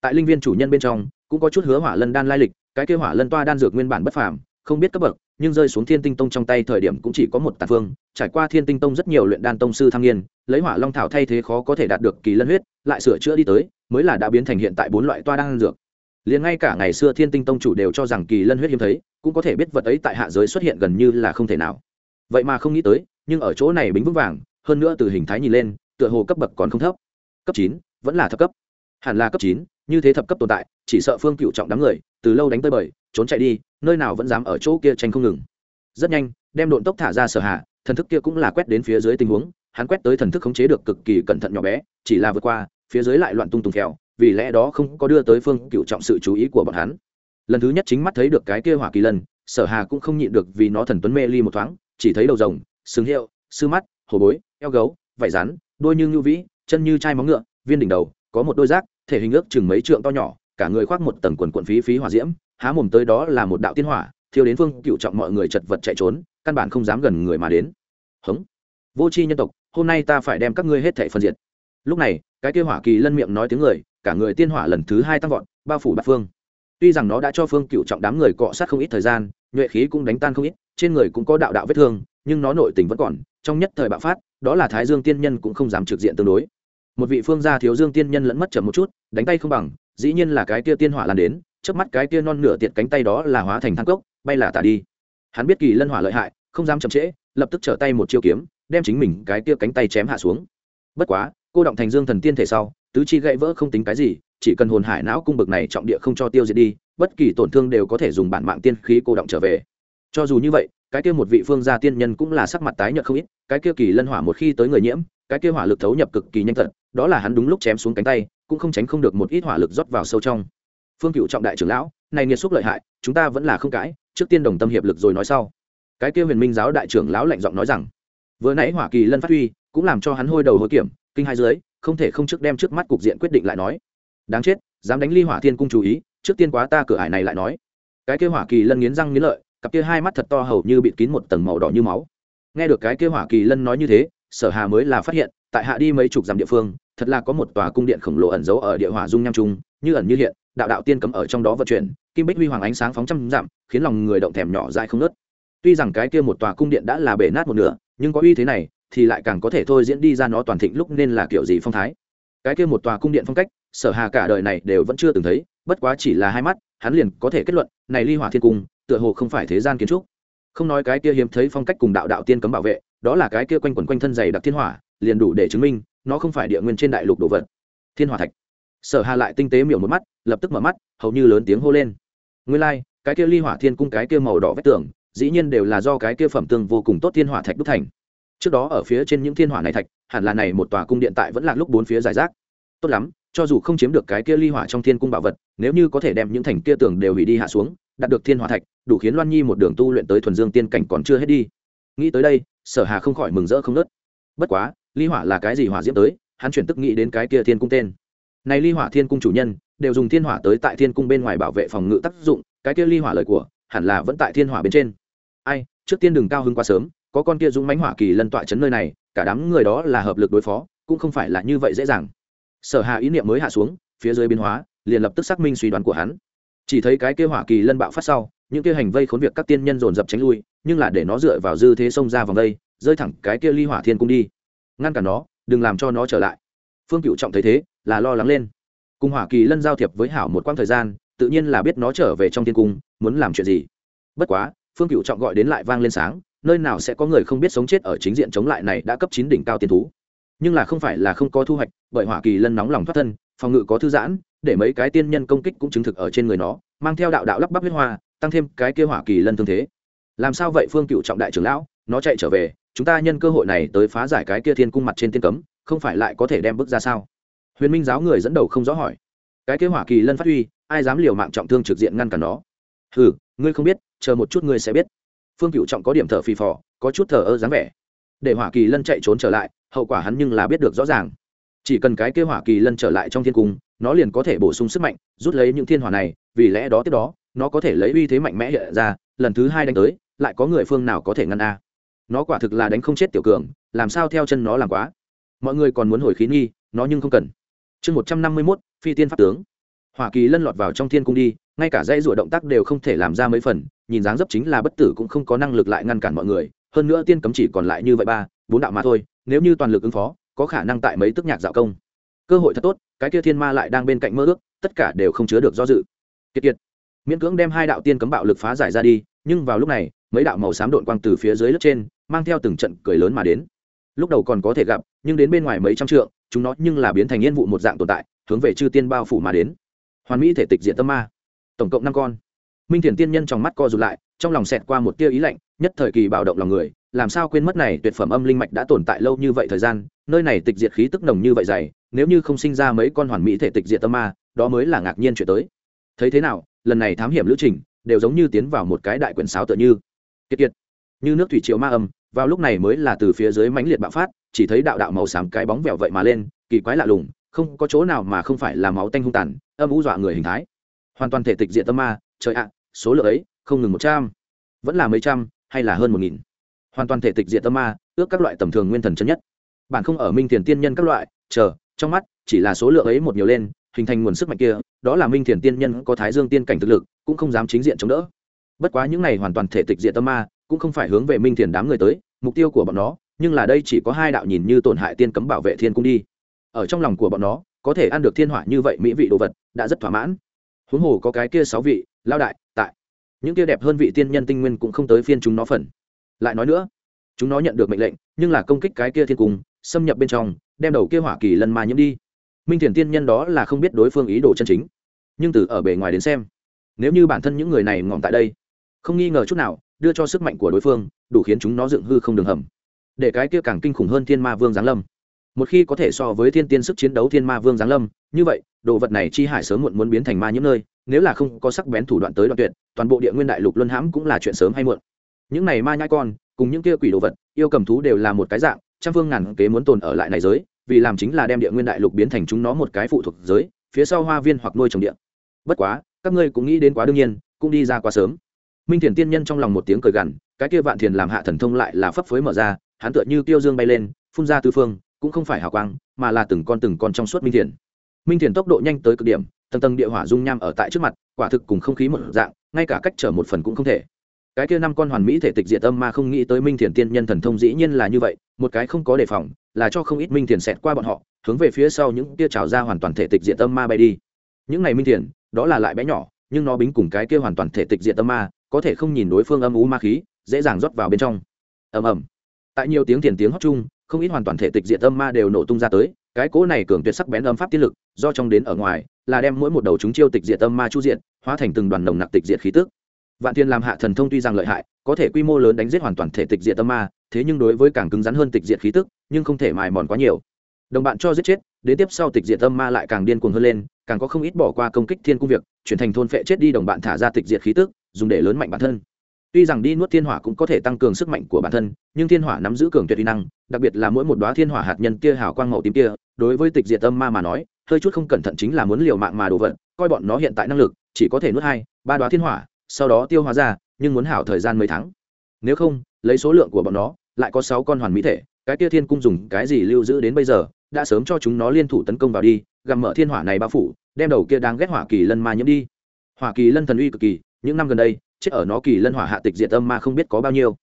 Tại linh viên chủ nhân bên trong, cũng có chút hứa hỏa lân đan lai lịch, cái kia hỏa lân toa đan dược nguyên bản bất phàm, không biết cấp bậc nhưng rơi xuống thiên tinh tông trong tay thời điểm cũng chỉ có một tàn phương, trải qua thiên tinh tông rất nhiều luyện đan tông sư thăng nghiên, lấy hỏa long thảo thay thế khó có thể đạt được kỳ lân huyết, lại sửa chữa đi tới, mới là đã biến thành hiện tại bốn loại toa đan dược. Liền ngay cả ngày xưa thiên tinh tông chủ đều cho rằng kỳ lân huyết hiếm thấy, cũng có thể biết vật ấy tại hạ giới xuất hiện gần như là không thể nào. Vậy mà không nghĩ tới, nhưng ở chỗ này bính vững vàng, hơn nữa từ hình thái nhìn lên, tựa hồ cấp bậc còn không thấp. Cấp chín, vẫn là thấp cấp. Hẳn là cấp chín, như thế thập cấp tồn tại, chỉ sợ phương cựu trọng đám người, từ lâu đánh tới bời trốn chạy đi nơi nào vẫn dám ở chỗ kia tranh không ngừng. Rất nhanh đem độn tốc thả ra sở hạ thần thức kia cũng là quét đến phía dưới tình huống hắn quét tới thần thức khống chế được cực kỳ cẩn thận nhỏ bé chỉ là vượt qua phía dưới lại loạn tung tùng kẹo vì lẽ đó không có đưa tới phương cựu trọng sự chú ý của bọn hắn. Lần thứ nhất chính mắt thấy được cái kia hỏa kỳ lần, sở hà cũng không nhịn được vì nó thần tuấn mê ly một thoáng chỉ thấy đầu rồng sừng hiệu sư mắt hồ bối eo gấu vải rắn đôi như ngưu vĩ chân như chai móng ngựa viên đỉnh đầu có một đôi rác thể hình ước chừng mấy trượng to nhỏ cả người khoác một tầng quần quần phí phí hỏa diễm há mồm tới đó là một đạo tiên hỏa, thiêu đến phương cựu trọng mọi người chật vật chạy trốn, căn bản không dám gần người mà đến. Hống. Vô c h i nhân tộc, hôm nay ta phải đem các ngươi hết thệ phân diệt. Lúc này, cái kia hỏa kỳ lân miệng nói tiếng người, cả người tiên hỏa lần thứ hai tăng vọt, bao phủ bát phương. Tuy rằng nó đã cho phương cựu trọng đám người cọ sát không ít thời gian, nhuệ khí cũng đánh tan không ít, trên người cũng có đạo đạo vết thương, nhưng nó nội tình vẫn còn, trong nhất thời bạo phát, đó là thái dương tiên nhân cũng không dám trực diện tương đối. Một vị phương gia thiếu dương tiên nhân lẫn mất chậm một chút, đánh tay không bằng, dĩ nhiên là cái kia tiên hỏa lan đến trước mắt cái kia non nửa tiện cánh tay đó là hóa thành thang cốc, bay là tả đi. Hắn biết kỳ lân hỏa lợi hại, không dám chậm trễ, lập tức trở tay một chiêu kiếm, đem chính mình cái kia cánh tay chém hạ xuống. Bất quá, cô động thành dương thần tiên thể sau, tứ chi gãy vỡ không tính cái gì, chỉ cần hồn hải não cung bực này trọng địa không cho tiêu diệt đi, bất kỳ tổn thương đều có thể dùng bản mạng tiên khí cô động trở về. Cho dù như vậy, cái kia một vị phương gia tiên nhân cũng là sắc mặt tái nhợt không ít, cái kia kỳ lân hỏa một khi tới người nhiễm, cái kia hỏa lực thấu nhập cực kỳ nhanh thật đó là hắn đúng lúc chém xuống cánh tay, cũng không tránh không được một ít hỏa lực rót vào sâu trong phương cựu trọng đại trưởng lão, này nghiệt xúc lợi hại, chúng ta vẫn là không cãi, trước tiên đồng tâm hiệp lực rồi nói sau. Cái kia huyền minh giáo đại trưởng lão lạnh giọng nói rằng, vừa nãy hỏa kỳ lân phát huy, cũng làm cho hắn hôi đầu hối kiểm, kinh hai dưới, không thể không trước đem trước mắt cục diện quyết định lại nói. Đáng chết, dám đánh ly hỏa thiên cung chú ý, trước tiên quá ta cửa ải này lại nói. Cái kia hỏa kỳ lân nghiến răng nghiến lợi, cặp kia hai mắt thật to hầu như bịt kín một tầng màu đỏ như máu. Nghe được cái kia hỏa kỳ lân nói như thế, sở hà mới là phát hiện, tại hạ đi mấy chục dặm địa phương, thật là có một tòa cung điện khổng lồ ẩn giấu ở địa hỏa dung nham trung, như ẩn như hiện đạo đạo tiên cấm ở trong đó vận chuyển, kim bích huy hoàng ánh sáng phóng trăm dặm, khiến lòng người động thèm nhỏ dại không nớt tuy rằng cái kia một tòa cung điện đã là bể nát một nửa, nhưng có uy thế này thì lại càng có thể thôi diễn đi ra nó toàn thịnh lúc nên là kiểu gì phong thái. Cái kia một tòa cung điện phong cách, sở hà cả đời này đều vẫn chưa từng thấy, bất quá chỉ là hai mắt, hắn liền có thể kết luận, này ly hỏa thiên cung, tựa hồ không phải thế gian kiến trúc. Không nói cái kia hiếm thấy phong cách cùng đạo đạo tiên cấm bảo vệ, đó là cái kia quanh quẩn quanh thân dày đặc thiên hỏa, liền đủ để chứng minh, nó không phải địa nguyên trên đại lục đồ vật. Thiên hỏa thạch. Sở hà lại tinh tế miểu một mắt lập tức mở mắt hầu như lớn tiếng hô lên. Nguyên lai、like, cái kia ly hỏa thiên cung cái kia màu đỏ vách tường dĩ nhiên đều là do cái kia phẩm tương vô cùng tốt thiên hỏa thạch đúc thành. Trước đó ở phía trên những thiên hỏa này thạch hẳn là này một tòa cung điện tại vẫn là lúc bốn phía giải rác. Tốt lắm cho dù không chiếm được cái kia ly hỏa trong thiên cung bảo vật nếu như có thể đem những thành kia tường đều hủy đi hạ xuống đạt được thiên hỏa thạch đủ khiến loan nhi một đường tu luyện tới thuần dương tiên cảnh còn chưa hết đi. Nghĩ tới đây sở hà không khỏi mừng rỡ không nớt bất quá ly hỏa là cái gì hỏa diễm tới hắn chuyển tức nghĩ đến cái kia thiên cung tên. Này ly hỏa thiên cung chủ nhân đều dùng thiên hỏa tới tại thiên cung bên ngoài bảo vệ phòng ngự tác dụng, cái kia ly hỏa lời của, hẳn là vẫn tại thiên hỏa bên trên. Ai, trước tiên đừng cao hứng quá sớm, có con kia dũng mãnh hỏa kỳ lân tọa chấn nơi này, cả đám người đó là hợp lực đối phó, cũng không phải là như vậy dễ dàng. Sở hạ ý niệm mới hạ xuống, phía dưới biến hóa, liền lập tức xác minh suy đoán của hắn. Chỉ thấy cái kia hỏa kỳ lân bạo phát sau, những kia hành vây khốn việc các tiên nhân dồn dập tránh lui, nhưng là để nó dựa vào dư thế xông ra vòng đây, rơi thẳng cái kia ly hỏa thiên cung đi. Ngăn cản nó, đừng làm cho nó trở lại. Phương cựu trọng thấy thế, là lo lắng lên cùng hỏa kỳ lân giao thiệp với hảo một quãng thời gian, tự nhiên là biết nó trở về trong thiên cung, muốn làm chuyện gì. Bất quá, phương cựu trọng gọi đến lại vang lên sáng, nơi nào sẽ có người không biết sống chết ở chính diện chống lại này đã cấp chín đỉnh cao tiền thú. Nhưng là không phải là không có thu hoạch, bởi hỏa kỳ lân nóng lòng thoát thân, phòng ngự có thư giãn, để mấy cái tiên nhân công kích cũng chứng thực ở trên người nó, mang theo đạo đạo lắp bắp huyết hoa, tăng thêm cái kia hỏa kỳ lân thương thế. Làm sao vậy phương cựu trọng đại trưởng lão? Nó chạy trở về, chúng ta nhân cơ hội này tới phá giải cái kia thiên cung mặt trên tiên cấm, không phải lại có thể đem bước ra sao? Huyền minh giáo người dẫn đầu không rõ hỏi. Cái kế hỏa kỳ lân phát huy, ai dám liều mạng trọng thương trực diện ngăn cản nó? Hừ, ngươi không biết, chờ một chút ngươi sẽ biết. Phương cựu trọng có điểm thở phì phò, có chút thở ơ dáng vẻ. Để hỏa kỳ lân chạy trốn trở lại, hậu quả hắn nhưng là biết được rõ ràng. Chỉ cần cái kế hỏa kỳ lân trở lại trong thiên cung, nó liền có thể bổ sung sức mạnh, rút lấy những thiên hỏa này, vì lẽ đó tiếp đó, nó có thể lấy uy thế mạnh mẽ hiện ra, lần thứ hai đánh tới, lại có người phương nào có thể ngăn a? Nó quả thực là đánh không chết tiểu cường, làm sao theo chân nó làm quá? Mọi người còn muốn hồi khí nghi, nó nhưng không cần chương một trăm năm mươi mốt, phi tiên pháp tướng. Hoa kỳ lân lọt vào trong thiên cung đi, ngay cả dây rủa động tác đều không thể làm ra mấy phần, nhìn dáng dấp chính là bất tử cũng không có năng lực lại ngăn cản mọi người, hơn nữa tiên cấm chỉ còn lại như vậy ba, bốn đạo mà thôi, nếu như toàn lực ứng phó, có khả năng tại mấy tức nhạc dạo công. Cơ hội thật tốt, cái kia thiên ma lại đang bên cạnh mơ ước, tất cả đều không chứa được do dự. Kiệt kiệt. Miễn cưỡng đem hai đạo tiên cấm bạo lực phá giải ra đi, nhưng vào lúc này, mấy đạo màu xám độn quang từ phía dưới lớp trên, mang theo từng trận cười lớn mà đến. Lúc đầu còn có thể gặp, nhưng đến bên ngoài mấy trăm trượng chúng nó nhưng là biến thành yên vụ một dạng tồn tại, hướng về chư tiên bao phủ mà đến. Hoàn mỹ thể tịch diện tâm ma. Tổng cộng năm con. Minh thiền tiên nhân trong mắt co rụt lại, trong lòng xẹt qua một tia ý lạnh, nhất thời kỳ bạo động lòng người, làm sao quên mất này tuyệt phẩm âm linh mạch đã tồn tại lâu như vậy thời gian, nơi này tịch diệt khí tức nồng như vậy dày, nếu như không sinh ra mấy con hoàn mỹ thể tịch diệt tâm ma, đó mới là ngạc nhiên chuyện tới. Thấy thế nào, lần này thám hiểm lữ trình đều giống như tiến vào một cái đại quyển sáo tựa như. Kiệt kiệt, như nước thủy triều ma âm, vào lúc này mới là từ phía dưới mãnh liệt bạo phát chỉ thấy đạo đạo màu xám cái bóng vẹo vậy mà lên, kỳ quái lạ lùng, không có chỗ nào mà không phải là máu tanh hung tàn, âm u dọa người hình thái. Hoàn toàn thể tịch diện tâm ma, trời ạ, số lượng ấy, không ngừng một trăm, vẫn là mấy trăm, hay là hơn một nghìn. Hoàn toàn thể tịch diện tâm ma, ước các loại tầm thường nguyên thần chân nhất. Bản không ở minh thiền tiên nhân các loại, chờ, trong mắt, chỉ là số lượng ấy một nhiều lên, hình thành nguồn sức mạnh kia, đó là minh thiền tiên nhân có thái dương tiên cảnh thực lực, cũng không dám chính diện chống đỡ. Bất quá những này hoàn toàn thể tịch diện tâm ma, cũng không phải hướng về minh thiền đám người tới, mục tiêu của bọn nó nhưng là đây chỉ có hai đạo nhìn như tổn hại tiên cấm bảo vệ thiên cung đi. Ở trong lòng của bọn nó, có thể ăn được thiên hỏa như vậy mỹ vị đồ vật, đã rất thỏa mãn. Huống hồ có cái kia sáu vị lao đại, tại. Những kia đẹp hơn vị tiên nhân tinh nguyên cũng không tới phiên chúng nó phần. Lại nói nữa, chúng nó nhận được mệnh lệnh, nhưng là công kích cái kia thiên cung, xâm nhập bên trong, đem đầu kia hỏa kỳ lần mà nhiễm đi. Minh thiền tiên nhân đó là không biết đối phương ý đồ chân chính, nhưng từ ở bề ngoài đến xem, nếu như bản thân những người này ngỏm tại đây, không nghi ngờ chút nào, đưa cho sức mạnh của đối phương, đủ khiến chúng nó dựng hư không đường hầm để cái kia càng kinh khủng hơn thiên ma vương giáng lâm. Một khi có thể so với thiên tiên sức chiến đấu thiên ma vương giáng lâm, như vậy, đồ vật này chi hải sớm muộn muốn biến thành ma nhiễm nơi, nếu là không có sắc bén thủ đoạn tới đoạn tuyệt, toàn bộ địa nguyên đại lục luân hãm cũng là chuyện sớm hay muộn. Những này ma nhai con, cùng những kia quỷ đồ vật, yêu cầm thú đều là một cái dạng, trăm phương ngàn kế muốn tồn ở lại này giới, vì làm chính là đem địa nguyên đại lục biến thành chúng nó một cái phụ thuộc giới, phía sau hoa viên hoặc nuôi trồng địa. Bất quá, các ngươi cũng nghĩ đến quá đương nhiên, cũng đi ra quá sớm. Minh thiền tiên nhân trong lòng một tiếng cười gằn, cái kia vạn thiền làm hạ thần thông lại là phấp phới mở ra hắn tựa như tiêu dương bay lên, phun ra tư phương, cũng không phải hào quang, mà là từng con từng con trong suốt minh thiền. Minh thiền tốc độ nhanh tới cực điểm, tầng tầng địa hỏa dung nham ở tại trước mặt, quả thực cùng không khí một dạng, ngay cả cách trở một phần cũng không thể. Cái kia năm con hoàn mỹ thể tịch diệt âm ma không nghĩ tới minh thiền tiên nhân thần thông dĩ nhiên là như vậy, một cái không có đề phòng, là cho không ít minh thiền xẹt qua bọn họ, hướng về phía sau những tia trào ra hoàn toàn thể tịch diệt âm ma bay đi. Những này minh thiền, đó là lại bé nhỏ, nhưng nó bính cùng cái kia hoàn toàn thể tịch diệt âm ma, có thể không nhìn đối phương âm ú ma khí, dễ dàng rót vào bên trong. Ầm ầm tại nhiều tiếng tiền tiếng hót chung, không ít hoàn toàn thể tịch diệt âm ma đều nổ tung ra tới, cái cỗ này cường tuyệt sắc bén âm pháp tiết lực, do trong đến ở ngoài, là đem mỗi một đầu chúng chiêu tịch diệt âm ma chu diện hóa thành từng đoàn nồng nặc tịch diệt khí tức. Vạn thiên làm hạ thần thông tuy rằng lợi hại, có thể quy mô lớn đánh giết hoàn toàn thể tịch diệt tâm ma, thế nhưng đối với càng cứng rắn hơn tịch diệt khí tức, nhưng không thể mài mòn quá nhiều. Đồng bạn cho giết chết, đến tiếp sau tịch diệt tâm ma lại càng điên cuồng hơn lên, càng có không ít bỏ qua công kích thiên cung việc, chuyển thành thôn phệ chết đi đồng bạn thả ra tịch diệt khí tức, dùng để lớn mạnh bản thân tuy rằng đi nuốt thiên hỏa cũng có thể tăng cường sức mạnh của bản thân, nhưng thiên hỏa nắm giữ cường tuyệt uy năng, đặc biệt là mỗi một đoá thiên hỏa hạt nhân kia hào quang màu tím kia, đối với tịch diệt tâm ma mà nói, hơi chút không cẩn thận chính là muốn liều mạng mà đồ vật coi bọn nó hiện tại năng lực, chỉ có thể nuốt hai, ba đoá thiên hỏa, sau đó tiêu hóa ra, nhưng muốn hảo thời gian mấy tháng. Nếu không, lấy số lượng của bọn nó, lại có sáu con hoàn mỹ thể, cái kia thiên cung dùng cái gì lưu giữ đến bây giờ, đã sớm cho chúng nó liên thủ tấn công vào đi, gặm mở thiên hỏa này bao phủ, đem đầu kia đang ghét hỏa kỳ lân ma nhiễm đi. Hỏa kỳ lân thần uy cực kỳ, những năm gần đây chết ở nó kỳ lân hỏa hạ tịch diệt âm ma không biết có bao nhiêu.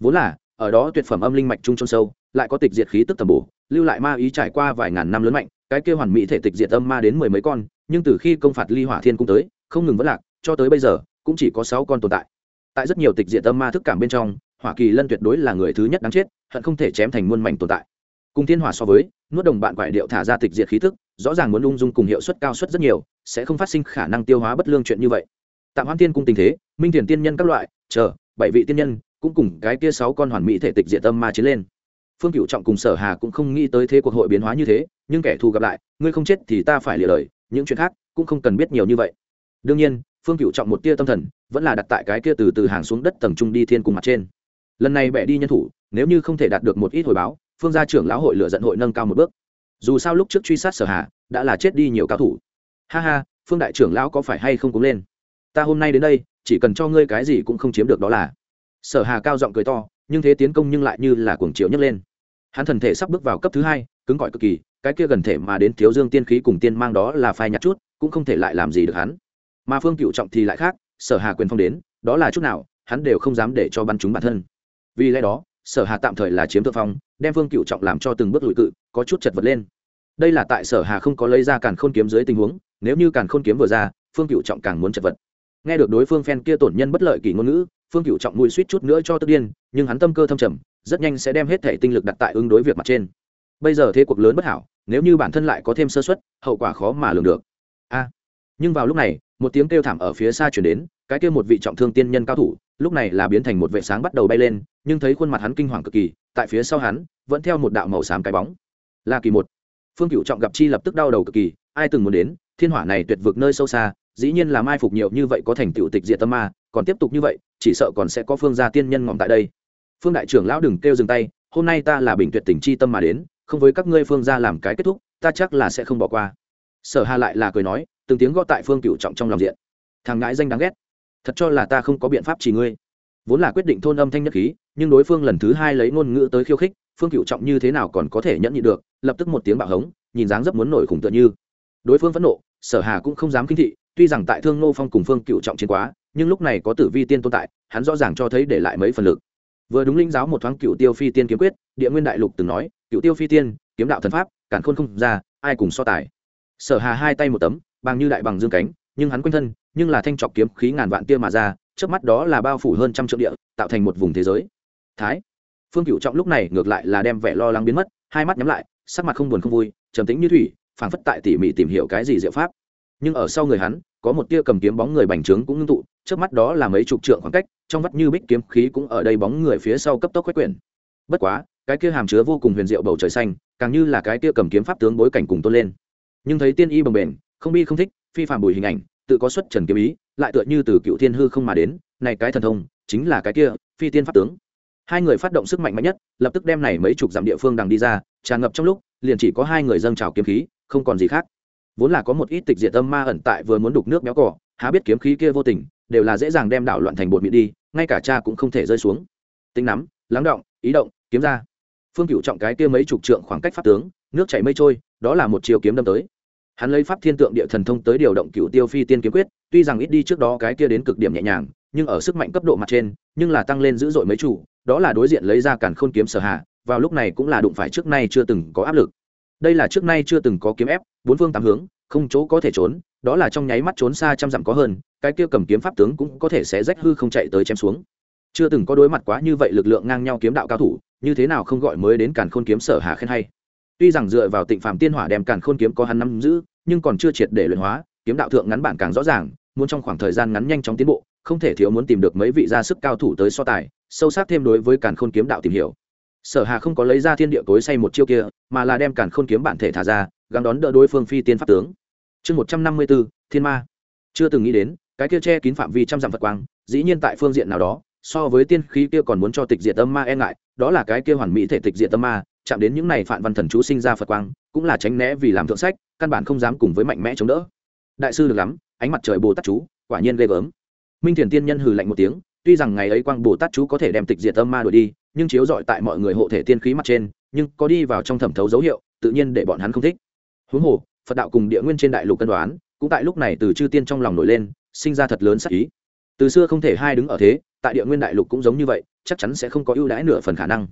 Vốn là, ở đó tuyệt phẩm âm linh mạch trung trong sâu, lại có tịch diệt khí tức tầm bổ, lưu lại ma ý trải qua vài ngàn năm lớn mạnh, cái kia hoàn mỹ thể tịch diệt âm ma đến mười mấy con, nhưng từ khi công phạt ly hỏa thiên cung tới, không ngừng vẫn lạc, cho tới bây giờ, cũng chỉ có sáu con tồn tại. Tại rất nhiều tịch diệt âm ma thức cảm bên trong, hỏa kỳ lân tuyệt đối là người thứ nhất đáng chết, hận không thể chém thành muôn mảnh tồn tại. Cùng thiên hỏa so với, nuốt đồng bạn quải điệu thả ra tịch diệt khí thức rõ ràng muốn lung dung cùng hiệu suất cao suất rất nhiều, sẽ không phát sinh khả năng tiêu hóa bất lương chuyện như vậy tạm hoãn tiên cung tình thế, minh thiền tiên nhân các loại, chờ, bảy vị tiên nhân, cũng cùng cái kia sáu con hoàn mỹ thể tịch diện tâm ma chiến lên. Phương cựu trọng cùng sở hà cũng không nghĩ tới thế cuộc hội biến hóa như thế, nhưng kẻ thù gặp lại, ngươi không chết thì ta phải lìa lời, những chuyện khác cũng không cần biết nhiều như vậy. Đương nhiên, phương cựu trọng một tia tâm thần, vẫn là đặt tại cái kia từ từ hàng xuống đất tầng trung đi thiên cùng mặt trên. Lần này bẻ đi nhân thủ, nếu như không thể đạt được một ít hồi báo, phương gia trưởng lão hội lựa dẫn hội nâng cao một bước. Dù sao lúc trước truy sát sở hà, đã là chết đi nhiều cao thủ. Ha ha, phương đại trưởng lão có phải hay không cúng lên ta hôm nay đến đây, chỉ cần cho ngươi cái gì cũng không chiếm được đó là. Sở hà cao giọng cười to, nhưng thế tiến công nhưng lại như là cuồng triệu nhấc lên. Hắn thần thể sắp bước vào cấp thứ hai, cứng cỏi cực kỳ, cái kia gần thể mà đến thiếu dương tiên khí cùng tiên mang đó là phai nhạt chút, cũng không thể lại làm gì được hắn. Mà phương cựu trọng thì lại khác, sở hà quyền phong đến, đó là chút nào, hắn đều không dám để cho bắn chúng bản thân. Vì lẽ đó, sở hà tạm thời là chiếm thượng phong, đem phương cựu trọng làm cho từng bước lùi cự, có chút chật vật lên. Đây là tại sở hà không có lấy ra càn khôn kiếm dưới tình huống, nếu như càn khôn kiếm vừa ra, phương cựu trọng càng muốn chật vật nghe được đối phương phen kia tổn nhân bất lợi kỳ ngôn ngữ, phương cựu trọng mùi suýt chút nữa cho tức điên, nhưng hắn tâm cơ thâm trầm, rất nhanh sẽ đem hết thể tinh lực đặt tại ứng đối việc mặt trên. Bây giờ thế cuộc lớn bất hảo, nếu như bản thân lại có thêm sơ suất, hậu quả khó mà lường được. A! Nhưng vào lúc này, một tiếng kêu thảm ở phía xa chuyển đến, cái kia một vị trọng thương tiên nhân cao thủ, lúc này là biến thành một vệ sáng bắt đầu bay lên, nhưng thấy khuôn mặt hắn kinh hoàng cực kỳ, tại phía sau hắn, vẫn theo một đạo màu xám cái bóng. Là kỳ một. Phương cựu trọng gặp chi lập tức đau đầu cực kỳ, ai từng muốn đến, thiên hỏa này tuyệt vực nơi sâu xa dĩ nhiên là mai phục nhiều như vậy có thành tựu tịch diệt tâm ma, còn tiếp tục như vậy, chỉ sợ còn sẽ có phương gia tiên nhân ngọn tại đây. Phương đại trưởng lão đừng kêu dừng tay, hôm nay ta là bình tuyệt tình chi tâm mà đến, không với các ngươi phương gia làm cái kết thúc, ta chắc là sẽ không bỏ qua. Sở hà lại là cười nói, từng tiếng gõ tại phương cựu trọng trong lòng diện. Thằng ngãi danh đáng ghét. Thật cho là ta không có biện pháp chỉ ngươi. Vốn là quyết định thôn âm thanh nhất khí, nhưng đối phương lần thứ hai lấy ngôn ngữ tới khiêu khích, phương cựu trọng như thế nào còn có thể nhẫn nhị được, lập tức một tiếng bạo hống, nhìn dáng dấp muốn nổi khủng tựa như. Đối phương phẫn nộ, sở hà cũng không dám kinh thị tuy rằng tại thương nô phong cùng phương cựu trọng chiến quá, nhưng lúc này có tử vi tiên tồn tại, hắn rõ ràng cho thấy để lại mấy phần lực. Vừa đúng linh giáo một thoáng cựu tiêu phi tiên kiếm quyết, địa nguyên đại lục từng nói, cựu tiêu phi tiên, kiếm đạo thần pháp cản khôn không ra, ai cùng so tài? Sở hà hai tay một tấm, bằng như đại bằng dương cánh, nhưng hắn quanh thân, nhưng là thanh trọc kiếm khí ngàn vạn tia mà ra trước mắt đó là bao phủ hơn trăm triệu địa, tạo thành một vùng thế giới. Thái. Phương cựu trọng lúc này ngược lại là đem vẻ lo lắng biến mất, hai mắt nhắm lại, sắc mặt không buồn không vui, trầm tĩnh như thủy, phảng phất tại tỉ mỉ tìm hiểu cái gì diệu pháp. Nhưng ở sau người hắn có một tia cầm kiếm bóng người bành trướng cũng ngưng tụ, trước mắt đó là mấy chục trượng khoảng cách, trong vắt như bích kiếm khí cũng ở đây bóng người phía sau cấp tốc quét quyển. Bất quá, cái kia hàm chứa vô cùng huyền diệu bầu trời xanh, càng như là cái kia cầm kiếm pháp tướng bối cảnh cùng tôn lên. Nhưng thấy tiên y bồng bềnh, không bi không thích, phi phạm bùi hình ảnh, tự có xuất trần kiếm ý, lại tựa như từ cựu thiên hư không mà đến, này cái thần thông, chính là cái kia, phi tiên pháp tướng. Hai người phát động sức mạnh mạnh nhất, lập tức đem này mấy chục dặm địa phương đằng đi ra, tràn ngập trong lúc, liền chỉ có hai người dâng trào kiếm khí, không còn gì khác vốn là có một ít tịch diệt tâm ma ẩn tại vừa muốn đục nước béo cỏ há biết kiếm khí kia vô tình, đều là dễ dàng đem đảo loạn thành bột mịn đi, ngay cả cha cũng không thể rơi xuống. Tính nắm, lắng động, ý động, kiếm ra. Phương cựu trọng cái kia mấy chục trượng khoảng cách pháp tướng, nước chảy mây trôi, đó là một chiều kiếm đâm tới. Hắn lấy pháp thiên tượng địa thần thông tới điều động cựu tiêu phi tiên kiếm quyết, tuy rằng ít đi trước đó cái kia đến cực điểm nhẹ nhàng, nhưng ở sức mạnh cấp độ mặt trên, nhưng là tăng lên dữ dội mấy chủ, đó là đối diện lấy ra càn khôn kiếm sở hạ, vào lúc này cũng là đụng phải trước nay chưa từng có áp lực. Đây là trước nay chưa từng có kiếm ép bốn phương tám hướng, không chỗ có thể trốn, đó là trong nháy mắt trốn xa trăm dặm có hơn, cái kia cầm kiếm pháp tướng cũng có thể sẽ rách hư không chạy tới chém xuống. Chưa từng có đối mặt quá như vậy lực lượng ngang nhau kiếm đạo cao thủ, như thế nào không gọi mới đến càn khôn kiếm sở Hà khen hay. Tuy rằng dựa vào tịnh phạm tiên hỏa đem càn khôn kiếm có hắn năm giữ, nhưng còn chưa triệt để luyện hóa, kiếm đạo thượng ngắn bản càng rõ ràng, muốn trong khoảng thời gian ngắn nhanh chóng tiến bộ, không thể thiếu muốn tìm được mấy vị gia sức cao thủ tới so tài, sâu sắc thêm đối với càn khôn kiếm đạo tìm hiểu. Sở hà không có lấy ra thiên địa tối say một chiêu kia, mà là đem càn khôn kiếm bản thể thả ra gắng đón đỡ đối phương phi tiên pháp tướng. Chương một trăm năm mươi b thiên ma. Chưa từng nghĩ đến, cái kia che kín phạm vi trăm dặm phật quang, dĩ nhiên tại phương diện nào đó, so với tiên khí kia còn muốn cho tịch diệt âm ma e ngại, đó là cái kia hoàn mỹ thể tịch diệt âm ma, chạm đến những này phản văn thần chú sinh ra phật quang, cũng là tránh né vì làm thượng sách, căn bản không dám cùng với mạnh mẽ chống đỡ. Đại sư được lắm, ánh mặt trời bồ tát chú, quả nhiên ghê gớm. Minh thiền tiên nhân hừ lạnh một tiếng, tuy rằng ngày ấy quang bồ tát chú có thể đem tịch diệt âm ma đuổi đi, nhưng chiếu dọi tại mọi người hộ thể tiên khí mặt trên, nhưng có đi vào trong thẩm thấu dấu hiệu, tự nhiên để bọn hắn không thích huống hồ, phật đạo cùng địa nguyên trên đại lục cân đoán, cũng tại lúc này từ chư tiên trong lòng nổi lên, sinh ra thật lớn sắc ý. Từ xưa không thể hai đứng ở thế, tại địa nguyên đại lục cũng giống như vậy, chắc chắn sẽ không có ưu đãi nửa phần khả năng.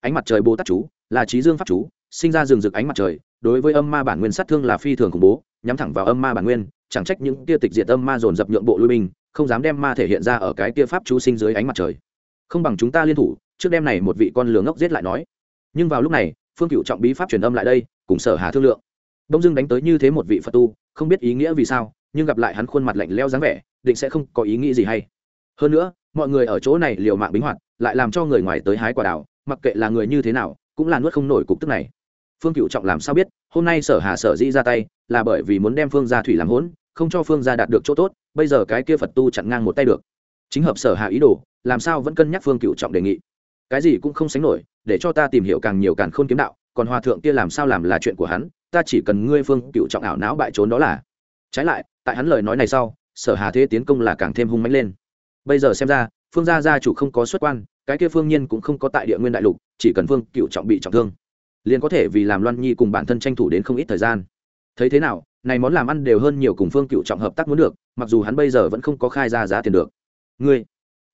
Ánh mặt trời bồ tát chú, là trí dương pháp chú, sinh ra rừng rực ánh mặt trời, đối với âm ma bản nguyên sát thương là phi thường khủng bố, nhắm thẳng vào âm ma bản nguyên, chẳng trách những kia tịch diệt âm ma dồn dập nhượng bộ lui binh, không dám đem ma thể hiện ra ở cái kia pháp chú sinh dưới ánh mặt trời. Không bằng chúng ta liên thủ, trước đêm này một vị con lường ngốc giết lại nói. Nhưng vào lúc này, phương cựu trọng bí pháp truyền âm lại đây, cùng sở hà thương lượng đông dưng đánh tới như thế một vị phật tu, không biết ý nghĩa vì sao, nhưng gặp lại hắn khuôn mặt lạnh leo dáng vẻ, định sẽ không có ý nghĩ gì hay. Hơn nữa, mọi người ở chỗ này liều mạng bính hoạt, lại làm cho người ngoài tới hái quả đào, mặc kệ là người như thế nào, cũng là nuốt không nổi cục tức này. Phương cựu trọng làm sao biết, hôm nay sở hà sở dĩ ra tay, là bởi vì muốn đem phương gia thủy làm hỗn, không cho phương gia đạt được chỗ tốt, bây giờ cái kia phật tu chặn ngang một tay được. Chính hợp sở hà ý đồ, làm sao vẫn cân nhắc phương cựu trọng đề nghị. Cái gì cũng không sánh nổi, để cho ta tìm hiểu càng nhiều càng khôn kiếm đạo, còn hòa thượng kia làm sao làm là chuyện của hắn ta chỉ cần ngươi phương cựu trọng ảo não bại trốn đó là. Trái lại, tại hắn lời nói này sau, sở hà thế tiến công là càng thêm hung mãnh lên. Bây giờ xem ra, phương gia gia chủ không có xuất quan, cái kia phương nhiên cũng không có tại địa nguyên đại lục, chỉ cần phương cựu trọng bị trọng thương, liền có thể vì làm loan nhi cùng bản thân tranh thủ đến không ít thời gian. Thấy thế nào, này món làm ăn đều hơn nhiều cùng phương cựu trọng hợp tác muốn được, mặc dù hắn bây giờ vẫn không có khai ra giá tiền được. Ngươi,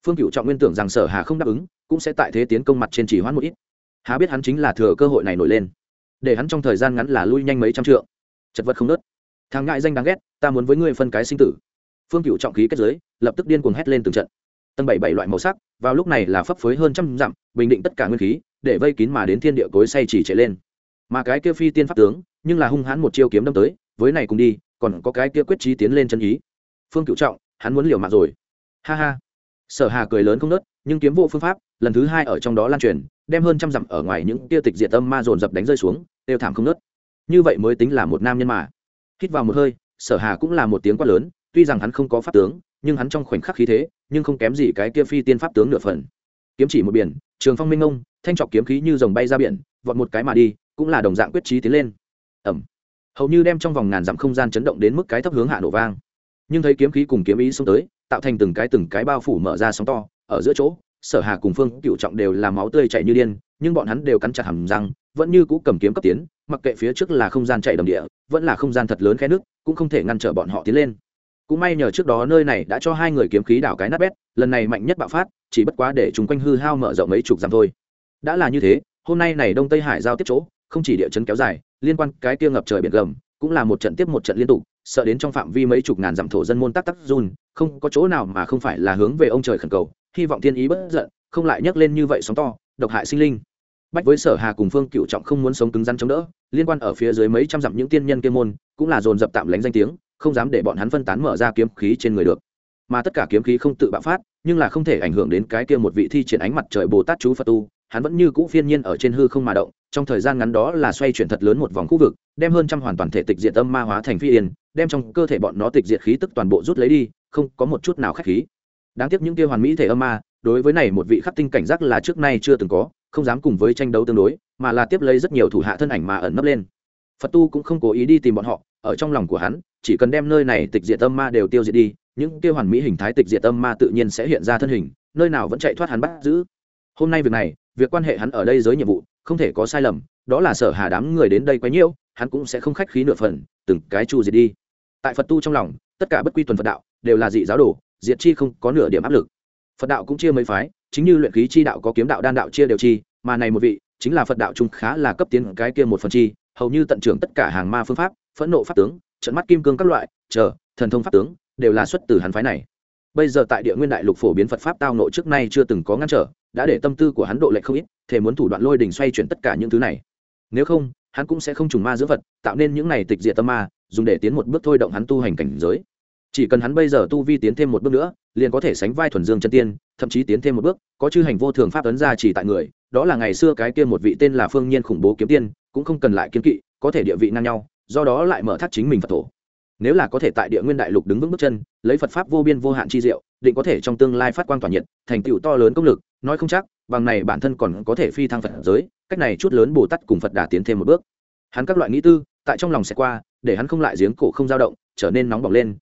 phương cựu trọng nguyên tưởng rằng sở hà không đáp ứng, cũng sẽ tại thế tiến công mặt trên chỉ hoãn một ít. Há biết hắn chính là thừa cơ hội này nổi lên để hắn trong thời gian ngắn là lui nhanh mấy trăm trượng. Chật vật không nớt. Thằng ngại danh đáng ghét, ta muốn với ngươi phân cái sinh tử. Phương cựu trọng khí kết giới, lập tức điên cuồng hét lên từng trận. Tầng bảy bảy loại màu sắc, vào lúc này là phấp phới hơn trăm dặm, bình định tất cả nguyên khí, để vây kín mà đến thiên địa cối say chỉ chạy lên. Mà cái kia phi tiên pháp tướng, nhưng là hung hãn một chiêu kiếm đâm tới, với này cùng đi, còn có cái kia quyết trí tiến lên chân ý. Phương cựu trọng, hắn muốn liều mạng rồi. Ha ha. Sở hà cười lớn không nớt, nhưng kiếm vụ phương pháp, lần thứ hai ở trong đó lan truyền, đem hơn trăm dặm ở ngoài những kia tịch diệt tâm ma dồn dập đánh rơi xuống đều thảm không nớt. Như vậy mới tính là một nam nhân mà. Hít vào một hơi, sở hà cũng là một tiếng quát lớn, tuy rằng hắn không có pháp tướng, nhưng hắn trong khoảnh khắc khí thế, nhưng không kém gì cái kia phi tiên pháp tướng nửa phần. Kiếm chỉ một biển, trường phong minh ngông, thanh trọc kiếm khí như dòng bay ra biển, vọt một cái mà đi, cũng là đồng dạng quyết trí tiến lên. Ẩm. Hầu như đem trong vòng ngàn dặm không gian chấn động đến mức cái thấp hướng hạ nổ vang. Nhưng thấy kiếm khí cùng kiếm ý xông tới, tạo thành từng cái từng cái bao phủ mở ra sóng to, ở giữa chỗ, sở hà cùng phương cựu trọng đều là máu tươi chảy như điên, nhưng bọn hắn đều cắn chặt hầm răng vẫn như cũ cầm kiếm cấp tiến, mặc kệ phía trước là không gian chạy đầm địa, vẫn là không gian thật lớn khe nước, cũng không thể ngăn trở bọn họ tiến lên. Cũng may nhờ trước đó nơi này đã cho hai người kiếm khí đảo cái nát bét, lần này mạnh nhất bạo phát, chỉ bất quá để chúng quanh hư hao mở rộng mấy chục dặm thôi. Đã là như thế, hôm nay này đông tây hải giao tiếp chỗ, không chỉ địa chấn kéo dài, liên quan cái kia ngập trời biển gầm, cũng là một trận tiếp một trận liên tục, sợ đến trong phạm vi mấy chục ngàn dặm thổ dân môn tắc tắc run, không có chỗ nào mà không phải là hướng về ông trời khẩn cầu, hy vọng thiên ý bất giận, không lại nhấc lên như vậy sóng to, độc hại sinh linh bách với sở hà cùng phương cựu trọng không muốn sống cứng rắn chống đỡ, liên quan ở phía dưới mấy trăm dặm những tiên nhân kia môn, cũng là dồn dập tạm lánh danh tiếng, không dám để bọn hắn phân tán mở ra kiếm khí trên người được. Mà tất cả kiếm khí không tự bạo phát, nhưng là không thể ảnh hưởng đến cái kia một vị thi triển ánh mặt trời bồ tát chú phật tu, hắn vẫn như cũ phiên nhiên ở trên hư không mà động, trong thời gian ngắn đó là xoay chuyển thật lớn một vòng khu vực, đem hơn trăm hoàn toàn thể tịch diệt âm ma hóa thành phi yên, đem trong cơ thể bọn nó tịch diệt khí tức toàn bộ rút lấy đi, không có một chút nào khách khí. Đáng tiếc những kia hoàn mỹ thể âm ma, đối với này một vị khắc tinh cảnh giác là trước nay chưa từng có không dám cùng với tranh đấu tương đối, mà là tiếp lấy rất nhiều thủ hạ thân ảnh mà ẩn nấp lên. Phật tu cũng không cố ý đi tìm bọn họ, ở trong lòng của hắn, chỉ cần đem nơi này tịch diệt tâm ma đều tiêu diệt đi, những kêu hoàn mỹ hình thái tịch diệt tâm ma tự nhiên sẽ hiện ra thân hình, nơi nào vẫn chạy thoát hắn bắt giữ. Hôm nay việc này, việc quan hệ hắn ở đây giới nhiệm vụ, không thể có sai lầm, đó là sở hà đám người đến đây quấy nhiễu, hắn cũng sẽ không khách khí nửa phần, từng cái chu diệt đi. Tại phật tu trong lòng, tất cả bất quy tuần phật đạo đều là dị giáo đồ, diệt chi không có nửa điểm áp lực phật đạo cũng chia mấy phái, chính như luyện khí chi đạo có kiếm đạo đan đạo chia đều chi, mà này một vị, chính là phật đạo chung khá là cấp tiến cái kia một phần chi, hầu như tận trưởng tất cả hàng ma phương pháp, phẫn nộ pháp tướng, trận mắt kim cương các loại, chờ, thần thông pháp tướng, đều là xuất từ hắn phái này. Bây giờ tại địa nguyên đại lục phổ biến phật pháp tao nộ trước nay chưa từng có ngăn trở, đã để tâm tư của hắn độ lệch không ít thể muốn thủ đoạn lôi đình xoay chuyển tất cả những thứ này. Nếu không, hắn cũng sẽ không trùng ma giữa vật tạo nên những này tịch diệt tâm ma, dùng để tiến một bước thôi động hắn tu hành cảnh giới chỉ cần hắn bây giờ tu vi tiến thêm một bước nữa, liền có thể sánh vai thuần dương chân tiên, thậm chí tiến thêm một bước, có chư hành vô thường pháp ấn ra chỉ tại người, đó là ngày xưa cái kia một vị tên là phương nhiên khủng bố kiếm tiên, cũng không cần lại kiếm kỵ, có thể địa vị ngang nhau, do đó lại mở thắt chính mình phật thổ. Nếu là có thể tại địa nguyên đại lục đứng vững bước chân, lấy phật pháp vô biên vô hạn chi diệu, định có thể trong tương lai phát quang tỏa nhiệt, thành tựu to lớn công lực, nói không chắc, bằng này bản thân còn có thể phi thăng phật giới, cách này chút lớn bồ tát cùng phật đà tiến thêm một bước. Hắn các loại nghĩ tư, tại trong lòng sẽ qua, để hắn không lại giếng cổ không dao động, trở nên nóng bỏng lên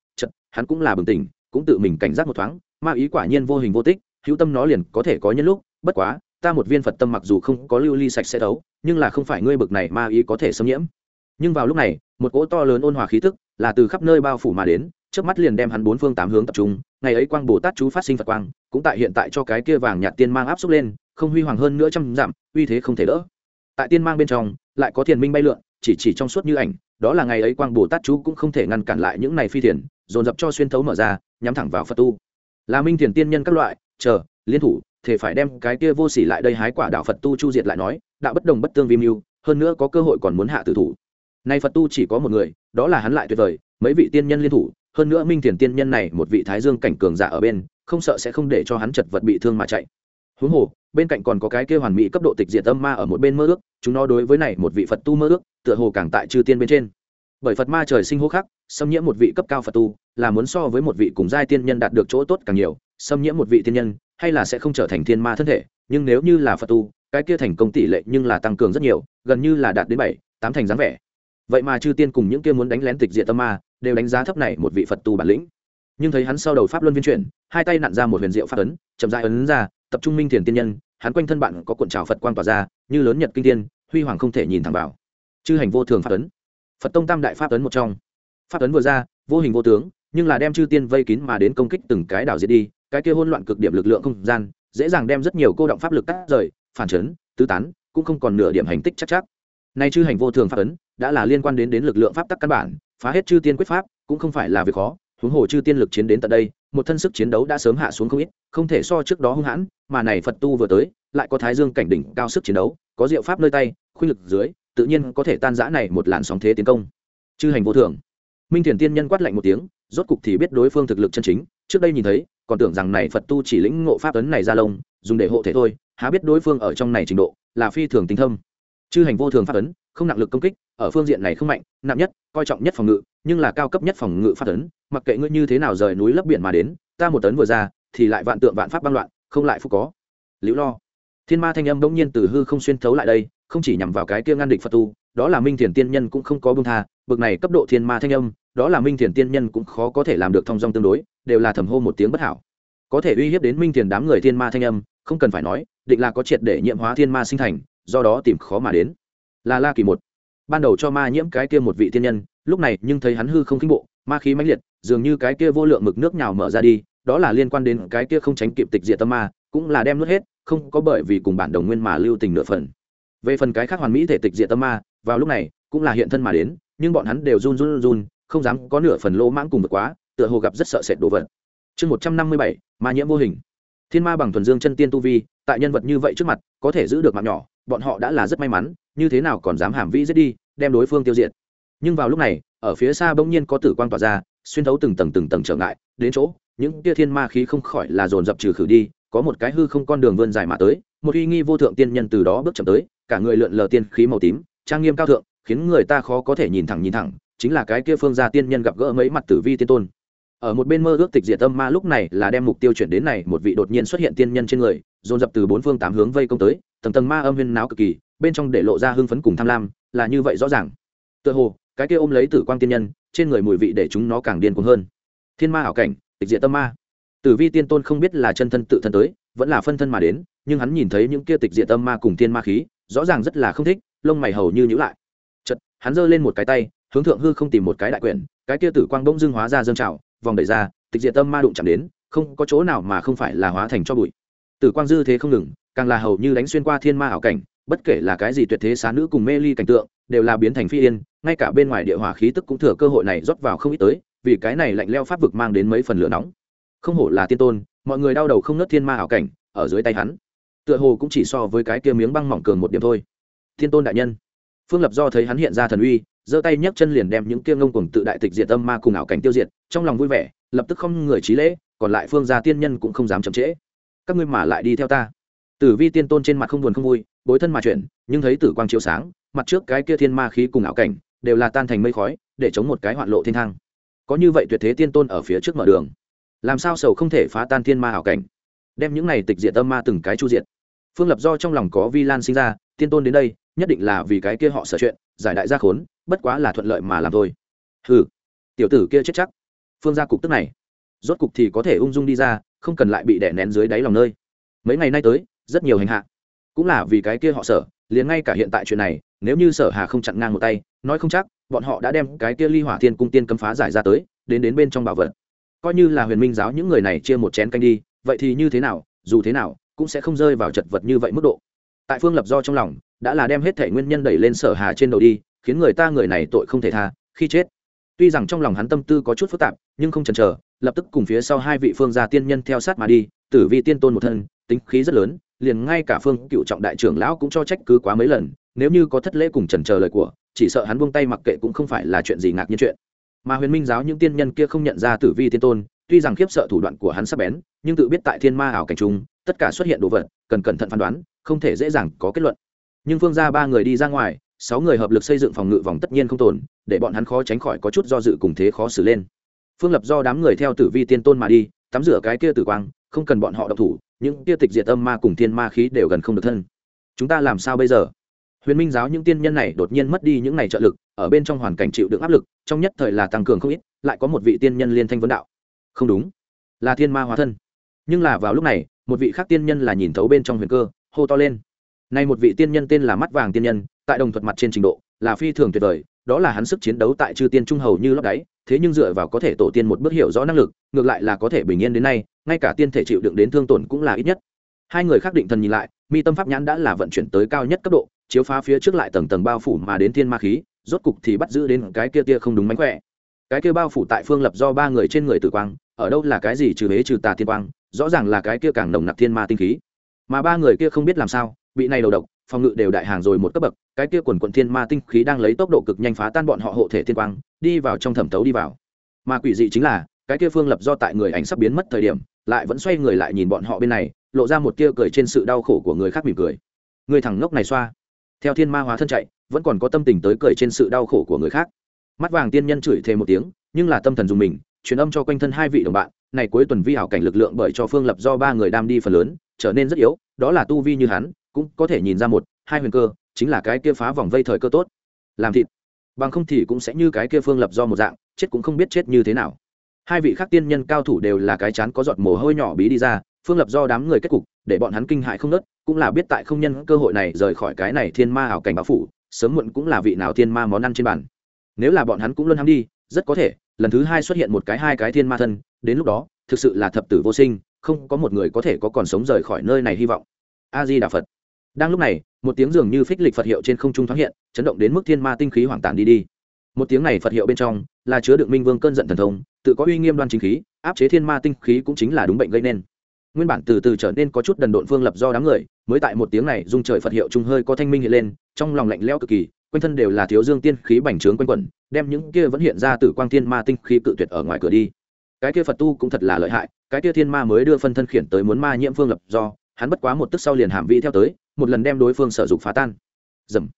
hắn cũng là bừng tỉnh, cũng tự mình cảnh giác một thoáng, ma ý quả nhiên vô hình vô tích, hữu tâm nó liền có thể có nhân lúc, bất quá, ta một viên phật tâm mặc dù không có lưu ly sạch sẽ đấu, nhưng là không phải ngươi bực này ma ý có thể xâm nhiễm. Nhưng vào lúc này, một cỗ to lớn ôn hòa khí tức là từ khắp nơi bao phủ mà đến trước mắt liền đem hắn bốn phương tám hướng tập trung, ngày ấy quang bồ tát chú phát sinh phật quang, cũng tại hiện tại cho cái kia vàng nhạt tiên mang áp xúc lên, không huy hoàng hơn nữa trăm dặm, uy thế không thể đỡ. Tại tiên mang bên trong, lại có thiền minh bay lượn, chỉ chỉ trong suốt như ảnh, đó là ngày ấy quang bồ tát chú cũng không thể ngăn cản lại những này phi thiền dồn dập cho xuyên thấu mở ra, nhắm thẳng vào phật tu. Là minh thiền tiên nhân các loại, chờ, liên thủ thể phải đem cái kia vô sỉ lại đây hái quả đạo phật tu chu diệt lại nói, đạo bất đồng bất tương vi mưu, hơn nữa có cơ hội còn muốn hạ tử thủ. Nay phật tu chỉ có một người, đó là hắn lại tuyệt vời, mấy vị tiên nhân liên thủ, hơn nữa minh thiền tiên nhân này một vị thái dương cảnh cường giả ở bên, không sợ sẽ không để cho hắn chật vật bị thương mà chạy. Huống hồ, bên cạnh còn có cái kia hoàn mỹ cấp độ tịch diệt âm ma ở một bên mơ ước, chúng nó đối với này một vị phật tu mơ ước, tựa hồ càng tại chư tiên bên trên. Bởi phật ma trời sinh hô khắc xâm nhiễm một vị cấp cao phật tu, là muốn so với một vị cùng giai tiên nhân đạt được chỗ tốt càng nhiều. Xâm nhiễm một vị tiên nhân, hay là sẽ không trở thành thiên ma thân thể, nhưng nếu như là phật tu, cái kia thành công tỷ lệ nhưng là tăng cường rất nhiều, gần như là đạt đến bảy, tám thành dáng vẻ. Vậy mà chư tiên cùng những kia muốn đánh lén tịch diệt tâm ma, đều đánh giá thấp này một vị phật tu bản lĩnh. Nhưng thấy hắn sau đầu pháp luân viên chuyển, hai tay nặn ra một huyền diệu pháp ấn, chậm dại ấn ra, tập trung minh thiền tiên nhân, hắn quanh thân bạn có cuộn trào phật quan tỏa ra, như lớn nhật kinh tiên, huy hoàng không thể nhìn thẳng vào. Chư hành vô thường pháp ấn. Phật tông tam đại pháp ấn một trong pháp ấn vừa ra, vô hình vô tướng, nhưng là đem chư tiên vây kín mà đến công kích từng cái đảo diệt đi, cái kia hỗn loạn cực điểm lực lượng không gian, dễ dàng đem rất nhiều cô động pháp lực cắt rời, phản chấn, tứ tán, cũng không còn nửa điểm hành tích chắc chắc. Nay chư hành vô thường pháp ấn, đã là liên quan đến đến lực lượng pháp tắc căn bản, phá hết chư tiên quyết pháp, cũng không phải là việc khó, huống hồ chư tiên lực chiến đến tận đây, một thân sức chiến đấu đã sớm hạ xuống không ít, không thể so trước đó hung hãn, mà này phật tu vừa tới, lại có thái dương cảnh đỉnh cao sức chiến đấu, có diệu pháp nơi tay khuynh lực dưới, tự nhiên có thể tan giã này một làn sóng thế tiến công. Chư hành vô thường minh thiền tiên nhân quát lạnh một tiếng, rốt cục thì biết đối phương thực lực chân chính. Trước đây nhìn thấy, còn tưởng rằng này phật tu chỉ lĩnh ngộ pháp ấn này ra lông, dùng để hộ thể thôi, há biết đối phương ở trong này trình độ, là phi thường tinh thâm. Chư hành vô thường pháp ấn, không nặng lực công kích, ở phương diện này không mạnh, nặng nhất, coi trọng nhất phòng ngự, nhưng là cao cấp nhất phòng ngự pháp ấn, mặc kệ ngươi như thế nào rời núi lấp biển mà đến, ta một tấn vừa ra, thì lại vạn tượng vạn pháp băng loạn, không lại phúc có. Liễu lo. Thiên ma thanh âm bỗng nhiên từ hư không xuyên thấu lại đây, không chỉ nhằm vào cái kia ngăn địch phật tu đó là minh thiền tiên nhân cũng không có bưng tha, bực này cấp độ thiên ma thanh âm, đó là minh thiền tiên nhân cũng khó có thể làm được thông dong tương đối, đều là thầm hô một tiếng bất hảo. Có thể uy hiếp đến minh thiền đám người thiên ma thanh âm, không cần phải nói, định là có triệt để nhiễm hóa thiên ma sinh thành, do đó tìm khó mà đến. Là la kỳ một. Ban đầu cho ma nhiễm cái kia một vị thiên nhân, lúc này nhưng thấy hắn hư không khinh bộ, ma khí mãnh liệt, dường như cái kia vô lượng mực nước nhào mở ra đi, đó là liên quan đến cái kia không tránh kịp tịch diệt tâm ma, cũng là đem nuốt hết, không có bởi vì cùng bản đồng nguyên mà lưu tình nửa phần. Về phần cái khác hoàn mỹ thể tịch diệt tâm ma vào lúc này, cũng là hiện thân mà đến, nhưng bọn hắn đều run run run, không dám có nửa phần lỗ mãng cùng vượt quá, tựa hồ gặp rất sợ sệt đồ vật. Chương một trăm năm mươi bảy, ma nhiễm vô hình. Thiên ma bằng thuần dương chân tiên tu vi, tại nhân vật như vậy trước mặt, có thể giữ được mạng nhỏ, bọn họ đã là rất may mắn, như thế nào còn dám hàm vĩ giết đi, đem đối phương tiêu diệt. Nhưng vào lúc này, ở phía xa bỗng nhiên có tử quang tỏa ra, xuyên thấu từng tầng từng tầng trở ngại, đến chỗ, những tia thiên ma khí không khỏi là dồn dập trừ khử đi, có một cái hư không con đường vươn dài mà tới, một uy nghi vô thượng tiên nhân từ đó bước chậm tới, cả người lượn lờ tiên khí màu tím trang nghiêm cao thượng, khiến người ta khó có thể nhìn thẳng nhìn thẳng, chính là cái kia phương gia tiên nhân gặp gỡ mấy mặt tử vi tiên tôn. Ở một bên mơ ước tịch diệt tâm ma lúc này là đem mục tiêu chuyển đến này, một vị đột nhiên xuất hiện tiên nhân trên người, dồn dập từ bốn phương tám hướng vây công tới, tầng tầng ma âm huyên náo cực kỳ, bên trong để lộ ra hưng phấn cùng tham lam, là như vậy rõ ràng. Tựa hồ, cái kia ôm lấy tử quang tiên nhân, trên người mùi vị để chúng nó càng điên cuồng hơn. Thiên ma ảo cảnh, tịch diệt tâm ma. Tử vi tiên tôn không biết là chân thân tự thân tới, vẫn là phân thân mà đến, nhưng hắn nhìn thấy những kia tịch diệt tâm ma cùng thiên ma khí rõ ràng rất là không thích, lông mày hầu như nhữ lại. Chật hắn giơ lên một cái tay, hướng thượng hư không tìm một cái đại quyển, cái kia tử quang bỗng dưng hóa ra dâng trào, vòng đẩy ra, tịch diệt tâm ma đụng chạm đến, không có chỗ nào mà không phải là hóa thành cho bụi. Tử quang dư thế không ngừng, càng là hầu như đánh xuyên qua thiên ma ảo cảnh, bất kể là cái gì tuyệt thế xá nữ cùng mê ly cảnh tượng, đều là biến thành phi yên, ngay cả bên ngoài địa hỏa khí tức cũng thừa cơ hội này rót vào không ít tới, vì cái này lạnh leo pháp vực mang đến mấy phần lửa nóng. Không hổ là tiên tôn, mọi người đau đầu không nớt thiên ma ảo cảnh, ở dưới tay hắn tựa hồ cũng chỉ so với cái kia miếng băng mỏng cường một điểm thôi. Thiên tôn đại nhân. Phương lập do thấy hắn hiện ra thần uy, giơ tay nhấc chân liền đem những kia ngông cuồng tự đại tịch diệt tâm ma cùng ảo cảnh tiêu diệt, trong lòng vui vẻ, lập tức không người trí lễ, còn lại phương gia tiên nhân cũng không dám chậm trễ. Các ngươi mà lại đi theo ta. Tử vi tiên tôn trên mặt không buồn không vui, bối thân mà chuyển, nhưng thấy tử quang chiếu sáng, mặt trước cái kia thiên ma khí cùng ảo cảnh, đều là tan thành mây khói, để chống một cái hoạn lộ thiên thang. Có như vậy tuyệt thế tiên tôn ở phía trước mở đường. Làm sao sầu không thể phá tan thiên ma ảo cảnh? Đem những này tịch diệt tâm ma từng cái chu diệt phương lập do trong lòng có vi lan sinh ra, tiên tôn đến đây, nhất định là vì cái kia họ sở chuyện, giải đại gia khốn, bất quá là thuận lợi mà làm thôi. Hừ, tiểu tử kia chết chắc. Phương gia cục tức này, rốt cục thì có thể ung dung đi ra, không cần lại bị đè nén dưới đáy lòng nơi. Mấy ngày nay tới, rất nhiều hành hạ. Cũng là vì cái kia họ sở, liền ngay cả hiện tại chuyện này, nếu như sở hà không chặn ngang một tay, nói không chắc, bọn họ đã đem cái kia ly hỏa thiên cung tiên cấm phá giải ra tới, đến đến bên trong bảo vật. Coi như là huyền minh giáo những người này chia một chén canh đi, vậy thì như thế nào, dù thế nào cũng sẽ không rơi vào chật vật như vậy mức độ. Tại phương lập do trong lòng, đã là đem hết thể nguyên nhân đẩy lên sở hà trên đầu đi, khiến người ta người này tội không thể tha, khi chết. Tuy rằng trong lòng hắn tâm tư có chút phức tạp, nhưng không chần chờ, lập tức cùng phía sau hai vị phương gia tiên nhân theo sát mà đi, tử vi tiên tôn một thân, tính khí rất lớn, liền ngay cả phương cựu trọng đại trưởng lão cũng cho trách cứ quá mấy lần, nếu như có thất lễ cùng trần chờ lời của, chỉ sợ hắn buông tay mặc kệ cũng không phải là chuyện gì ngạc nhiên chuyện. Mà huyền minh giáo những tiên nhân kia không nhận ra tử vi tiên tôn, tuy rằng khiếp sợ thủ đoạn của hắn sắp bén nhưng tự biết tại thiên ma ảo cảnh chúng tất cả xuất hiện đồ vật, cần cẩn thận phán đoán, không thể dễ dàng có kết luận. Nhưng phương ra ba người đi ra ngoài, sáu người hợp lực xây dựng phòng ngự vòng tất nhiên không tồn, để bọn hắn khó tránh khỏi có chút do dự cùng thế khó xử lên. Phương lập do đám người theo tử vi tiên tôn mà đi, tắm rửa cái kia tử quang, không cần bọn họ độc thủ, những kia tịch diệt âm ma cùng thiên ma khí đều gần không được thân. Chúng ta làm sao bây giờ? Huyền minh giáo những tiên nhân này đột nhiên mất đi những này trợ lực, ở bên trong hoàn cảnh chịu đựng áp lực, trong nhất thời là tăng cường không ít, lại có một vị tiên nhân liên thanh vấn đạo. Không đúng. Là thiên ma hóa thân nhưng là vào lúc này, một vị khác tiên nhân là nhìn thấu bên trong huyền cơ, hô to lên. Nay một vị tiên nhân tên là mắt vàng tiên nhân, tại đồng thuật mặt trên trình độ, là phi thường tuyệt vời, đó là hắn sức chiến đấu tại chư tiên trung hầu như lót đáy, thế nhưng dựa vào có thể tổ tiên một bước hiểu rõ năng lực, ngược lại là có thể bình yên đến nay, ngay cả tiên thể chịu đựng đến thương tổn cũng là ít nhất. Hai người khác định thần nhìn lại, mi tâm pháp nhãn đã là vận chuyển tới cao nhất cấp độ, chiếu phá phía trước lại tầng tầng bao phủ mà đến thiên ma khí, rốt cục thì bắt giữ đến cái kia tia không đúng mánh khỏe. Cái kia bao phủ tại phương lập do ba người trên người tử quang, ở đâu là cái gì trừ hế trừ tà tiên quang rõ ràng là cái kia càng nồng nặc thiên ma tinh khí. Mà ba người kia không biết làm sao, bị này đầu độc, phòng ngự đều đại hàng rồi một cấp bậc, cái kia quần quận thiên ma tinh khí đang lấy tốc độ cực nhanh phá tan bọn họ hộ thể thiên quang, đi vào trong thẩm tấu đi vào. Mà quỷ dị chính là, cái kia phương lập do tại người ảnh sắp biến mất thời điểm, lại vẫn xoay người lại nhìn bọn họ bên này, lộ ra một tia cười trên sự đau khổ của người khác mỉm cười. Người thẳng ngốc này xoa. Theo thiên ma hóa thân chạy, vẫn còn có tâm tình tới cười trên sự đau khổ của người khác. Mắt vàng tiên nhân chửi thêm một tiếng, nhưng là tâm thần dùng mình, truyền âm cho quanh thân hai vị đồng bạn này cuối tuần vi hảo cảnh lực lượng bởi cho phương lập do ba người đam đi phần lớn, trở nên rất yếu, đó là tu vi như hắn, cũng có thể nhìn ra một, hai huyền cơ, chính là cái kia phá vòng vây thời cơ tốt. Làm thịt. Bằng không thì cũng sẽ như cái kia phương lập do một dạng, chết cũng không biết chết như thế nào. Hai vị khác tiên nhân cao thủ đều là cái chán có giọt mồ hôi nhỏ bí đi ra, phương lập do đám người kết cục, để bọn hắn kinh hại không nớt, cũng là biết tại không nhân cơ hội này rời khỏi cái này thiên ma ảo cảnh báo phủ, sớm muộn cũng là vị nào thiên ma món ăn trên bàn. Nếu là bọn hắn cũng luôn ham đi, rất có thể, lần thứ hai xuất hiện một cái hai cái thiên ma thân đến lúc đó, thực sự là thập tử vô sinh, không có một người có thể có còn sống rời khỏi nơi này hy vọng. A di đà phật. Đang lúc này, một tiếng dường như phích lịch phật hiệu trên không trung thoáng hiện, chấn động đến mức thiên ma tinh khí hoảng tản đi đi. Một tiếng này phật hiệu bên trong, là chứa đựng minh vương cơn giận thần thông, tự có uy nghiêm đoan chính khí, áp chế thiên ma tinh khí cũng chính là đúng bệnh gây nên. Nguyên bản từ từ trở nên có chút đần độn phương lập do đám người, mới tại một tiếng này dung trời phật hiệu trung hơi có thanh minh hiện lên, trong lòng lạnh lẽo cực kỳ, quanh thân đều là thiếu dương tiên khí bành trướng quanh quẩn, đem những kia vẫn hiện ra từ quang thiên ma tinh khí cự tuyệt ở ngoài cửa đi cái kia phật tu cũng thật là lợi hại, cái kia thiên ma mới đưa phân thân khiển tới muốn ma nhiễm phương lập do, hắn bất quá một tức sau liền hàm vị theo tới, một lần đem đối phương sở dục phá tan. Dầm.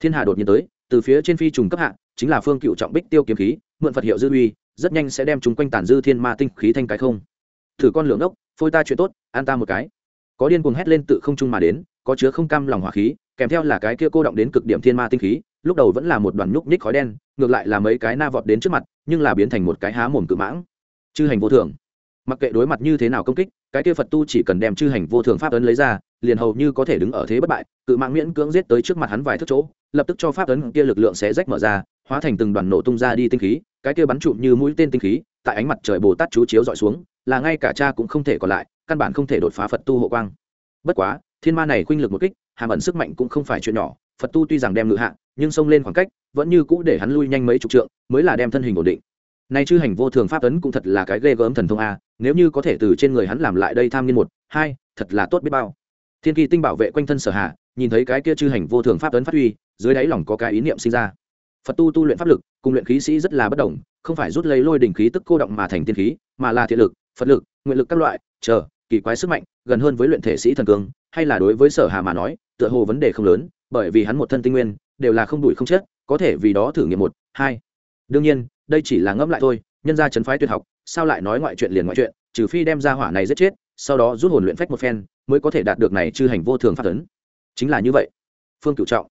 Thiên hà đột nhiên tới, từ phía trên phi trùng cấp hạ, chính là phương cựu trọng bích tiêu kiếm khí, mượn phật hiệu dư uy, rất nhanh sẽ đem chúng quanh tản dư thiên ma tinh khí thanh cái không. Thử con lượng đốc, phôi ta chuyện tốt, an ta một cái. Có điên cuồng hét lên tự không trung mà đến, có chứa không cam lòng hỏa khí, kèm theo là cái kia cô động đến cực điểm thiên ma tinh khí, lúc đầu vẫn là một đoàn nhúc nhích khói đen, ngược lại là mấy cái na vọt đến trước mặt, nhưng là biến thành một cái há mồm cự mãng chư hành vô thường. Mặc kệ đối mặt như thế nào công kích, cái kia phật tu chỉ cần đem chư hành vô thường pháp ấn lấy ra, liền hầu như có thể đứng ở thế bất bại, cự mạng miễn cưỡng giết tới trước mặt hắn vài thước chỗ, lập tức cho pháp ấn kia lực lượng sẽ rách mở ra, hóa thành từng đoàn nổ tung ra đi tinh khí, cái kia bắn trụm như mũi tên tinh khí, tại ánh mặt trời bồ tát chú chiếu dọi xuống, là ngay cả cha cũng không thể còn lại, căn bản không thể đột phá phật tu hộ quang. Bất quá, thiên ma này khuynh lực một kích, hàm ẩn sức mạnh cũng không phải chuyện nhỏ, phật tu tuy rằng đem ngự hạ, nhưng xông lên khoảng cách, vẫn như cũ để hắn lui nhanh mấy chục trượng, mới là đem thân hình ổn định nay chư hành vô thường pháp ấn cũng thật là cái ghê gớm thần thông a, nếu như có thể từ trên người hắn làm lại đây tham nghiên một, hai, thật là tốt biết bao. Thiên kỳ tinh bảo vệ quanh thân sở hạ, nhìn thấy cái kia chư hành vô thường pháp ấn phát huy, dưới đáy lòng có cái ý niệm sinh ra. Phật tu tu luyện pháp lực, cùng luyện khí sĩ rất là bất đồng, không phải rút lấy lôi đỉnh khí tức cô động mà thành tiên khí, mà là thiện lực, phật lực, nguyện lực các loại, chờ, kỳ quái sức mạnh, gần hơn với luyện thể sĩ thần cương, hay là đối với sở hà mà nói, tựa hồ vấn đề không lớn, bởi vì hắn một thân tinh nguyên, đều là không đủi không chết, có thể vì đó thử nghiệm một, hai. Đương nhiên đây chỉ là ngẫm lại thôi, nhân ra chấn phái tuyệt học, sao lại nói ngoại chuyện liền ngoại chuyện, trừ phi đem ra hỏa này giết chết, sau đó rút hồn luyện phách một phen, mới có thể đạt được này chư hành vô thường phát ấn chính là như vậy. Phương cửu trọng.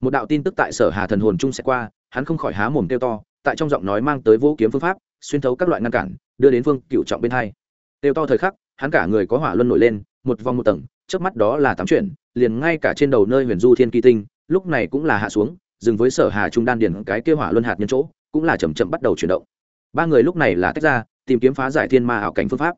Một đạo tin tức tại sở hà thần hồn trung sẽ qua, hắn không khỏi há mồm kêu to, tại trong giọng nói mang tới vô kiếm phương pháp, xuyên thấu các loại ngăn cản, đưa đến phương cửu trọng bên hai. Kêu to thời khắc, hắn cả người có hỏa luân nổi lên, một vòng một tầng trước mắt đó là tám chuyển liền ngay cả trên đầu nơi huyền du thiên kỳ tinh, lúc này cũng là hạ xuống, dừng với sở hà trung đan điển cái kia hỏa luân hạt nhân chỗ cũng là chậm chậm bắt đầu chuyển động. Ba người lúc này là tách ra, tìm kiếm phá giải thiên ma ảo cảnh phương pháp.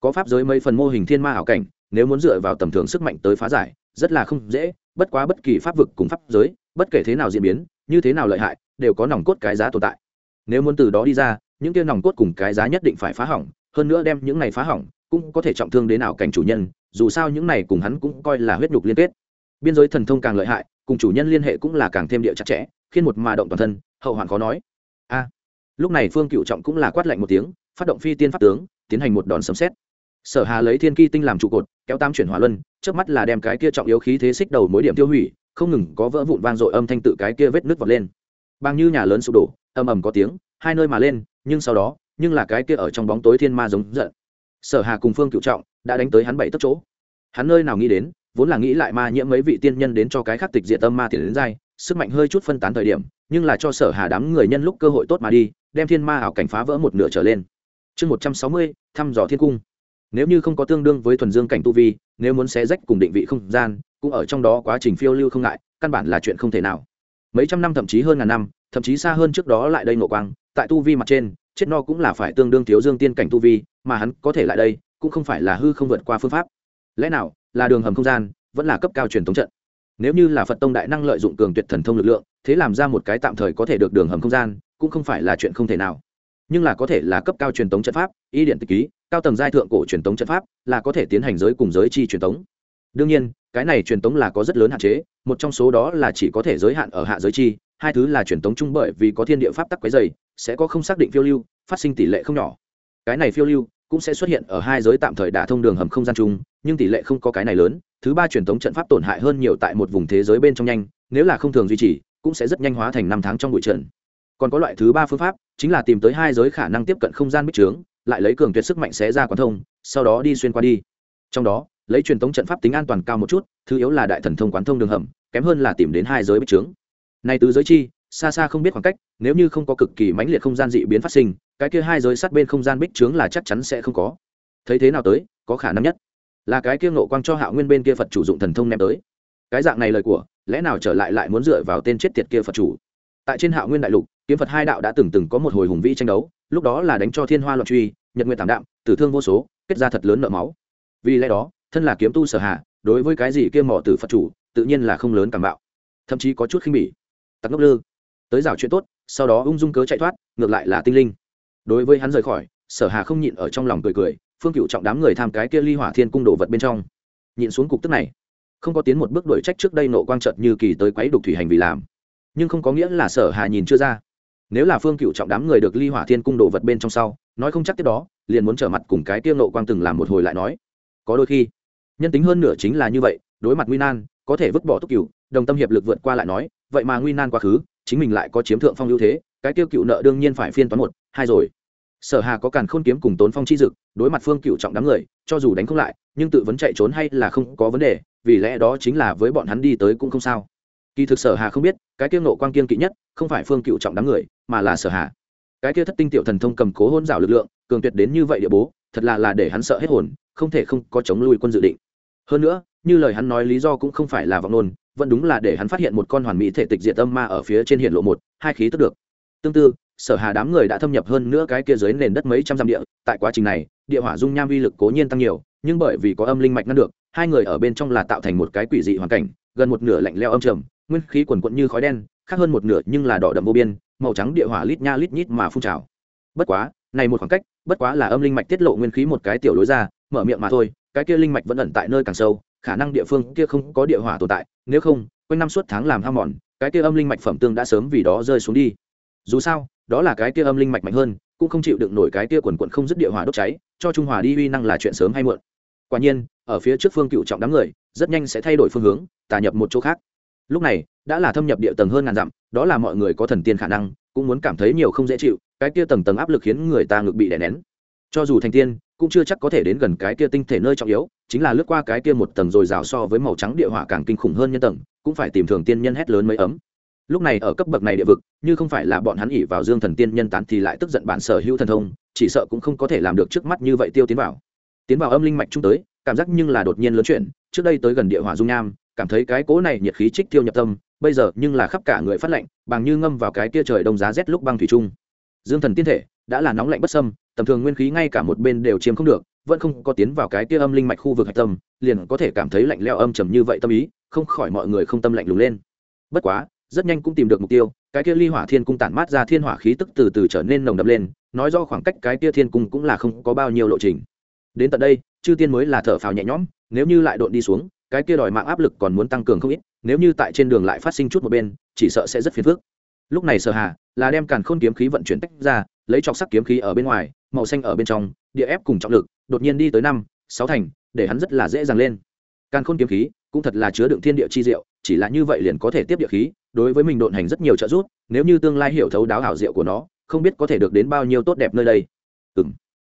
Có pháp giới mấy phần mô hình thiên ma ảo cảnh, nếu muốn dựa vào tầm thường sức mạnh tới phá giải, rất là không dễ, bất quá bất kỳ pháp vực cùng pháp giới, bất kể thế nào diễn biến, như thế nào lợi hại, đều có nòng cốt cái giá tồn tại. Nếu muốn từ đó đi ra, những kia nòng cốt cùng cái giá nhất định phải phá hỏng, hơn nữa đem những này phá hỏng, cũng có thể trọng thương đến ảo cảnh chủ nhân, dù sao những này cùng hắn cũng coi là huyết nhục liên kết. Biên giới thần thông càng lợi hại, cùng chủ nhân liên hệ cũng là càng thêm địa chặt chẽ, khiến một mà động toàn thân, hậu hoạn khó nói lúc này phương cựu trọng cũng là quát lạnh một tiếng, phát động phi tiên pháp tướng, tiến hành một đòn sấm xét sở hà lấy thiên ki tinh làm trụ cột, kéo tam chuyển hỏa luân trước mắt là đem cái kia trọng yếu khí thế xích đầu mối điểm tiêu hủy, không ngừng có vỡ vụn vang dội âm thanh tự cái kia vết nước vọt lên. Bằng như nhà lớn sụp đổ, ầm ầm có tiếng, hai nơi mà lên, nhưng sau đó, nhưng là cái kia ở trong bóng tối thiên ma giống giận. Sở hà cùng phương cựu trọng đã đánh tới hắn bảy tấc chỗ. Hắn nơi nào nghĩ đến, vốn là nghĩ lại ma nhiễm mấy vị tiên nhân đến cho cái khác tịch diệt tâm ma tiền đến dai, sức mạnh hơi chút phân tán thời điểm, nhưng là cho sở hà đám người nhân lúc cơ hội tốt mà đi đem thiên ma ảo cảnh phá vỡ một nửa trở lên. Chương một trăm sáu mươi, thăm dò thiên cung. Nếu như không có tương đương với thuần dương cảnh tu vi, nếu muốn xé rách cùng định vị không gian, cũng ở trong đó quá trình phiêu lưu không ngại, căn bản là chuyện không thể nào. Mấy trăm năm thậm chí hơn ngàn năm, thậm chí xa hơn trước đó lại đây nổ quang, tại tu vi mặt trên, chết no cũng là phải tương đương thiếu dương tiên cảnh tu vi, mà hắn có thể lại đây, cũng không phải là hư không vượt qua phương pháp. Lẽ nào, là đường hầm không gian, vẫn là cấp cao truyền thống trận? Nếu như là phật tông đại năng lợi dụng cường tuyệt thần thông lực lượng, thế làm ra một cái tạm thời có thể được đường hầm không gian cũng không phải là chuyện không thể nào. Nhưng là có thể là cấp cao truyền thống trận pháp, y điện tịch ký, cao tầng giai thượng cổ truyền thống trận pháp, là có thể tiến hành giới cùng giới chi truyền thống đương nhiên, cái này truyền thống là có rất lớn hạn chế, một trong số đó là chỉ có thể giới hạn ở hạ giới chi, hai thứ là truyền thống chung bởi vì có thiên địa pháp tắc quấy dày sẽ có không xác định phiêu lưu, phát sinh tỷ lệ không nhỏ. Cái này phiêu lưu cũng sẽ xuất hiện ở hai giới tạm thời đã thông đường hầm không gian chung, nhưng tỷ lệ không có cái này lớn, thứ ba truyền thống trận pháp tổn hại hơn nhiều tại một vùng thế giới bên trong nhanh, nếu là không thường duy trì, cũng sẽ rất nhanh hóa thành năm tháng trong bụi trận còn có loại thứ ba phương pháp, chính là tìm tới hai giới khả năng tiếp cận không gian bích trướng, lại lấy cường tuyệt sức mạnh xé ra quán thông, sau đó đi xuyên qua đi. Trong đó, lấy truyền thống trận pháp tính an toàn cao một chút, thứ yếu là đại thần thông quán thông đường hầm, kém hơn là tìm đến hai giới bích trướng. Nay tứ giới chi, xa xa không biết khoảng cách, nếu như không có cực kỳ mãnh liệt không gian dị biến phát sinh, cái kia hai giới sát bên không gian bích trướng là chắc chắn sẽ không có. Thấy thế nào tới, có khả năng nhất là cái kia ngộ quang cho hạo nguyên bên kia phật chủ dụng thần thông ném tới. Cái dạng này lời của, lẽ nào trở lại lại muốn dựa vào tên chết tiệt kia phật chủ? Tại trên hạo nguyên đại lục kiếm phật hai đạo đã từng từng có một hồi hùng vĩ tranh đấu, lúc đó là đánh cho thiên hoa loạn truy, nhật nguyện tảm đạm, tử thương vô số, kết ra thật lớn nợ máu. Vì lẽ đó, thân là kiếm tu sở hạ, đối với cái gì kia mỏ từ phật chủ, tự nhiên là không lớn cảm bạo. Thậm chí có chút khinh bỉ. Tặc ngốc lư, tới rào chuyện tốt, sau đó ung dung cớ chạy thoát, ngược lại là tinh linh. Đối với hắn rời khỏi, sở hà không nhịn ở trong lòng cười cười, phương cựu trọng đám người tham cái kia ly hỏa thiên cung đồ vật bên trong. Nhịn xuống cục tức này. Không có tiến một bước đổi trách trước đây nộ quang trợt như kỳ tới quấy đục thủy hành vì làm. Nhưng không có nghĩa là sở hà nhìn chưa ra nếu là phương cựu trọng đám người được ly hỏa thiên cung đồ vật bên trong sau, nói không chắc tiếp đó, liền muốn trở mặt cùng cái tiêu nộ quang từng làm một hồi lại nói. Có đôi khi, nhân tính hơn nửa chính là như vậy, đối mặt nguy nan, có thể vứt bỏ túc cựu đồng tâm hiệp lực vượt qua lại nói, vậy mà nguy nan quá khứ, chính mình lại có chiếm thượng phong ưu thế, cái tiêu cựu nợ đương nhiên phải phiên toán một, hai rồi. Sở hà có càn khôn kiếm cùng tốn phong chi dực, đối mặt phương cựu trọng đám người, cho dù đánh không lại, nhưng tự vấn chạy trốn hay là không có vấn đề, vì lẽ đó chính là với bọn hắn đi tới cũng không sao kỳ thực sở hà không biết, cái kia nộ quang kiên kỵ nhất không phải phương cựu trọng đám người, mà là sở hà. Cái kia thất tinh tiểu thần thông cầm cố hôn rào lực lượng, cường tuyệt đến như vậy địa bố, thật là là để hắn sợ hết hồn, không thể không có chống lui quân dự định. Hơn nữa, như lời hắn nói lý do cũng không phải là vọng nôn, vẫn đúng là để hắn phát hiện một con hoàn mỹ thể tịch diệt tâm ma ở phía trên hiện lộ một, hai khí tức được. Tương tự, sở hà đám người đã thâm nhập hơn nữa cái kia dưới nền đất mấy trăm dặm địa, tại quá trình này, địa hỏa dung nham vi lực cố nhiên tăng nhiều, nhưng bởi vì có âm linh mạch ngăn được, hai người ở bên trong là tạo thành một cái quỷ dị hoàn cảnh, gần một nửa lạnh leo âm trầm nguyên khí quần quận như khói đen, khác hơn một nửa nhưng là đỏ đậm vô biên, màu trắng địa hỏa lít nha lít nhít mà phun trào. Bất quá, này một khoảng cách, bất quá là âm linh mạch tiết lộ nguyên khí một cái tiểu lối ra, mở miệng mà thôi, cái kia linh mạch vẫn ẩn tại nơi càng sâu, khả năng địa phương kia không có địa hỏa tồn tại, nếu không, quanh năm suốt tháng làm ham mòn, cái kia âm linh mạch phẩm tương đã sớm vì đó rơi xuống đi. Dù sao, đó là cái kia âm linh mạch mạnh hơn, cũng không chịu đựng nổi cái kia quần quận không dứt địa hỏa đốt cháy, cho trung hòa đi uy năng là chuyện sớm hay muộn. Quả nhiên, ở phía trước phương cựu trọng đám người, rất nhanh sẽ thay đổi phương hướng, tà nhập một chỗ khác lúc này, đã là thâm nhập địa tầng hơn ngàn dặm, đó là mọi người có thần tiên khả năng, cũng muốn cảm thấy nhiều không dễ chịu, cái kia tầng tầng áp lực khiến người ta ngực bị đè nén. Cho dù thành tiên, cũng chưa chắc có thể đến gần cái kia tinh thể nơi trọng yếu, chính là lướt qua cái kia một tầng rồi rào so với màu trắng địa hỏa càng kinh khủng hơn nhân tầng, cũng phải tìm thường tiên nhân hét lớn mấy ấm. Lúc này ở cấp bậc này địa vực, như không phải là bọn hắn ỉ vào dương thần tiên nhân tán thì lại tức giận bản sở hữu thần thông, chỉ sợ cũng không có thể làm được trước mắt như vậy tiêu tiến vào. Tiến vào âm linh mạch trung tới, cảm giác nhưng là đột nhiên lớn chuyện trước đây tới gần địa hỏa dung nham cảm thấy cái cố này nhiệt khí trích tiêu nhập tâm, bây giờ nhưng là khắp cả người phát lạnh, bằng như ngâm vào cái kia trời đông giá rét lúc băng thủy trung dương thần tiên thể đã là nóng lạnh bất sâm tầm thường nguyên khí ngay cả một bên đều chiếm không được, vẫn không có tiến vào cái kia âm linh mạch khu vực hạch tâm, liền có thể cảm thấy lạnh leo âm trầm như vậy tâm ý, không khỏi mọi người không tâm lạnh lùng lên. Bất quá, rất nhanh cũng tìm được mục tiêu, cái kia ly hỏa thiên cung tản mát ra thiên hỏa khí tức từ từ trở nên nồng đậm lên, nói do khoảng cách cái kia thiên cung cũng là không có bao nhiêu lộ trình. Đến tận đây, chư tiên mới là thở phào nhẹ nhõm, nếu như lại độn đi xuống cái kia đòi mạng áp lực còn muốn tăng cường không ít, nếu như tại trên đường lại phát sinh chút một bên, chỉ sợ sẽ rất phiền phức. Lúc này sở hà là đem càn khôn kiếm khí vận chuyển tách ra, lấy trọc sắc kiếm khí ở bên ngoài, màu xanh ở bên trong, địa ép cùng trọng lực, đột nhiên đi tới năm, sáu thành, để hắn rất là dễ dàng lên. Càn khôn kiếm khí cũng thật là chứa đựng thiên địa chi diệu, chỉ là như vậy liền có thể tiếp địa khí, đối với mình độn hành rất nhiều trợ giúp, nếu như tương lai hiểu thấu đáo hảo diệu của nó, không biết có thể được đến bao nhiêu tốt đẹp nơi đây. Ừ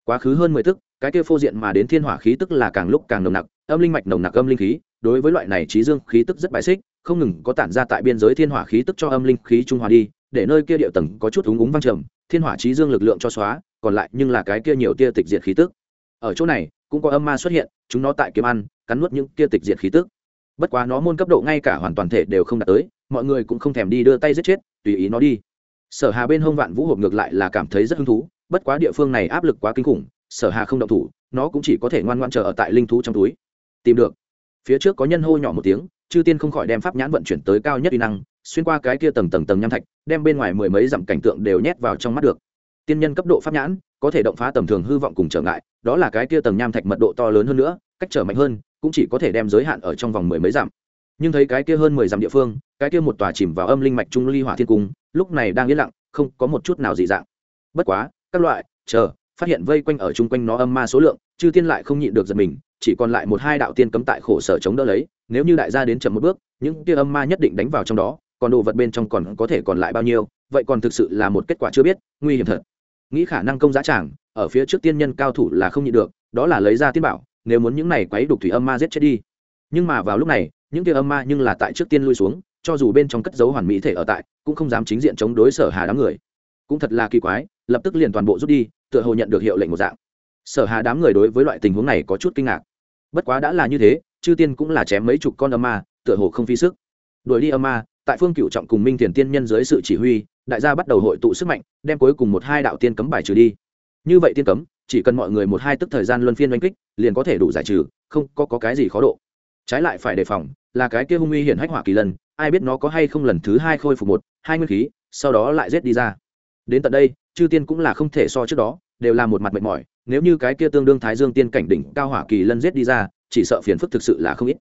quá khứ hơn mười thức, cái kia phô diện mà đến thiên hỏa khí tức là càng lúc càng nồng nặc âm linh mạch nồng nặc âm linh khí, đối với loại này trí dương khí tức rất bài xích, không ngừng có tản ra tại biên giới thiên hỏa khí tức cho âm linh khí trung hòa đi, để nơi kia địa tầng có chút úng úng văng trầm, thiên hỏa trí dương lực lượng cho xóa, còn lại nhưng là cái kia nhiều tia tịch diệt khí tức. Ở chỗ này, cũng có âm ma xuất hiện, chúng nó tại kiếm ăn, cắn nuốt những tia tịch diệt khí tức. Bất quá nó môn cấp độ ngay cả hoàn toàn thể đều không đạt tới, mọi người cũng không thèm đi đưa tay giết chết, tùy ý nó đi. Sở hà bên hông vạn vũ hộp ngược lại là cảm thấy rất hứng thú, bất quá địa phương này áp lực quá kinh khủng, sở hà không động thủ, nó cũng chỉ có thể ngoan ngoan chờ ở tại linh thú trong túi tìm được. Phía trước có nhân hô nhỏ một tiếng, chư tiên không khỏi đem pháp nhãn vận chuyển tới cao nhất uy năng, xuyên qua cái kia tầng tầng tầng nham thạch, đem bên ngoài mười mấy dặm cảnh tượng đều nhét vào trong mắt được. Tiên nhân cấp độ pháp nhãn, có thể động phá tầm thường hư vọng cùng trở ngại, đó là cái kia tầng nham thạch mật độ to lớn hơn nữa, cách trở mạnh hơn, cũng chỉ có thể đem giới hạn ở trong vòng mười mấy dặm. Nhưng thấy cái kia hơn mười dặm địa phương, cái kia một tòa chìm vào âm linh mạch trung ly hỏa thiên cung, lúc này đang yên lặng, không có một chút nào dị dạng. Bất quá, các loại, chờ, phát hiện vây quanh ở chung quanh nó âm ma số lượng, chư tiên lại không nhịn được giật mình chỉ còn lại một hai đạo tiên cấm tại khổ sở chống đỡ lấy, nếu như đại gia đến chậm một bước, những kia âm ma nhất định đánh vào trong đó, còn đồ vật bên trong còn có thể còn lại bao nhiêu, vậy còn thực sự là một kết quả chưa biết, nguy hiểm thật. Nghĩ khả năng công giá tràng, ở phía trước tiên nhân cao thủ là không nhịn được, đó là lấy ra tiên bảo, nếu muốn những này quấy đục thủy âm ma giết chết đi. Nhưng mà vào lúc này, những kia âm ma nhưng là tại trước tiên lui xuống, cho dù bên trong cất dấu hoàn mỹ thể ở tại, cũng không dám chính diện chống đối sở hà đám người. Cũng thật là kỳ quái, lập tức liền toàn bộ rút đi, tựa hồ nhận được hiệu lệnh một dạng. Sở hà đám người đối với loại tình huống này có chút kinh ngạc bất quá đã là như thế chư tiên cũng là chém mấy chục con âm ma tựa hồ không phi sức. Đuổi đi âm ma tại phương cựu trọng cùng minh thiền tiên nhân dưới sự chỉ huy đại gia bắt đầu hội tụ sức mạnh đem cuối cùng một hai đạo tiên cấm bài trừ đi. Như vậy tiên cấm chỉ cần mọi người một hai tức thời gian luân phiên oanh kích liền có thể đủ giải trừ không có, có cái gì khó độ. Trái lại phải đề phòng là cái kia hung uy hiển hách hỏa kỳ lần ai biết nó có hay không lần thứ hai khôi phục một hai nguyên khí sau đó lại rết đi ra. Đến tận đây chư tiên cũng là không thể so trước đó đều là một mặt mệt mỏi nếu như cái kia tương đương thái dương tiên cảnh đỉnh cao hỏa kỳ lân giết đi ra, chỉ sợ phiền phức thực sự là không ít.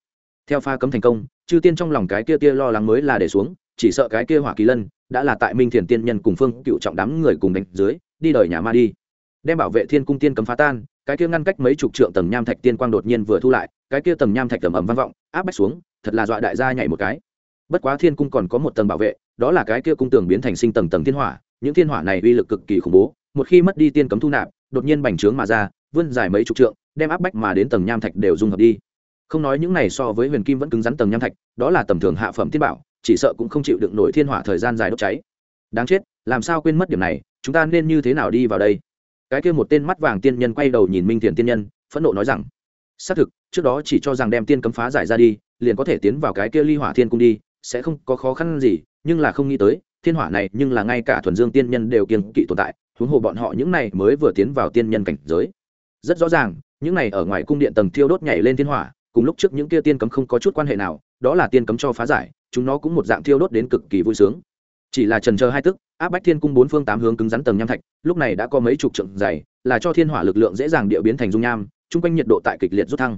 Theo pha cấm thành công, chư tiên trong lòng cái kia tia lo lắng mới là để xuống, chỉ sợ cái kia hỏa kỳ lân đã là tại minh thiền tiên nhân cùng phương cựu trọng đám người cùng đánh dưới, đi đời nhà ma đi. Đem bảo vệ thiên cung tiên cấm phá tan, cái kia ngăn cách mấy chục trượng tầng nham thạch tiên quang đột nhiên vừa thu lại, cái kia tầng nham thạch tầm ầm vang vọng, áp bách xuống, thật là dọa đại gia nhảy một cái. Bất quá thiên cung còn có một tầng bảo vệ, đó là cái kia cung tường biến thành sinh tầng tầng thiên hỏa, những thiên hỏa này uy lực cực kỳ khủng bố một khi mất đi tiên cấm thu nạp, đột nhiên bành trướng mà ra, vươn dài mấy chục trượng, đem áp bách mà đến tầng nham thạch đều dung hợp đi. Không nói những này so với huyền kim vẫn cứng rắn tầng nham thạch, đó là tầm thường hạ phẩm tiên bảo, chỉ sợ cũng không chịu đựng nổi thiên hỏa thời gian dài đốt cháy. Đáng chết, làm sao quên mất điểm này, chúng ta nên như thế nào đi vào đây? Cái kia một tên mắt vàng tiên nhân quay đầu nhìn minh thiền tiên nhân, phẫn nộ nói rằng, xác thực, trước đó chỉ cho rằng đem tiên cấm phá giải ra đi, liền có thể tiến vào cái kia ly hỏa thiên cung đi, sẽ không có khó khăn gì, nhưng là không nghĩ tới, thiên hỏa này nhưng là ngay cả thuần dương tiên nhân đều kiên kỵ tồn tại huống hồ bọn họ những này mới vừa tiến vào tiên nhân cảnh giới. Rất rõ ràng, những này ở ngoài cung điện tầng thiêu đốt nhảy lên thiên hỏa, cùng lúc trước những kia tiên cấm không có chút quan hệ nào, đó là tiên cấm cho phá giải, chúng nó cũng một dạng thiêu đốt đến cực kỳ vui sướng. Chỉ là trần chờ hai tức, áp bách thiên cung bốn phương tám hướng cứng rắn tầng nham thạch, lúc này đã có mấy chục trượng dày, là cho thiên hỏa lực lượng dễ dàng địa biến thành dung nham, chung quanh nhiệt độ tại kịch liệt rút thăng.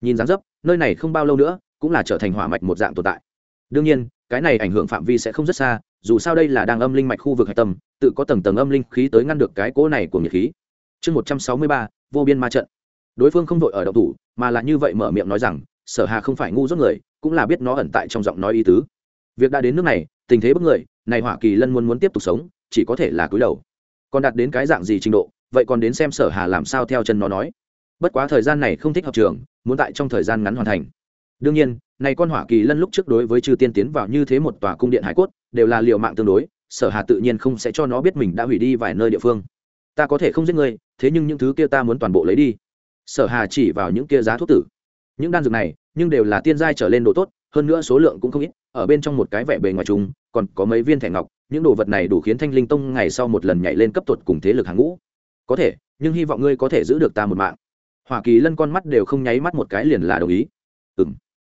Nhìn dáng dấp, nơi này không bao lâu nữa, cũng là trở thành hỏa mạch một dạng tồn tại đương nhiên, cái này ảnh hưởng phạm vi sẽ không rất xa, dù sao đây là đang âm linh mạch khu vực hạch tâm, tự có tầng tầng âm linh khí tới ngăn được cái cỗ này của nhiệt khí. Chương một trăm sáu mươi ba, vô biên ma trận. Đối phương không vội ở động thủ, mà là như vậy mở miệng nói rằng, sở hà không phải ngu dốt người, cũng là biết nó ẩn tại trong giọng nói ý tứ. Việc đã đến nước này, tình thế bất người, này hỏa kỳ lân muốn muốn tiếp tục sống, chỉ có thể là cúi đầu. Còn đạt đến cái dạng gì trình độ, vậy còn đến xem sở hà làm sao theo chân nó nói. Bất quá thời gian này không thích học trường, muốn tại trong thời gian ngắn hoàn thành. Đương nhiên này con hỏa kỳ lân lúc trước đối với chư tiên tiến vào như thế một tòa cung điện hải cốt, đều là liều mạng tương đối, sở hà tự nhiên không sẽ cho nó biết mình đã hủy đi vài nơi địa phương. Ta có thể không giết ngươi, thế nhưng những thứ kia ta muốn toàn bộ lấy đi. Sở hà chỉ vào những kia giá thuốc tử. Những đan dược này, nhưng đều là tiên giai trở lên độ tốt, hơn nữa số lượng cũng không ít, ở bên trong một cái vẻ bề ngoài chúng còn có mấy viên thẻ ngọc, những đồ vật này đủ khiến thanh linh tông ngày sau một lần nhảy lên cấp tuột cùng thế lực hàng ngũ. Có thể, nhưng hy vọng ngươi có thể giữ được ta một mạng. Hoa kỳ lân con mắt đều không nháy mắt một cái liền là đồng ý. Ừ m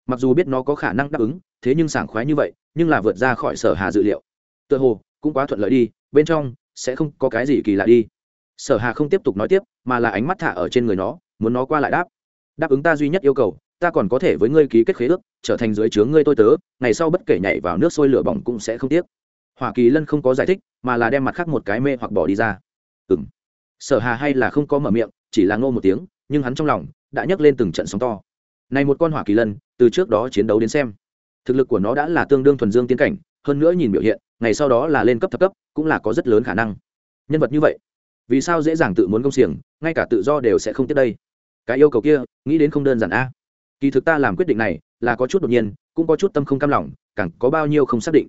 mặc dù biết nó có khả năng đáp ứng, thế nhưng sảng khoái như vậy, nhưng là vượt ra khỏi sở hà dự liệu. Tựa hồ, cũng quá thuận lợi đi, bên trong, sẽ không có cái gì kỳ lạ đi. Sở hà không tiếp tục nói tiếp, mà là ánh mắt thả ở trên người nó, muốn nó qua lại đáp. Đáp ứng ta duy nhất yêu cầu, ta còn có thể với ngươi ký kết khế ước, trở thành dưới trướng ngươi tôi tớ, ngày sau bất kể nhảy vào nước sôi lửa bỏng cũng sẽ không tiếc. Hoa kỳ lân không có giải thích, mà là đem mặt khác một cái mê hoặc bỏ đi ra. Ừ m sở hà hay là không có mở miệng, chỉ là ngô một tiếng, nhưng hắn trong lòng, đã nhấc lên từng trận sóng to. Này một con hỏa kỳ lân từ trước đó chiến đấu đến xem. Thực lực của nó đã là tương đương thuần dương tiến cảnh, hơn nữa nhìn biểu hiện, ngày sau đó là lên cấp thấp cấp, cũng là có rất lớn khả năng. Nhân vật như vậy, vì sao dễ dàng tự muốn công xiềng, ngay cả tự do đều sẽ không tiếp đây? Cái yêu cầu kia, nghĩ đến không đơn giản a. Kỳ thực ta làm quyết định này là có chút đột nhiên, cũng có chút tâm không cam lòng, càng có bao nhiêu không xác định.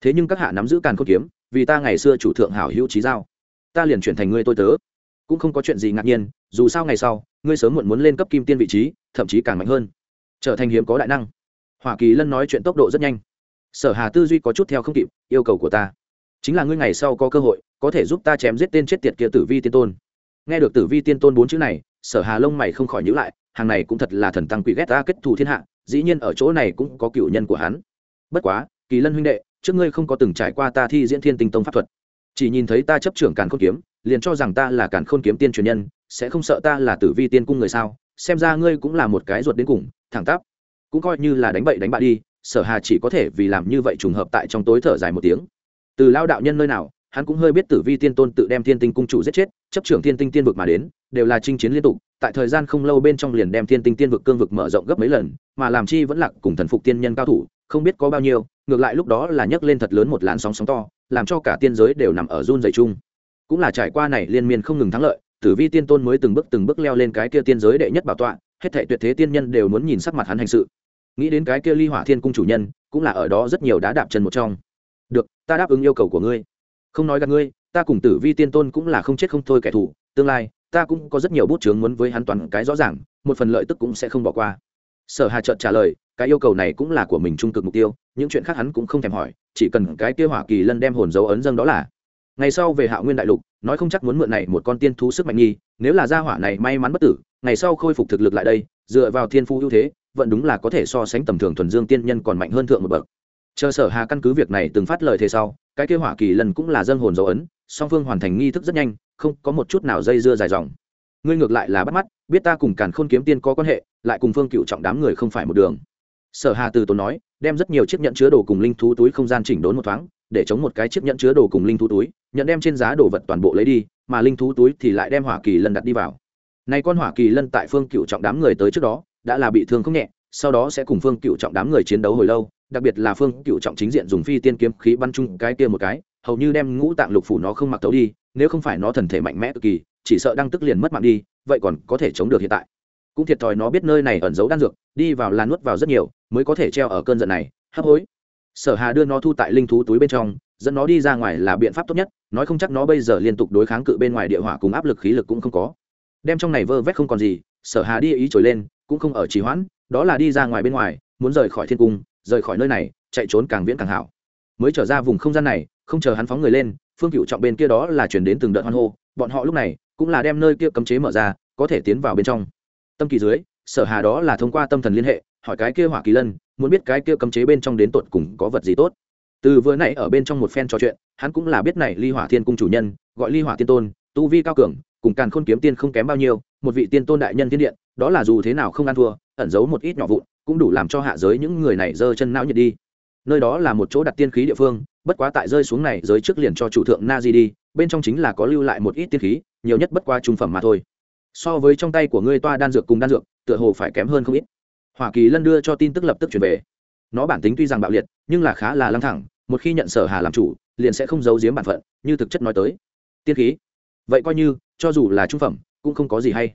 Thế nhưng các hạ nắm giữ càn khôn kiếm, vì ta ngày xưa chủ thượng hảo hữu trí giao, ta liền chuyển thành ngươi tôi tớ. Cũng không có chuyện gì ngạc nhiên, dù sao ngày sau, ngươi sớm muộn muốn lên cấp kim tiên vị trí, thậm chí càng mạnh hơn trở thành hiếm có đại năng. Hoa kỳ lân nói chuyện tốc độ rất nhanh. Sở hà tư duy có chút theo không kịp, yêu cầu của ta. Chính là ngươi ngày sau có cơ hội, có thể giúp ta chém giết tên chết tiệt kia tử vi tiên tôn. Nghe được tử vi tiên tôn bốn chữ này, sở hà lông mày không khỏi nhữ lại, hàng này cũng thật là thần tăng quỷ ghét ta kết thù thiên hạ, dĩ nhiên ở chỗ này cũng có cựu nhân của hắn. Bất quá, kỳ lân huynh đệ, trước ngươi không có từng trải qua ta thi diễn thiên tinh tông pháp thuật. Chỉ nhìn thấy ta chấp trưởng càn khôn kiếm, liền cho rằng ta là càn khôn kiếm tiên truyền nhân, sẽ không sợ ta là tử vi tiên cung người sao? Xem ra ngươi cũng là một cái ruột đến cùng, thẳng tắp. Cũng coi như là đánh bậy đánh bạ đi, sở hà chỉ có thể vì làm như vậy trùng hợp tại trong tối thở dài một tiếng. Từ lao đạo nhân nơi nào, hắn cũng hơi biết tử vi tiên tôn tự đem thiên tinh cung chủ giết chết, chấp trưởng thiên tinh tiên vực mà đến, đều là chinh chiến liên tục, tại thời gian không lâu bên trong liền đem thiên tinh tiên vực cương vực mở rộng gấp mấy lần, mà làm chi vẫn lạc cùng thần phục tiên nhân cao thủ, không biết có bao nhiêu, ngược lại lúc đó là nhấc lên thật lớn một làn sóng sóng to, làm cho cả tiên giới đều nằm ở run dày chung. Cũng là trải qua này liên miên không ngừng thắng lợi tử vi tiên tôn mới từng bước từng bước leo lên cái kia tiên giới đệ nhất bảo tọa, hết thệ tuyệt thế tiên nhân đều muốn nhìn sắc mặt hắn hành sự. Nghĩ đến cái kia ly hỏa thiên cung chủ nhân, cũng là ở đó rất nhiều đá đạp chân một trong. Được, ta đáp ứng yêu cầu của ngươi. Không nói gặp ngươi, ta cùng tử vi tiên tôn cũng là không chết không thôi kẻ thù, tương lai, ta cũng có rất nhiều bút chướng muốn với hắn toàn cái rõ ràng, một phần lợi tức cũng sẽ không bỏ qua. Sở hà trợt trả lời, cái yêu cầu này cũng là của mình trung cực mục tiêu, những chuyện khác hắn cũng không thèm hỏi, chỉ cần cái kia hỏa kỳ lân đem hồn dấu ấn dâng đó là ngày sau về hạ nguyên đại lục, nói không chắc muốn mượn này một con tiên thú sức mạnh nghi, nếu là gia hỏa này may mắn bất tử, ngày sau khôi phục thực lực lại đây, dựa vào thiên phu ưu thế, vẫn đúng là có thể so sánh tầm thường thuần dương tiên nhân còn mạnh hơn thượng một bậc. Chờ sở hà căn cứ việc này từng phát lời thế sau, cái kia hỏa kỳ lần cũng là dân hồn dấu ấn, song phương hoàn thành nghi thức rất nhanh, không có một chút nào dây dưa dài dòng. Ngươi ngược lại là bắt mắt, biết ta cùng càn khôn kiếm tiên có quan hệ, lại cùng phương cựu trọng đám người không phải một đường. Sở hà từ tốn nói đem rất nhiều chiếc nhẫn chứa đồ cùng linh thú túi không gian chỉnh đốn một thoáng, để chống một cái chiếc nhẫn chứa đồ cùng linh thú túi nhận đem trên giá đồ vật toàn bộ lấy đi, mà linh thú túi thì lại đem hỏa kỳ lân đặt đi vào. Nay con hỏa kỳ lân tại phương cựu trọng đám người tới trước đó, đã là bị thương không nhẹ, sau đó sẽ cùng phương cựu trọng đám người chiến đấu hồi lâu, đặc biệt là phương cựu trọng chính diện dùng phi tiên kiếm khí bắn chung cái kia một cái, hầu như đem ngũ tạng lục phủ nó không mặc tấu đi, nếu không phải nó thần thể mạnh mẽ cực kỳ, chỉ sợ đang tức liền mất mạng đi, vậy còn có thể chống được hiện tại. Cũng thiệt thòi nó biết nơi này ẩn giấu đan dược, đi vào là nuốt vào rất nhiều mới có thể treo ở cơn giận này, hấp hối. Sở hà đưa nó thu tại linh thú túi bên trong, dẫn nó đi ra ngoài là biện pháp tốt nhất, nói không chắc nó bây giờ liên tục đối kháng cự bên ngoài địa hỏa cùng áp lực khí lực cũng không có. Đem trong này vơ vét không còn gì, sở hà đi ý trồi lên, cũng không ở trì hoãn, đó là đi ra ngoài bên ngoài, muốn rời khỏi thiên cung, rời khỏi nơi này, chạy trốn càng viễn càng hảo. Mới trở ra vùng không gian này, không chờ hắn phóng người lên, phương cựu trọng bên kia đó là chuyển đến từng đợt hoan hô, bọn họ lúc này cũng là đem nơi kia cấm chế mở ra, có thể tiến vào bên trong. Tâm kỳ dưới, sở hà đó là thông qua tâm thần liên hệ hỏi cái kia hỏa kỳ lân, muốn biết cái kia cấm chế bên trong đến tột cùng có vật gì tốt. Từ vừa nãy ở bên trong một phen trò chuyện, hắn cũng là biết này ly hỏa thiên cung chủ nhân, gọi ly hỏa tiên tôn, tu vi cao cường, cùng càn khôn kiếm tiên không kém bao nhiêu, một vị tiên tôn đại nhân thiên điện, đó là dù thế nào không ăn thua, ẩn giấu một ít nhỏ vụn, cũng đủ làm cho hạ giới những người này giơ chân não nhiệt đi. Nơi đó là một chỗ đặt tiên khí địa phương, bất quá tại rơi xuống này giới trước liền cho chủ thượng na di đi, bên trong chính là có lưu lại một ít tiên khí, nhiều nhất bất qua trung phẩm mà thôi. So với trong tay của ngươi toa đan dược cùng đan dược, tựa hồ phải kém hơn không ít hoa kỳ lân đưa cho tin tức lập tức chuyển về. Nó bản tính tuy rằng bạo liệt, nhưng là khá là lăng thẳng, một khi nhận sở hà làm chủ, liền sẽ không giấu giếm bản phận, như thực chất nói tới. Tiên khí. Vậy coi như, cho dù là trung phẩm, cũng không có gì hay.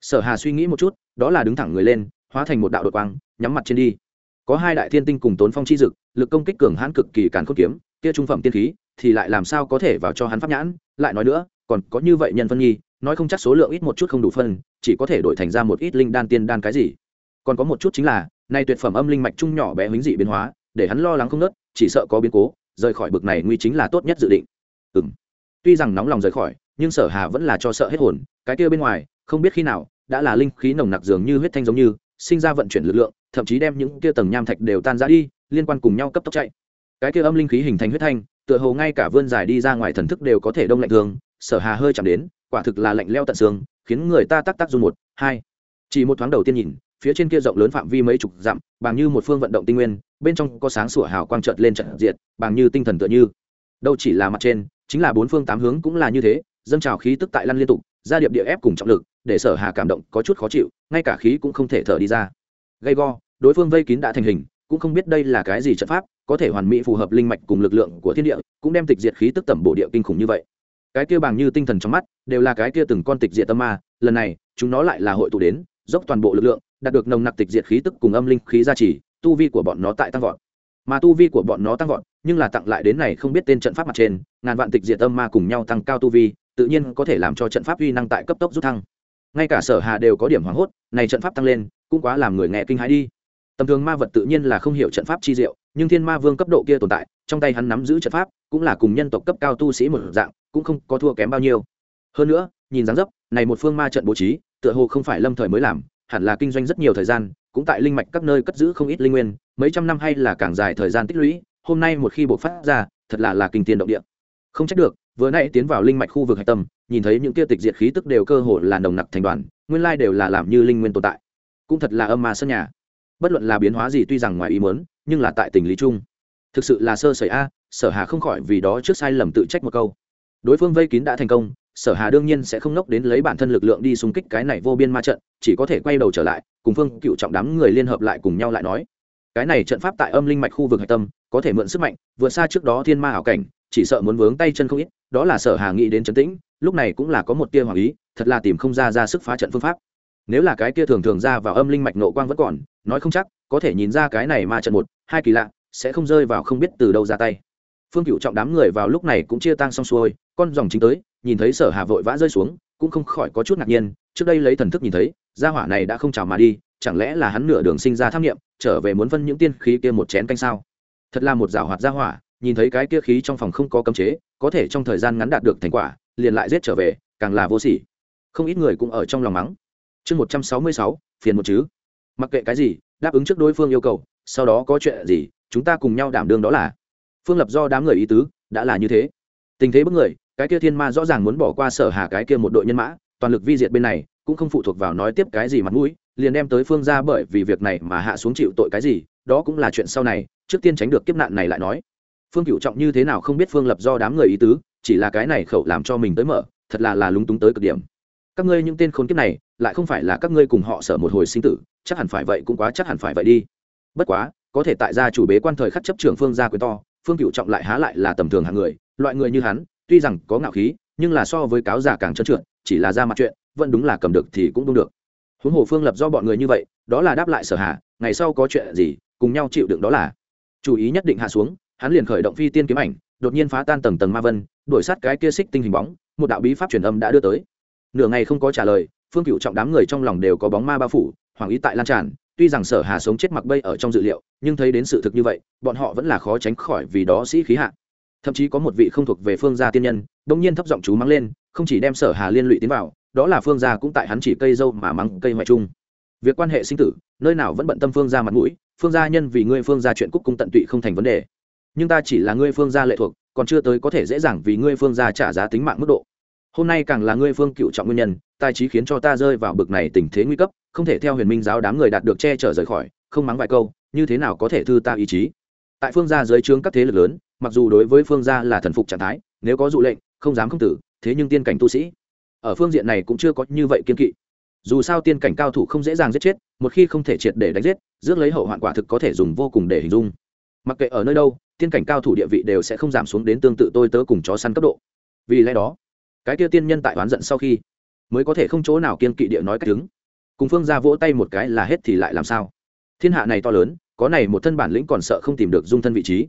Sở hà suy nghĩ một chút, đó là đứng thẳng người lên, hóa thành một đạo đột quang, nhắm mặt trên đi. Có hai đại thiên tinh cùng tốn phong chi dực, lực công kích cường hãn cực kỳ càn khôn kiếm, kia trung phẩm tiên khí, thì lại làm sao có thể vào cho hắn pháp nhãn? Lại nói nữa, còn có như vậy nhân phân nhi, nói không chắc số lượng ít một chút không đủ phân, chỉ có thể đổi thành ra một ít linh đan tiên đan cái gì còn có một chút chính là, nay tuyệt phẩm âm linh mạch trung nhỏ bé huynh dị biến hóa, để hắn lo lắng không nớt chỉ sợ có biến cố, rời khỏi bực này nguy chính là tốt nhất dự định. Ừm. Tuy rằng nóng lòng rời khỏi, nhưng sở hà vẫn là cho sợ hết hồn, cái kia bên ngoài, không biết khi nào, đã là linh khí nồng nặc dường như huyết thanh giống như, sinh ra vận chuyển lực lượng, thậm chí đem những kia tầng nham thạch đều tan ra đi, liên quan cùng nhau cấp tốc chạy. Cái kia âm linh khí hình thành huyết thanh, tựa hồ ngay cả vươn dài đi ra ngoài thần thức đều có thể đông lạnh thường, sở hà hơi chạm đến, quả thực là lạnh leo tận xương, khiến người ta tắc tắc run một, hai. Chỉ một thoáng đầu tiên nhìn phía trên kia rộng lớn phạm vi mấy chục dặm bằng như một phương vận động tinh nguyên bên trong có sáng sủa hào quang trợt lên trận diệt, bằng như tinh thần tựa như. Đâu chỉ là mặt trên chính là bốn phương tám hướng cũng là như thế dâng trào khí tức tại lăn liên tục ra điệp địa ép cùng trọng lực để sở hà cảm động có chút khó chịu ngay cả khí cũng không thể thở đi ra. Gây go đối phương vây kín đã thành hình cũng không biết đây là cái gì trận pháp có thể hoàn mỹ phù hợp linh mạch cùng lực lượng của thiên địa cũng đem tịch diệt khí tức tẩm bổ địa kinh khủng như vậy. Cái kia bằng như tinh thần trong mắt đều là cái kia từng con tịch diệt tâm ma lần này chúng nó lại là hội tụ đến dốc toàn bộ lực lượng đạt được nồng nặc tịch diệt khí tức cùng âm linh khí gia trì, tu vi của bọn nó tại tăng vọt. Mà tu vi của bọn nó tăng vọt, nhưng là tặng lại đến này không biết tên trận pháp mặt trên, ngàn vạn tịch diệt âm ma cùng nhau tăng cao tu vi, tự nhiên có thể làm cho trận pháp uy năng tại cấp tốc rút thăng. Ngay cả sở hà đều có điểm hoảng hốt, này trận pháp tăng lên, cũng quá làm người nghe kinh hãi đi. Tầm thường ma vật tự nhiên là không hiểu trận pháp chi diệu, nhưng thiên ma vương cấp độ kia tồn tại, trong tay hắn nắm giữ trận pháp, cũng là cùng nhân tộc cấp cao tu sĩ một dạng, cũng không có thua kém bao nhiêu. Hơn nữa, nhìn dáng dấp, này một phương ma trận bố trí, tựa hồ không phải lâm thời mới làm hẳn là kinh doanh rất nhiều thời gian, cũng tại linh mạch các nơi cất giữ không ít linh nguyên, mấy trăm năm hay là càng dài thời gian tích lũy, hôm nay một khi bộc phát ra, thật là là kinh tiền động địa. Không trách được, vừa nãy tiến vào linh mạch khu vực hạch tâm, nhìn thấy những kia tịch diệt khí tức đều cơ hồ là nồng nặc thành đoàn, nguyên lai đều là làm như linh nguyên tồn tại. Cũng thật là âm ma sân nhà. Bất luận là biến hóa gì tuy rằng ngoài ý muốn, nhưng là tại tình lý chung. Thực sự là sơ sẩy a, sở hà không khỏi vì đó trước sai lầm tự trách một câu. Đối phương vây kín đã thành công sở hà đương nhiên sẽ không nốc đến lấy bản thân lực lượng đi xung kích cái này vô biên ma trận, chỉ có thể quay đầu trở lại, cùng phương cựu trọng đám người liên hợp lại cùng nhau lại nói. Cái này trận pháp tại âm linh mạch khu vực hạch tâm, có thể mượn sức mạnh, vượt xa trước đó thiên ma ảo cảnh, chỉ sợ muốn vướng tay chân không ít, đó là sở hà nghĩ đến trấn tĩnh, lúc này cũng là có một tia hoàng ý, thật là tìm không ra ra sức phá trận phương pháp. Nếu là cái kia thường thường ra vào âm linh mạch nộ quang vẫn còn, nói không chắc, có thể nhìn ra cái này ma trận một, hai kỳ lạ, sẽ không rơi vào không biết từ đâu ra tay. Phương cựu trọng đám người vào lúc này cũng chia tang xong xuôi, con dòng chính tới nhìn thấy sở hà vội vã rơi xuống, cũng không khỏi có chút ngạc nhiên, trước đây lấy thần thức nhìn thấy, gia hỏa này đã không chào mà đi, chẳng lẽ là hắn nửa đường sinh ra tham nghiệm trở về muốn phân những tiên khí kia một chén canh sao? Thật là một giảo hoạt gia hỏa, nhìn thấy cái kia khí trong phòng không có cấm chế, có thể trong thời gian ngắn đạt được thành quả, liền lại giết trở về, càng là vô sỉ. Không ít người cũng ở trong lòng mắng. Chương một trăm sáu mươi sáu, phiền một chứ. Mặc kệ cái gì, đáp ứng trước đối phương yêu cầu, sau đó có chuyện gì, chúng ta cùng nhau đảm đương đó là. Phương lập do đám người ý tứ, đã là như thế. Tình thế bức người cái kia thiên ma rõ ràng muốn bỏ qua sở hà cái kia một đội nhân mã, toàn lực vi diệt bên này, cũng không phụ thuộc vào nói tiếp cái gì mặt mũi, liền đem tới phương ra bởi vì việc này mà hạ xuống chịu tội cái gì, đó cũng là chuyện sau này, trước tiên tránh được kiếp nạn này lại nói. Phương cựu trọng như thế nào không biết phương lập do đám người ý tứ, chỉ là cái này khẩu làm cho mình tới mở, thật là là lúng túng tới cực điểm. Các ngươi những tên khốn kiếp này, lại không phải là các ngươi cùng họ sở một hồi sinh tử, chắc hẳn phải vậy cũng quá chắc hẳn phải vậy đi. Bất quá, có thể tại gia chủ bế quan thời khắc chấp trường phương gia quyền to, phương cựu trọng lại há lại là tầm thường hàng người, loại người như hắn tuy rằng có ngạo khí, nhưng là so với cáo giả càng trơn trượt, chỉ là ra mặt chuyện, vẫn đúng là cầm được thì cũng đúng được. Huống hồ phương lập do bọn người như vậy, đó là đáp lại sở hạ ngày sau có chuyện gì, cùng nhau chịu đựng đó là. Chủ ý nhất định hạ xuống, hắn liền khởi động phi tiên kiếm ảnh, đột nhiên phá tan tầng tầng ma vân, đuổi sát cái kia xích tinh hình bóng, một đạo bí pháp truyền âm đã đưa tới. Nửa ngày không có trả lời, phương cựu trọng đám người trong lòng đều có bóng ma bao phủ hoàng ý tại lan tràn, tuy rằng sở hà sống chết mặc bây ở trong dự liệu, nhưng thấy đến sự thực như vậy, bọn họ vẫn là khó tránh khỏi vì đó sĩ khí hạ thậm chí có một vị không thuộc về phương gia tiên nhân đông nhiên thấp giọng chú mắng lên, không chỉ đem sở hà liên lụy tiến vào, đó là phương gia cũng tại hắn chỉ cây dâu mà mắng cây ngoại trung việc quan hệ sinh tử, nơi nào vẫn bận tâm phương gia mặt mũi, phương gia nhân vì ngươi phương gia chuyện cúc cung tận tụy không thành vấn đề. Nhưng ta chỉ là ngươi phương gia lệ thuộc, còn chưa tới có thể dễ dàng vì ngươi phương gia trả giá tính mạng mức độ. Hôm nay càng là ngươi phương cựu trọng nguyên nhân, tài trí khiến cho ta rơi vào bực này tình thế nguy cấp, không thể theo huyền minh giáo đám người đạt được che chở rời khỏi, không mắng vài câu, như thế nào có thể thư ta ý chí? Tại phương gia dưới trướng các thế lực lớn, mặc dù đối với phương gia là thần phục trạng thái, nếu có dụ lệnh, không dám không tử, thế nhưng tiên cảnh tu sĩ, ở phương diện này cũng chưa có như vậy kiên kỵ. Dù sao tiên cảnh cao thủ không dễ dàng giết chết, một khi không thể triệt để đánh giết, rước lấy hậu hoạn quả thực có thể dùng vô cùng để hình dung. Mặc kệ ở nơi đâu, tiên cảnh cao thủ địa vị đều sẽ không giảm xuống đến tương tự tôi tớ cùng chó săn cấp độ. Vì lẽ đó, cái kia tiên nhân tại oán giận sau khi, mới có thể không chỗ nào kiên kỵ địa nói cách đứng. Cùng phương ra vỗ tay một cái là hết thì lại làm sao? Thiên hạ này to lớn có này một thân bản lĩnh còn sợ không tìm được dung thân vị trí.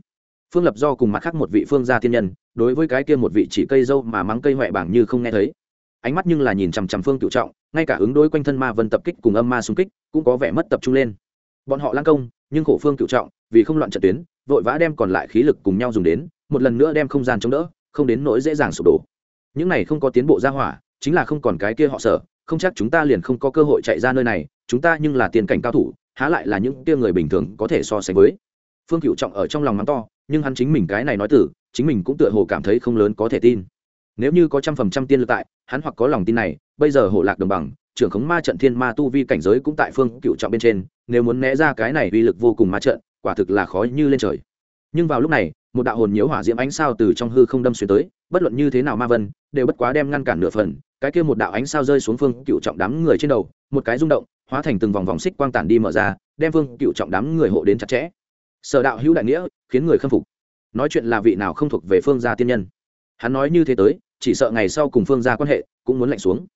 Phương lập do cùng mặt khác một vị phương gia thiên nhân, đối với cái kia một vị chỉ cây dâu mà mắng cây huệ bảng như không nghe thấy. Ánh mắt nhưng là nhìn chằm chằm phương cựu trọng, ngay cả ứng đối quanh thân ma vân tập kích cùng âm ma xung kích cũng có vẻ mất tập trung lên. Bọn họ lang công, nhưng khổ phương cựu trọng, vì không loạn trận tuyến, vội vã đem còn lại khí lực cùng nhau dùng đến, một lần nữa đem không gian chống đỡ, không đến nỗi dễ dàng sụp đổ. Những này không có tiến bộ ra hỏa, chính là không còn cái kia họ sợ, không chắc chúng ta liền không có cơ hội chạy ra nơi này, chúng ta nhưng là tiền cảnh cao thủ há lại là những kia người bình thường có thể so sánh với. Phương cựu trọng ở trong lòng mắng to, nhưng hắn chính mình cái này nói tử chính mình cũng tựa hồ cảm thấy không lớn có thể tin. Nếu như có trăm phần trăm tiên lực tại, hắn hoặc có lòng tin này, bây giờ hổ lạc đồng bằng, trưởng khống ma trận thiên ma tu vi cảnh giới cũng tại phương cựu trọng bên trên, nếu muốn né ra cái này uy lực vô cùng ma trận, quả thực là khó như lên trời. Nhưng vào lúc này, một đạo hồn nhiễu hỏa diễm ánh sao từ trong hư không đâm xuyên tới, bất luận như thế nào ma vân, đều bất quá đem ngăn cản nửa phần cái kia một đạo ánh sao rơi xuống phương cựu trọng đám người trên đầu, một cái rung động, hóa thành từng vòng vòng xích quang tản đi mở ra, đem phương cựu trọng đám người hộ đến chặt chẽ. Sở đạo hữu đại nghĩa, khiến người khâm phục. Nói chuyện là vị nào không thuộc về phương gia tiên nhân. Hắn nói như thế tới, chỉ sợ ngày sau cùng phương gia quan hệ cũng muốn lạnh xuống.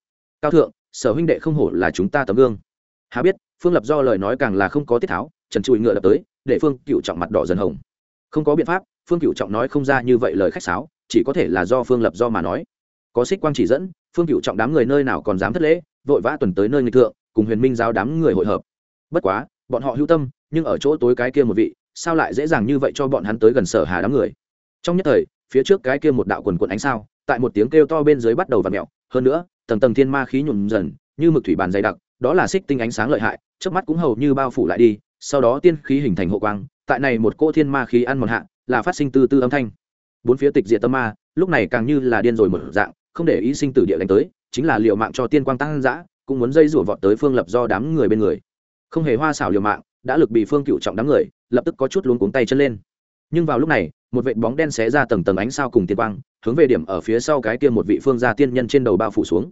Cao thượng, sở huynh đệ không hổ là chúng ta tấm gương. Hà biết, phương lập do lời nói càng là không có tiết tháo, trần trụi ngựa đập tới, để phương cựu trọng mặt đỏ dần hồng. Không có biện pháp, phương cựu trọng nói không ra như vậy lời khách sáo, chỉ có thể là do phương lập do mà nói. Có xích quang chỉ dẫn phương cựu trọng đám người nơi nào còn dám thất lễ, vội vã tuần tới nơi nghịch thượng, cùng huyền minh giáo đám người hội hợp. Bất quá, bọn họ hữu tâm, nhưng ở chỗ tối cái kia một vị, sao lại dễ dàng như vậy cho bọn hắn tới gần sở hà đám người? Trong nhất thời, phía trước cái kia một đạo quần quần ánh sao, tại một tiếng kêu to bên dưới bắt đầu và mẹo hơn nữa, tầng tầng thiên ma khí nhuộm dần, như mực thủy bàn dày đặc, đó là xích tinh ánh sáng lợi hại trước mắt cũng hầu như bao phủ lại đi, sau đó tiên khí hình thành hộ quang, tại này một cỗ thiên ma khí ăn một hạ, là phát sinh từ tư âm thanh. Bốn phía tịch diệt tâm ma, lúc này càng như là điên rồi một dạng không để ý sinh tử địa đánh tới, chính là liều mạng cho tiên quang tăng dã, cũng muốn dây rủa vọt tới phương lập do đám người bên người. Không hề hoa xảo liều mạng, đã lực bị phương cựu trọng đám người, lập tức có chút luống cuống tay chân lên. Nhưng vào lúc này, một vệt bóng đen xé ra tầng tầng ánh sao cùng tiên quang, hướng về điểm ở phía sau cái kia một vị phương gia tiên nhân trên đầu bao phủ xuống.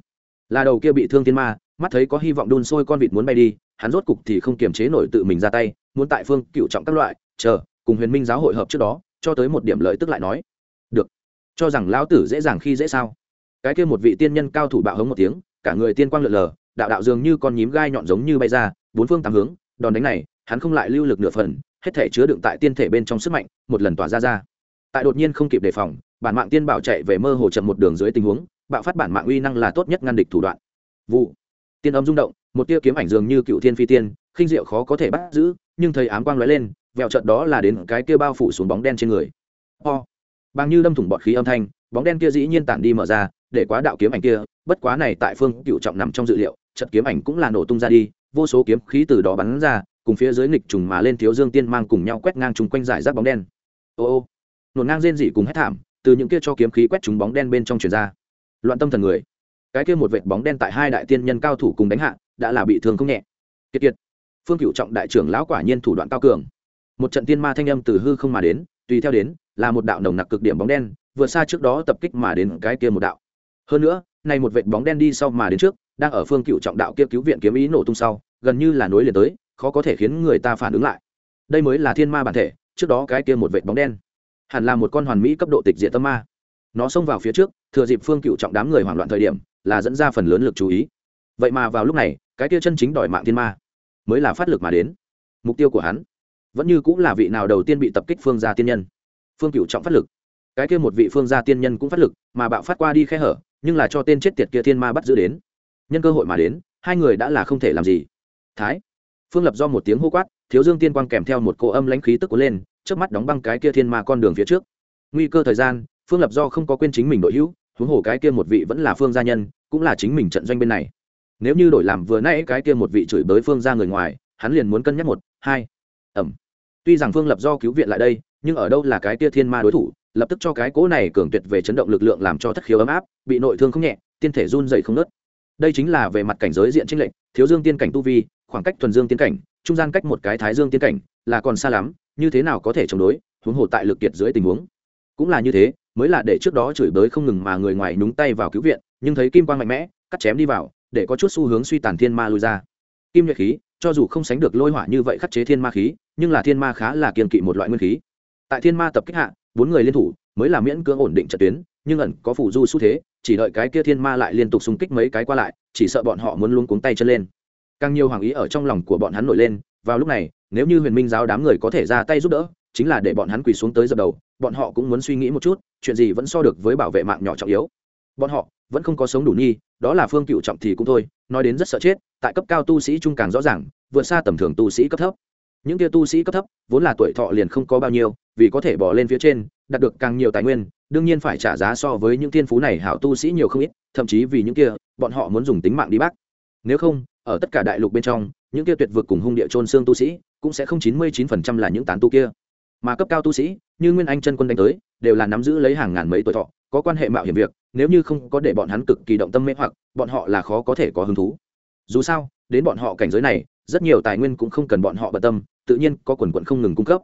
Là đầu kia bị thương tiên ma, mắt thấy có hy vọng đun sôi con vịt muốn bay đi, hắn rốt cục thì không kiềm chế nổi tự mình ra tay, muốn tại phương cựu trọng các loại, chờ, cùng huyền minh giáo hội hợp trước đó, cho tới một điểm lợi tức lại nói. Được, cho rằng lão tử dễ dàng khi dễ sao? Cái kia một vị tiên nhân cao thủ bạo hống một tiếng, cả người tiên quang lượn lờ, đạo đạo dường như con nhím gai nhọn giống như bay ra, bốn phương tám hướng, đòn đánh này, hắn không lại lưu lực nửa phần, hết thể chứa đựng tại tiên thể bên trong sức mạnh, một lần tỏa ra ra. Tại đột nhiên không kịp đề phòng, bản mạng tiên bảo chạy về mơ hồ chậm một đường dưới tình huống, bạo phát bản mạng uy năng là tốt nhất ngăn địch thủ đoạn. Vụ. Tiên âm rung động, một tia kiếm ảnh dường như cựu thiên phi tiên, khinh diệu khó có thể bắt giữ, nhưng thấy ám quang lóe lên, vẹo trận đó là đến cái kia bao phủ xuống bóng đen trên người. Ho. Bằng như đâm thủng bọt khí âm thanh bóng đen kia dĩ nhiên tản đi mở ra, để quá đạo kiếm ảnh kia, bất quá này tại phương cựu trọng nằm trong dự liệu trận kiếm ảnh cũng là nổ tung ra đi, vô số kiếm khí từ đó bắn ra, cùng phía dưới nghịch trùng mà lên thiếu dương tiên mang cùng nhau quét ngang chung quanh giải rác bóng đen. Ô ô, nổ ngang rên dị cùng hét thảm, từ những kia cho kiếm khí quét trúng bóng đen bên trong truyền ra. Loạn tâm thần người, cái kia một vệt bóng đen tại hai đại tiên nhân cao thủ cùng đánh hạ, đã là bị thương không nhẹ. Kiệt kiệt, phương cựu trọng đại trưởng lão quả nhiên thủ đoạn cao cường. Một trận tiên ma thanh âm từ hư không mà đến, tùy theo đến, là một đạo nồng nặc cực điểm bóng đen vượt xa trước đó tập kích mà đến cái kia một đạo. Hơn nữa, này một vệt bóng đen đi sau mà đến trước, đang ở phương cựu trọng đạo kia cứu viện kiếm ý nổ tung sau, gần như là nối liền tới, khó có thể khiến người ta phản ứng lại. Đây mới là thiên ma bản thể, trước đó cái kia một vệt bóng đen, hẳn là một con hoàn mỹ cấp độ tịch diện tâm ma. Nó xông vào phía trước, thừa dịp phương cựu trọng đám người hoảng loạn thời điểm, là dẫn ra phần lớn lực chú ý. Vậy mà vào lúc này, cái kia chân chính đòi mạng thiên ma, mới là phát lực mà đến. Mục tiêu của hắn, vẫn như cũng là vị nào đầu tiên bị tập kích phương gia tiên nhân. Phương cựu trọng phát lực cái kia một vị phương gia tiên nhân cũng phát lực, mà bạo phát qua đi khe hở, nhưng là cho tên chết tiệt kia thiên ma bắt giữ đến. Nhân cơ hội mà đến, hai người đã là không thể làm gì. Thái. Phương lập do một tiếng hô quát, thiếu dương tiên quang kèm theo một cỗ âm lãnh khí tức cuốn lên trước mắt đóng băng cái kia thiên ma con đường phía trước. Nguy cơ thời gian, phương lập do không có quên chính mình đội hữu, huống hồ cái kia một vị vẫn là phương gia nhân, cũng là chính mình trận doanh bên này. Nếu như đổi làm vừa nãy cái kia một vị chửi bới phương ra người ngoài, hắn liền muốn cân nhắc một, hai. Ẩm. Tuy rằng phương lập do cứu viện lại đây, nhưng ở đâu là cái kia thiên ma đối thủ lập tức cho cái cỗ này cường tuyệt về chấn động lực lượng làm cho thất khiếu ấm áp, bị nội thương không nhẹ, tiên thể run dậy không nớt đây chính là về mặt cảnh giới diện trinh lệnh thiếu dương tiên cảnh tu vi, khoảng cách thuần dương tiên cảnh, trung gian cách một cái thái dương tiên cảnh, là còn xa lắm, như thế nào có thể chống đối, huống hồ tại lực kiệt dưới tình huống. Cũng là như thế, mới là để trước đó chửi bới không ngừng mà người ngoài nhúng tay vào cứu viện, nhưng thấy kim quang mạnh mẽ, cắt chém đi vào, để có chút xu hướng suy tàn thiên ma lui ra. Kim nhuệ khí, cho dù không sánh được lôi hỏa như vậy khắc chế thiên ma khí, nhưng là thiên ma khá là kiên kỵ một loại nguyên khí. Tại thiên ma tập kích hạ bốn người liên thủ mới là miễn cưỡng ổn định trận tuyến, nhưng ẩn có phủ du xu thế, chỉ đợi cái kia thiên ma lại liên tục xung kích mấy cái qua lại, chỉ sợ bọn họ muốn luôn cuống tay chân lên. Càng nhiều hoàng ý ở trong lòng của bọn hắn nổi lên, vào lúc này, nếu như huyền minh giáo đám người có thể ra tay giúp đỡ, chính là để bọn hắn quỳ xuống tới dập đầu, bọn họ cũng muốn suy nghĩ một chút, chuyện gì vẫn so được với bảo vệ mạng nhỏ trọng yếu. Bọn họ vẫn không có sống đủ nhi đó là phương cựu trọng thì cũng thôi, nói đến rất sợ chết, tại cấp cao tu sĩ trung càng rõ ràng, vượt xa tầm thường tu sĩ cấp thấp những kia tu sĩ cấp thấp, vốn là tuổi thọ liền không có bao nhiêu, vì có thể bỏ lên phía trên, đạt được càng nhiều tài nguyên, đương nhiên phải trả giá so với những thiên phú này hảo tu sĩ nhiều không ít, thậm chí vì những kia, bọn họ muốn dùng tính mạng đi bác. Nếu không, ở tất cả đại lục bên trong, những kia tuyệt vực cùng hung địa trôn xương tu sĩ, cũng sẽ không chín mươi chín phần trăm là những tán tu kia. Mà cấp cao tu sĩ, như nguyên anh chân quân đánh tới, đều là nắm giữ lấy hàng ngàn mấy tuổi thọ, có quan hệ mạo hiểm việc, nếu như không có để bọn hắn cực kỳ động tâm mê hoặc, bọn họ là khó có thể có hứng thú. Dù sao, đến bọn họ cảnh giới này, rất nhiều tài nguyên cũng không cần bọn họ bận tâm tự nhiên có quần quận không ngừng cung cấp.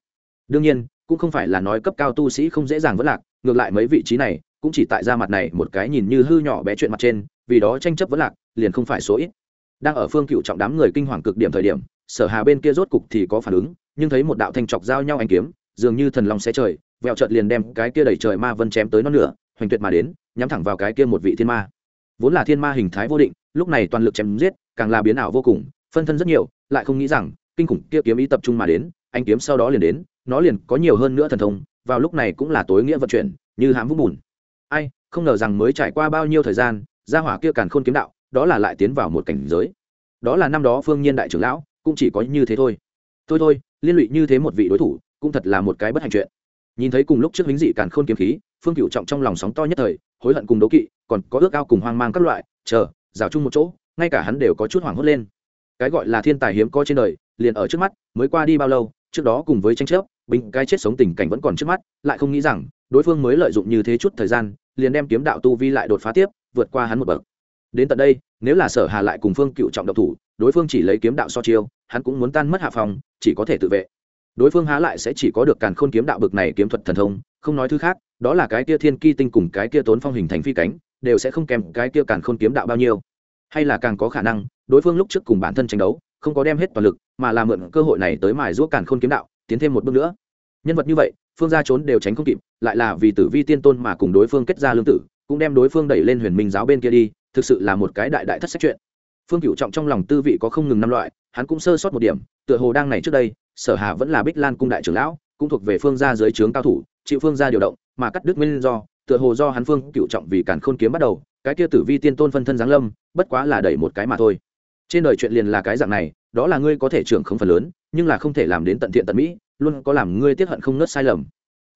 Đương nhiên, cũng không phải là nói cấp cao tu sĩ không dễ dàng vẫn lạc, ngược lại mấy vị trí này cũng chỉ tại ra mặt này một cái nhìn như hư nhỏ bé chuyện mặt trên, vì đó tranh chấp vẫn lạc, liền không phải số ít. Đang ở phương cựu trọng đám người kinh hoàng cực điểm thời điểm, sở hà bên kia rốt cục thì có phản ứng, nhưng thấy một đạo thanh chọc giao nhau anh kiếm, dường như thần lòng xé trời, vẹo chợt liền đem cái kia đẩy trời ma vân chém tới nó nửa, hoành tuyệt mà đến, nhắm thẳng vào cái kia một vị thiên ma. Vốn là thiên ma hình thái vô định, lúc này toàn lực chém giết, càng là biến ảo vô cùng, phân thân rất nhiều, lại không nghĩ rằng kinh khủng kia kiếm ý tập trung mà đến, anh kiếm sau đó liền đến, nó liền có nhiều hơn nữa thần thông, vào lúc này cũng là tối nghĩa vận chuyển, như hãm vũng bùn. Ai, không ngờ rằng mới trải qua bao nhiêu thời gian, gia hỏa kia càn khôn kiếm đạo, đó là lại tiến vào một cảnh giới. Đó là năm đó phương nhiên đại trưởng lão, cũng chỉ có như thế thôi. Thôi thôi, liên lụy như thế một vị đối thủ, cũng thật là một cái bất hạnh chuyện. Nhìn thấy cùng lúc trước lính dị càn khôn kiếm khí, phương cựu trọng trong lòng sóng to nhất thời, hối hận cùng đấu kỵ, còn có ước ao cùng hoang mang các loại, chờ, rào chung một chỗ, ngay cả hắn đều có chút hoảng hốt lên. Cái gọi là thiên tài hiếm có trên đời liền ở trước mắt, mới qua đi bao lâu, trước đó cùng với tranh chấp, binh cái chết sống tình cảnh vẫn còn trước mắt, lại không nghĩ rằng, đối phương mới lợi dụng như thế chút thời gian, liền đem kiếm đạo tu vi lại đột phá tiếp, vượt qua hắn một bậc. Đến tận đây, nếu là sở hà lại cùng phương cựu trọng độc thủ, đối phương chỉ lấy kiếm đạo so chiêu, hắn cũng muốn tan mất hạ phòng, chỉ có thể tự vệ. Đối phương há lại sẽ chỉ có được càn khôn kiếm đạo bực này kiếm thuật thần thông, không nói thứ khác, đó là cái kia thiên ki tinh cùng cái kia tốn phong hình thành phi cánh, đều sẽ không kèm cái kia càn khôn kiếm đạo bao nhiêu. Hay là càng có khả năng, đối phương lúc trước cùng bản thân tranh đấu không có đem hết toàn lực, mà là mượn cơ hội này tới mài giũa càn khôn kiếm đạo, tiến thêm một bước nữa. Nhân vật như vậy, phương gia trốn đều tránh không kịp, lại là vì tử vi tiên tôn mà cùng đối phương kết ra lương tử, cũng đem đối phương đẩy lên huyền minh giáo bên kia đi, thực sự là một cái đại đại thất sách chuyện. Phương cựu trọng trong lòng tư vị có không ngừng năm loại, hắn cũng sơ sót một điểm, tựa hồ đang này trước đây, sở hà vẫn là bích lan cung đại trưởng lão, cũng thuộc về phương gia dưới trướng cao thủ, chịu phương gia điều động, mà cắt đứt nguyên do, tựa hồ do hắn phương cựu trọng vì cản khôn kiếm bắt đầu, cái kia tử vi tiên tôn phân thân giáng lâm, bất quá là đẩy một cái mà thôi trên đời chuyện liền là cái dạng này, đó là ngươi có thể trưởng không phần lớn, nhưng là không thể làm đến tận thiện tận mỹ, luôn có làm ngươi tiết hận không nớt sai lầm.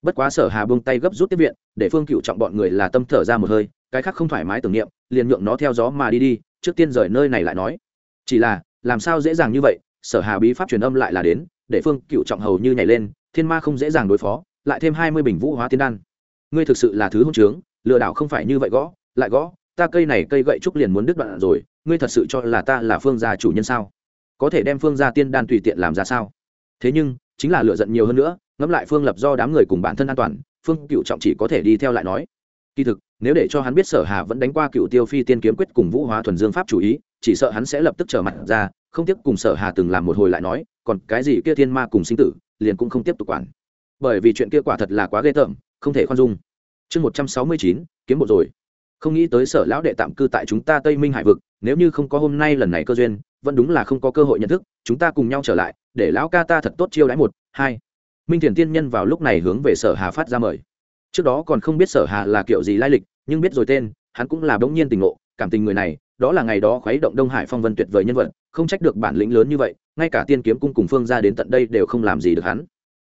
Bất quá sở hà buông tay gấp rút tiếp viện, để phương cựu trọng bọn người là tâm thở ra một hơi, cái khác không thoải mái tưởng niệm, liền nhượng nó theo gió mà đi đi, trước tiên rời nơi này lại nói. Chỉ là, làm sao dễ dàng như vậy, sở hà bí pháp truyền âm lại là đến, để phương cựu trọng hầu như nhảy lên, thiên ma không dễ dàng đối phó, lại thêm hai mươi bình vũ hóa tiên đan. Ngươi thực sự là thứ hôn trướng lừa đảo không phải như vậy gõ, lại gõ, ta cây này cây gậy trúc liền muốn đứt đoạn rồi ngươi thật sự cho là ta là phương gia chủ nhân sao? Có thể đem phương gia tiên đan tùy tiện làm ra sao? Thế nhưng, chính là lựa giận nhiều hơn nữa, ngẫm lại phương lập do đám người cùng bản thân an toàn, phương cựu trọng chỉ có thể đi theo lại nói. Kỳ thực, nếu để cho hắn biết sở hà vẫn đánh qua cựu tiêu phi tiên kiếm quyết cùng vũ hóa thuần dương pháp chủ ý, chỉ sợ hắn sẽ lập tức trở mặt ra, không tiếp cùng sở hà từng làm một hồi lại nói, còn cái gì kia thiên ma cùng sinh tử, liền cũng không tiếp tục quản. Bởi vì chuyện kia quả thật là quá ghê tởm, không thể khoan dung. Chương một trăm sáu mươi chín, kiếm bộ rồi không nghĩ tới sở lão đệ tạm cư tại chúng ta tây minh hải vực, nếu như không có hôm nay lần này cơ duyên, vẫn đúng là không có cơ hội nhận thức, chúng ta cùng nhau trở lại, để lão ca ta thật tốt chiêu đãi một, hai. Minh thiền tiên nhân vào lúc này hướng về sở hà phát ra mời. Trước đó còn không biết sở hà là kiểu gì lai lịch, nhưng biết rồi tên, hắn cũng là bỗng nhiên tình ngộ, cảm tình người này, đó là ngày đó khuấy động đông hải phong vân tuyệt vời nhân vật, không trách được bản lĩnh lớn như vậy, ngay cả tiên kiếm cung cùng phương ra đến tận đây đều không làm gì được hắn.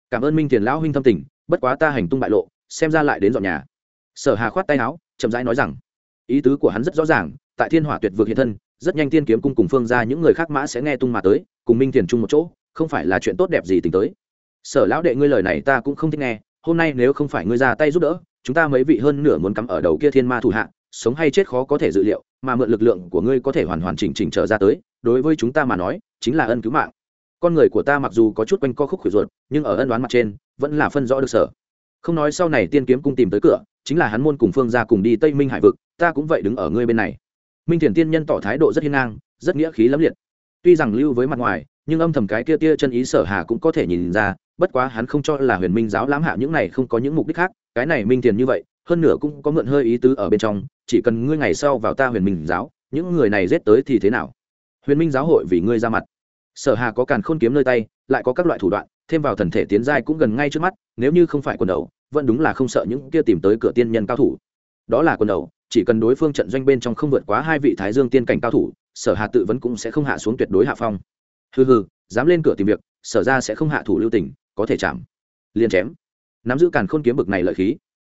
Cảm ơn minh thiền lão huynh thâm tình, bất quá ta hành tung bại lộ, xem ra lại đến dọn nhà. Sở hà khoát tay áo chậm rãi nói rằng, ý tứ của hắn rất rõ ràng, tại thiên hỏa tuyệt vực hiện thân, rất nhanh tiên kiếm cung cùng phương ra những người khác mã sẽ nghe tung mà tới, cùng minh thiền chung một chỗ, không phải là chuyện tốt đẹp gì tính tới. Sở lão đệ ngươi lời này ta cũng không thích nghe, hôm nay nếu không phải ngươi ra tay giúp đỡ, chúng ta mấy vị hơn nửa muốn cắm ở đầu kia thiên ma thủ hạ, sống hay chết khó có thể dự liệu, mà mượn lực lượng của ngươi có thể hoàn hoàn chỉnh chỉnh trở ra tới, đối với chúng ta mà nói, chính là ân cứu mạng. Con người của ta mặc dù có chút quanh co khúc khủy ruột, nhưng ở ân đoán mặt trên, vẫn là phân rõ được sở. Không nói sau này tiên kiếm cung tìm tới cửa chính là hắn môn cùng phương ra cùng đi tây minh hải vực, ta cũng vậy đứng ở ngươi bên này. Minh thiền tiên nhân tỏ thái độ rất hiên ngang, rất nghĩa khí lắm liệt. Tuy rằng lưu với mặt ngoài, nhưng âm thầm cái kia tia chân ý sở hà cũng có thể nhìn ra, bất quá hắn không cho là huyền minh giáo lãm hạ những này không có những mục đích khác, cái này minh thiền như vậy, hơn nửa cũng có mượn hơi ý tứ ở bên trong, chỉ cần ngươi ngày sau vào ta huyền minh giáo, những người này giết tới thì thế nào? Huyền minh giáo hội vì ngươi ra mặt. Sở hà có càn khôn kiếm nơi tay, lại có các loại thủ đoạn, thêm vào thần thể tiến giai cũng gần ngay trước mắt, nếu như không phải quần đầu vẫn đúng là không sợ những kia tìm tới cửa tiên nhân cao thủ. Đó là quần đầu, chỉ cần đối phương trận doanh bên trong không vượt quá hai vị thái dương tiên cảnh cao thủ, sở hà tự vẫn cũng sẽ không hạ xuống tuyệt đối hạ phong. Hừ hừ, dám lên cửa tìm việc, sở ra sẽ không hạ thủ lưu tình, có thể chạm. Liền chém. Nắm giữ càn khôn kiếm bực này lợi khí.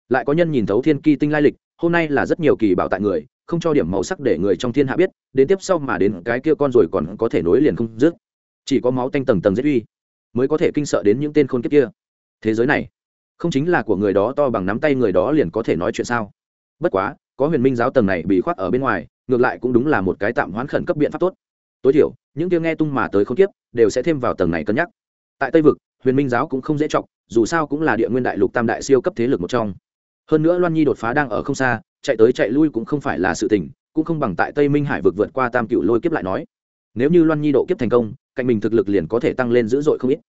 Lại có nhân nhìn thấu thiên kỳ tinh lai lịch, hôm nay là rất nhiều kỳ bảo tại người, không cho điểm màu sắc để người trong thiên hạ biết, đến tiếp sau mà đến cái kia con rồi còn có thể nối liền không dứt. Chỉ có máu tanh tầng tầng giết uy, mới có thể kinh sợ đến những tên khôn kiếp kia. Thế giới này không chính là của người đó to bằng nắm tay người đó liền có thể nói chuyện sao? Bất quá, có huyền minh giáo tầng này bị khoác ở bên ngoài, ngược lại cũng đúng là một cái tạm hoãn khẩn cấp biện pháp tốt. Tối thiểu, những tiếng nghe tung mà tới không tiếp đều sẽ thêm vào tầng này cân nhắc. Tại tây vực, huyền minh giáo cũng không dễ chọc, dù sao cũng là địa nguyên đại lục tam đại siêu cấp thế lực một trong. Hơn nữa loan nhi đột phá đang ở không xa, chạy tới chạy lui cũng không phải là sự tình, cũng không bằng tại tây minh hải vực vượt qua tam cựu lôi kiếp lại nói. Nếu như loan nhi độ kiếp thành công, cạnh mình thực lực liền có thể tăng lên dữ dội không ít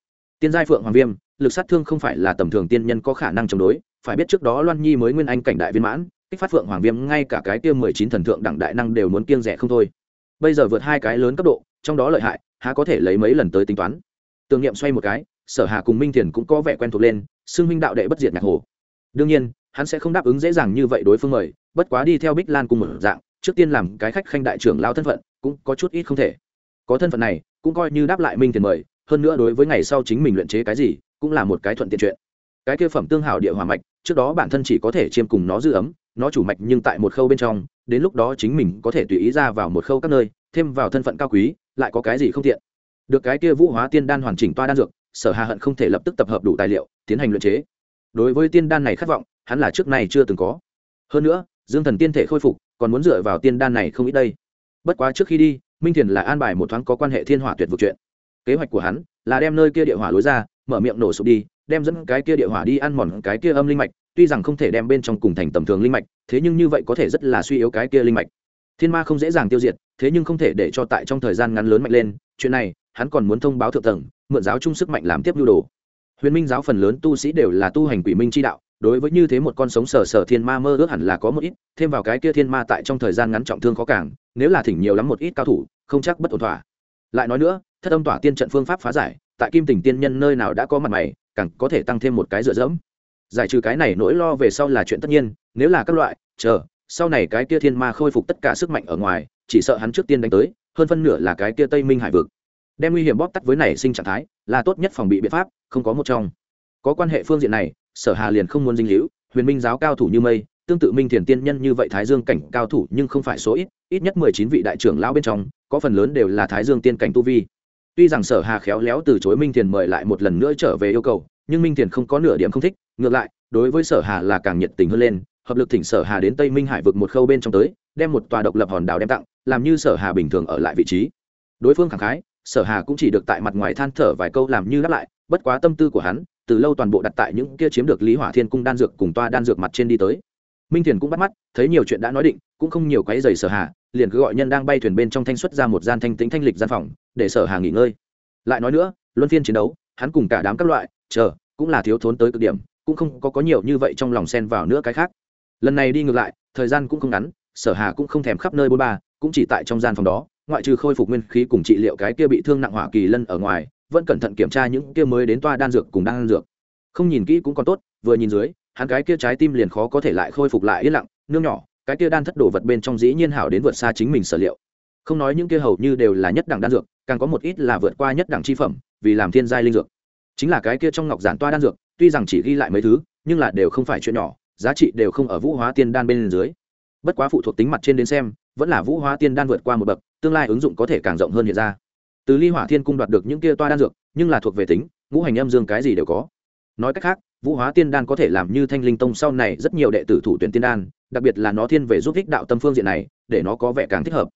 tiên giai phượng hoàng viêm, lực sát thương không phải là tầm thường tiên nhân có khả năng chống đối, phải biết trước đó loan nhi mới nguyên anh cảnh đại viên mãn, kích phát phượng hoàng viêm ngay cả cái tiêm mười chín thần thượng đẳng đại năng đều muốn kiêng rẻ không thôi. Bây giờ vượt hai cái lớn cấp độ, trong đó lợi hại, há có thể lấy mấy lần tới tính toán. Tưởng niệm xoay một cái, sở hà cùng minh thiền cũng có vẻ quen thuộc lên, xưng huynh đạo đệ bất diệt nhạc hồ. Đương nhiên, hắn sẽ không đáp ứng dễ dàng như vậy đối phương mời, bất quá đi theo bích lan cùng một dạng, trước tiên làm cái khách khanh đại trưởng lao thân phận, cũng có chút ít không thể. Có thân phận này, cũng coi như đáp lại minh thiền mời hơn nữa đối với ngày sau chính mình luyện chế cái gì cũng là một cái thuận tiện chuyện. Cái kia phẩm tương hảo địa hỏa mạch, trước đó bản thân chỉ có thể chiêm cùng nó giữ ấm, nó chủ mạch nhưng tại một khâu bên trong, đến lúc đó chính mình có thể tùy ý ra vào một khâu các nơi, thêm vào thân phận cao quý, lại có cái gì không tiện. Được cái kia vũ hóa tiên đan hoàn chỉnh toa đan dược, sở hà hận không thể lập tức tập hợp đủ tài liệu, tiến hành luyện chế. Đối với tiên đan này khát vọng, hắn là trước này chưa từng có. Hơn nữa, dương thần tiên thể khôi phục, còn muốn dựa vào tiên đan này không ít đây. Bất quá trước khi đi, minh thiền là an bài một thoáng có quan hệ thiên hỏa tuyệt vực chuyện kế hoạch của hắn là đem nơi kia địa hỏa lối ra, mở miệng nổ sụp đi, đem dẫn cái kia địa hỏa đi ăn mòn cái kia âm linh mạch, tuy rằng không thể đem bên trong cùng thành tầm thường linh mạch, thế nhưng như vậy có thể rất là suy yếu cái kia linh mạch. Thiên ma không dễ dàng tiêu diệt, thế nhưng không thể để cho tại trong thời gian ngắn lớn mạnh lên, chuyện này, hắn còn muốn thông báo thượng tầng, mượn giáo chung sức mạnh làm tiếp nhu đồ. Huyền minh giáo phần lớn tu sĩ đều là tu hành quỷ minh chi đạo, đối với như thế một con sống sờ sờ thiên ma mơ ước hẳn là có một ít, thêm vào cái kia thiên ma tại trong thời gian ngắn trọng thương khó càng, nếu là thỉnh nhiều lắm một ít cao thủ, không chắc bất ổn thỏa lại nói nữa, thất âm tỏa tiên trận phương pháp phá giải, tại kim tỉnh tiên nhân nơi nào đã có mặt mày, càng có thể tăng thêm một cái dựa dẫm. Giải trừ cái này nỗi lo về sau là chuyện tất nhiên, nếu là các loại, chờ, sau này cái kia thiên ma khôi phục tất cả sức mạnh ở ngoài, chỉ sợ hắn trước tiên đánh tới, hơn phân nửa là cái kia tây minh hải vực. Đem nguy hiểm bóp tắt với nảy sinh trạng thái, là tốt nhất phòng bị biện pháp, không có một trong. Có quan hệ phương diện này, sở hà liền không muốn dinh hữu huyền minh giáo cao thủ như mây tương tự minh thiền tiên nhân như vậy thái dương cảnh cao thủ nhưng không phải số ít ít nhất mười chín vị đại trưởng lão bên trong, có phần lớn đều là thái dương tiên cảnh tu vi. Tuy rằng sở hà khéo léo từ chối minh thiền mời lại một lần nữa trở về yêu cầu, nhưng minh thiền không có nửa điểm không thích, ngược lại, đối với sở hà là càng nhiệt tình hơn lên, hợp lực thỉnh sở hà đến tây minh hải vực một khâu bên trong tới, đem một tòa độc lập hòn đảo đem tặng, làm như sở hà bình thường ở lại vị trí. Đối phương khẳng khái, sở hà cũng chỉ được tại mặt ngoài than thở vài câu làm như đáp lại, bất quá tâm tư của hắn, từ lâu toàn bộ đặt tại những kia chiếm được lý hỏa thiên cung đan dược cùng toa đan dược mặt trên đi tới minh thiền cũng bắt mắt, thấy nhiều chuyện đã nói định, cũng không nhiều quấy giày sở hà, liền cứ gọi nhân đang bay thuyền bên trong thanh xuất ra một gian thanh tĩnh thanh lịch gian phòng, để sở hà nghỉ ngơi. Lại nói nữa, luân phiên chiến đấu, hắn cùng cả đám các loại, chờ, cũng là thiếu thốn tới cực điểm, cũng không có có nhiều như vậy trong lòng xen vào nữa cái khác. Lần này đi ngược lại, thời gian cũng không ngắn, sở hà cũng không thèm khắp nơi bôn ba, cũng chỉ tại trong gian phòng đó, ngoại trừ khôi phục nguyên khí cùng trị liệu cái kia bị thương nặng hỏa kỳ lân ở ngoài, vẫn cẩn thận kiểm tra những kia mới đến toa đan dược cùng đan dược. Không nhìn kỹ cũng còn tốt, vừa nhìn dưới hắn cái kia trái tim liền khó có thể lại khôi phục lại yên lặng, nương nhỏ, cái kia đan thất đồ vật bên trong dĩ nhiên hảo đến vượt xa chính mình sở liệu. Không nói những kia hầu như đều là nhất đẳng đan dược, càng có một ít là vượt qua nhất đẳng chi phẩm, vì làm thiên giai linh dược. Chính là cái kia trong ngọc giản toa đan dược, tuy rằng chỉ ghi lại mấy thứ, nhưng là đều không phải chuyện nhỏ, giá trị đều không ở vũ hóa tiên đan bên dưới. Bất quá phụ thuộc tính mặt trên đến xem, vẫn là vũ hóa tiên đan vượt qua một bậc, tương lai ứng dụng có thể càng rộng hơn hiện ra. Từ ly hỏa thiên cung đoạt được những kia toa đan dược, nhưng là thuộc về tính, ngũ hành âm dương cái gì đều có. Nói cách khác vũ hóa tiên đan có thể làm như thanh linh tông sau này rất nhiều đệ tử thủ tuyển tiên đan, đặc biệt là nó thiên về giúp ích đạo tâm phương diện này, để nó có vẻ càng thích hợp.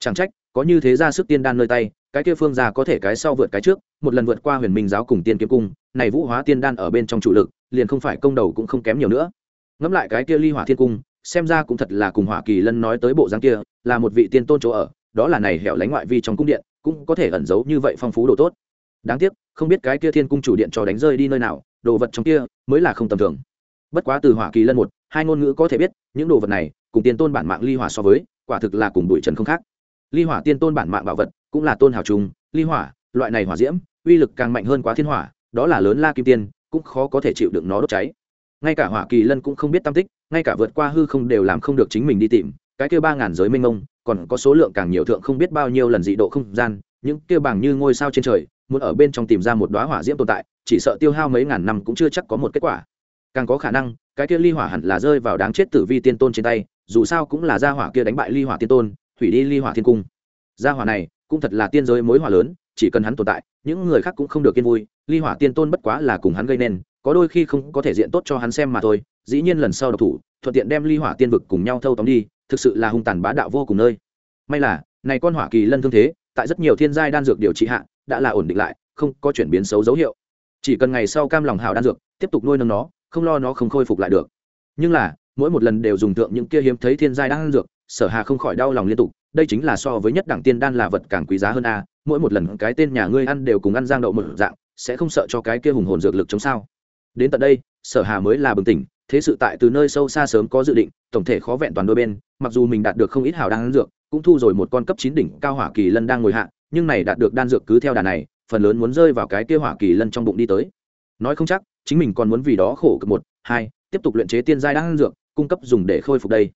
Chẳng trách, có như thế ra sức tiên đan nơi tay, cái kia phương ra có thể cái sau vượt cái trước, một lần vượt qua huyền minh giáo cùng tiên kiếm cung, này vũ hóa tiên đan ở bên trong chủ lực, liền không phải công đầu cũng không kém nhiều nữa. Ngẫm lại cái kia ly hỏa thiên cung, xem ra cũng thật là cùng hỏa kỳ lân nói tới bộ dáng kia, là một vị tiên tôn chỗ ở, đó là này hẻo lánh ngoại vi trong cung điện, cũng có thể ẩn giấu như vậy phong phú đồ tốt. Đáng tiếc, không biết cái kia thiên cung chủ điện cho đánh rơi đi nơi nào đồ vật trong kia mới là không tầm thường. Bất quá từ hỏa kỳ lân một hai ngôn ngữ có thể biết những đồ vật này cùng tiên tôn bản mạng ly hỏa so với quả thực là cùng bụi trần không khác. Ly hỏa tiên tôn bản mạng bảo vật cũng là tôn hào trùng ly hỏa loại này hỏa diễm uy lực càng mạnh hơn quá thiên hỏa đó là lớn la kim tiên cũng khó có thể chịu đựng nó đốt cháy. Ngay cả hỏa kỳ lân cũng không biết tam tích ngay cả vượt qua hư không đều làm không được chính mình đi tìm cái kêu ba ngàn giới minh mông, còn có số lượng càng nhiều thượng không biết bao nhiêu lần dị độ không gian những kêu bằng như ngôi sao trên trời muốn ở bên trong tìm ra một đoá hỏa diễm tồn tại chỉ sợ tiêu hao mấy ngàn năm cũng chưa chắc có một kết quả. Càng có khả năng, cái kia ly hỏa hẳn là rơi vào đáng chết tử vi tiên tôn trên tay, dù sao cũng là gia hỏa kia đánh bại ly hỏa tiên tôn, hủy đi ly hỏa thiên cung. Gia hỏa này cũng thật là tiên giới mối hỏa lớn, chỉ cần hắn tồn tại, những người khác cũng không được yên vui, ly hỏa tiên tôn bất quá là cùng hắn gây nên, có đôi khi không có thể diện tốt cho hắn xem mà thôi, dĩ nhiên lần sau độc thủ, thuận tiện đem ly hỏa tiên vực cùng nhau thâu tóm đi, thực sự là hung tàn bá đạo vô cùng nơi. May là, này con hỏa kỳ lân thương thế, tại rất nhiều thiên giai đan dược điều trị hạ, đã là ổn định lại, không có chuyển biến xấu dấu hiệu chỉ cần ngày sau cam lòng hào đan dược, tiếp tục nuôi nâng nó, không lo nó không khôi phục lại được. Nhưng là, mỗi một lần đều dùng tượng những kia hiếm thấy thiên giai đang ăn dược, sở hà không khỏi đau lòng liên tục, đây chính là so với nhất đẳng tiên đan là vật càng quý giá hơn a, mỗi một lần cái tên nhà ngươi ăn đều cùng ăn giang đậu một dạng, sẽ không sợ cho cái kia hùng hồn dược lực chống sao. Đến tận đây, sở hà mới là bừng tỉnh, thế sự tại từ nơi sâu xa sớm có dự định, tổng thể khó vẹn toàn đôi bên, mặc dù mình đạt được không ít hào đan dược, cũng thu rồi một con cấp chín đỉnh cao hỏa kỳ lân đang ngồi hạ, nhưng này đạt được đan dược cứ theo đà này phần lớn muốn rơi vào cái kia hỏa kỳ lân trong bụng đi tới. Nói không chắc, chính mình còn muốn vì đó khổ cực một, hai, tiếp tục luyện chế tiên giai đan dược, cung cấp dùng để khôi phục đây.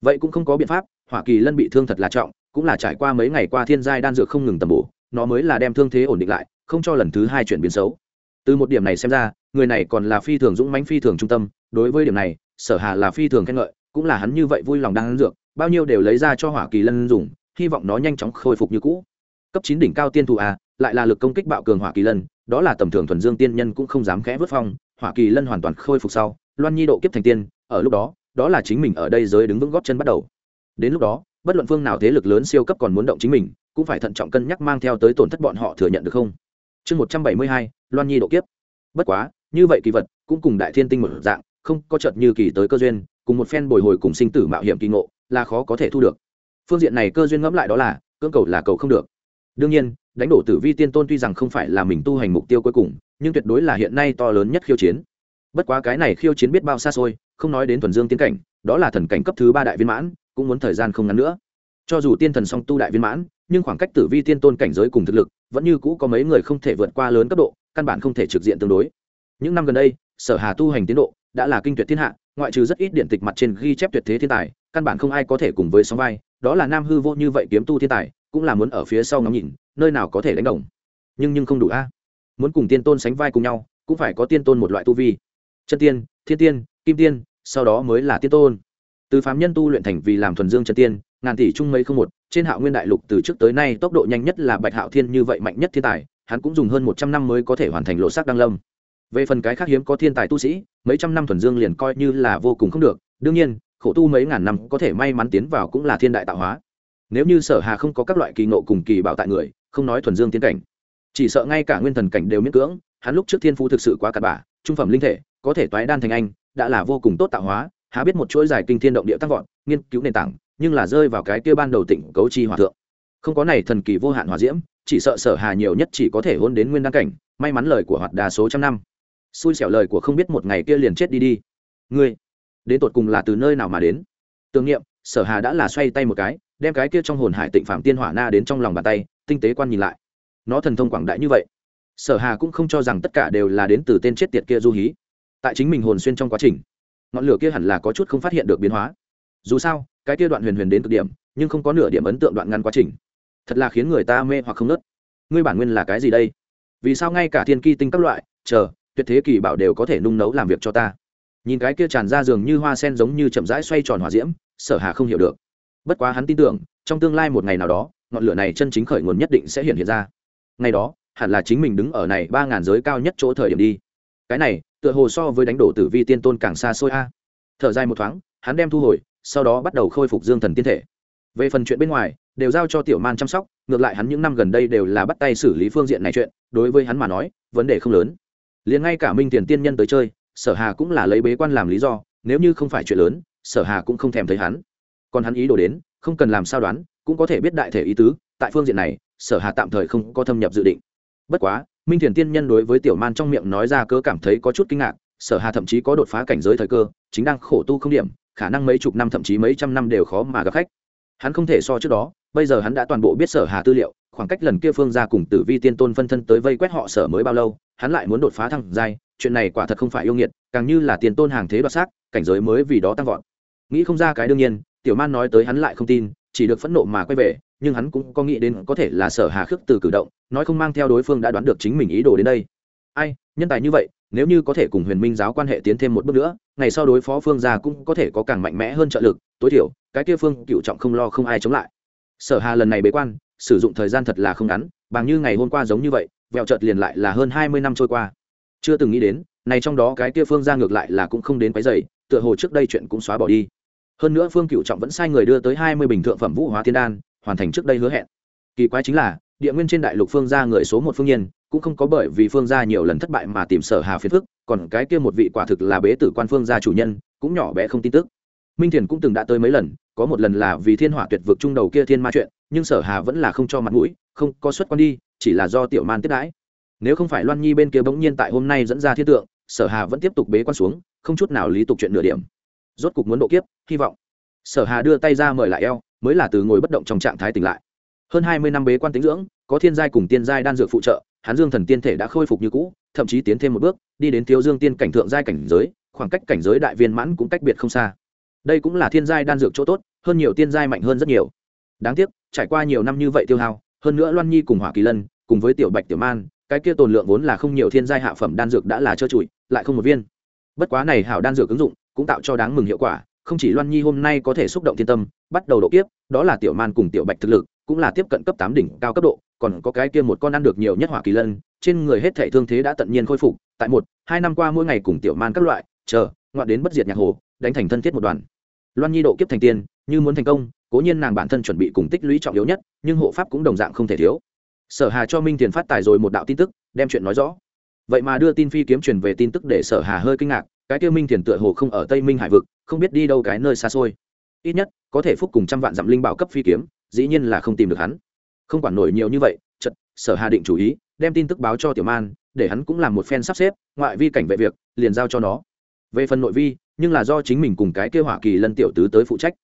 Vậy cũng không có biện pháp, hỏa kỳ lân bị thương thật là trọng, cũng là trải qua mấy ngày qua thiên giai đan dược không ngừng tầm bổ, nó mới là đem thương thế ổn định lại, không cho lần thứ hai chuyển biến xấu. Từ một điểm này xem ra, người này còn là phi thường dũng mãnh, phi thường trung tâm, đối với điểm này, sở hà là phi thường khen ngợi, cũng là hắn như vậy vui lòng đang dược, bao nhiêu đều lấy ra cho hỏa kỳ lân dùng, hy vọng nó nhanh chóng khôi phục như cũ. Cấp chín đỉnh cao tiên thụ à? Lại là lực công kích bạo cường hỏa kỳ lân, đó là tầm thường thuần dương tiên nhân cũng không dám khẽ vớt phong, hỏa kỳ lân hoàn toàn khôi phục sau, loan nhi độ kiếp thành tiên, ở lúc đó đó là chính mình ở đây giới đứng vững góp chân bắt đầu. Đến lúc đó, bất luận phương nào thế lực lớn siêu cấp còn muốn động chính mình, cũng phải thận trọng cân nhắc mang theo tới tổn thất bọn họ thừa nhận được không? Chương một trăm bảy mươi hai, loan nhi độ kiếp. Bất quá, như vậy kỳ vật cũng cùng đại thiên tinh một dạng, không có chợt như kỳ tới cơ duyên, cùng một phen bồi hồi cùng sinh tử mạo hiểm kỳ ngộ, là khó có thể thu được. Phương diện này cơ duyên ngẫm lại đó là, cưỡng cầu là cầu không được. Đương nhiên đánh đổ tử vi tiên tôn tuy rằng không phải là mình tu hành mục tiêu cuối cùng, nhưng tuyệt đối là hiện nay to lớn nhất khiêu chiến. Bất quá cái này khiêu chiến biết bao xa xôi, không nói đến thuần dương tiến cảnh, đó là thần cảnh cấp thứ ba đại viên mãn, cũng muốn thời gian không ngắn nữa. Cho dù tiên thần song tu đại viên mãn, nhưng khoảng cách tử vi tiên tôn cảnh giới cùng thực lực, vẫn như cũ có mấy người không thể vượt qua lớn cấp độ, căn bản không thể trực diện tương đối. Những năm gần đây, sở hà tu hành tiến độ đã là kinh tuyệt thiên hạ ngoại trừ rất ít điện tịch mặt trên ghi chép tuyệt thế thiên tài, căn bản không ai có thể cùng với sóng vai, đó là nam hư vô như vậy kiếm tu thiên tài, cũng là muốn ở phía sau ngắm nhìn, nơi nào có thể đánh đồng. Nhưng nhưng không đủ a. Muốn cùng tiên tôn sánh vai cùng nhau, cũng phải có tiên tôn một loại tu vi. Chân tiên, thiên tiên, kim tiên, sau đó mới là tiên tôn. Từ phàm nhân tu luyện thành vì làm thuần dương chân tiên, ngàn tỷ trung mấy không một, trên hạo nguyên đại lục từ trước tới nay tốc độ nhanh nhất là bạch hạo thiên như vậy mạnh nhất thiên tài, hắn cũng dùng hơn một trăm năm mới có thể hoàn thành lộ sắc đăng lâm về phần cái khác hiếm có thiên tài tu sĩ, mấy trăm năm thuần dương liền coi như là vô cùng không được. Đương nhiên, khổ tu mấy ngàn năm có thể may mắn tiến vào cũng là thiên đại tạo hóa. Nếu như sở hà không có các loại kỳ ngộ cùng kỳ bảo tại người, không nói thuần dương tiến cảnh. Chỉ sợ ngay cả nguyên thần cảnh đều miễn cưỡng, hắn lúc trước thiên phú thực sự quá cặn bả trung phẩm linh thể, có thể toái đan thành anh, đã là vô cùng tốt tạo hóa, há biết một chuỗi dài kinh thiên động địa tăng vọt, nghiên cứu nền tảng, nhưng là rơi vào cái kia ban đầu tỉnh cấu chi hòa thượng. Không có này thần kỳ vô hạn hòa diễm, chỉ sợ sở hà nhiều nhất chỉ có thể hôn đến nguyên đăng cảnh, may mắn lời của hoạt đa số trăm năm xui xẻo lời của không biết một ngày kia liền chết đi đi. Ngươi, đến tột cùng là từ nơi nào mà đến? Tưởng niệm, sở hà đã là xoay tay một cái, đem cái kia trong hồn hải tịnh phạm tiên hỏa na đến trong lòng bàn tay, tinh tế quan nhìn lại. Nó thần thông quảng đại như vậy. Sở hà cũng không cho rằng tất cả đều là đến từ tên chết tiệt kia du hí. Tại chính mình hồn xuyên trong quá trình, ngọn lửa kia hẳn là có chút không phát hiện được biến hóa. Dù sao, cái kia đoạn huyền huyền đến cực điểm, nhưng không có nửa điểm ấn tượng đoạn ngắn quá trình. Thật là khiến người ta mê hoặc không nớt. Ngươi bản nguyên là cái gì đây? Vì sao ngay cả thiên ki tinh các loại, chờ tuyệt thế kỳ bảo đều có thể nung nấu làm việc cho ta. Nhìn cái kia tràn ra giường như hoa sen giống như chậm rãi xoay tròn hòa diễm, sở hà không hiểu được. Bất quá hắn tin tưởng, trong tương lai một ngày nào đó, ngọn lửa này chân chính khởi nguồn nhất định sẽ hiện hiện ra. Ngày đó, hẳn là chính mình đứng ở này ba ngàn giới cao nhất chỗ thời điểm đi. Cái này, tựa hồ so với đánh đổ tử vi tiên tôn càng xa xôi a. Thở dài một thoáng, hắn đem thu hồi, sau đó bắt đầu khôi phục dương thần tiên thể. Về phần chuyện bên ngoài, đều giao cho tiểu man chăm sóc, ngược lại hắn những năm gần đây đều là bắt tay xử lý phương diện này chuyện, đối với hắn mà nói, vấn đề không lớn liền ngay cả minh tiền tiên nhân tới chơi, sở hà cũng là lấy bế quan làm lý do, nếu như không phải chuyện lớn, sở hà cũng không thèm thấy hắn. Còn hắn ý đồ đến, không cần làm sao đoán, cũng có thể biết đại thể ý tứ, tại phương diện này, sở hà tạm thời không có thâm nhập dự định. Bất quá, minh thiền tiên nhân đối với tiểu man trong miệng nói ra cớ cảm thấy có chút kinh ngạc, sở hà thậm chí có đột phá cảnh giới thời cơ, chính đang khổ tu không điểm, khả năng mấy chục năm thậm chí mấy trăm năm đều khó mà gặp khách. Hắn không thể so trước đó, bây giờ hắn đã toàn bộ biết sở hà tư liệu khoảng cách lần kia phương ra cùng tử vi tiên tôn phân thân tới vây quét họ sở mới bao lâu, hắn lại muốn đột phá thăng giai, chuyện này quả thật không phải yêu nghiệt, càng như là tiền tôn hàng thế đoạt xác, cảnh giới mới vì đó tăng vọt. Nghĩ không ra cái đương nhiên, tiểu man nói tới hắn lại không tin, chỉ được phẫn nộ mà quay về, nhưng hắn cũng có nghĩ đến có thể là sở hà khước từ cử động, nói không mang theo đối phương đã đoán được chính mình ý đồ đến đây. Ai, nhân tài như vậy, nếu như có thể cùng huyền minh giáo quan hệ tiến thêm một bước nữa, ngày sau đối phó phương gia cũng có thể có càng mạnh mẽ hơn trợ lực, tối thiểu, cái kia phương cựu trọng không lo không ai chống lại. Sở hà lần này bế quan sử dụng thời gian thật là không ngắn, bằng như ngày hôm qua giống như vậy, vẹo chợt liền lại là hơn hai mươi năm trôi qua. Chưa từng nghĩ đến, này trong đó cái kia phương ra ngược lại là cũng không đến quấy dày tựa hồ trước đây chuyện cũng xóa bỏ đi. Hơn nữa phương cựu trọng vẫn sai người đưa tới hai mươi bình thượng phẩm vũ hóa thiên đan, hoàn thành trước đây hứa hẹn. Kỳ quái chính là, địa nguyên trên đại lục phương ra người số một phương nhiên, cũng không có bởi vì phương gia nhiều lần thất bại mà tìm sở hà phiền phức, còn cái kia một vị quả thực là bế tử quan phương gia chủ nhân, cũng nhỏ bé không tin tức minh thiền cũng từng đã tới mấy lần, có một lần là vì thiên hỏa tuyệt vực trung đầu kia thiên ma chuyện, nhưng sở hà vẫn là không cho mặt mũi, không có xuất quan đi, chỉ là do tiểu man tiếp đãi. Nếu không phải loan nhi bên kia bỗng nhiên tại hôm nay dẫn ra thiên tượng, sở hà vẫn tiếp tục bế quan xuống, không chút nào lý tục chuyện nửa điểm. Rốt cục muốn độ kiếp, hy vọng. Sở hà đưa tay ra mời lại eo, mới là từ ngồi bất động trong trạng thái tỉnh lại. Hơn hai mươi năm bế quan tính dưỡng, có thiên giai cùng tiên giai đan dược phụ trợ, hán dương thần tiên thể đã khôi phục như cũ, thậm chí tiến thêm một bước, đi đến thiếu dương tiên cảnh thượng giai cảnh giới, khoảng cách cảnh giới đại viên mãn cũng cách biệt không xa đây cũng là thiên giai đan dược chỗ tốt, hơn nhiều tiên giai mạnh hơn rất nhiều. Đáng tiếc, trải qua nhiều năm như vậy tiêu hao, hơn nữa loan nhi cùng hỏa kỳ lân, cùng với tiểu bạch tiểu man, cái kia tồn lượng vốn là không nhiều thiên giai hạ phẩm đan dược đã là trơ trụi, lại không một viên. Bất quá này hảo đan dược ứng dụng, cũng tạo cho đáng mừng hiệu quả, không chỉ loan nhi hôm nay có thể xúc động thiên tâm, bắt đầu độ kiếp, đó là tiểu man cùng tiểu bạch thực lực, cũng là tiếp cận cấp tám đỉnh cao cấp độ, còn có cái kia một con ăn được nhiều nhất hỏa kỳ lân, trên người hết thể thương thế đã tận nhiên khôi phục, tại một, hai năm qua mỗi ngày cùng tiểu man các loại, chờ, ngoạn đến bất diệt nhạc hồ, đánh thành thân thiết một đoàn loan nhi độ kiếp thành tiên, như muốn thành công, cố nhiên nàng bản thân chuẩn bị cùng tích lũy trọng yếu nhất, nhưng hộ pháp cũng đồng dạng không thể thiếu. Sở hà cho minh tiền phát tài rồi một đạo tin tức, đem chuyện nói rõ. Vậy mà đưa tin phi kiếm truyền về tin tức để sở hà hơi kinh ngạc, cái tiêu minh tiền tựa hồ không ở tây minh hải vực, không biết đi đâu cái nơi xa xôi. Ít nhất, có thể phúc cùng trăm vạn dặm linh bảo cấp phi kiếm, dĩ nhiên là không tìm được hắn. Không quản nổi nhiều như vậy chật sở hà định chủ ý, đem tin tức báo cho tiểu man, để hắn cũng làm một phen sắp xếp, ngoại vi cảnh vệ việc, liền giao cho nó. Về phần nội vi nhưng là do chính mình cùng cái kêu hỏa kỳ lân tiểu tứ tới phụ trách.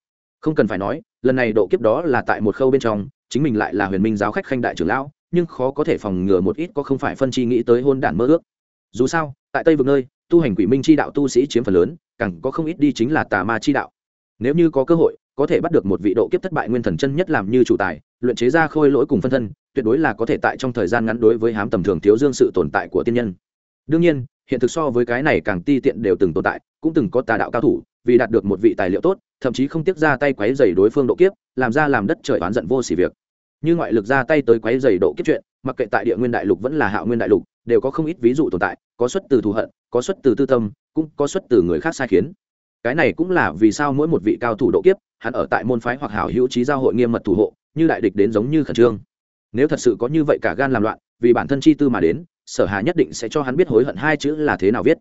Không cần phải nói, lần này độ kiếp đó là tại một khâu bên trong, chính mình lại là huyền minh giáo khách khanh đại trưởng lão, nhưng khó có thể phòng ngừa một ít có không phải phân chi nghĩ tới hôn đản mơ ước. Dù sao, tại tây vực nơi, tu hành quỷ minh chi đạo tu sĩ chiếm phần lớn, càng có không ít đi chính là tà ma chi đạo. Nếu như có cơ hội, có thể bắt được một vị độ kiếp thất bại nguyên thần chân nhất làm như chủ tài, luyện chế ra khôi lỗi cùng phân thân, tuyệt đối là có thể tại trong thời gian ngắn đối với hám tầm thường thiếu dương sự tồn tại của tiên nhân. Đương nhiên hiện thực so với cái này càng ti tiện đều từng tồn tại, cũng từng có tà đạo cao thủ, vì đạt được một vị tài liệu tốt, thậm chí không tiếc ra tay quấy dày đối phương độ kiếp, làm ra làm đất trời oán giận vô xỉ việc. Như ngoại lực ra tay tới quấy dày độ kiếp chuyện, mặc kệ tại địa nguyên đại lục vẫn là hạo nguyên đại lục, đều có không ít ví dụ tồn tại, có xuất từ thù hận, có xuất từ tư tâm, cũng có xuất từ người khác sai khiến. Cái này cũng là vì sao mỗi một vị cao thủ độ kiếp, hắn ở tại môn phái hoặc hảo hữu trí giao hội nghiêm mật thủ hộ, như đại địch đến giống như khẩn trương. Nếu thật sự có như vậy cả gan làm loạn, vì bản thân chi tư mà đến sở hà nhất định sẽ cho hắn biết hối hận hai chữ là thế nào viết.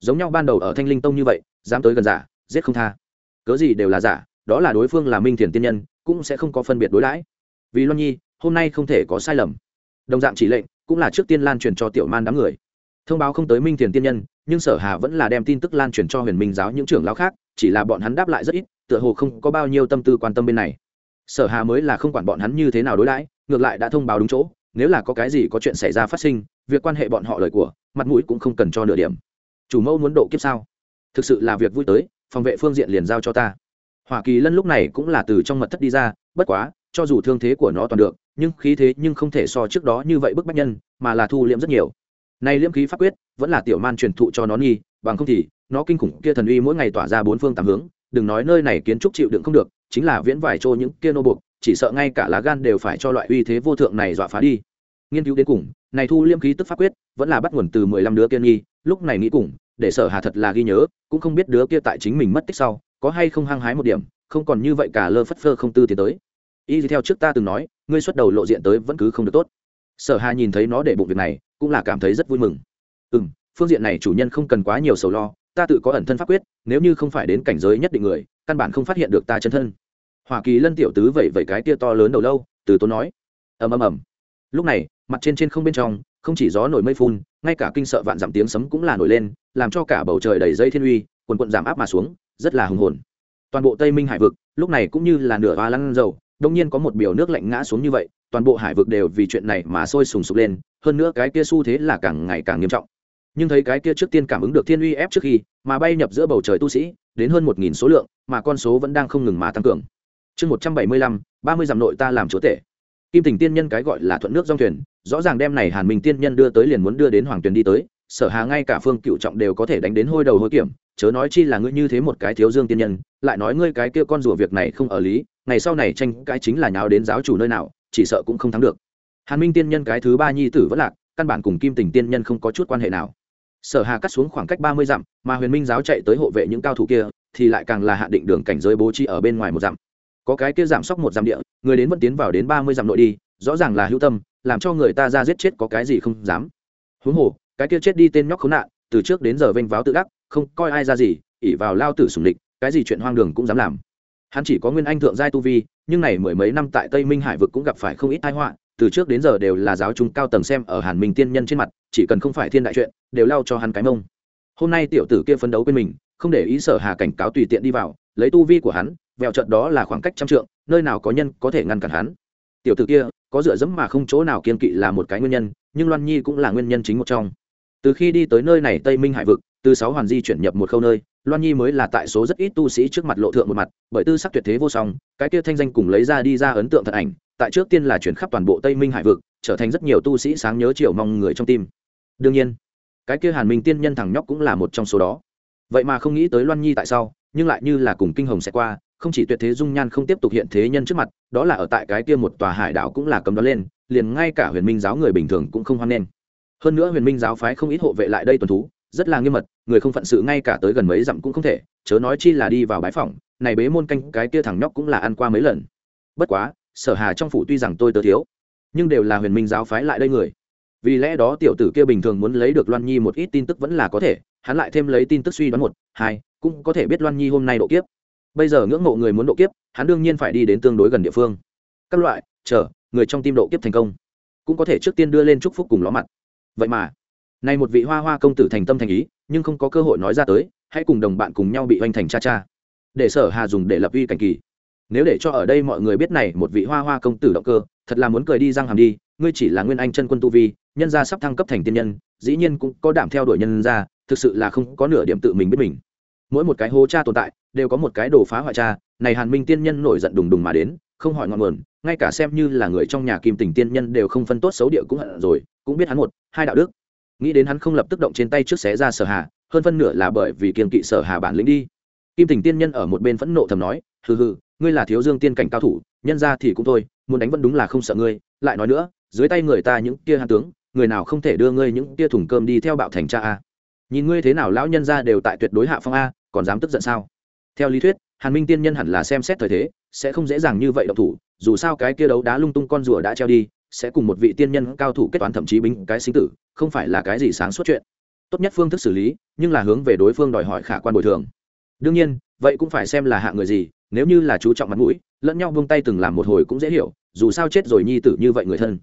Giống nhau ban đầu ở thanh linh tông như vậy, dám tới gần giả, giết không tha. Cớ gì đều là giả, đó là đối phương là minh thiền tiên nhân, cũng sẽ không có phân biệt đối đãi. Vì loan nhi, hôm nay không thể có sai lầm. Đồng dạng chỉ lệnh, cũng là trước tiên lan truyền cho tiểu man đám người. Thông báo không tới minh thiền tiên nhân, nhưng sở hà vẫn là đem tin tức lan truyền cho huyền minh giáo những trưởng lão khác, chỉ là bọn hắn đáp lại rất ít, tựa hồ không có bao nhiêu tâm tư quan tâm bên này. Sở hà mới là không quản bọn hắn như thế nào đối đãi, ngược lại đã thông báo đúng chỗ nếu là có cái gì có chuyện xảy ra phát sinh, việc quan hệ bọn họ lời của, mặt mũi cũng không cần cho nửa điểm. Chủ mẫu muốn độ kiếp sao? Thực sự là việc vui tới, phòng vệ phương diện liền giao cho ta. Hoa kỳ lân lúc này cũng là từ trong mật thất đi ra, bất quá, cho dù thương thế của nó toàn được, nhưng khí thế nhưng không thể so trước đó như vậy bức bách nhân, mà là thu liễm rất nhiều. Nay liễm khí pháp quyết, vẫn là tiểu man truyền thụ cho nó nghi bằng không thì, nó kinh khủng kia thần uy mỗi ngày tỏa ra bốn phương tám hướng, đừng nói nơi này kiến trúc chịu đựng không được, chính là viễn vải trô những kia nô buộc chỉ sợ ngay cả lá gan đều phải cho loại uy thế vô thượng này dọa phá đi. Nghiên cứu đến cùng, này thu liêm khí tức pháp quyết, vẫn là bắt nguồn từ mười lăm đứa kia nghi, lúc này nghĩ cùng, để sở hà thật là ghi nhớ, cũng không biết đứa kia tại chính mình mất tích sau, có hay không hăng hái một điểm, không còn như vậy cả lơ phất phơ không tư tiến tới. Y theo trước ta từng nói, ngươi xuất đầu lộ diện tới vẫn cứ không được tốt. Sở hà nhìn thấy nó để bụng việc này, cũng là cảm thấy rất vui mừng. Ừ m phương diện này chủ nhân không cần quá nhiều sầu lo, ta tự có ẩn thân pháp quyết, nếu như không phải đến cảnh giới nhất định người, căn bản không phát hiện được ta chân thân hoa kỳ lân tiểu tứ vẩy vẩy cái tia to lớn đầu lâu, từ tốn nói. Ầm ầm ầm. Lúc này, mặt trên trên không bên trong, không chỉ gió nổi mây phun, ngay cả kinh sợ vạn dặm tiếng sấm cũng là nổi lên, làm cho cả bầu trời đầy dây thiên uy, quần quận giảm áp mà xuống, rất là hùng hồn. Toàn bộ tây minh hải vực, lúc này cũng như là nửa hoa lăn dầu đông nhiên có một biểu nước lạnh ngã xuống như vậy, toàn bộ hải vực đều vì chuyện này mà sôi sùng sục lên, hơn nữa cái kia xu thế là càng ngày càng nghiêm trọng. Nhưng thấy cái kia trước tiên cảm ứng được thiên uy ép trước khi, mà bay nhập giữa bầu trời tu sĩ, đến hơn một nghìn số lượng, mà con số vẫn đang không ngừng mà tăng cường chương một trăm bảy mươi lăm, ba mươi dặm nội ta làm chúa tể. Kim tình tiên nhân cái gọi là thuận nước dòng thuyền, rõ ràng đem này hàn minh tiên nhân đưa tới liền muốn đưa đến hoàng tuyền đi tới, sở hà ngay cả phương cựu trọng đều có thể đánh đến hôi đầu hôi kiểm, chớ nói chi là ngươi như thế một cái thiếu dương tiên nhân, lại nói ngươi cái kia con rùa việc này không ở lý, ngày sau này tranh cái chính là nháo đến giáo chủ nơi nào, chỉ sợ cũng không thắng được. Hàn minh tiên nhân cái thứ ba nhi tử vẫn lạc, căn bản cùng kim tình tiên nhân không có chút quan hệ nào. Sở hà cắt xuống khoảng cách ba mươi dặm, mà huyền minh giáo chạy tới hộ vệ những cao thủ kia, thì lại càng là hạ định đường cảnh giới bố trí ở bên ngoài một dặm có cái kia giảm sóc một dặm địa, người đến vẫn tiến vào đến ba mươi dặm nội đi, rõ ràng là hữu tâm, làm cho người ta ra giết chết có cái gì không dám. Huống hồ, cái kia chết đi tên nhóc khốn nạn, từ trước đến giờ vênh váo tự đắc, không coi ai ra gì ỉ vào lao tử sùng địch cái gì chuyện hoang đường cũng dám làm. Hắn chỉ có nguyên anh thượng giai tu vi, nhưng này mười mấy năm tại tây minh hải vực cũng gặp phải không ít tai họa, từ trước đến giờ đều là giáo trung cao tầng xem ở hàn minh tiên nhân trên mặt, chỉ cần không phải thiên đại chuyện, đều lao cho hắn cái mông. Hôm nay tiểu tử kia phấn đấu bên mình, không để ý sở hà cảnh cáo tùy tiện đi vào, lấy tu vi của hắn vẹo trận đó là khoảng cách trăm trượng, nơi nào có nhân có thể ngăn cản hắn. Tiểu tử kia, có dựa dẫm mà không chỗ nào kiên kỵ là một cái nguyên nhân, nhưng loan nhi cũng là nguyên nhân chính một trong. Từ khi đi tới nơi này tây minh hải vực, từ sáu hoàn di chuyển nhập một khâu nơi, loan nhi mới là tại số rất ít tu sĩ trước mặt lộ thượng một mặt, bởi tư sắc tuyệt thế vô song, cái kia thanh danh cùng lấy ra đi ra ấn tượng thật ảnh, tại trước tiên là chuyển khắp toàn bộ tây minh hải vực, trở thành rất nhiều tu sĩ sáng nhớ chiều mong người trong tim. Đương nhiên, cái kia hàn minh tiên nhân thằng nhóc cũng là một trong số đó. Vậy mà không nghĩ tới loan nhi tại sao nhưng lại như là cùng kinh hồng sẽ qua không chỉ tuyệt thế dung nhan không tiếp tục hiện thế nhân trước mặt, đó là ở tại cái kia một tòa hải đảo cũng là cấm đó lên, liền ngay cả huyền minh giáo người bình thường cũng không hoan nghênh. Hơn nữa huyền minh giáo phái không ít hộ vệ lại đây tuần thú, rất là nghiêm mật, người không phận sự ngay cả tới gần mấy dặm cũng không thể, chớ nói chi là đi vào bãi phòng này bế môn canh cái kia thằng nhóc cũng là ăn qua mấy lần. Bất quá, sở hà trong phủ tuy rằng tôi tớ thiếu, nhưng đều là huyền minh giáo phái lại đây người. Vì lẽ đó tiểu tử kia bình thường muốn lấy được loan nhi một ít tin tức vẫn là có thể, hắn lại thêm lấy tin tức suy đoán một, hai, cũng có thể biết loan nhi hôm nay độ kiếp bây giờ ngưỡng mộ người muốn độ kiếp, hắn đương nhiên phải đi đến tương đối gần địa phương. Các loại, chờ, người trong tim độ kiếp thành công, cũng có thể trước tiên đưa lên chúc phúc cùng ló mặt. Vậy mà, nay một vị hoa hoa công tử thành tâm thành ý, nhưng không có cơ hội nói ra tới, hãy cùng đồng bạn cùng nhau bị oanh thành cha cha. Để sở hà dùng để lập uy cảnh kỳ. Nếu để cho ở đây mọi người biết này, một vị hoa hoa công tử động cơ, thật là muốn cười đi răng hàm đi, ngươi chỉ là nguyên anh chân quân tu vi, nhân gia sắp thăng cấp thành tiên nhân, dĩ nhiên cũng có đảm theo đuổi nhân gia, thực sự là không có nửa điểm tự mình biết mình mỗi một cái hố cha tồn tại đều có một cái đồ phá hoại cha. Này hàn minh tiên nhân nổi giận đùng đùng mà đến, không hỏi ngọn nguồn, ngay cả xem như là người trong nhà kim tình tiên nhân đều không phân tốt xấu địa cũng hận rồi, cũng biết hắn một, hai đạo đức. Nghĩ đến hắn không lập tức động trên tay trước xé ra sở hà, hơn phân nửa là bởi vì kiềm kỵ sở hà bản lĩnh đi. Kim tình tiên nhân ở một bên phẫn nộ thầm nói, hừ hừ, ngươi là thiếu dương tiên cảnh cao thủ, nhân ra thì cũng thôi, muốn đánh vẫn đúng là không sợ ngươi. Lại nói nữa, dưới tay người ta những kia hàn tướng, người nào không thể đưa ngươi những kia thùng cơm đi theo bạo thành cha a? Nhìn ngươi thế nào, lão nhân ra đều tại tuyệt đối hạ phong a còn dám tức giận sao? Theo lý thuyết, hàn minh tiên nhân hẳn là xem xét thời thế, sẽ không dễ dàng như vậy độc thủ, dù sao cái kia đấu đá lung tung con rùa đã treo đi, sẽ cùng một vị tiên nhân cao thủ kết toán thậm chí bính cái sinh tử, không phải là cái gì sáng suốt chuyện. Tốt nhất phương thức xử lý, nhưng là hướng về đối phương đòi hỏi khả quan bồi thường. Đương nhiên, vậy cũng phải xem là hạ người gì, nếu như là chú trọng mặt mũi, lẫn nhau vung tay từng làm một hồi cũng dễ hiểu, dù sao chết rồi nhi tử như vậy người thân.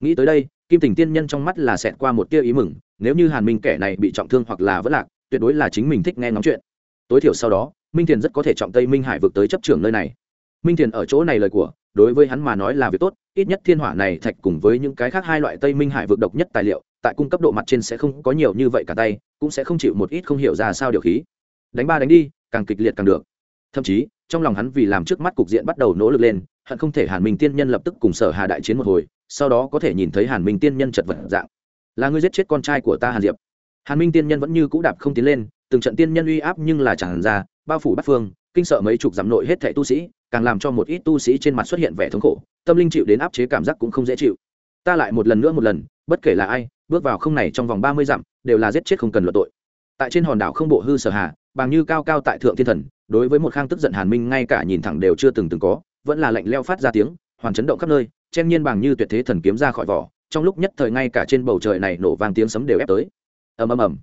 Nghĩ tới đây, kim tình tiên nhân trong mắt là xẹt qua một tia ý mừng, nếu như hàn minh kẻ này bị trọng thương hoặc là vất lạc, tuyệt đối là chính mình thích nghe ngóng chuyện tối thiểu sau đó, minh thiền rất có thể trọng tây minh hải vượt tới chấp trưởng nơi này. Minh thiền ở chỗ này lời của, đối với hắn mà nói là việc tốt, ít nhất thiên hỏa này thạch cùng với những cái khác hai loại tây minh hải vượt độc nhất tài liệu, tại cung cấp độ mặt trên sẽ không có nhiều như vậy cả tay, cũng sẽ không chịu một ít không hiểu ra sao điều khí. Đánh ba đánh đi, càng kịch liệt càng được. Thậm chí, trong lòng hắn vì làm trước mắt cục diện bắt đầu nỗ lực lên hận không thể hàn minh tiên nhân lập tức cùng sở hà đại chiến một hồi, sau đó có thể nhìn thấy hàn minh tiên nhân chật vật dạng. Là ngươi giết chết con trai của ta hàn diệp. Hàn minh tiên nhân vẫn như cũ đạp không tiến lên từng trận tiên nhân uy áp nhưng là chẳng ra, bao phủ bắt phương, kinh sợ mấy chục dặm nội hết thẻ tu sĩ, càng làm cho một ít tu sĩ trên mặt xuất hiện vẻ thống khổ, tâm linh chịu đến áp chế cảm giác cũng không dễ chịu. Ta lại một lần nữa một lần, bất kể là ai, bước vào không này trong vòng ba mươi dặm, đều là giết chết không cần luận tội. Tại trên hòn đảo không bộ hư sở hà, bằng như cao cao tại thượng thiên thần, đối với một khang tức giận hàn minh ngay cả nhìn thẳng đều chưa từng từng có, vẫn là lạnh leo phát ra tiếng, hoàn chấn động khắp nơi, chen nhiên bằng như tuyệt thế thần kiếm ra khỏi vỏ, trong lúc nhất thời ngay cả trên bầu trời này nổ vang tiếng sấm đều ép tới. Ầm ầm ầm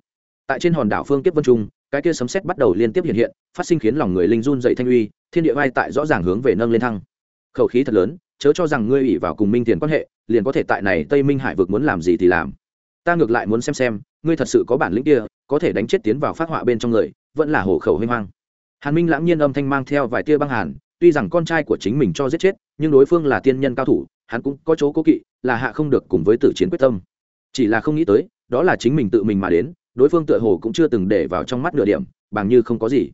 tại trên hòn đảo phương kiếp vân trung, cái kia sấm sét bắt đầu liên tiếp hiện hiện, phát sinh khiến lòng người linh run dậy thanh uy, thiên địa vai tại rõ ràng hướng về nâng lên thăng. Khẩu khí thật lớn, chớ cho rằng ngươi ủy vào cùng minh tiền quan hệ, liền có thể tại này tây minh hải vực muốn làm gì thì làm. Ta ngược lại muốn xem xem, ngươi thật sự có bản lĩnh kia, có thể đánh chết tiến vào phát họa bên trong người, vẫn là hổ khẩu huy hoang. Hàn minh lãng nhiên âm thanh mang theo vài tia băng hàn, tuy rằng con trai của chính mình cho giết chết, nhưng đối phương là tiên nhân cao thủ, hắn cũng có chỗ cố kỵ, là hạ không được cùng với tử chiến quyết tâm. Chỉ là không nghĩ tới, đó là chính mình tự mình mà đến đối phương tựa hồ cũng chưa từng để vào trong mắt nửa điểm, bằng như không có gì.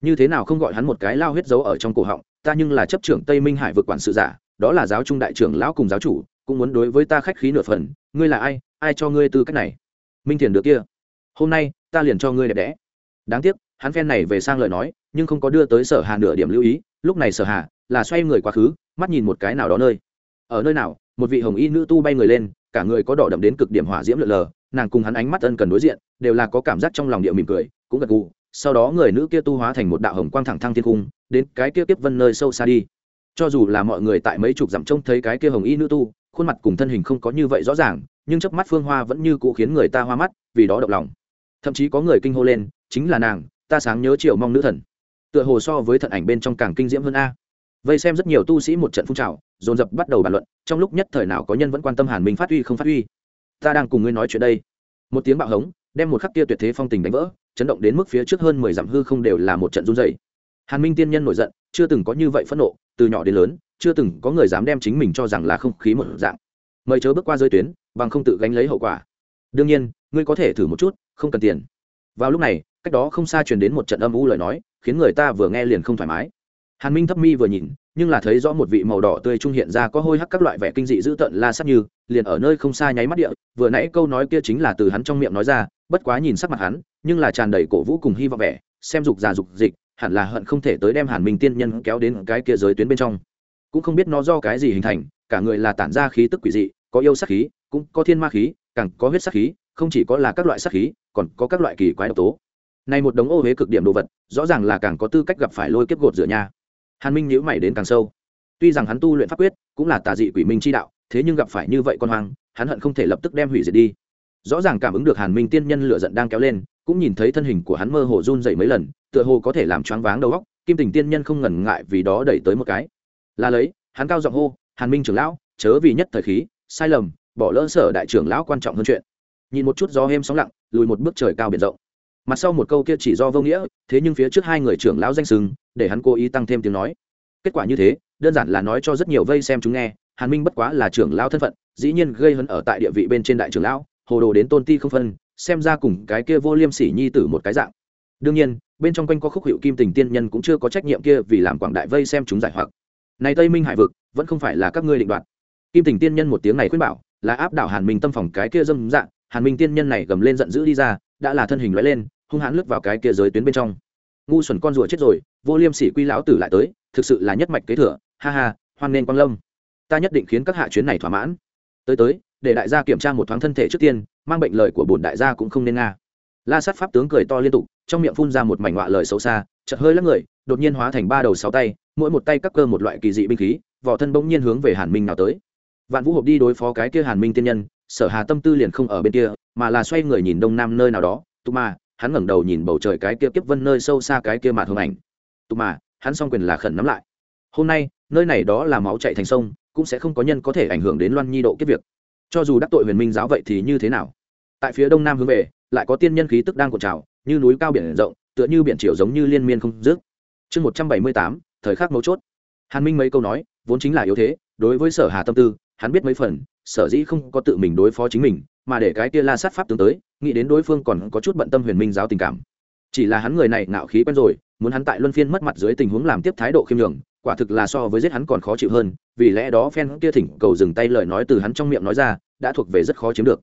Như thế nào không gọi hắn một cái lao huyết dấu ở trong cổ họng, ta nhưng là chấp trưởng tây minh hải vượt quản sự giả, đó là giáo trung đại trưởng lão cùng giáo chủ, cũng muốn đối với ta khách khí nửa phần, ngươi là ai ai cho ngươi tư cách này? Minh thiền được kia. Hôm nay, ta liền cho ngươi đẹp đẽ. Đáng tiếc, hắn phen này về sang lời nói, nhưng không có đưa tới sở hà nửa điểm lưu ý, lúc này sở hà là xoay người quá khứ, mắt nhìn một cái nào đó nơi. Ở nơi nào, một vị hồng y nữ tu bay người lên, cả người có đỏ đậm đến cực điểm hỏa diễm lượn lờ nàng cùng hắn ánh mắt ân cần đối diện, đều là có cảm giác trong lòng địa mỉm cười, cũng gật gù. Sau đó người nữ kia tu hóa thành một đạo hồng quang thẳng thăng thiên cung, đến cái kia tiếp vân nơi sâu xa đi. Cho dù là mọi người tại mấy chục dặm trông thấy cái kia hồng y nữ tu, khuôn mặt cùng thân hình không có như vậy rõ ràng, nhưng chớp mắt phương hoa vẫn như cũ khiến người ta hoa mắt, vì đó động lòng. Thậm chí có người kinh hô lên, chính là nàng, ta sáng nhớ triệu mong nữ thần. Tựa hồ so với thận ảnh bên trong càng kinh diễm hơn a. Vây xem rất nhiều tu sĩ một trận phun trào, dồn dập bắt đầu bàn luận, trong lúc nhất thời nào có nhân vẫn quan tâm hàn minh phát huy không phát huy ta đang cùng ngươi nói chuyện đây. Một tiếng bạo hống, đem một khắc kia tuyệt thế phong tình đánh vỡ, chấn động đến mức phía trước hơn mười dặm hư không đều là một trận run dày hàn minh tiên nhân nổi giận, chưa từng có như vậy phẫn nộ, từ nhỏ đến lớn, chưa từng có người dám đem chính mình cho rằng là không khí một dạng. Mời chớ bước qua rơi tuyến, bằng không tự gánh lấy hậu quả. Đương nhiên, ngươi có thể thử một chút, không cần tiền. Vào lúc này, cách đó không xa truyền đến một trận âm u lời nói, khiến người ta vừa nghe liền không thoải mái hàn minh thấp mi vừa nhìn, nhưng là thấy rõ một vị màu đỏ tươi trung hiện ra có hôi hắc các loại vẻ kinh dị dữ tợn la sát như, liền ở nơi không xa nháy mắt địa, vừa nãy câu nói kia chính là từ hắn trong miệng nói ra, bất quá nhìn sắc mặt hắn, nhưng là tràn đầy cổ vũ cùng hy vọng vẻ, xem dục già dục dịch, hẳn là hận không thể tới đem hàn minh tiên nhân kéo đến cái kia giới tuyến bên trong. Cũng không biết nó do cái gì hình thành, cả người là tản ra khí tức quỷ dị, có yêu sắc khí, cũng có thiên ma khí, càng có huyết sắc khí, không chỉ có là các loại sắc khí, còn có các loại kỳ quái độc tố. Này một đống ô huế cực điểm đồ vật, rõ ràng là càng có tư cách gặp phải lôi kiếp gột rửa nha hàn minh nhíu mày đến càng sâu. Tuy rằng hắn tu luyện pháp quyết cũng là tà dị quỷ minh chi đạo, thế nhưng gặp phải như vậy con hoang, hắn hận không thể lập tức đem hủy diệt đi. Rõ ràng cảm ứng được hàn minh tiên nhân lửa giận đang kéo lên, cũng nhìn thấy thân hình của hắn mơ hồ run dậy mấy lần, tựa hồ có thể làm choáng váng đầu óc, kim tình tiên nhân không ngần ngại vì đó đẩy tới một cái. Là lấy, hắn cao giọng hô, hàn minh trưởng lão, chớ vì nhất thời khí, sai lầm, bỏ lỡ sở đại trưởng lão quan trọng hơn chuyện. Nhìn một chút gió êm sóng lặng, lùi một bước trời cao biển rộng mặt sau một câu kia chỉ do vô nghĩa, thế nhưng phía trước hai người trưởng lão danh sừng để hắn cố ý tăng thêm tiếng nói. Kết quả như thế, đơn giản là nói cho rất nhiều vây xem chúng nghe, hàn minh bất quá là trưởng lão thân phận, dĩ nhiên gây hấn ở tại địa vị bên trên đại trưởng lão, hồ đồ đến tôn ti không phân, xem ra cùng cái kia vô liêm sỉ nhi tử một cái dạng. Đương nhiên, bên trong quanh có khúc hiệu kim tình tiên nhân cũng chưa có trách nhiệm kia vì làm quảng đại vây xem chúng giải hoặc. Này tây minh hải vực, vẫn không phải là các ngươi định đoạt. Kim tình tiên nhân một tiếng này khuyên bảo, là áp đảo hàn minh tâm phòng cái kia dâm dạng, hàn minh tiên nhân này gầm lên giận dữ đi ra đã là thân hình lóe lên, hung hãn lướt vào cái kia giới tuyến bên trong. Ngu xuẩn con rùa chết rồi, vô liêm sỉ quy lão tử lại tới, thực sự là nhất mạch kế thừa, ha ha, hoan nên quang lâm. Ta nhất định khiến các hạ chuyến này thỏa mãn. Tới tới, để đại gia kiểm tra một thoáng thân thể trước tiên, mang bệnh lời của bổn đại gia cũng không nên nga. La sát pháp tướng cười to liên tục, trong miệng phun ra một mảnh họa lời xấu xa chật hơi lắc người, đột nhiên hóa thành ba đầu sáu tay, mỗi một tay cắt cơ một loại kỳ dị binh khí, vỏ thân bỗng nhiên hướng về hàn minh nào tới. Vạn vũ hộp đi đối phó cái kia hàn minh tiên nhân, sở hà tâm tư liền không ở bên kia mà là xoay người nhìn đông nam nơi nào đó tụ mà hắn ngẩng đầu nhìn bầu trời cái kia kiếp vân nơi sâu xa cái kia mà thường ảnh. Tụ mà hắn xong quyền là khẩn nắm lại. Hôm nay, nơi này đó là máu chạy thành sông, cũng sẽ không có nhân có thể ảnh hưởng đến loan nhi độ kiếp việc. Cho dù đắc tội huyền minh giáo vậy thì như thế nào? Tại phía đông nam hướng về, lại có tiên nhân khí tức đang cột trào, như núi cao biển rộng, tựa như biển triều giống như liên miên không dứt. Chương một trăm bảy mươi tám, thời khắc mấu chốt. Hàn minh mấy câu nói, vốn chính là yếu thế, đối với sở hà tâm tư, hắn biết mấy phần, sở dĩ không có tự mình đối phó chính mình mà để cái kia la sát pháp tướng tới, nghĩ đến đối phương còn có chút bận tâm huyền minh giáo tình cảm. Chỉ là hắn người này ngạo khí quen rồi, muốn hắn tại luân phiên mất mặt dưới tình huống làm tiếp thái độ khiêm nhường, quả thực là so với giết hắn còn khó chịu hơn, vì lẽ đó phen kia thỉnh cầu dừng tay lời nói từ hắn trong miệng nói ra, đã thuộc về rất khó chiếm được.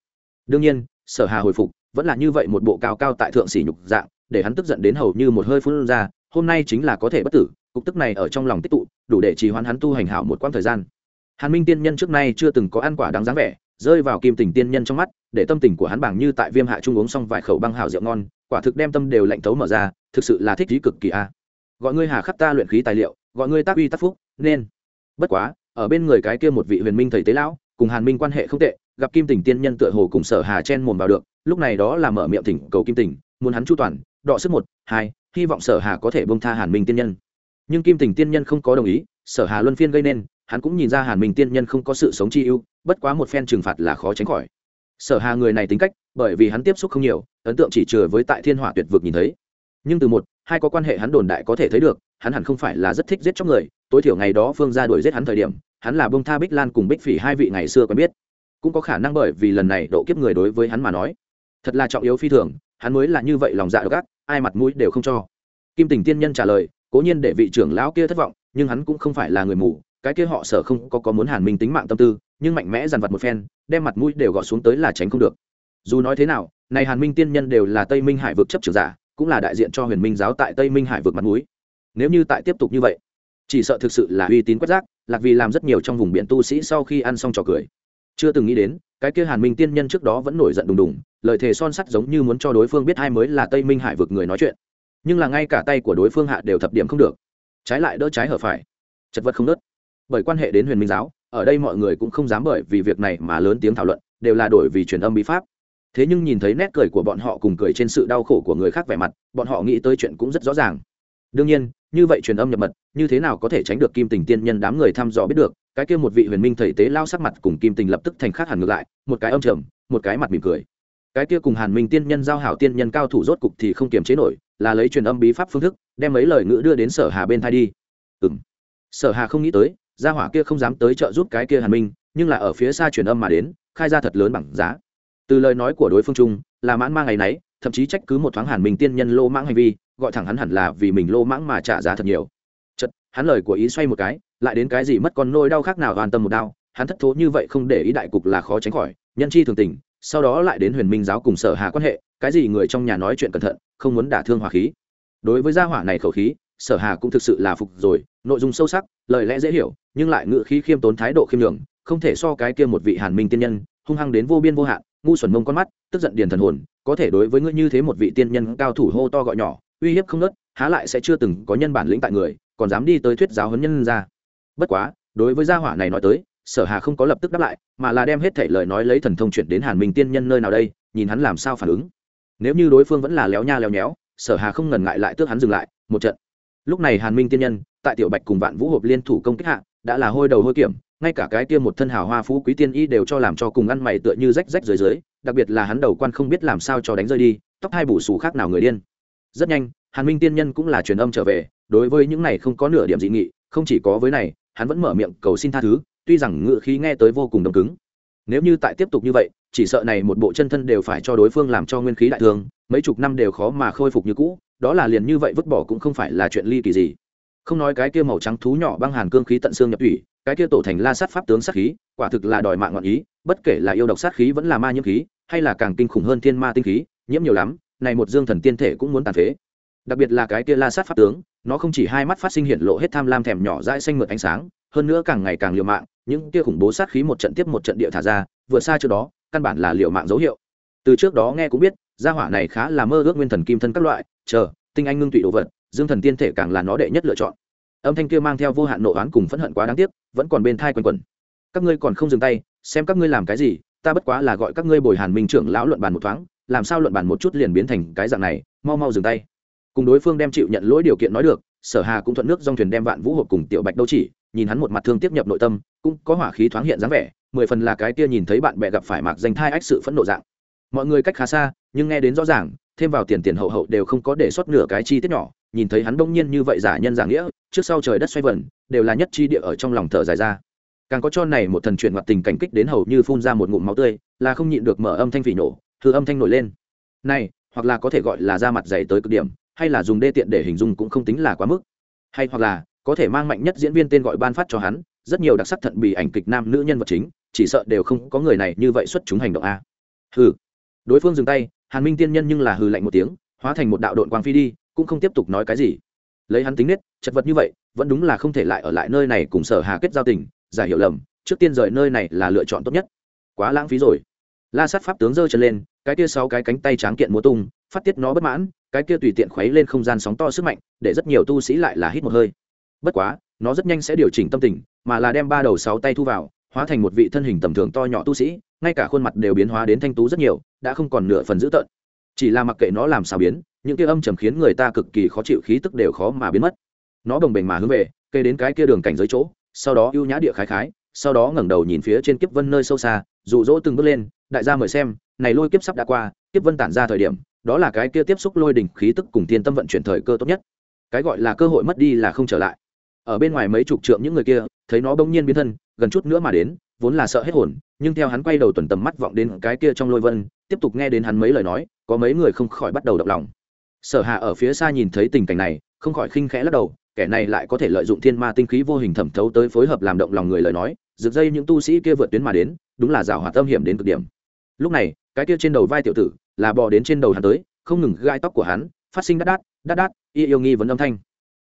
Đương nhiên, sở hà hồi phục, vẫn là như vậy một bộ cao cao tại thượng sỉ nhục dạng, để hắn tức giận đến hầu như một hơi phun ra, hôm nay chính là có thể bất tử, cục tức này ở trong lòng tích tụ, đủ để trì hoãn hắn tu hành hảo một quãng thời gian. Hàn minh tiên nhân trước nay chưa từng có ăn quả đáng dáng vẻ rơi vào kim tình tiên nhân trong mắt, để tâm tình của hắn bằng như tại viêm hạ trung uống xong vài khẩu băng hảo rượu ngon, quả thực đem tâm đều lạnh thấu mở ra, thực sự là thích trí cực kỳ a. Gọi ngươi hà khắc ta luyện khí tài liệu, gọi ngươi tác uy tác phúc, nên. Bất quá, ở bên người cái kia một vị huyền minh thầy tế lão, cùng hàn minh quan hệ không tệ, gặp kim tình tiên nhân tựa hồ cùng sở hà chen mồm vào được, lúc này đó là mở miệng thỉnh cầu kim tình, muốn hắn chu toàn, đọ sức một, hai, hy vọng sở hà có thể bông tha hàn minh tiên nhân. Nhưng kim tình tiên nhân không có đồng ý, sở hà luân phiên gây nên, hắn cũng nhìn ra hàn minh tiên nhân không có sự sống chi ưu bất quá một phen trừng phạt là khó tránh khỏi. Sở hà người này tính cách, bởi vì hắn tiếp xúc không nhiều, ấn tượng chỉ chừa với tại thiên hỏa tuyệt vực nhìn thấy. Nhưng từ một, hai có quan hệ hắn đồn đại có thể thấy được, hắn hẳn không phải là rất thích giết chóc người, tối thiểu ngày đó phương ra đuổi giết hắn thời điểm, hắn là bông tha bích lan cùng bích phỉ hai vị ngày xưa quen biết. Cũng có khả năng bởi vì lần này độ kiếp người đối với hắn mà nói, thật là trọng yếu phi thường, hắn mới là như vậy lòng dạ gác ai mặt mũi đều không cho. Kim tình tiên nhân trả lời, cố nhiên để vị trưởng lão kia thất vọng, nhưng hắn cũng không phải là người mù cái kia họ sở không có có muốn hàn minh tính mạng tâm tư, nhưng mạnh mẽ dằn vặt một phen, đem mặt mũi đều gọt xuống tới là tránh không được. Dù nói thế nào, này hàn minh tiên nhân đều là tây minh hải vực chấp trưởng giả, cũng là đại diện cho huyền minh giáo tại tây minh hải vực mặt mũi. Nếu như tại tiếp tục như vậy, chỉ sợ thực sự là uy tín quét rác, lạc vì làm rất nhiều trong vùng biển tu sĩ sau khi ăn xong trò cười. Chưa từng nghĩ đến, cái kia hàn minh tiên nhân trước đó vẫn nổi giận đùng đùng, lời thề son sắt giống như muốn cho đối phương biết ai mới là tây minh hải vực người nói chuyện. Nhưng là ngay cả tay của đối phương hạ đều thập điểm không được. Trái lại đỡ trái hở phải. Chật vật không nớt bởi quan hệ đến huyền minh giáo, ở đây mọi người cũng không dám bởi vì việc này mà lớn tiếng thảo luận, đều là đổi vì truyền âm bí pháp. Thế nhưng nhìn thấy nét cười của bọn họ cùng cười trên sự đau khổ của người khác vẻ mặt, bọn họ nghĩ tới chuyện cũng rất rõ ràng. Đương nhiên, như vậy truyền âm nhập mật, như thế nào có thể tránh được kim tình tiên nhân đám người thăm dò biết được, cái kia một vị huyền minh thầy tế lao sắc mặt cùng kim tình lập tức thành khác hẳn ngược lại, một cái âm trầm, một cái mặt mỉm cười. Cái kia cùng hàn minh tiên nhân giao hảo tiên nhân cao thủ rốt cục thì không kiềm chế nổi, là lấy truyền âm bí pháp phương thức, đem mấy lời ngữ đưa đến sở hà bên thai đi. Ừng sở hà không nghĩ tới gia hỏa kia không dám tới trợ giúp cái kia hàn minh, nhưng là ở phía xa truyền âm mà đến, khai ra thật lớn bằng giá. Từ lời nói của đối phương trung là mãn mang ngày nấy, thậm chí trách cứ một thoáng hàn minh tiên nhân lô mãng hành vi, gọi thẳng hắn hẳn là vì mình lô mãng mà trả giá thật nhiều. Chật hắn lời của ý xoay một cái, lại đến cái gì mất con nôi đau khác nào hoàn tâm một đau, hắn thất thố như vậy không để ý đại cục là khó tránh khỏi, nhân chi thường tình, sau đó lại đến huyền minh giáo cùng sở hà quan hệ, cái gì người trong nhà nói chuyện cẩn thận, không muốn đả thương hòa khí. Đối với gia hỏa này khẩu khí sở hà cũng thực sự là phục rồi, nội dung sâu sắc, lời lẽ dễ hiểu, nhưng lại ngự khí khiêm tốn, thái độ khiêm nhường, không thể so cái kia một vị hàn minh tiên nhân, hung hăng đến vô biên vô hạn, ngu xuẩn mông con mắt, tức giận điền thần hồn, có thể đối với ngươi như thế một vị tiên nhân cao thủ hô to gọi nhỏ, uy hiếp không nớt há lại sẽ chưa từng có nhân bản lĩnh tại người, còn dám đi tới thuyết giáo huấn nhân ra. Bất quá, đối với gia hỏa này nói tới, sở hà không có lập tức đáp lại, mà là đem hết thể lời nói lấy thần thông chuyển đến hàn minh tiên nhân nơi nào đây, nhìn hắn làm sao phản ứng. Nếu như đối phương vẫn là léo nha léo nhéo, sở hà không ngần ngại lại tước hắn dừng lại, một trận lúc này hàn minh tiên nhân, tại tiểu bạch cùng vạn vũ hộp liên thủ công kích hạ, đã là hôi đầu hôi kiểm, ngay cả cái kia một thân hào hoa phú quý tiên y đều cho làm cho cùng ăn mày tựa như rách rách dưới dưới, đặc biệt là hắn đầu quan không biết làm sao cho đánh rơi đi, tóc hai bù xù khác nào người điên. Rất nhanh, hàn minh tiên nhân cũng là truyền âm trở về, đối với những này không có nửa điểm dị nghị, không chỉ có với này, hắn vẫn mở miệng cầu xin tha thứ, tuy rằng ngự khí nghe tới vô cùng đông cứng. Nếu như tại tiếp tục như vậy, chỉ sợ này một bộ chân thân đều phải cho đối phương làm cho nguyên khí đại thương, mấy chục năm đều khó mà khôi phục như cũ đó là liền như vậy vứt bỏ cũng không phải là chuyện ly kỳ gì. Không nói cái kia màu trắng thú nhỏ băng hàn cương khí tận xương nhập thủy, cái kia tổ thành la sát pháp tướng sát khí, quả thực là đòi mạng ngọn ý, bất kể là yêu độc sát khí vẫn là ma nhiễm khí, hay là càng kinh khủng hơn thiên ma tinh khí, nhiễm nhiều lắm, này một dương thần tiên thể cũng muốn tàn phế. Đặc biệt là cái kia la sát pháp tướng, nó không chỉ hai mắt phát sinh hiện lộ hết tham lam thèm nhỏ dãi xanh mượt ánh sáng, hơn nữa càng ngày càng liều mạng, những kia khủng bố sát khí một trận tiếp một trận địa thả ra, vượt xa trước đó, căn bản là liều mạng dấu hiệu. Từ trước đó nghe cũng biết, gia hỏa này khá là mơ ước nguyên thần kim thân các loại chờ, tinh anh ngưng tụy đồ vật, dương thần tiên thể càng là nó đệ nhất lựa chọn. Âm thanh kia mang theo vô hạn nộ oán cùng phẫn hận quá đáng tiếc, vẫn còn bên thai quanh quẩn. Các ngươi còn không dừng tay, xem các ngươi làm cái gì, ta bất quá là gọi các ngươi bồi hàn minh trưởng lão luận bàn một thoáng, làm sao luận bàn một chút liền biến thành cái dạng này, mau mau dừng tay. Cùng đối phương đem chịu nhận lỗi điều kiện nói được, sở hà cũng thuận nước dòng thuyền đem vạn vũ hộp cùng tiểu bạch đâu chỉ, nhìn hắn một mặt thương tiếp nhập nội tâm, cũng có hỏa khí thoáng hiện dáng vẻ, mười phần là cái kia nhìn thấy bạn bè gặp phải mạc danh thai ách sự phẫn nộ dạng. Mọi người cách khá xa, nhưng nghe đến rõ ràng thêm vào tiền tiền hậu hậu đều không có để xuất nửa cái chi tiết nhỏ, nhìn thấy hắn đông nhiên như vậy giả nhân giả nghĩa, trước sau trời đất xoay vần, đều là nhất chi địa ở trong lòng thở dài ra. Càng có cho này một thần chuyện mặt tình cảnh kích đến hầu như phun ra một ngụm máu tươi, là không nhịn được mở âm thanh phỉ nổ thư âm thanh nổi lên. Này, hoặc là có thể gọi là da mặt dày tới cực điểm, hay là dùng đê tiện để hình dung cũng không tính là quá mức. Hay hoặc là, có thể mang mạnh nhất diễn viên tên gọi ban phát cho hắn, rất nhiều đặc sắc thận bì ảnh kịch nam nữ nhân vật chính, chỉ sợ đều không có người này như vậy xuất chúng hành động a. Hừ. Đối phương dừng tay hàn minh tiên nhân nhưng là hừ lạnh một tiếng, hóa thành một đạo đội quang phi đi, cũng không tiếp tục nói cái gì. Lấy hắn tính nết, chật vật như vậy, vẫn đúng là không thể lại ở lại nơi này cùng sở hà kết giao tình, giải hiểu lầm, trước tiên rời nơi này là lựa chọn tốt nhất. Quá lãng phí rồi. La sát pháp tướng giơ chân lên, cái kia sáu cái cánh tay tráng kiện múa tung, phát tiết nó bất mãn, cái kia tùy tiện khuấy lên không gian sóng to sức mạnh, để rất nhiều tu sĩ lại là hít một hơi. Bất quá, nó rất nhanh sẽ điều chỉnh tâm tình, mà là đem ba đầu sáu tay thu vào, hóa thành một vị thân hình tầm thường to nhỏ tu sĩ, ngay cả khuôn mặt đều biến hóa đến thanh tú rất nhiều đã không còn nửa phần dữ tợn. Chỉ là mặc kệ nó làm sao biến, những kia âm trầm khiến người ta cực kỳ khó chịu, khí tức đều khó mà biến mất. Nó đồng bềnh mà hướng về kê đến cái kia đường cảnh giới chỗ, sau đó ưu nhã địa khái khái, sau đó ngẩng đầu nhìn phía trên kiếp vân nơi sâu xa, dụ dỗ từng bước lên, đại gia mời xem, này lôi kiếp sắp đã qua, kiếp vân tản ra thời điểm, đó là cái kia tiếp xúc lôi đỉnh khí tức cùng thiên tâm vận chuyển thời cơ tốt nhất. Cái gọi là cơ hội mất đi là không trở lại. Ở bên ngoài mấy chục trượng những người kia, thấy nó bỗng nhiên biến thân, gần chút nữa mà đến vốn là sợ hết hồn, nhưng theo hắn quay đầu tuần tầm mắt vọng đến cái kia trong lôi vân, tiếp tục nghe đến hắn mấy lời nói, có mấy người không khỏi bắt đầu động lòng. Sở hạ ở phía xa nhìn thấy tình cảnh này, không khỏi khinh khẽ lắc đầu, kẻ này lại có thể lợi dụng thiên ma tinh khí vô hình thẩm thấu tới phối hợp làm động lòng người lời nói, rực dây những tu sĩ kia vượt tuyến mà đến, đúng là rào hòa tâm hiểm đến cực điểm. Lúc này, cái kia trên đầu vai tiểu tử, là bò đến trên đầu hắn tới, không ngừng gai tóc của hắn, phát sinh đát đát đát đát, y yêu nghi vấn âm thanh.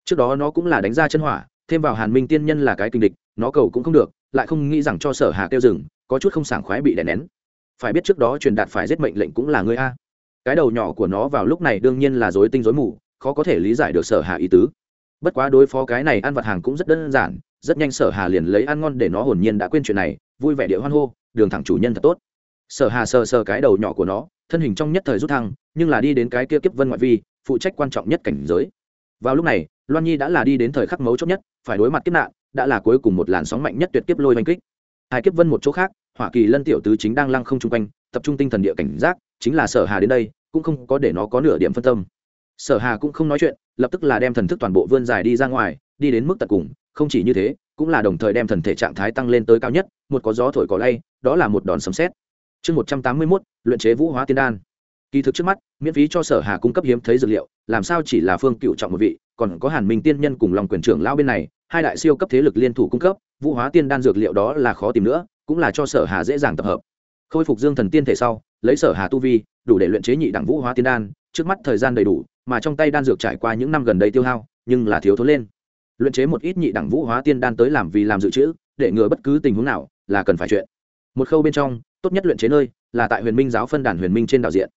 Trước đó nó cũng là đánh ra chân hỏa, thêm vào hàn minh tiên nhân là cái kinh địch nó cầu cũng không được, lại không nghĩ rằng cho sở hà kêu rừng có chút không sảng khoái bị đè nén. Phải biết trước đó truyền đạt phải giết mệnh lệnh cũng là người a. Cái đầu nhỏ của nó vào lúc này đương nhiên là dối tinh dối mù, khó có thể lý giải được sở hà ý tứ. Bất quá đối phó cái này ăn vặt hàng cũng rất đơn giản, rất nhanh sở hà liền lấy ăn ngon để nó hồn nhiên đã quên chuyện này, vui vẻ địa hoan hô, đường thẳng chủ nhân thật tốt. Sở hà sờ sờ cái đầu nhỏ của nó, thân hình trong nhất thời rút thăng, nhưng là đi đến cái kia kiếp vân ngoại vi, phụ trách quan trọng nhất cảnh giới. Vào lúc này, loan nhi đã là đi đến thời khắc mấu chốt nhất, phải đối mặt kiếp nạn đã là cuối cùng một làn sóng mạnh nhất tuyệt kiếp lôi oanh kích. Hai kiếp vân một chỗ khác, hỏa kỳ lân tiểu tứ chính đang lăng không chung quanh, tập trung tinh thần địa cảnh giác, chính là sở hà đến đây, cũng không có để nó có nửa điểm phân tâm. Sở hà cũng không nói chuyện, lập tức là đem thần thức toàn bộ vươn dài đi ra ngoài, đi đến mức tận cùng, không chỉ như thế, cũng là đồng thời đem thần thể trạng thái tăng lên tới cao nhất, một có gió thổi cỏ lay, đó là một đòn sấm xét chương một trăm tám mươi mốt, luyện chế vũ hóa tiên đan. Kỳ thực trước mắt, miễn phí cho sở hà cung cấp hiếm thấy dược liệu, làm sao chỉ là phương cựu trọng một vị, còn có hàn minh tiên nhân cùng lòng quyền trưởng lao bên này hai đại siêu cấp thế lực liên thủ cung cấp, vũ hóa tiên đan dược liệu đó là khó tìm nữa, cũng là cho sở hà dễ dàng tập hợp. Khôi phục dương thần tiên thể sau, lấy sở hà tu vi, đủ để luyện chế nhị đẳng vũ hóa tiên đan, trước mắt thời gian đầy đủ, mà trong tay đan dược trải qua những năm gần đây tiêu hao, nhưng là thiếu thốn lên. Luyện chế một ít nhị đẳng vũ hóa tiên đan tới làm vì làm dự trữ, để ngừa bất cứ tình huống nào là cần phải chuyện. Một khâu bên trong, tốt nhất luyện chế nơi là tại huyền minh giáo phân đàn huyền minh trên đạo diện.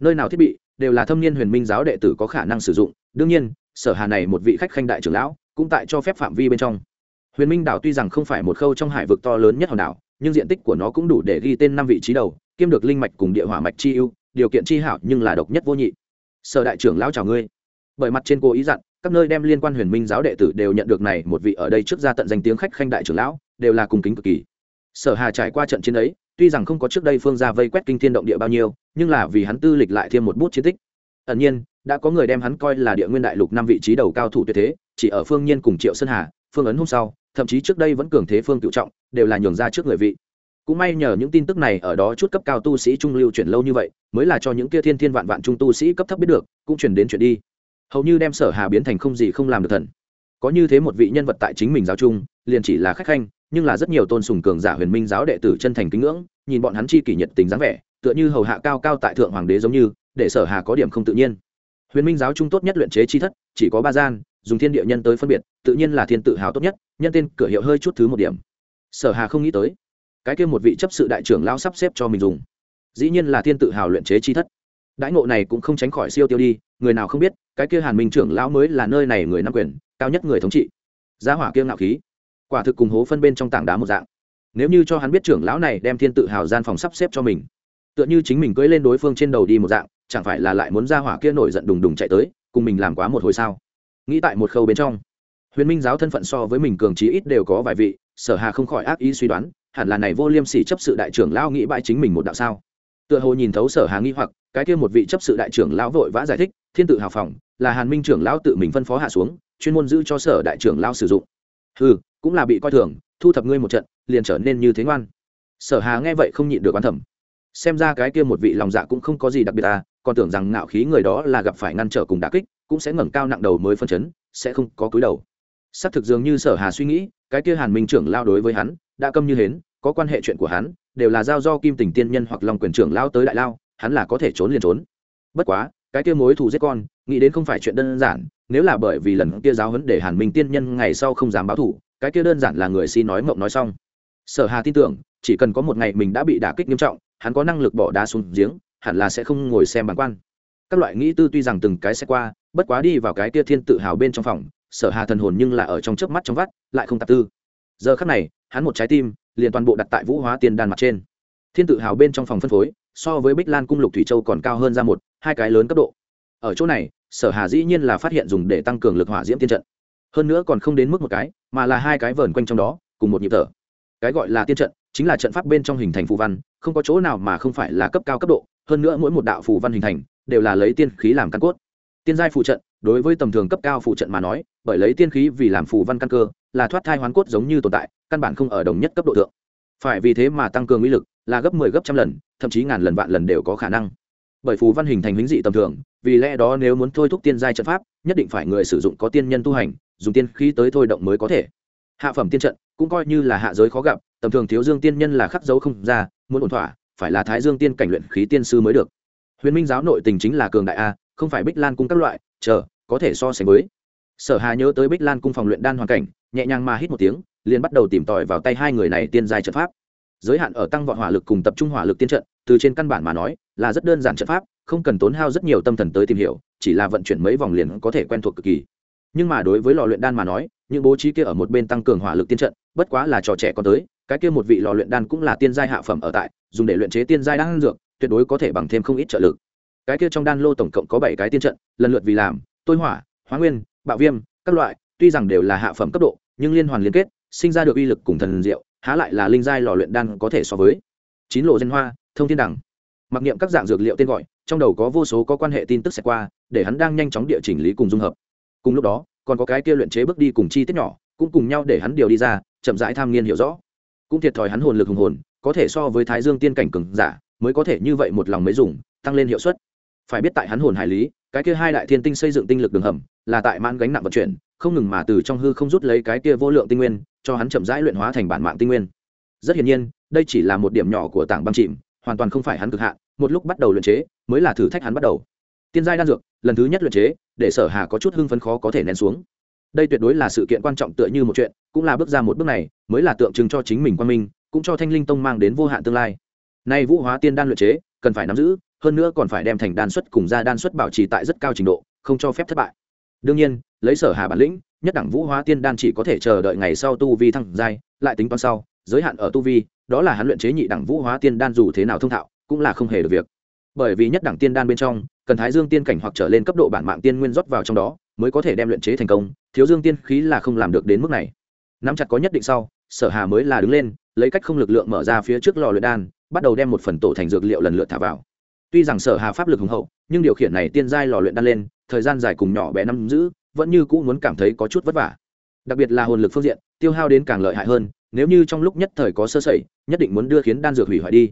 Nơi nào thiết bị đều là thâm niên huyền minh giáo đệ tử có khả năng sử dụng, đương nhiên, sở hà này một vị khách khanh đại trưởng lão cũng tại cho phép phạm vi bên trong. Huyền minh đảo tuy rằng không phải một khâu trong hải vực to lớn nhất hòn đảo, nhưng diện tích của nó cũng đủ để ghi tên năm vị trí đầu, kiêm được linh mạch cùng địa hỏa mạch chi ưu, điều kiện chi hảo nhưng là độc nhất vô nhị. Sở đại trưởng lão chào ngươi. Bởi mặt trên cô ý dặn, các nơi đem liên quan huyền minh giáo đệ tử đều nhận được này, một vị ở đây trước ra tận danh tiếng khách khanh đại trưởng lão, đều là cùng kính cực kỳ. Sở hà trải qua trận chiến ấy, tuy rằng không có trước đây phương ra vây quét kinh thiên động địa bao nhiêu, nhưng là vì hắn tư lịch lại thêm một bút chiến tích. Ẩn nhiên đã có người đem hắn coi là địa nguyên đại lục năm vị trí đầu cao thủ tuyệt thế, chỉ ở phương nhiên cùng triệu sơn hà, phương ấn hôm sau, thậm chí trước đây vẫn cường thế phương cựu trọng, đều là nhường ra trước người vị. Cũng may nhờ những tin tức này ở đó chút cấp cao tu sĩ trung lưu chuyển lâu như vậy, mới là cho những kia thiên thiên vạn vạn trung tu sĩ cấp thấp biết được, cũng chuyển đến chuyển đi. Hầu như đem sở hà biến thành không gì không làm được thần. Có như thế một vị nhân vật tại chính mình giáo trung, liền chỉ là khách khanh, nhưng là rất nhiều tôn sùng cường giả huyền minh giáo đệ tử chân thành kính ngưỡng, nhìn bọn hắn chi kỷ nhiệt tình dáng vẻ, tựa như hầu hạ cao cao tại thượng hoàng đế giống như, để sở hà có điểm không tự nhiên huyền minh giáo trung tốt nhất luyện chế chi thất, chỉ có ba gian, dùng thiên địa nhân tới phân biệt, tự nhiên là thiên tự hào tốt nhất, nhân tên, cửa hiệu hơi chút thứ một điểm. Sở hà không nghĩ tới, cái kia một vị chấp sự đại trưởng lao sắp xếp cho mình dùng. Dĩ nhiên là thiên tự hào luyện chế chi thất. Đãi ngộ này cũng không tránh khỏi siêu tiêu đi, người nào không biết, cái kia hàn minh trưởng lão mới là nơi này người nắm quyền, cao nhất người thống trị. Giá hỏa kia ngạo khí, quả thực cùng hố phân bên trong tảng đá một dạng. Nếu như cho hắn biết trưởng lão này đem thiên tự hào gian phòng sắp xếp cho mình, tựa như chính mình cưỡi lên đối phương trên đầu đi một dạng chẳng phải là lại muốn ra hỏa kia nổi giận đùng đùng chạy tới, cùng mình làm quá một hồi sao? Nghĩ tại một khâu bên trong, huyền minh giáo thân phận so với mình cường trí ít đều có vài vị, sở hà không khỏi ác ý suy đoán, hẳn là này vô liêm sỉ chấp sự đại trưởng lão nghĩ bãi chính mình một đạo sao? Tựa hồ nhìn thấu sở hà nghi hoặc, cái kia một vị chấp sự đại trưởng lão vội vã giải thích, thiên tự hào phòng là hàn minh trưởng lão tự mình phân phó hạ xuống, chuyên môn giữ cho sở đại trưởng lão sử dụng. Ừ cũng là bị coi thường, thu thập ngươi một trận, liền trở nên như thế ngoan. Sở hà nghe vậy không nhịn được quan thẩm xem ra cái kia một vị lòng dạ cũng không có gì đặc biệt à còn tưởng rằng ngạo khí người đó là gặp phải ngăn trở cùng đả kích, cũng sẽ ngẩng cao nặng đầu mới phân chấn, sẽ không có cúi đầu. Xác thực dường như sở hà suy nghĩ, cái kia hàn minh trưởng lao đối với hắn, đã câm như hến, có quan hệ chuyện của hắn, đều là giao do kim tình tiên nhân hoặc lòng quyền trưởng lao tới đại lao, hắn là có thể trốn liền trốn. Bất quá, cái kia mối thù giết con, nghĩ đến không phải chuyện đơn giản, nếu là bởi vì lần kia giáo huấn để hàn minh tiên nhân ngày sau không dám báo thù, cái kia đơn giản là người si nói mộng nói xong. Sở hà tin tưởng, chỉ cần có một ngày mình đã bị đả kích nghiêm trọng, hắn có năng lực bỏ đá xuống giếng hẳn là sẽ không ngồi xem bản quan. Các loại nghĩ tư tuy rằng từng cái sẽ qua, bất quá đi vào cái kia thiên tự hào bên trong phòng, sở hà thần hồn nhưng là ở trong chớp mắt trong vắt, lại không tạp tư. Giờ khắc này, hắn một trái tim, liền toàn bộ đặt tại vũ hóa tiên đan mặt trên. Thiên tự hào bên trong phòng phân phối, so với bích lan cung lục thủy châu còn cao hơn ra một, hai cái lớn cấp độ. Ở chỗ này, sở hà dĩ nhiên là phát hiện dùng để tăng cường lực hỏa diễm tiên trận. Hơn nữa còn không đến mức một cái, mà là hai cái vờn quanh trong đó, cùng một nhịp thở. Cái gọi là tiên trận, chính là trận pháp bên trong hình thành phù văn, không có chỗ nào mà không phải là cấp cao cấp độ hơn nữa mỗi một đạo phù văn hình thành đều là lấy tiên khí làm căn cốt. Tiên giai phù trận, đối với tầm thường cấp cao phù trận mà nói, bởi lấy tiên khí vì làm phù văn căn cơ, là thoát thai hoán cốt giống như tồn tại, căn bản không ở đồng nhất cấp độ thượng. Phải vì thế mà tăng cường uy lực, là gấp 10 gấp trăm lần, thậm chí ngàn lần vạn lần đều có khả năng. Bởi phù văn hình thành hình dị tầm thường, vì lẽ đó nếu muốn thôi thúc tiên giai trận pháp, nhất định phải người sử dụng có tiên nhân tu hành, dùng tiên khí tới thôi động mới có thể. Hạ phẩm tiên trận, cũng coi như là hạ giới khó gặp, tầm thường thiếu dương tiên nhân là khắc dấu không ra, muốn ổn thỏa phải là thái dương tiên cảnh luyện khí tiên sư mới được. Huyền minh giáo nội tình chính là cường đại a, không phải bích lan cung các loại, chờ, có thể so sánh với. Sở hà nhớ tới bích lan cung phòng luyện đan hoàn cảnh, nhẹ nhàng mà hít một tiếng, liền bắt đầu tìm tòi vào tay hai người này tiên giai trận pháp. Giới hạn ở tăng vọt hỏa lực cùng tập trung hỏa lực tiên trận, từ trên căn bản mà nói, là rất đơn giản trận pháp, không cần tốn hao rất nhiều tâm thần tới tìm hiểu, chỉ là vận chuyển mấy vòng liền có thể quen thuộc cực kỳ. Nhưng mà đối với lò luyện đan mà nói, những bố trí kia ở một bên tăng cường hỏa lực tiên trận, bất quá là trò trẻ con tới cái kia một vị lò luyện đan cũng là tiên giai hạ phẩm ở tại, dùng để luyện chế tiên giai đan dược, tuyệt đối có thể bằng thêm không ít trợ lực. Cái kia trong đan lô tổng cộng có bảy cái tiên trận, lần lượt vì làm, tôi hỏa, hóa nguyên, bạo viêm, các loại, tuy rằng đều là hạ phẩm cấp độ, nhưng liên hoàn liên kết, sinh ra được uy lực cùng thần diệu, há lại là linh giai lò luyện đan có thể so với. Chín lộ dân hoa, thông thiên đẳng. Mặc niệm các dạng dược liệu tên gọi, trong đầu có vô số có quan hệ tin tức sẽ qua, để hắn đang nhanh chóng địa chỉnh lý cùng dung hợp. Cùng lúc đó, còn có cái kia luyện chế bước đi cùng chi tiết nhỏ, cũng cùng nhau để hắn điều đi ra, chậm rãi tham nghiên hiểu rõ cũng thiệt thòi hắn hồn lực hùng hồn, có thể so với thái dương tiên cảnh cường giả, mới có thể như vậy một lòng mới dùng, tăng lên hiệu suất. Phải biết tại hắn hồn hải lý, cái kia hai đại thiên tinh xây dựng tinh lực đường hầm, là tại mãn gánh nặng vận chuyển, không ngừng mà từ trong hư không rút lấy cái kia vô lượng tinh nguyên, cho hắn chậm rãi luyện hóa thành bản mạng tinh nguyên. Rất hiển nhiên, đây chỉ là một điểm nhỏ của tảng băng chìm, hoàn toàn không phải hắn cực hạn, một lúc bắt đầu luyện chế, mới là thử thách hắn bắt đầu. Tiên giai đan dược, lần thứ nhất luyện chế, để sở hà có chút hưng phấn khó có thể nén xuống đây tuyệt đối là sự kiện quan trọng tựa như một chuyện, cũng là bước ra một bước này, mới là tượng trưng cho chính mình quan minh, cũng cho thanh linh tông mang đến vô hạn tương lai. Nay vũ hóa tiên đan luyện chế, cần phải nắm giữ, hơn nữa còn phải đem thành đan xuất cùng ra đan xuất bảo trì tại rất cao trình độ, không cho phép thất bại. Đương nhiên, lấy sở hà bản lĩnh, nhất đẳng vũ hóa tiên đan chỉ có thể chờ đợi ngày sau tu vi thăng giai, lại tính toán sau, giới hạn ở tu vi, đó là hắn luyện chế nhị đẳng vũ hóa tiên đan dù thế nào thông thạo, cũng là không hề được việc. Bởi vì nhất đẳng tiên đan bên trong, cần thái dương tiên cảnh hoặc trở lên cấp độ bản mạng tiên nguyên rót vào trong đó mới có thể đem luyện chế thành công, thiếu dương tiên khí là không làm được đến mức này. Nắm chặt có nhất định sau, sở hà mới là đứng lên, lấy cách không lực lượng mở ra phía trước lò luyện đan, bắt đầu đem một phần tổ thành dược liệu lần lượt thả vào. Tuy rằng sở hà pháp lực hùng hậu, nhưng điều khiển này tiên giai lò luyện đan lên, thời gian dài cùng nhỏ bé năm giữ, vẫn như cũ muốn cảm thấy có chút vất vả. Đặc biệt là hồn lực phương diện, tiêu hao đến càng lợi hại hơn, nếu như trong lúc nhất thời có sơ sẩy, nhất định muốn đưa khiến đan dược hủy hoại đi.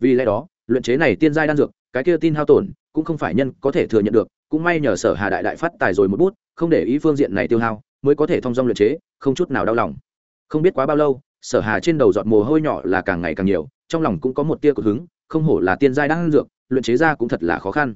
Vì lẽ đó, luyện chế này tiên giai đan dược, cái kia tin hao tổn, cũng không phải nhân có thể thừa nhận được cũng may nhờ sở hà đại đại phát tài rồi một bút, không để ý phương diện này tiêu hao, mới có thể thông dong luyện chế, không chút nào đau lòng. Không biết quá bao lâu, sở hà trên đầu giọt mồ hôi nhỏ là càng ngày càng nhiều, trong lòng cũng có một tia cực hứng, không hổ là tiên giai đang dược, luyện chế ra cũng thật là khó khăn.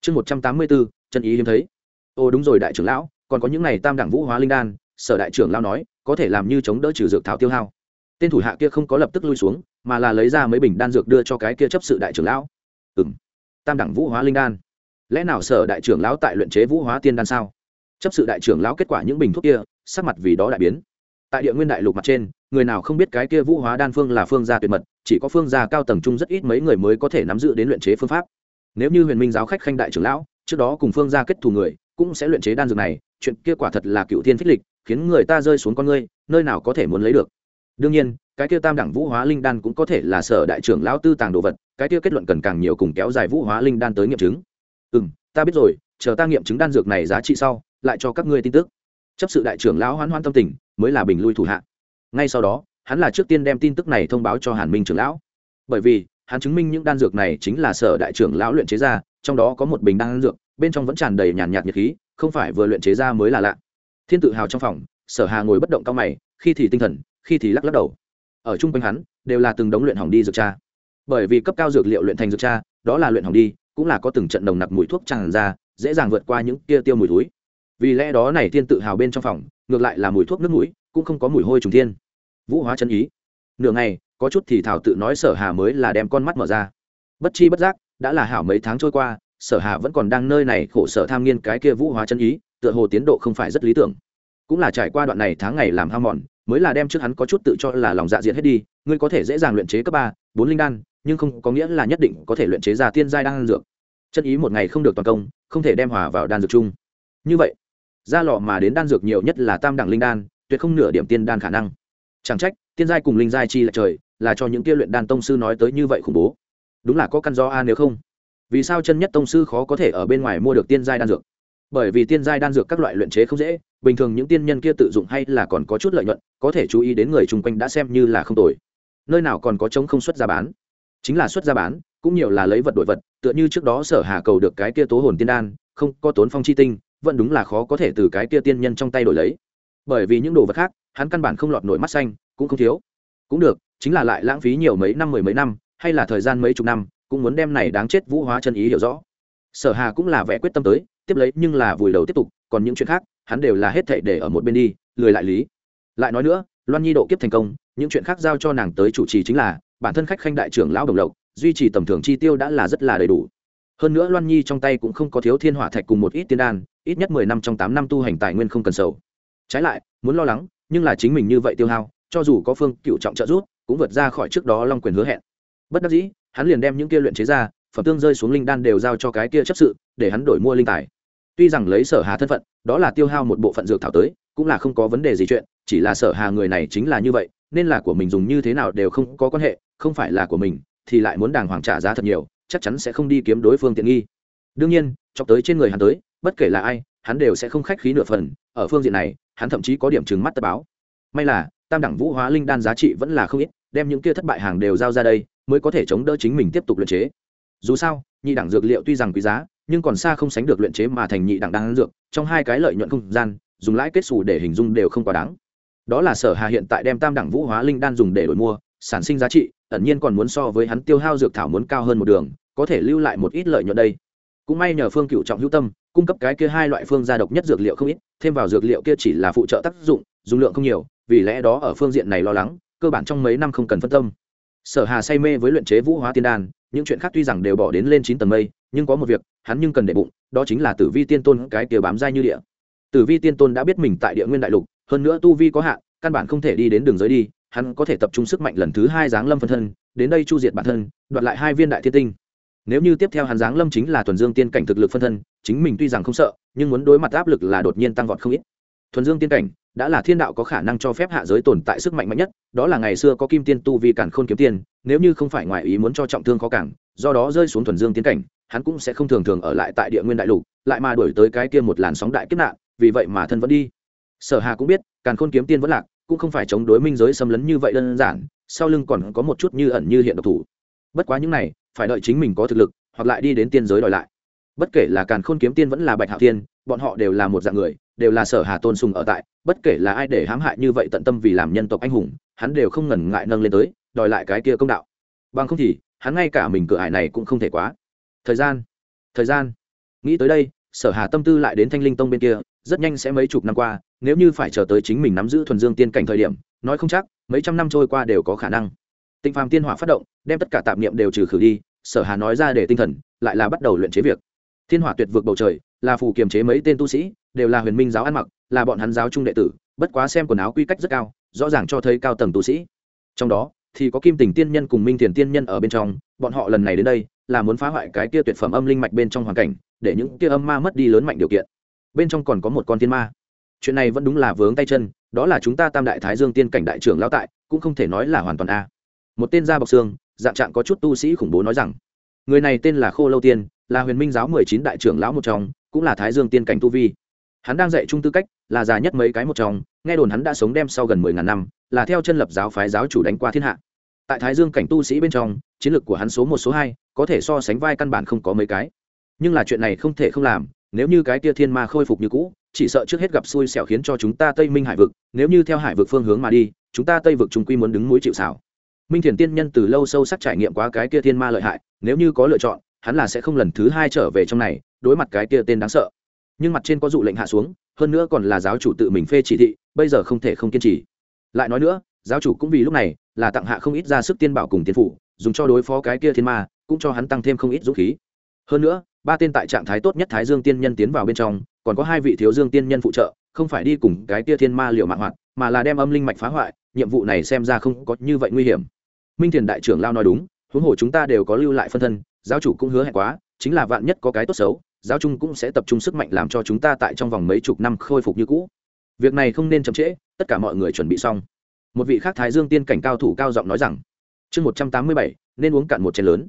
Chương một trăm tám mươi bốn chân ý hiếm thấy. Ô đúng rồi đại trưởng lão, còn có những này tam đẳng vũ hóa linh đan, sở đại trưởng lão nói, có thể làm như chống đỡ trừ dược thảo tiêu hao. Tên thủ hạ kia không có lập tức lui xuống, mà là lấy ra mấy bình đan dược đưa cho cái kia chấp sự đại trưởng lão. Ừ tam đẳng vũ hóa linh đan lẽ nào sở đại trưởng lão tại luyện chế vũ hóa tiên đan sao? Chấp sự đại trưởng lão kết quả những bình thuốc kia, sắc mặt vì đó đại biến. Tại địa nguyên đại lục mặt trên, người nào không biết cái kia vũ hóa đan phương là phương gia tuyệt mật, chỉ có phương gia cao tầng trung rất ít mấy người mới có thể nắm giữ đến luyện chế phương pháp. Nếu như huyền minh giáo khách khanh đại trưởng lão, trước đó cùng phương gia kết thù người, cũng sẽ luyện chế đan dược này, chuyện kia quả thật là cựu thiên phích lịch, khiến người ta rơi xuống con ngươi, nơi nào có thể muốn lấy được. Đương nhiên, cái kia tam đẳng vũ hóa linh đan cũng có thể là sở đại trưởng lão tư tàng đồ vật, cái kia kết luận cần càng nhiều cùng kéo dài vũ hóa linh đan tới nghiệm chứng ừ m ta biết rồi, chờ ta nghiệm chứng đan dược này giá trị sau, lại cho các ngươi tin tức. Chấp sự đại trưởng lão hoan hoan tâm tình, mới là bình lui thủ hạ. Ngay sau đó, hắn là trước tiên đem tin tức này thông báo cho hàn minh trưởng lão. Bởi vì, hắn chứng minh những đan dược này chính là sở đại trưởng lão luyện chế ra, trong đó có một bình đan dược, bên trong vẫn tràn đầy nhàn nhạt nhiệt khí, không phải vừa luyện chế ra mới là lạ. Thiên tự hào trong phòng, sở hà ngồi bất động cao mày, khi thì tinh thần, khi thì lắc lắc đầu. Ở chung quanh hắn, đều là từng đống luyện hỏng đi dược cha. Bởi vì cấp cao dược liệu luyện thành dược cha, đó là luyện hỏng đi cũng là có từng trận nồng nặc mùi thuốc tràn ra, dễ dàng vượt qua những kia tiêu mùi túi vì lẽ đó này thiên tự hào bên trong phòng, ngược lại là mùi thuốc nước mũi, cũng không có mùi hôi trùng thiên. Vũ hóa chân ý. Nửa ngày, có chút thì thảo tự nói sở hà mới là đem con mắt mở ra. Bất chi bất giác, đã là hảo mấy tháng trôi qua, sở hà vẫn còn đang nơi này khổ sở tham nghiên cái kia vũ hóa chân ý, tựa hồ tiến độ không phải rất lý tưởng. Cũng là trải qua đoạn này tháng ngày làm ham mòn, mới là đem trước hắn có chút tự cho là lòng dạ diện hết đi, ngươi có thể dễ dàng luyện chế cấp ba, bốn linh đan nhưng không có nghĩa là nhất định có thể luyện chế ra tiên giai đan dược. Chân ý một ngày không được toàn công, không thể đem hòa vào đan dược chung. Như vậy, ra lọ mà đến đan dược nhiều nhất là tam đẳng linh đan, tuyệt không nửa điểm tiên đan khả năng. Chẳng trách, tiên giai cùng linh giai chi là trời, là cho những kia luyện đan tông sư nói tới như vậy khủng bố. Đúng là có căn do a nếu không. Vì sao chân nhất tông sư khó có thể ở bên ngoài mua được tiên giai đan dược? Bởi vì tiên giai đan dược các loại luyện chế không dễ, bình thường những tiên nhân kia tự dụng hay là còn có chút lợi nhuận, có thể chú ý đến người chung quanh đã xem như là không tồi. Nơi nào còn có chống không xuất ra bán chính là xuất ra bán, cũng nhiều là lấy vật đổi vật, tựa như trước đó sở hà cầu được cái kia tố hồn tiên đan, không có tốn phong chi tinh, vẫn đúng là khó có thể từ cái kia tiên nhân trong tay đổi lấy. Bởi vì những đồ vật khác, hắn căn bản không lọt nổi mắt xanh, cũng không thiếu. Cũng được, chính là lại lãng phí nhiều mấy năm, mười mấy năm, hay là thời gian mấy chục năm, cũng muốn đem này đáng chết vũ hóa chân ý hiểu rõ. Sở hà cũng là vẽ quyết tâm tới, tiếp lấy nhưng là vùi đầu tiếp tục, còn những chuyện khác, hắn đều là hết thảy để ở một bên đi, lười lại lý. Lại nói nữa, loan nhi độ kiếp thành công, những chuyện khác giao cho nàng tới chủ trì chính là bản thân khách khanh đại trưởng lão đồng lộc, duy trì tầm thường chi tiêu đã là rất là đầy đủ. Hơn nữa loan nhi trong tay cũng không có thiếu thiên hỏa thạch cùng một ít tiên đan, ít nhất mười năm trong tám năm tu hành tài nguyên không cần sầu. Trái lại, muốn lo lắng, nhưng là chính mình như vậy tiêu hao, cho dù có phương cựu trọng trợ giúp, cũng vượt ra khỏi trước đó long quyền hứa hẹn. Bất đắc dĩ, hắn liền đem những kia luyện chế ra, phẩm tương rơi xuống linh đan đều giao cho cái kia chấp sự, để hắn đổi mua linh tài. Tuy rằng lấy sở hà thân phận, đó là tiêu hao một bộ phận dược thảo tới, cũng là không có vấn đề gì chuyện, chỉ là sở hà người này chính là như vậy nên là của mình dùng như thế nào đều không có quan hệ, không phải là của mình, thì lại muốn đàng hoàng trả giá thật nhiều, chắc chắn sẽ không đi kiếm đối phương tiện nghi. Đương nhiên, chọc tới trên người hắn tới, bất kể là ai, hắn đều sẽ không khách khí nửa phần, ở phương diện này, hắn thậm chí có điểm trừng mắt tất báo. May là, tam đẳng vũ hóa linh đan giá trị vẫn là không ít, đem những kia thất bại hàng đều giao ra đây, mới có thể chống đỡ chính mình tiếp tục luyện chế. Dù sao, nhị đẳng dược liệu tuy rằng quý giá, nhưng còn xa không sánh được luyện chế mà thành nhị đẳng đan dược, trong hai cái lợi nhuận không gian, dùng lãi kết xù để hình dung đều không quá đáng đó là sở hà hiện tại đem tam đẳng vũ hóa linh đan dùng để đổi mua, sản sinh giá trị, ẩn nhiên còn muốn so với hắn tiêu hao dược thảo muốn cao hơn một đường, có thể lưu lại một ít lợi nhuận đây. Cũng may nhờ phương cựu trọng hữu tâm, cung cấp cái kia hai loại phương gia độc nhất dược liệu không ít, thêm vào dược liệu kia chỉ là phụ trợ tác dụng, dùng lượng không nhiều, vì lẽ đó ở phương diện này lo lắng, cơ bản trong mấy năm không cần phân tâm. Sở hà say mê với luyện chế vũ hóa tiên đan, những chuyện khác tuy rằng đều bỏ đến lên chín tầng mây, nhưng có một việc, hắn nhưng cần để bụng, đó chính là tử vi tiên tôn cái kia bám dai như địa. Tử vi tiên tôn đã biết mình tại địa nguyên đại lục hơn nữa tu vi có hạn, căn bản không thể đi đến đường giới đi, hắn có thể tập trung sức mạnh lần thứ hai giáng lâm phân thân, đến đây chu diệt bản thân, đoạt lại hai viên đại thiên tinh. Nếu như tiếp theo hắn giáng lâm chính là thuần dương tiên cảnh thực lực phân thân, chính mình tuy rằng không sợ, nhưng muốn đối mặt áp lực là đột nhiên tăng vọt không ít. Thuần dương tiên cảnh, đã là thiên đạo có khả năng cho phép hạ giới tồn tại sức mạnh mạnh nhất, đó là ngày xưa có kim tiên tu vi cản khôn kiếm tiên, nếu như không phải ngoại ý muốn cho trọng thương khó cản, do đó rơi xuống thuần dương tiến cảnh, hắn cũng sẽ không thường thường ở lại tại địa nguyên đại lục, lại mà đuổi tới cái kia một làn sóng đại kiếp nạn, vì vậy mà thân vẫn đi sở hà cũng biết, càn khôn kiếm tiên vẫn lạc, cũng không phải chống đối minh giới xâm lấn như vậy đơn giản, sau lưng còn có một chút như ẩn như hiện độc thủ. Bất quá những này, phải đợi chính mình có thực lực, hoặc lại đi đến tiên giới đòi lại. Bất kể là càn khôn kiếm tiên vẫn là bạch hạo tiên bọn họ đều là một dạng người, đều là sở hà tôn sùng ở tại, bất kể là ai để hãm hại như vậy tận tâm vì làm nhân tộc anh hùng, hắn đều không ngần ngại nâng lên tới, đòi lại cái kia công đạo. Bằng không thì, hắn ngay cả mình cửa ải này cũng không thể quá. Thời gian thời gian. Nghĩ tới đây, sở hà tâm tư lại đến thanh linh tông bên kia, rất nhanh sẽ mấy chục năm qua nếu như phải chờ tới chính mình nắm giữ thuần dương tiên cảnh thời điểm, nói không chắc, mấy trăm năm trôi qua đều có khả năng. Tinh phàm tiên hỏa phát động, đem tất cả tạp niệm đều trừ khử đi, sở hà nói ra để tinh thần, lại là bắt đầu luyện chế việc. Thiên hỏa tuyệt vượt bầu trời, là phù kiềm chế mấy tên tu sĩ, đều là huyền minh giáo ăn mặc, là bọn hắn giáo trung đệ tử, bất quá xem quần áo quy cách rất cao, rõ ràng cho thấy cao tầng tu sĩ. Trong đó, thì có kim tình tiên nhân cùng minh thiền tiên nhân ở bên trong, bọn họ lần này đến đây, là muốn phá hoại cái kia tuyệt phẩm âm linh mạch bên trong hoàn cảnh, để những kia âm ma mất đi lớn mạnh điều kiện. Bên trong còn có một con tiên ma chuyện này vẫn đúng là vướng tay chân, đó là chúng ta tam đại thái dương tiên cảnh đại trưởng lão tại, cũng không thể nói là hoàn toàn a. Một tên gia bọc xương, dạng trạng có chút tu sĩ khủng bố nói rằng, người này tên là khô lâu tiên, là huyền minh giáo mười chín đại trưởng lão một trong, cũng là thái dương tiên cảnh tu vi. Hắn đang dạy trung tư cách, là già nhất mấy cái một trong, nghe đồn hắn đã sống đem sau gần mười ngàn năm, là theo chân lập giáo phái giáo chủ đánh qua thiên hạ. Tại thái dương cảnh tu sĩ bên trong, chiến lược của hắn số một số hai, có thể so sánh vai căn bản không có mấy cái. Nhưng là chuyện này không thể không làm, nếu như cái tia thiên ma khôi phục như cũ chỉ sợ trước hết gặp xui xẻo khiến cho chúng ta tây minh hải vực, nếu như theo hải vực phương hướng mà đi, chúng ta tây vực trùng quy muốn đứng mũi chịu xảo minh thiền tiên nhân từ lâu sâu sắc trải nghiệm quá cái kia thiên ma lợi hại, nếu như có lựa chọn, hắn là sẽ không lần thứ hai trở về trong này, đối mặt cái kia tên đáng sợ. Nhưng mặt trên có dụ lệnh hạ xuống, hơn nữa còn là giáo chủ tự mình phê chỉ thị, bây giờ không thể không kiên trì. Lại nói nữa, giáo chủ cũng vì lúc này là tặng hạ không ít ra sức tiên bảo cùng tiên phủ, dùng cho đối phó cái kia thiên ma, cũng cho hắn tăng thêm không ít dũng khí. Hơn nữa ba tên tại trạng thái tốt nhất thái dương tiên nhân tiến vào bên trong, còn có hai vị thiếu dương tiên nhân phụ trợ, không phải đi cùng cái Tia thiên ma liệu mạng hoạt, mà là đem âm linh mạch phá hoại, nhiệm vụ này xem ra không có như vậy nguy hiểm. Minh thiền đại trưởng lao nói đúng, huống hồ chúng ta đều có lưu lại phân thân, giáo chủ cũng hứa hẹn quá, chính là vạn nhất có cái tốt xấu, giáo trung cũng sẽ tập trung sức mạnh làm cho chúng ta tại trong vòng mấy chục năm khôi phục như cũ. Việc này không nên chậm trễ, tất cả mọi người chuẩn bị xong. Một vị khác thái dương tiên cảnh cao thủ cao giọng nói rằng, chương một trăm tám mươi bảy, nên uống cạn một chén lớn.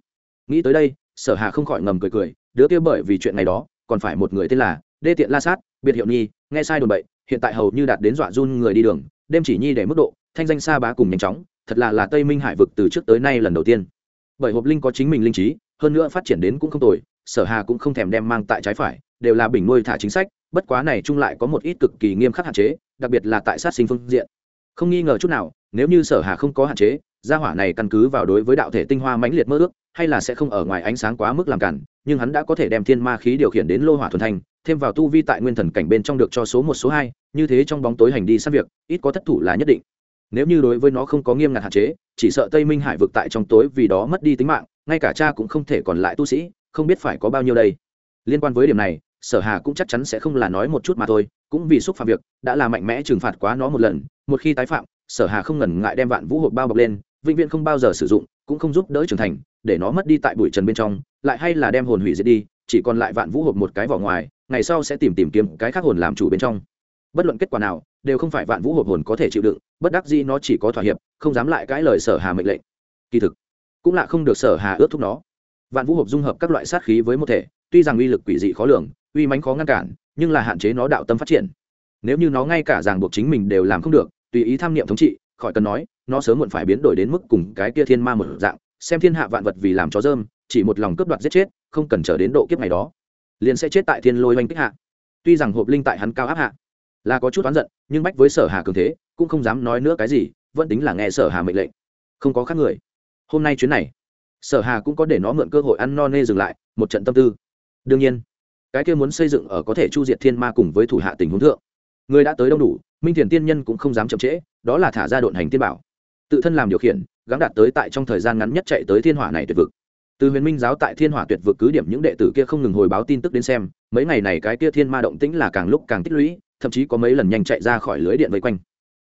Nghĩ tới đây, sở hà không khỏi ngầm cười cười đứa kia bởi vì chuyện này đó, còn phải một người tên là đê tiện la sát, biệt hiệu nhi, nghe sai đồn bậy, hiện tại hầu như đạt đến dọa run người đi đường, đêm chỉ nhi để mức độ, thanh danh xa bá cùng nhanh chóng, thật là là tây minh hải vực từ trước tới nay lần đầu tiên. Bởi hộp linh có chính mình linh trí, hơn nữa phát triển đến cũng không tồi, sở hà cũng không thèm đem mang tại trái phải, đều là bình nuôi thả chính sách, bất quá này chung lại có một ít cực kỳ nghiêm khắc hạn chế, đặc biệt là tại sát sinh phương diện. Không nghi ngờ chút nào, nếu như sở hà không có hạn chế gia hỏa này căn cứ vào đối với đạo thể tinh hoa mãnh liệt mơ ước, hay là sẽ không ở ngoài ánh sáng quá mức làm cản, nhưng hắn đã có thể đem thiên ma khí điều khiển đến lô hỏa thuần thành, thêm vào tu vi tại nguyên thần cảnh bên trong được cho số một, số hai, như thế trong bóng tối hành đi sát việc, ít có thất thủ là nhất định. Nếu như đối với nó không có nghiêm ngặt hạn chế, chỉ sợ tây minh hải vực tại trong tối vì đó mất đi tính mạng, ngay cả cha cũng không thể còn lại tu sĩ, không biết phải có bao nhiêu đây. Liên quan với điểm này, sở hà cũng chắc chắn sẽ không là nói một chút mà thôi, cũng vì xúc phạm việc, đã là mạnh mẽ trừng phạt quá nó một lần, một khi tái phạm, sở hà không ngần ngại đem vạn vũ hộp bao bọc lên vĩnh viễn không bao giờ sử dụng, cũng không giúp đỡ trưởng thành, để nó mất đi tại bụi trần bên trong, lại hay là đem hồn hủy diệt đi, chỉ còn lại vạn vũ hộp một cái vỏ ngoài, ngày sau sẽ tìm tìm kiếm cái khác hồn làm chủ bên trong. Bất luận kết quả nào, đều không phải vạn vũ hộp hồn có thể chịu đựng, bất đắc dĩ nó chỉ có thỏa hiệp, không dám lại cãi lời sở hà mệnh lệnh. Kỳ thực, cũng là không được sở hà ước thúc nó. Vạn vũ hộp dung hợp các loại sát khí với một thể, tuy rằng uy lực quỷ dị khó lường, uy mánh khó ngăn cản, nhưng là hạn chế nó đạo tâm phát triển. Nếu như nó ngay cả ràng buộc chính mình đều làm không được, tùy ý tham niệm thống trị khỏi cần nói, nó sớm muộn phải biến đổi đến mức cùng cái kia thiên ma một dạng, xem thiên hạ vạn vật vì làm chó dơm chỉ một lòng cướp đoạt giết chết, không cần chờ đến độ kiếp ngày đó, liền sẽ chết tại thiên lôi oanh kích hạ. Tuy rằng hộp linh tại hắn cao áp hạ, là có chút oán giận, nhưng bách với sở hà cường thế, cũng không dám nói nữa cái gì, vẫn tính là nghe sở hà mệnh lệnh. Không có khác người. Hôm nay chuyến này, sở hà cũng có để nó mượn cơ hội ăn no nê dừng lại, một trận tâm tư. Đương nhiên, cái kia muốn xây dựng ở có thể chu diệt thiên ma cùng với thủ hạ tình huống thượng, người đã tới đông đủ, minh thiền tiên nhân cũng không dám chậm trễ đó là thả ra độn hành tiên bảo. Tự thân làm điều khiển, gắng đạt tới tại trong thời gian ngắn nhất chạy tới thiên hỏa này tuyệt vực. Từ huyền minh giáo tại thiên hỏa tuyệt vực cứ điểm những đệ tử kia không ngừng hồi báo tin tức đến xem, mấy ngày này cái kia thiên ma động tĩnh là càng lúc càng tích lũy, thậm chí có mấy lần nhanh chạy ra khỏi lưới điện vây quanh.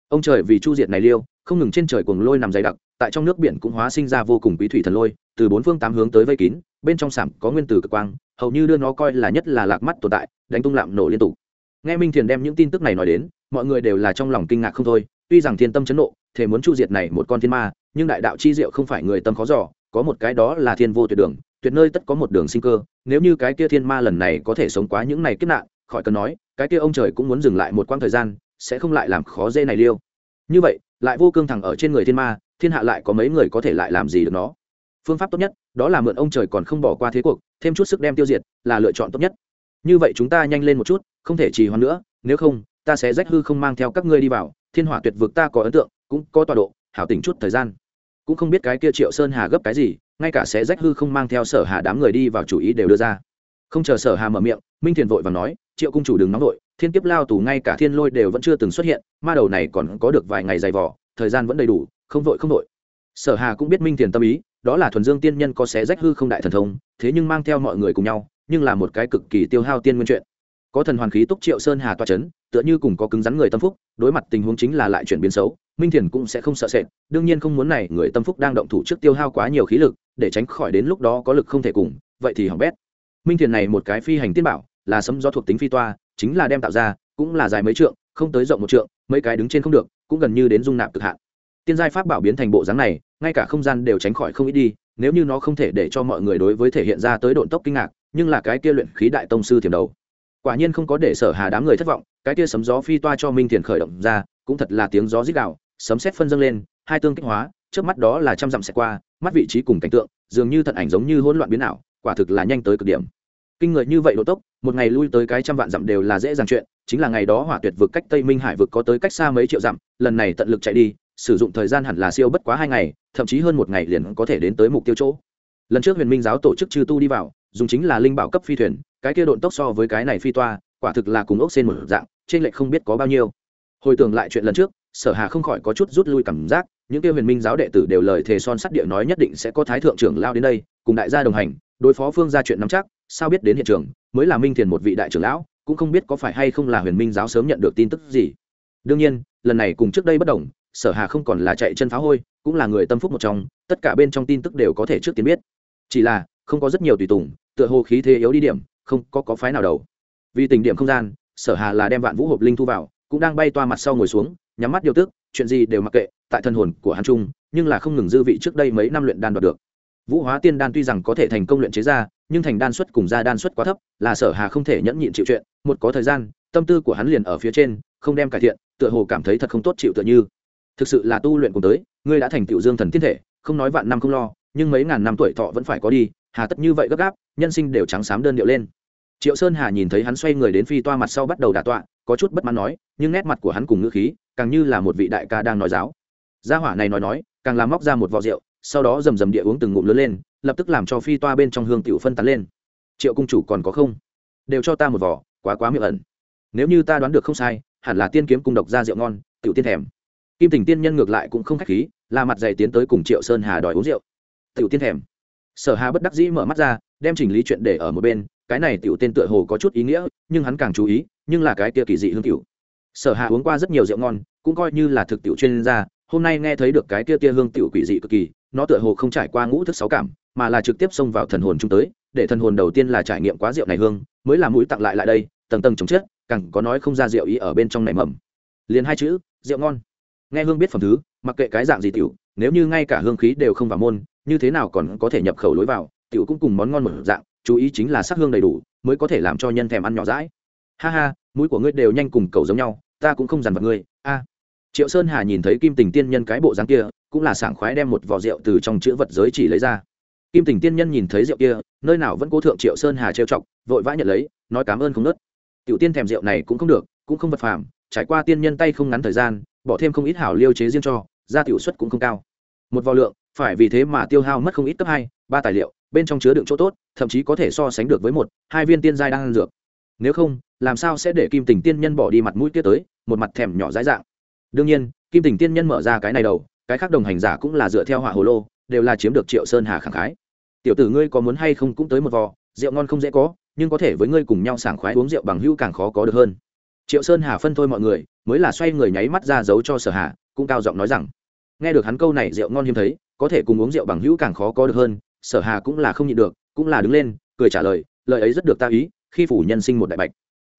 Ông trời vì chu diệt này liêu, không ngừng trên trời cuồng lôi nằm dày đặc, tại trong nước biển cũng hóa sinh ra vô cùng quý thủy thần lôi, từ bốn phương tám hướng tới vây kín, bên trong sảm có nguyên tử cực quang, hầu như đưa nó coi là nhất là lạc mắt tồn tại, đánh tung lạm nổ liên tục. Nghe minh thiền đem những tin tức này nói đến, mọi người đều là trong lòng kinh ngạc không thôi tuy rằng thiên tâm chấn nộ, thể muốn chu diệt này một con thiên ma, nhưng đại đạo chi diệu không phải người tâm khó dò, có một cái đó là thiên vô tuyệt đường, tuyệt nơi tất có một đường sinh cơ, nếu như cái kia thiên ma lần này có thể sống quá những này kết nạn, khỏi cần nói, cái kia ông trời cũng muốn dừng lại một quãng thời gian, sẽ không lại làm khó dễ này liêu. Như vậy, lại vô cương thẳng ở trên người thiên ma, thiên hạ lại có mấy người có thể lại làm gì được nó? Phương pháp tốt nhất, đó là mượn ông trời còn không bỏ qua thế cuộc, thêm chút sức đem tiêu diệt, là lựa chọn tốt nhất. Như vậy chúng ta nhanh lên một chút, không thể trì hoãn nữa, nếu không, ta sẽ rách hư không mang theo các ngươi đi vào thiên hỏa tuyệt vực ta có ấn tượng, cũng có tọa độ, hảo tình chút thời gian. Cũng không biết cái kia triệu sơn hà gấp cái gì, ngay cả sẽ rách hư không mang theo sở hà đám người đi vào chủ ý đều đưa ra. Không chờ sở hà mở miệng, minh thiền vội và nói, triệu cung chủ đừng nóng vội, thiên kiếp lao tù ngay cả thiên lôi đều vẫn chưa từng xuất hiện, ma đầu này còn có được vài ngày dày vỏ thời gian vẫn đầy đủ, không vội không vội. Sở hà cũng biết minh thiền tâm ý, đó là thuần dương tiên nhân có xé rách hư không đại thần thông, thế nhưng mang theo mọi người cùng nhau, nhưng là một cái cực kỳ tiêu hao tiên nguyên chuyện có thần hoàn khí túc triệu sơn hà toa c h ấ n tựa như cùng có cứng rắn người tâm phúc, đối mặt tình huống chính là lại chuyển biến xấu, minh thiền cũng sẽ không sợ sệt, đương nhiên không muốn này người tâm phúc đang động thủ trước tiêu hao quá nhiều khí lực, để tránh khỏi đến lúc đó có lực không thể cùng, vậy thì hỏng bét. Minh thiền này một cái phi hành tiên bảo, là sấm do thuộc tính phi toa, chính là đem tạo ra, cũng là dài mấy trượng, không tới rộng một trượng, mấy cái đứng trên không được, cũng gần như đến dung nạp cực hạn. Tiên giai pháp bảo biến thành bộ dáng này, ngay cả không gian đều tránh khỏi không ít đi, nếu như nó không thể để cho mọi người đối với thể hiện ra tới độn tốc kinh ngạc, nhưng là cái kia luyện khí đại tông sư thiểm đầu quả nhiên không có để sở hà đám người thất vọng, cái kia sấm gió phi toa cho minh thiền khởi động ra, cũng thật là tiếng gió rít đạo sấm xét phân dâng lên, hai tương kích hóa, trước mắt đó là trăm dặm sẽ qua, mắt vị trí cùng cảnh tượng, dường như thận ảnh giống như hỗn loạn biến ảo, quả thực là nhanh tới cực điểm. Kinh người như vậy độ tốc, một ngày lui tới cái trăm vạn dặm đều là dễ dàng chuyện, chính là ngày đó hỏa tuyệt vực cách tây minh hải vực có tới cách xa mấy triệu dặm, lần này tận lực chạy đi, sử dụng thời gian hẳn là siêu bất quá hai ngày, thậm chí hơn một ngày liền có thể đến tới mục tiêu chỗ. Lần trước huyền minh giáo tổ chức chư tu đi vào dùng chính là linh bảo cấp phi thuyền, cái kia độn tốc so với cái này phi toa, quả thực là cùng ốc xên một dạng, trên lệch không biết có bao nhiêu. Hồi tưởng lại chuyện lần trước, sở hà không khỏi có chút rút lui cảm giác, những kia huyền minh giáo đệ tử đều lời thề son sắt địa nói nhất định sẽ có thái thượng trưởng lao đến đây, cùng đại gia đồng hành, đối phó phương ra chuyện nắm chắc, sao biết đến hiện trường, mới là minh thiền một vị đại trưởng lão, cũng không biết có phải hay không là huyền minh giáo sớm nhận được tin tức gì. Đương nhiên, lần này cùng trước đây bất đồng, sở hà không còn là chạy chân phá hôi, cũng là người tâm phúc một trong, tất cả bên trong tin tức đều có thể trước tiên biết. Chỉ là không có rất nhiều tùy tùng, tựa hồ khí thế yếu đi điểm, không có có phái nào đầu. Vì tình điểm không gian, sở hà là đem vạn vũ hộp linh thu vào, cũng đang bay toa mặt sau ngồi xuống, nhắm mắt điều tức, chuyện gì đều mặc kệ, tại thân hồn của hắn trung nhưng là không ngừng dư vị trước đây mấy năm luyện đan đoạt được. Vũ hóa tiên đan tuy rằng có thể thành công luyện chế ra, nhưng thành đan suất cùng ra đan suất quá thấp, là sở hà không thể nhẫn nhịn chịu chuyện, một có thời gian, tâm tư của hắn liền ở phía trên, không đem cải thiện, tựa hồ cảm thấy thật không tốt chịu tựa như. Thực sự là tu luyện cùng tới, ngươi đã thành tựu dương thần thiên thể, không nói vạn năm không lo, nhưng mấy ngàn năm tuổi thọ vẫn phải có đi hà tất như vậy gấp gáp, nhân sinh đều trắng xám đơn điệu lên. Triệu sơn hà nhìn thấy hắn xoay người đến phi toa mặt sau bắt đầu đà tọa, có chút bất mãn nói, nhưng nét mặt của hắn cùng ngữ khí, càng như là một vị đại ca đang nói giáo. Gia hỏa này nói nói, càng làm móc ra một vò rượu, sau đó rầm rầm địa uống từng ngụm lớn lên, lập tức làm cho phi toa bên trong hương tiểu phân tán lên. Triệu cung chủ còn có không? Đều cho ta một vỏ quá quá miệng ẩn. Nếu như ta đoán được không sai, hẳn là tiên kiếm cung độc ra rượu ngon, tiểu tiên thèm. Kim tình tiên nhân ngược lại cũng không khách khí, là mặt dày tiến tới cùng triệu sơn hà đòi uống rượu. Tiểu tiên thèm sở hà bất đắc dĩ mở mắt ra, đem chỉnh lý chuyện để ở một bên, cái này tiểu tên tựa hồ có chút ý nghĩa, nhưng hắn càng chú ý, nhưng là cái kia kỳ dị hương tiểu. Sở hạ uống qua rất nhiều rượu ngon, cũng coi như là thực tiểu chuyên gia, hôm nay nghe thấy được cái kia tia hương tiểu quỷ dị cực kỳ, nó tựa hồ không trải qua ngũ thức sáu cảm, mà là trực tiếp xông vào thần hồn chúng tới, để thần hồn đầu tiên là trải nghiệm quá rượu này hương, mới là mũi tặng lại lại đây, tầng tầng chống chết, càng có nói không ra rượu ý ở bên trong này mầm. Liền hai chữ, rượu ngon. Nghe hương biết phẩm thứ, mặc kệ cái dạng gì tiểu, nếu như ngay cả hương khí đều không vào môn như thế nào còn có thể nhập khẩu lối vào, tiểu cũng cùng món ngon một dạng, chú ý chính là sắc hương đầy đủ, mới có thể làm cho nhân thèm ăn nhỏ rãi ha ha, mũi của ngươi đều nhanh cùng cầu giống nhau, ta cũng không dằn vặt ngươi, a. Triệu sơn hà nhìn thấy kim tình tiên nhân cái bộ dáng kia, cũng là sảng khoái đem một vỏ rượu từ trong chữ vật giới chỉ lấy ra. Kim tình tiên nhân nhìn thấy rượu kia, nơi nào vẫn cố thượng triệu sơn hà trêu chọc, vội vã nhận lấy, nói cảm ơn không nớt. Tiểu tiên thèm rượu này cũng không được, cũng không vật phàm, trải qua tiên nhân tay không ngắn thời gian, bỏ thêm không ít hảo liêu chế riêng cho, ra tiểu suất cũng không cao. Một vò lượng phải vì thế mà tiêu hao mất không ít cấp hai, ba tài liệu, bên trong chứa đựng chỗ tốt, thậm chí có thể so sánh được với một, hai viên tiên giai đang ăn dược. Nếu không, làm sao sẽ để kim tình tiên nhân bỏ đi mặt mũi tiết tới, một mặt thèm nhỏ dãi dạng? Đương nhiên, kim tình tiên nhân mở ra cái này đầu, cái khác đồng hành giả cũng là dựa theo hỏa hồ lô, đều là chiếm được triệu sơn hà khẳng khái. Tiểu tử ngươi có muốn hay không cũng tới một vò, rượu ngon không dễ có, nhưng có thể với ngươi cùng nhau sảng khoái uống rượu bằng hữu càng khó có được hơn. Triệu sơn hà phân thôi mọi người, mới là xoay người nháy mắt ra giấu cho sở hà, cũng cao giọng nói rằng, nghe được hắn câu này rượu ngon hiếm thấy có thể cùng uống rượu bằng hữu càng khó có được hơn, sở hà cũng là không nhịn được, cũng là đứng lên, cười trả lời lời ấy rất được ta ý, khi phủ nhân sinh một đại bạch.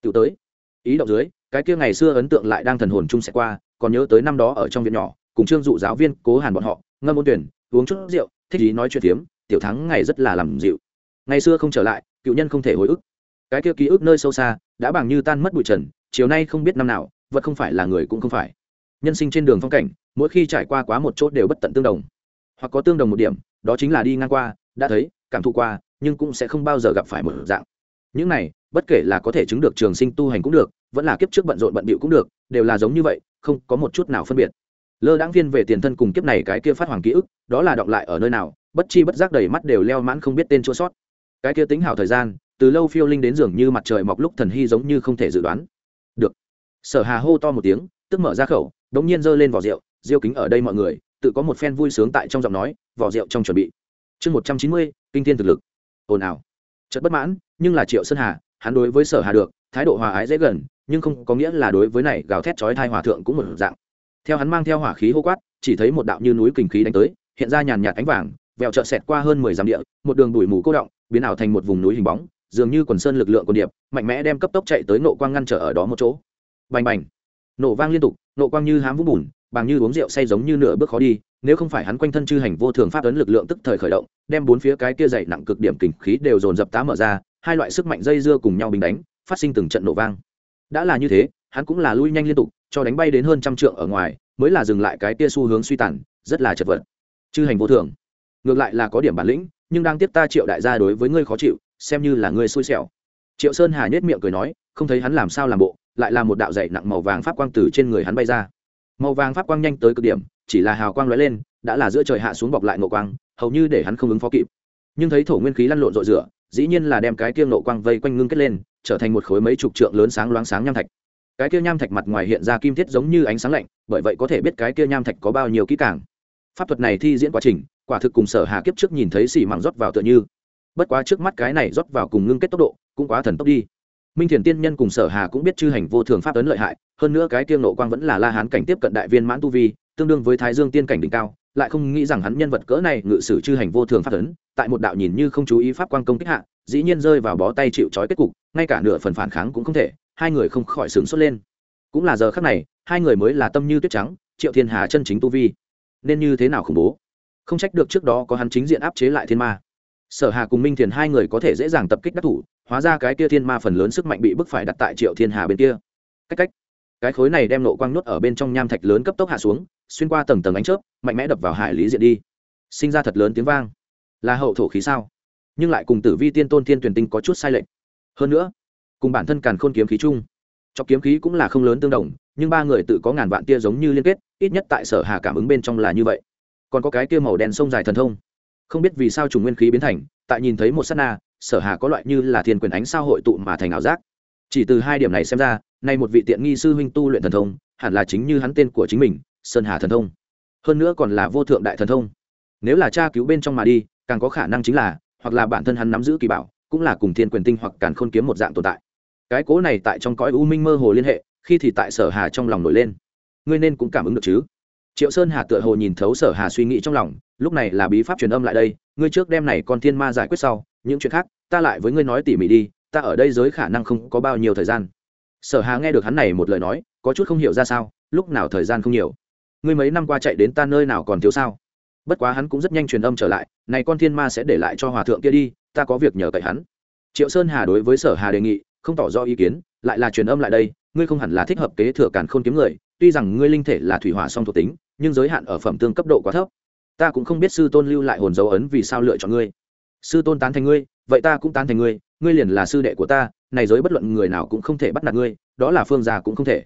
Tiểu tới. Ý động dưới, cái kia ngày xưa ấn tượng lại đang thần hồn chung sẽ qua, còn nhớ tới năm đó ở trong viện nhỏ, cùng trương dụ giáo viên cố hàn bọn họ, ngâm ôn tuyển, uống chút rượu, thích ý nói chuyện tiếm tiểu thắng ngày rất là làm dịu. Ngày xưa không trở lại, cựu nhân không thể hồi ức. Cái kia ký ức nơi sâu xa, đã bằng như tan mất bụi trần, chiều nay không biết năm nào, vật không phải là người cũng không phải. Nhân sinh trên đường phong cảnh, mỗi khi trải qua quá một chốt đều bất tận tương đồng hoặc có tương đồng một điểm, đó chính là đi ngang qua, đã thấy, cảm thụ qua, nhưng cũng sẽ không bao giờ gặp phải một dạng. Những này, bất kể là có thể chứng được trường sinh tu hành cũng được, vẫn là kiếp trước bận rộn bận bịu cũng được, đều là giống như vậy, không có một chút nào phân biệt. Lơ đáng viên về tiền thân cùng kiếp này cái kia phát hoàng ký ức, đó là đọng lại ở nơi nào, bất chi bất giác đầy mắt đều leo mãn không biết tên chua sót. Cái kia tính hảo thời gian, từ lâu phiêu linh đến dường như mặt trời mọc lúc thần hy giống như không thể dự đoán. Được. Sở hà hô to một tiếng, tức mở ra khẩu, đống nhiên giơ lên vỏ rượu, diêu kính ở đây mọi người tự có một phen vui sướng tại trong giọng nói, vỏ rượu trong chuẩn bị. Chương một trăm chín mươi, kinh thiên thực lực. Ồn ào. Chất bất mãn, nhưng là triệu sơn hà, hắn đối với sở hà được, thái độ hòa ái dễ gần, nhưng không có nghĩa là đối với này gào thét chói thai hòa thượng cũng một dạng. Theo hắn mang theo hỏa khí hô quát, chỉ thấy một đạo như núi kình khí đánh tới, hiện ra nhàn nhạt ánh vàng, vẹo trợn xẹt qua hơn mười dặm địa, một đường đuổi mù cô động, biến ảo thành một vùng núi hình bóng, dường như quần sơn lực lượng của điệp, mạnh mẽ đem cấp tốc chạy tới nộ quang ngăn trở ở đó một chỗ. Bành bành. Nổ vang liên tục, nộ quang như hám vũng bùn bằng như uống rượu say giống như nửa bước khó đi, nếu không phải hắn quanh thân chư hành vô thường pháp ấn lực lượng tức thời khởi động, đem bốn phía cái kia dày nặng cực điểm kình khí đều dồn dập tá mở ra, hai loại sức mạnh dây dưa cùng nhau bình đánh, phát sinh từng trận nổ vang. Đã là như thế, hắn cũng là lui nhanh liên tục, cho đánh bay đến hơn trăm trượng ở ngoài, mới là dừng lại cái kia xu hướng suy tàn, rất là chật vật. Chư hành vô thường. Ngược lại là có điểm bản lĩnh, nhưng đang tiếp ta triệu đại gia đối với ngươi khó chịu, xem như là ngươi xui xẻo. Triệu sơn hà nhếch miệng cười nói, không thấy hắn làm sao làm bộ, lại là một đạo dày nặng màu vàng pháp quang từ trên người hắn bay ra màu vàng pháp quang nhanh tới cực điểm, chỉ là hào quang lóe lên, đã là giữa trời hạ xuống bọc lại nộ quang, hầu như để hắn không ứng phó kịp. Nhưng thấy thổ nguyên khí lăn lộn rội rửa, dĩ nhiên là đem cái kia nộ quang vây quanh ngưng kết lên, trở thành một khối mấy chục trượng lớn sáng loáng sáng nham thạch. Cái kia nham thạch mặt ngoài hiện ra kim thiết giống như ánh sáng lạnh, bởi vậy có thể biết cái kia nham thạch có bao nhiêu kỹ càng. Pháp thuật này thi diễn quá trình, quả thực cùng sở hà kiếp trước nhìn thấy xì mảng rót vào tựa như. Bất quá trước mắt cái này rót vào cùng ngưng kết tốc độ, cũng quá thần tốc đi minh thiền tiên nhân cùng sở hà cũng biết chư hành vô thường pháp ấn lợi hại, hơn nữa cái kiêng nộ quang vẫn là la hán cảnh tiếp cận đại viên mãn tu vi, tương đương với thái dương tiên cảnh đỉnh cao, lại không nghĩ rằng hắn nhân vật cỡ này ngự sử chư hành vô thường pháp ấn, tại một đạo nhìn như không chú ý pháp quang công kích hạ, dĩ nhiên rơi vào bó tay chịu trói kết cục, ngay cả nửa phần phản kháng cũng không thể, hai người không khỏi sướng xuất lên. Cũng là giờ khắc này, hai người mới là tâm như tuyết trắng, triệu thiên hà chân chính tu vi. Nên như thế nào khủng bố? Không trách được trước đó có hắn chính diện áp chế lại thiên ma. Sở hà cùng minh thiền hai người có thể dễ dàng tập kích đắc thủ hóa ra cái kia thiên ma phần lớn sức mạnh bị bức phải đặt tại triệu thiên hà bên kia. Cách cách. Cái khối này đem nộ quang nhốt ở bên trong nham thạch lớn cấp tốc hạ xuống, xuyên qua tầng tầng ánh chớp, mạnh mẽ đập vào hải lý diện đi. Sinh ra thật lớn tiếng vang. Là hậu thổ khí sao? Nhưng lại cùng tử vi tiên tôn thiên tuyển tinh có chút sai lệch. Hơn nữa, cùng bản thân càn khôn kiếm khí chung, cho kiếm khí cũng là không lớn tương đồng, nhưng ba người tự có ngàn vạn tia giống như liên kết, ít nhất tại sở hà cảm ứng bên trong là như vậy. Còn có cái tia màu đen sông dài thần thông. Không biết vì sao trùng nguyên khí biến thành, tại nhìn thấy một s á t na sở hà có loại như là thiên quyền ánh sao hội tụ mà thành ảo giác. Chỉ từ hai điểm này xem ra, nay một vị tiện nghi sư huynh tu luyện thần thông, hẳn là chính như hắn tên của chính mình, sơn hà thần thông. Hơn nữa còn là vô thượng đại thần thông. Nếu là cha cứu bên trong mà đi, càng có khả năng chính là, hoặc là bản thân hắn nắm giữ kỳ bảo, cũng là cùng thiên quyền tinh hoặc càn khôn kiếm một dạng tồn tại. Cái cố này tại trong cõi u minh mơ hồ liên hệ, khi thì tại sở hà trong lòng nổi lên. Ngươi nên cũng cảm ứng được chứ? Triệu sơn hà tựa hồ nhìn thấu sở hà suy nghĩ trong lòng, lúc này là bí pháp truyền âm lại đây, ngươi trước đem này con thiên ma giải quyết sau những chuyện khác, ta lại với ngươi nói tỉ mỉ đi, ta ở đây giới khả năng không có bao nhiêu thời gian. Sở hà nghe được hắn này một lời nói, có chút không hiểu ra sao, lúc nào thời gian không nhiều. Ngươi mấy năm qua chạy đến ta nơi nào còn thiếu sao? Bất quá hắn cũng rất nhanh truyền âm trở lại, này con thiên ma sẽ để lại cho hòa thượng kia đi, ta có việc nhờ cậy hắn. Triệu sơn hà đối với sở hà đề nghị, không tỏ rõ ý kiến, lại là truyền âm lại đây, ngươi không hẳn là thích hợp kế thừa càn khôn kiếm người, tuy rằng ngươi linh thể là thủy hỏa song thuộc tính, nhưng giới hạn ở phẩm tương cấp độ quá thấp. Ta cũng không biết sư tôn lưu lại hồn dấu ấn vì sao lựa chọn ngươi sư tôn tán thành ngươi, vậy ta cũng tán thành ngươi ngươi liền là sư đệ của ta, này giới bất luận người nào cũng không thể bắt nạt ngươi, đó là phương gia cũng không thể.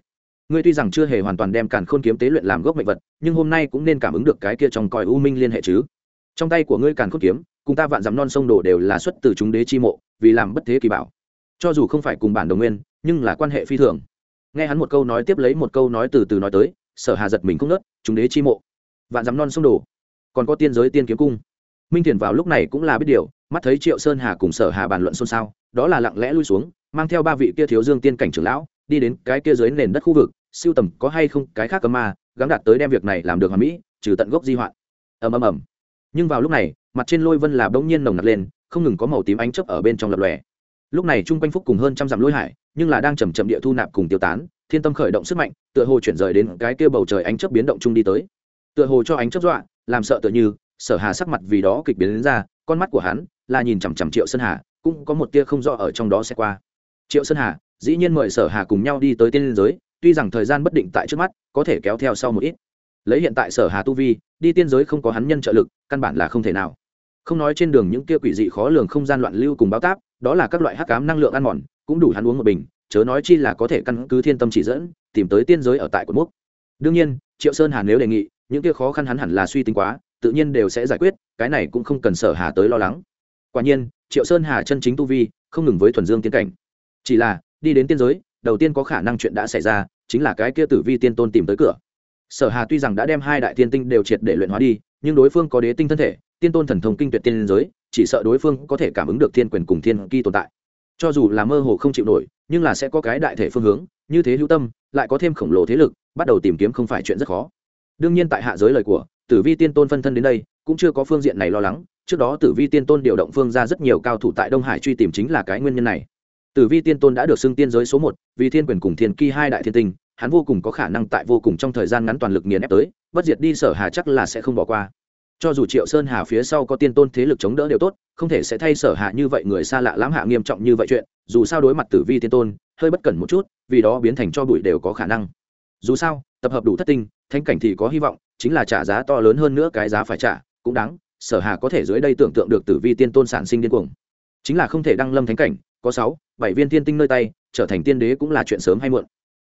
Ngươi tuy rằng chưa hề hoàn toàn đem càn khôn kiếm tế luyện làm gốc mệnh vật, nhưng hôm nay cũng nên cảm ứng được cái kia trong còi u minh liên hệ chứ. Trong tay của ngươi càn khôn kiếm, cùng ta vạn dắm non sông đổ đều là xuất từ chúng đế chi mộ, vì làm bất thế kỳ bảo. Cho dù không phải cùng bản đồng nguyên, nhưng là quan hệ phi thường. Nghe hắn một câu nói tiếp lấy một câu nói từ từ nói tới, sở hà giật mình không nớt chúng đế chi mộ. Vạn dắm non sông đổ. Còn có tiên giới tiên kiếm cung minh thiền vào lúc này cũng là biết điều, mắt thấy triệu sơn hà cùng sở hà bàn luận xôn xao, đó là lặng lẽ lui xuống, mang theo ba vị kia thiếu dương tiên cảnh trưởng lão, đi đến cái kia dưới nền đất khu vực, siêu tầm có hay không cái khác cơ ma gắng đạt tới đem việc này làm được hoàn mỹ, trừ tận gốc di hoạn. Ầm ầm ầm. Nhưng vào lúc này, mặt trên lôi vân là bỗng nhiên nồng nặc lên, không ngừng có màu tím ánh chớp ở bên trong lập lòe. Lúc này trung quanh phúc cùng hơn trăm dặm lôi hải, nhưng là đang chầm chậm địa thu nạp cùng tiêu tán, thiên tâm khởi động sức mạnh, tựa hồ chuyển rời đến cái kia bầu trời ánh chớp biến động chung đi tới. Tựa hồ cho ánh chớp dọa, làm sợ tựa như sở hà sắc mặt vì đó kịch biến đến ra, con mắt của hắn là nhìn chằm chằm triệu sơn hà, cũng có một tia không rõ ở trong đó sẽ qua. Triệu sơn hà, dĩ nhiên mời sở hà cùng nhau đi tới tiên liên giới, tuy rằng thời gian bất định tại trước mắt, có thể kéo theo sau một ít. Lấy hiện tại sở hà tu vi, đi tiên giới không có hắn nhân trợ lực, căn bản là không thể nào. Không nói trên đường những kia quỷ dị khó lường không gian loạn lưu cùng báo táp, đó là các loại hắc cám năng lượng ăn mòn, cũng đủ hắn uống một bình, chớ nói chi là có thể căn cứ thiên tâm chỉ dẫn, tìm tới tiên giới ở tại của mục đương nhiên, triệu sơn hà nếu đề nghị, những kia khó khăn hắn hẳn là suy tính quá tự nhiên đều sẽ giải quyết, cái này cũng không cần sở hà tới lo lắng. Quả nhiên, triệu sơn hà chân chính tu vi, không ngừng với thuần dương tiến cảnh. Chỉ là, đi đến tiên giới, đầu tiên có khả năng chuyện đã xảy ra, chính là cái kia tử vi tiên tôn tìm tới cửa. Sở hà tuy rằng đã đem hai đại tiên tinh đều triệt để luyện hóa đi, nhưng đối phương có đế tinh thân thể, tiên tôn thần thông kinh tuyệt tiên giới, chỉ sợ đối phương có thể cảm ứng được thiên quyền cùng thiên kỳ tồn tại. Cho dù là mơ hồ không chịu nổi, nhưng là sẽ có cái đại thể phương hướng, như thế hữu tâm, lại có thêm khổng lồ thế lực, bắt đầu tìm kiếm không phải chuyện rất khó. Đương nhiên tại hạ giới lời của tử vi tiên tôn phân thân đến đây, cũng chưa có phương diện này lo lắng. Trước đó tử vi tiên tôn điều động phương ra rất nhiều cao thủ tại đông hải truy tìm chính là cái nguyên nhân này. Tử vi tiên tôn đã được xưng tiên giới số một, vì thiên quyền cùng thiên kỳ hai đại thiên tinh, hắn vô cùng có khả năng tại vô cùng trong thời gian ngắn toàn lực nghiền ép tới, bất diệt đi sở hà chắc là sẽ không bỏ qua. Cho dù triệu sơn hà phía sau có tiên tôn thế lực chống đỡ đều tốt, không thể sẽ thay sở hạ như vậy người xa lạ lãm hạ nghiêm trọng như vậy chuyện, dù sao đối mặt tử vi tiên tôn, hơi bất cẩn một chút, vì đó biến thành cho bụi đều có khả năng. Dù sao, tập hợp đủ thất tinh thanh cảnh thì có hy vọng chính là trả giá to lớn hơn nữa cái giá phải trả, cũng đáng, sở hà có thể dưới đây tưởng tượng được tử vi tiên tôn sản sinh điên cuồng. Chính là không thể đăng lâm thánh cảnh, có sáu, bảy viên tiên tinh nơi tay, trở thành tiên đế cũng là chuyện sớm hay muộn.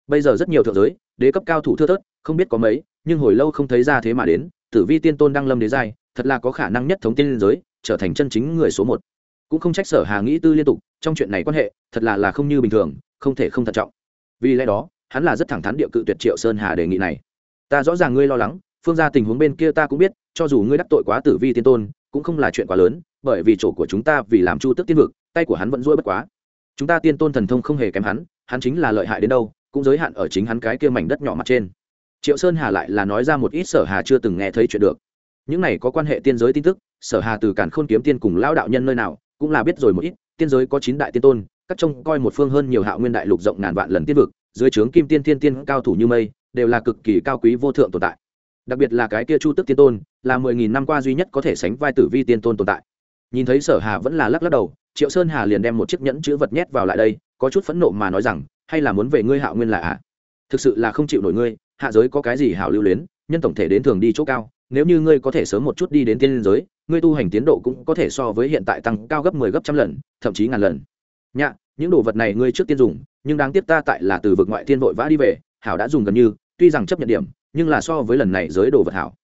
Bây giờ rất nhiều thượng giới, đế cấp cao thủ thưa thớt, không biết có mấy, nhưng hồi lâu không thấy ra thế mà đến, tử vi tiên tôn đăng lâm đế giai, thật là có khả năng nhất thống tiên liên giới, trở thành chân chính người số một. Cũng không trách sở hà nghĩ tư liên tục, trong chuyện này quan hệ, thật là là không như bình thường, không thể không thận trọng. Vì lẽ đó, hắn là rất thẳng thắn địa cự tuyệt triệu sơn hà đề nghị này. Ta rõ ràng ngươi lo lắng phương ra tình huống bên kia ta cũng biết, cho dù ngươi đắc tội quá tử vi tiên tôn, cũng không là chuyện quá lớn, bởi vì chỗ của chúng ta vì làm chu tức tiên vực, tay của hắn vẫn ruôi bất quá. Chúng ta tiên tôn thần thông không hề kém hắn hắn chính là lợi hại đến đâu, cũng giới hạn ở chính hắn cái kia mảnh đất nhỏ mặt trên. Triệu sơn hà lại là nói ra một ít sở hà chưa từng nghe thấy chuyện được. Những này có quan hệ tiên giới tin tức, sở hà từ cản khôn kiếm tiên cùng lao đạo nhân nơi nào, cũng là biết rồi một ít, tiên giới có chín đại tiên tôn, các trông coi một phương hơn nhiều hạo nguyên đại lục rộng ngàn vạn lần tiên vực, dưới trướng kim tiên tiên tiên cao thủ như mây, đều là cực kỳ cao quý vô thượng tồn tại đặc biệt là cái kia chu tức tiên tôn, là mười nghìn năm qua duy nhất có thể sánh vai tử vi tiên tôn tồn tại nhìn thấy sở hà vẫn là lắc lắc đầu, triệu sơn hà liền đem một chiếc nhẫn chữ vật nhét vào lại đây, có chút phẫn nộ mà nói rằng, hay là muốn về ngươi hạo nguyên là ạ à? thực sự là không chịu nổi ngươi, hạ giới có cái gì hảo lưu luyến, nhân tổng thể đến thường đi chỗ cao, nếu như ngươi có thể sớm một chút đi đến tiên giới, ngươi tu hành tiến độ cũng có thể so với hiện tại tăng cao gấp mười 10 gấp trăm lần, thậm chí ngàn lần nhạ, những đồ vật này ngươi trước tiên dùng, nhưng đáng tiếc ta tại là từ vực ngoại thiên vội vã đi về, hảo đã dùng gần như, tuy rằng chấp nhận điểm nhưng là so với lần này giới đồ vật hảo.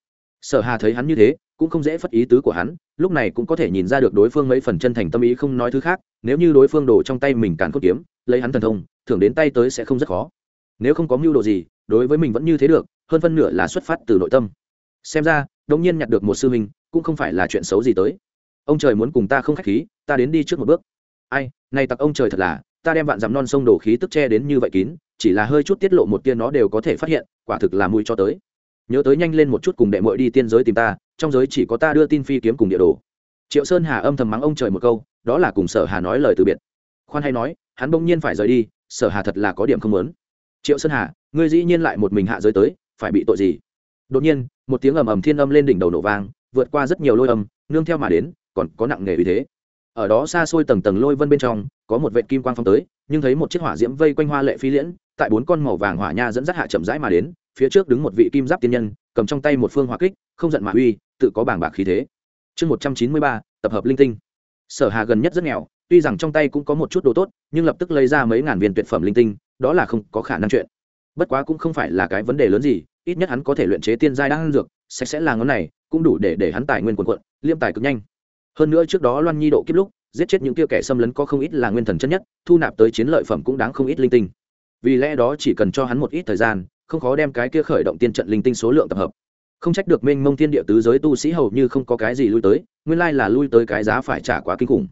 Sở hà thấy hắn như thế, cũng không dễ phất ý tứ của hắn, lúc này cũng có thể nhìn ra được đối phương mấy phần chân thành tâm ý không nói thứ khác, nếu như đối phương đổ trong tay mình càn cốt kiếm, lấy hắn thần thông, thưởng đến tay tới sẽ không rất khó. Nếu không có mưu đồ gì, đối với mình vẫn như thế được, hơn phân nửa là xuất phát từ nội tâm. Xem ra đông nhiên nhặt được một sư huynh, cũng không phải là chuyện xấu gì tới. Ông trời muốn cùng ta không khách khí, ta đến đi trước một bước. Ai này tặc ông trời thật là ta đem vạn dặm non sông đổ khí tức che đến như vậy kín, chỉ là hơi chút tiết lộ một tia nó đều có thể phát hiện, quả thực là mùi cho tới. Nhớ tới nhanh lên một chút cùng đệ mội đi tiên giới tìm ta, trong giới chỉ có ta đưa tin phi kiếm cùng địa đồ. Triệu sơn hà âm thầm mắng ông trời một câu, đó là cùng sở hà nói lời từ biệt. Khoan hay nói, hắn bỗng nhiên phải rời đi, sở hà thật là có điểm không lớn triệu sơn hà, ngươi dĩ nhiên lại một mình hạ giới tới, phải bị tội gì? Đột nhiên, một tiếng ầm ầm thiên âm lên đỉnh đầu nổ vang, vượt qua rất nhiều lôi âm, nương theo mà đến, còn có nặng nghề vì thế ở đó xa xôi tầng tầng lôi vân bên trong, có một vệ kim quang phong tới, nhưng thấy một chiếc hỏa diễm vây quanh hoa lệ phi liễn, tại bốn con màu vàng hỏa nha dẫn dắt hạ chậm rãi mà đến, phía trước đứng một vị kim giáp tiên nhân, cầm trong tay một phương hỏa kích, không giận mà uy, tự có bảng bạc khí thế. Chương một trăm chín mươi ba, tập hợp linh tinh. Sở hà gần nhất rất nghèo, tuy rằng trong tay cũng có một chút đồ tốt, nhưng lập tức lấy ra mấy ngàn viên tuyệt phẩm linh tinh, đó là không có khả năng chuyện. Bất quá cũng không phải là cái vấn đề lớn gì, ít nhất hắn có thể luyện chế tiên giai đang dược sạch sẽ là ngón này, cũng đủ để để hắn tài nguyên quần quận liêm tài cực nhanh hơn nữa trước đó loan nhi độ kiếp lúc, giết chết những kia kẻ xâm lấn có không ít là nguyên thần chân nhất, thu nạp tới chiến lợi phẩm cũng đáng không ít linh tinh. Vì lẽ đó chỉ cần cho hắn một ít thời gian, không khó đem cái kia khởi động tiên trận linh tinh số lượng tập hợp. Không trách được minh mông thiên địa tứ giới tu sĩ hầu như không có cái gì lui tới, nguyên lai là lui tới cái giá phải trả quá kinh khủng.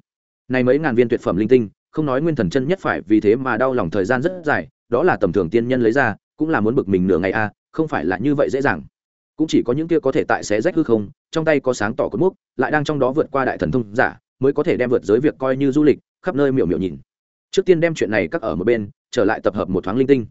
Này mấy ngàn viên tuyệt phẩm linh tinh, không nói nguyên thần chân nhất phải vì thế mà đau lòng thời gian rất dài, đó là tầm thường tiên nhân lấy ra, cũng là muốn bực mình nửa ngày a không phải là như vậy dễ dàng cũng chỉ có những kia có thể tại xé rách hư không, trong tay có sáng tỏ cột mốc, lại đang trong đó vượt qua đại thần thông giả, mới có thể đem vượt giới việc coi như du lịch, khắp nơi miểu miểu nhìn. Trước tiên đem chuyện này cắt ở một bên, trở lại tập hợp một thoáng linh tinh.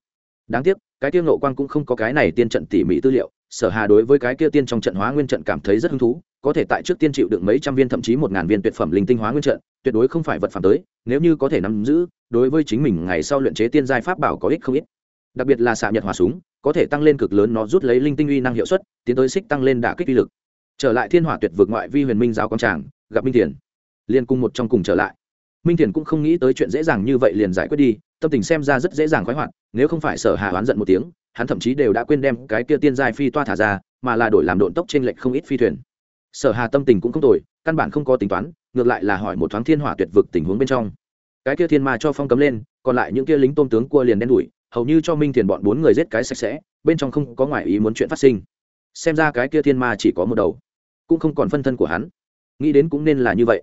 Đáng tiếc, cái tiêu ngộ quang cũng không có cái này tiên trận tỉ mỉ tư liệu, sở hà đối với cái kia tiên trong trận hóa nguyên trận cảm thấy rất hứng thú, có thể tại trước tiên chịu được mấy trăm viên thậm chí một ngàn viên tuyệt phẩm linh tinh hóa nguyên trận, tuyệt đối không phải vật phẩm tới, nếu như có thể nắm giữ, đối với chính mình ngày sau luyện chế tiên giai pháp bảo có ích không ít. Đặc biệt là xạ nhật hỏa súng có thể tăng lên cực lớn nó rút lấy linh tinh uy năng hiệu suất, tiến tới xích tăng lên đả kích uy lực. Trở lại thiên hỏa tuyệt vực ngoại vi huyền minh giáo quang tràng, gặp minh thiền. Liên cung một trong cùng trở lại. Minh thiền cũng không nghĩ tới chuyện dễ dàng như vậy liền giải quyết đi, tâm tình xem ra rất dễ dàng khoái hoạt, nếu không phải sở hà oán giận một tiếng, hắn thậm chí đều đã quên đem cái kia tiên giai phi toa thả ra, mà là đổi làm độn tốc trên lệch không ít phi thuyền. Sở hà tâm tình cũng không tồi, căn bản không có tính toán, ngược lại là hỏi một thoáng thiên hỏa tuyệt vực tình huống bên trong. Cái kia thiên ma cho phong cấm lên, còn lại những kia lính tôm tướng cua liền đen đuổi hầu như cho minh thiền bọn bốn người giết cái sạch sẽ, bên trong không có ngoại ý muốn chuyện phát sinh. Xem ra cái kia thiên ma chỉ có một đầu, cũng không còn phân thân của hắn. Nghĩ đến cũng nên là như vậy.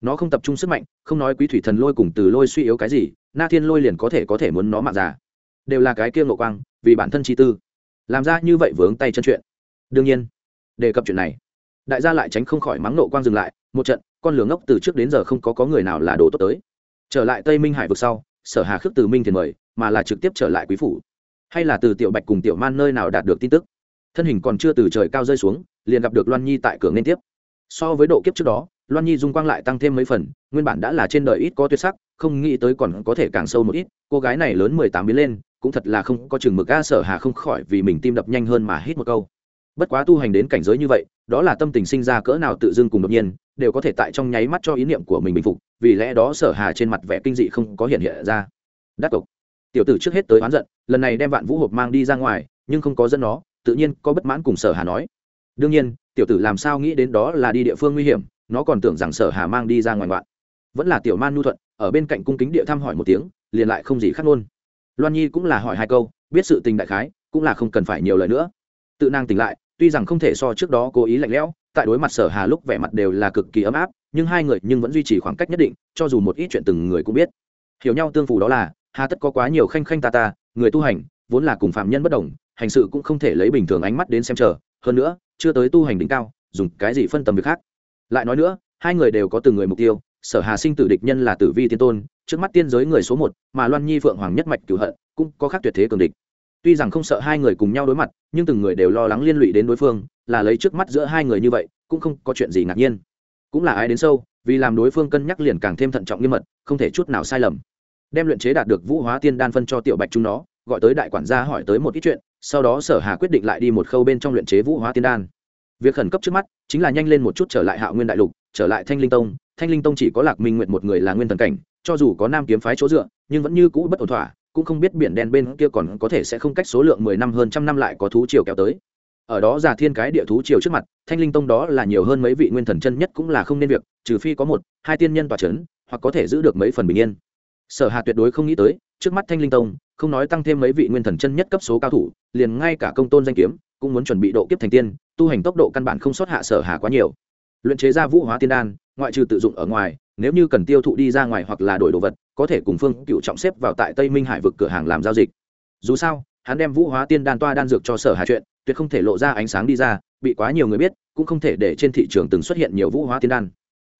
Nó không tập trung sức mạnh, không nói quý thủy thần lôi cùng từ lôi suy yếu cái gì, na thiên lôi liền có thể có thể muốn nó mạng già. Đều là cái kia ngộ quang, vì bản thân chi tư. Làm ra như vậy vướng tay chân chuyện. Đương nhiên, đề cập chuyện này, đại gia lại tránh không khỏi mắng nộ quang dừng lại, một trận, con lửa ngốc từ trước đến giờ không có có người nào là đồ tốt tới. Trở lại tây minh hải vực sau, sở hà khước từ minh thiền mời mà là trực tiếp trở lại quý phủ. Hay là từ tiểu bạch cùng tiểu man nơi nào đạt được tin tức? Thân hình còn chưa từ trời cao rơi xuống, liền gặp được loan nhi tại cửa liên tiếp. So với độ kiếp trước đó, loan nhi dung quang lại tăng thêm mấy phần, nguyên bản đã là trên đời ít có tuyệt sắc, không nghĩ tới còn có thể càng sâu một ít, cô gái này lớn mười tám biến lên, cũng thật là không có chừng mực ga sở hà không khỏi vì mình tim đập nhanh hơn mà hít một câu. Bất quá tu hành đến cảnh giới như vậy, đó là tâm tình sinh ra cỡ nào tự dưng cùng đột nhiên, đều có thể tại trong nháy mắt cho ý niệm của mình bình phục, vì lẽ đó sở hà trên mặt vẻ kinh dị không có hiện hiện ra. Đắc cộc tiểu tử trước hết tới oán giận, lần này đem vạn vũ hộp mang đi ra ngoài, nhưng không có dẫn nó, tự nhiên có bất mãn cùng sở hà nói. Đương nhiên, tiểu tử làm sao nghĩ đến đó là đi địa phương nguy hiểm, nó còn tưởng rằng sở hà mang đi ra ngoài ngoạn. Vẫn là tiểu man nhu thuận, ở bên cạnh cung kính địa thăm hỏi một tiếng, liền lại không gì khác luôn. Loan nhi cũng là hỏi hai câu, biết sự tình đại khái, cũng là không cần phải nhiều lời nữa. Tự nàng tỉnh lại, tuy rằng không thể so trước đó cố ý lạnh lẽo, tại đối mặt sở hà lúc vẻ mặt đều là cực kỳ ấm áp, nhưng hai người nhưng vẫn duy trì khoảng cách nhất định, cho dù một ít chuyện từng người cũng biết. Hiểu nhau tương phù đó là hà tất có quá nhiều khanh khanh ta ta, người tu hành, vốn là cùng phạm nhân bất đồng, hành sự cũng không thể lấy bình thường ánh mắt đến xem chờ. Hơn nữa, chưa tới tu hành đỉnh cao, dùng cái gì phân tầm việc khác? Lại nói nữa, hai người đều có từng người mục tiêu, sở hà sinh tử địch nhân là tử vi tiên tôn, trước mắt tiên giới người số một, mà loan nhi phượng hoàng nhất mạch cửu hận, cũng có khác tuyệt thế cường địch. Tuy rằng không sợ hai người cùng nhau đối mặt, nhưng từng người đều lo lắng liên lụy đến đối phương, là lấy trước mắt giữa hai người như vậy, cũng không có chuyện gì ngạc nhiên. Cũng là ai đến sâu, vì làm đối phương cân nhắc liền càng thêm thận trọng nghiêm mật, không thể chút nào sai lầm đem luyện chế đạt được vũ hóa tiên đan phân cho tiểu bạch chúng nó, gọi tới đại quản gia hỏi tới một ít chuyện, sau đó sở hà quyết định lại đi một khâu bên trong luyện chế vũ hóa tiên đan. Việc khẩn cấp trước mắt chính là nhanh lên một chút trở lại hạo nguyên đại lục, trở lại thanh linh tông. Thanh linh tông chỉ có lạc minh nguyện một người là nguyên thần cảnh, cho dù có nam kiếm phái chỗ dựa, nhưng vẫn như cũ bất ổn thỏa, cũng không biết biển đen bên kia còn có thể sẽ không cách số lượng mười năm hơn trăm năm lại có thú triều kéo tới. Ở đó giả thiên cái địa thú triều trước mặt, thanh linh tông đó là nhiều hơn mấy vị nguyên thần chân nhất cũng là không nên việc, trừ phi có một, hai tiên nhân tòa c h ấ n hoặc có thể giữ được mấy phần bình yên sở hà tuyệt đối không nghĩ tới, trước mắt thanh linh tông, không nói tăng thêm mấy vị nguyên thần chân nhất cấp số cao thủ, liền ngay cả công tôn danh kiếm, cũng muốn chuẩn bị độ kiếp thành tiên, tu hành tốc độ căn bản không sót hạ sở hà quá nhiều. Luyện chế ra vũ hóa tiên đan, ngoại trừ tự dụng ở ngoài, nếu như cần tiêu thụ đi ra ngoài hoặc là đổi đồ vật, có thể cùng phương cựu trọng xếp vào tại tây minh hải vực cửa hàng làm giao dịch. Dù sao, hắn đem vũ hóa tiên đan toa đan dược cho sở hà chuyện, tuyệt không thể lộ ra ánh sáng đi ra, bị quá nhiều người biết, cũng không thể để trên thị trường từng xuất hiện nhiều vũ hóa tiên đan.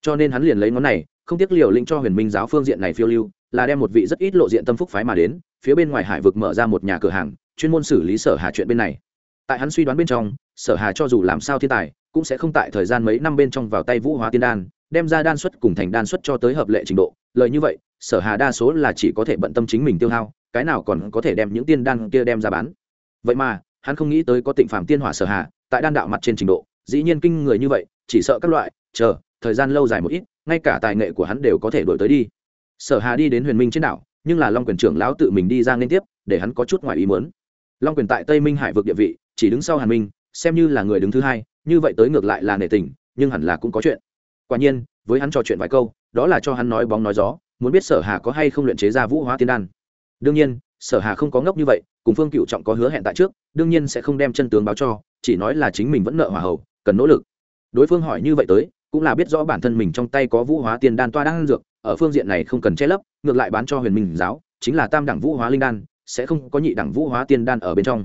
Cho nên hắn liền lấy ngón này, không tiếc liều lĩnh cho huyền minh giáo phương diện này phiêu lưu là đem một vị rất ít lộ diện tâm phúc phái mà đến, phía bên ngoài hải vực mở ra một nhà cửa hàng, chuyên môn xử lý sở hà chuyện bên này. Tại hắn suy đoán bên trong, sở hà cho dù làm sao thiên tài, cũng sẽ không tại thời gian mấy năm bên trong vào tay vũ hóa tiên đan, đem ra đan xuất cùng thành đan xuất cho tới hợp lệ trình độ. Lời như vậy, sở hà đa số là chỉ có thể bận tâm chính mình tiêu hao, cái nào còn có thể đem những tiên đan kia đem ra bán. Vậy mà, hắn không nghĩ tới có tịnh phạm tiên hỏa sở hà, tại đan đạo mặt trên trình độ, dĩ nhiên kinh người như vậy, chỉ sợ các loại, chờ, thời gian lâu dài một ít, ngay cả tài nghệ của hắn đều có thể đổi tới đi sở hà đi đến huyền minh trên đảo, nhưng là long quyền trưởng lão tự mình đi ra liên tiếp, để hắn có chút ngoài ý muốn. Long quyền tại tây minh hải vực địa vị, chỉ đứng sau hàn minh, xem như là người đứng thứ hai, như vậy tới ngược lại là nể tình, nhưng hẳn là cũng có chuyện. Quả nhiên, với hắn trò chuyện vài câu, đó là cho hắn nói bóng nói gió, muốn biết sở hà có hay không luyện chế ra vũ hóa tiên đan. Đương nhiên, sở hà không có ngốc như vậy, cùng phương cựu trọng có hứa hẹn tại trước, đương nhiên sẽ không đem chân tướng báo cho, chỉ nói là chính mình vẫn nợ hỏa hậu cần nỗ lực. Đối phương hỏi như vậy tới, cũng là biết rõ bản thân mình trong tay có vũ hóa tiên đan toa đang dược ở phương diện này không cần che lấp, ngược lại bán cho huyền minh giáo, chính là tam đẳng vũ hóa linh đan, sẽ không có nhị đẳng vũ hóa tiên đan ở bên trong.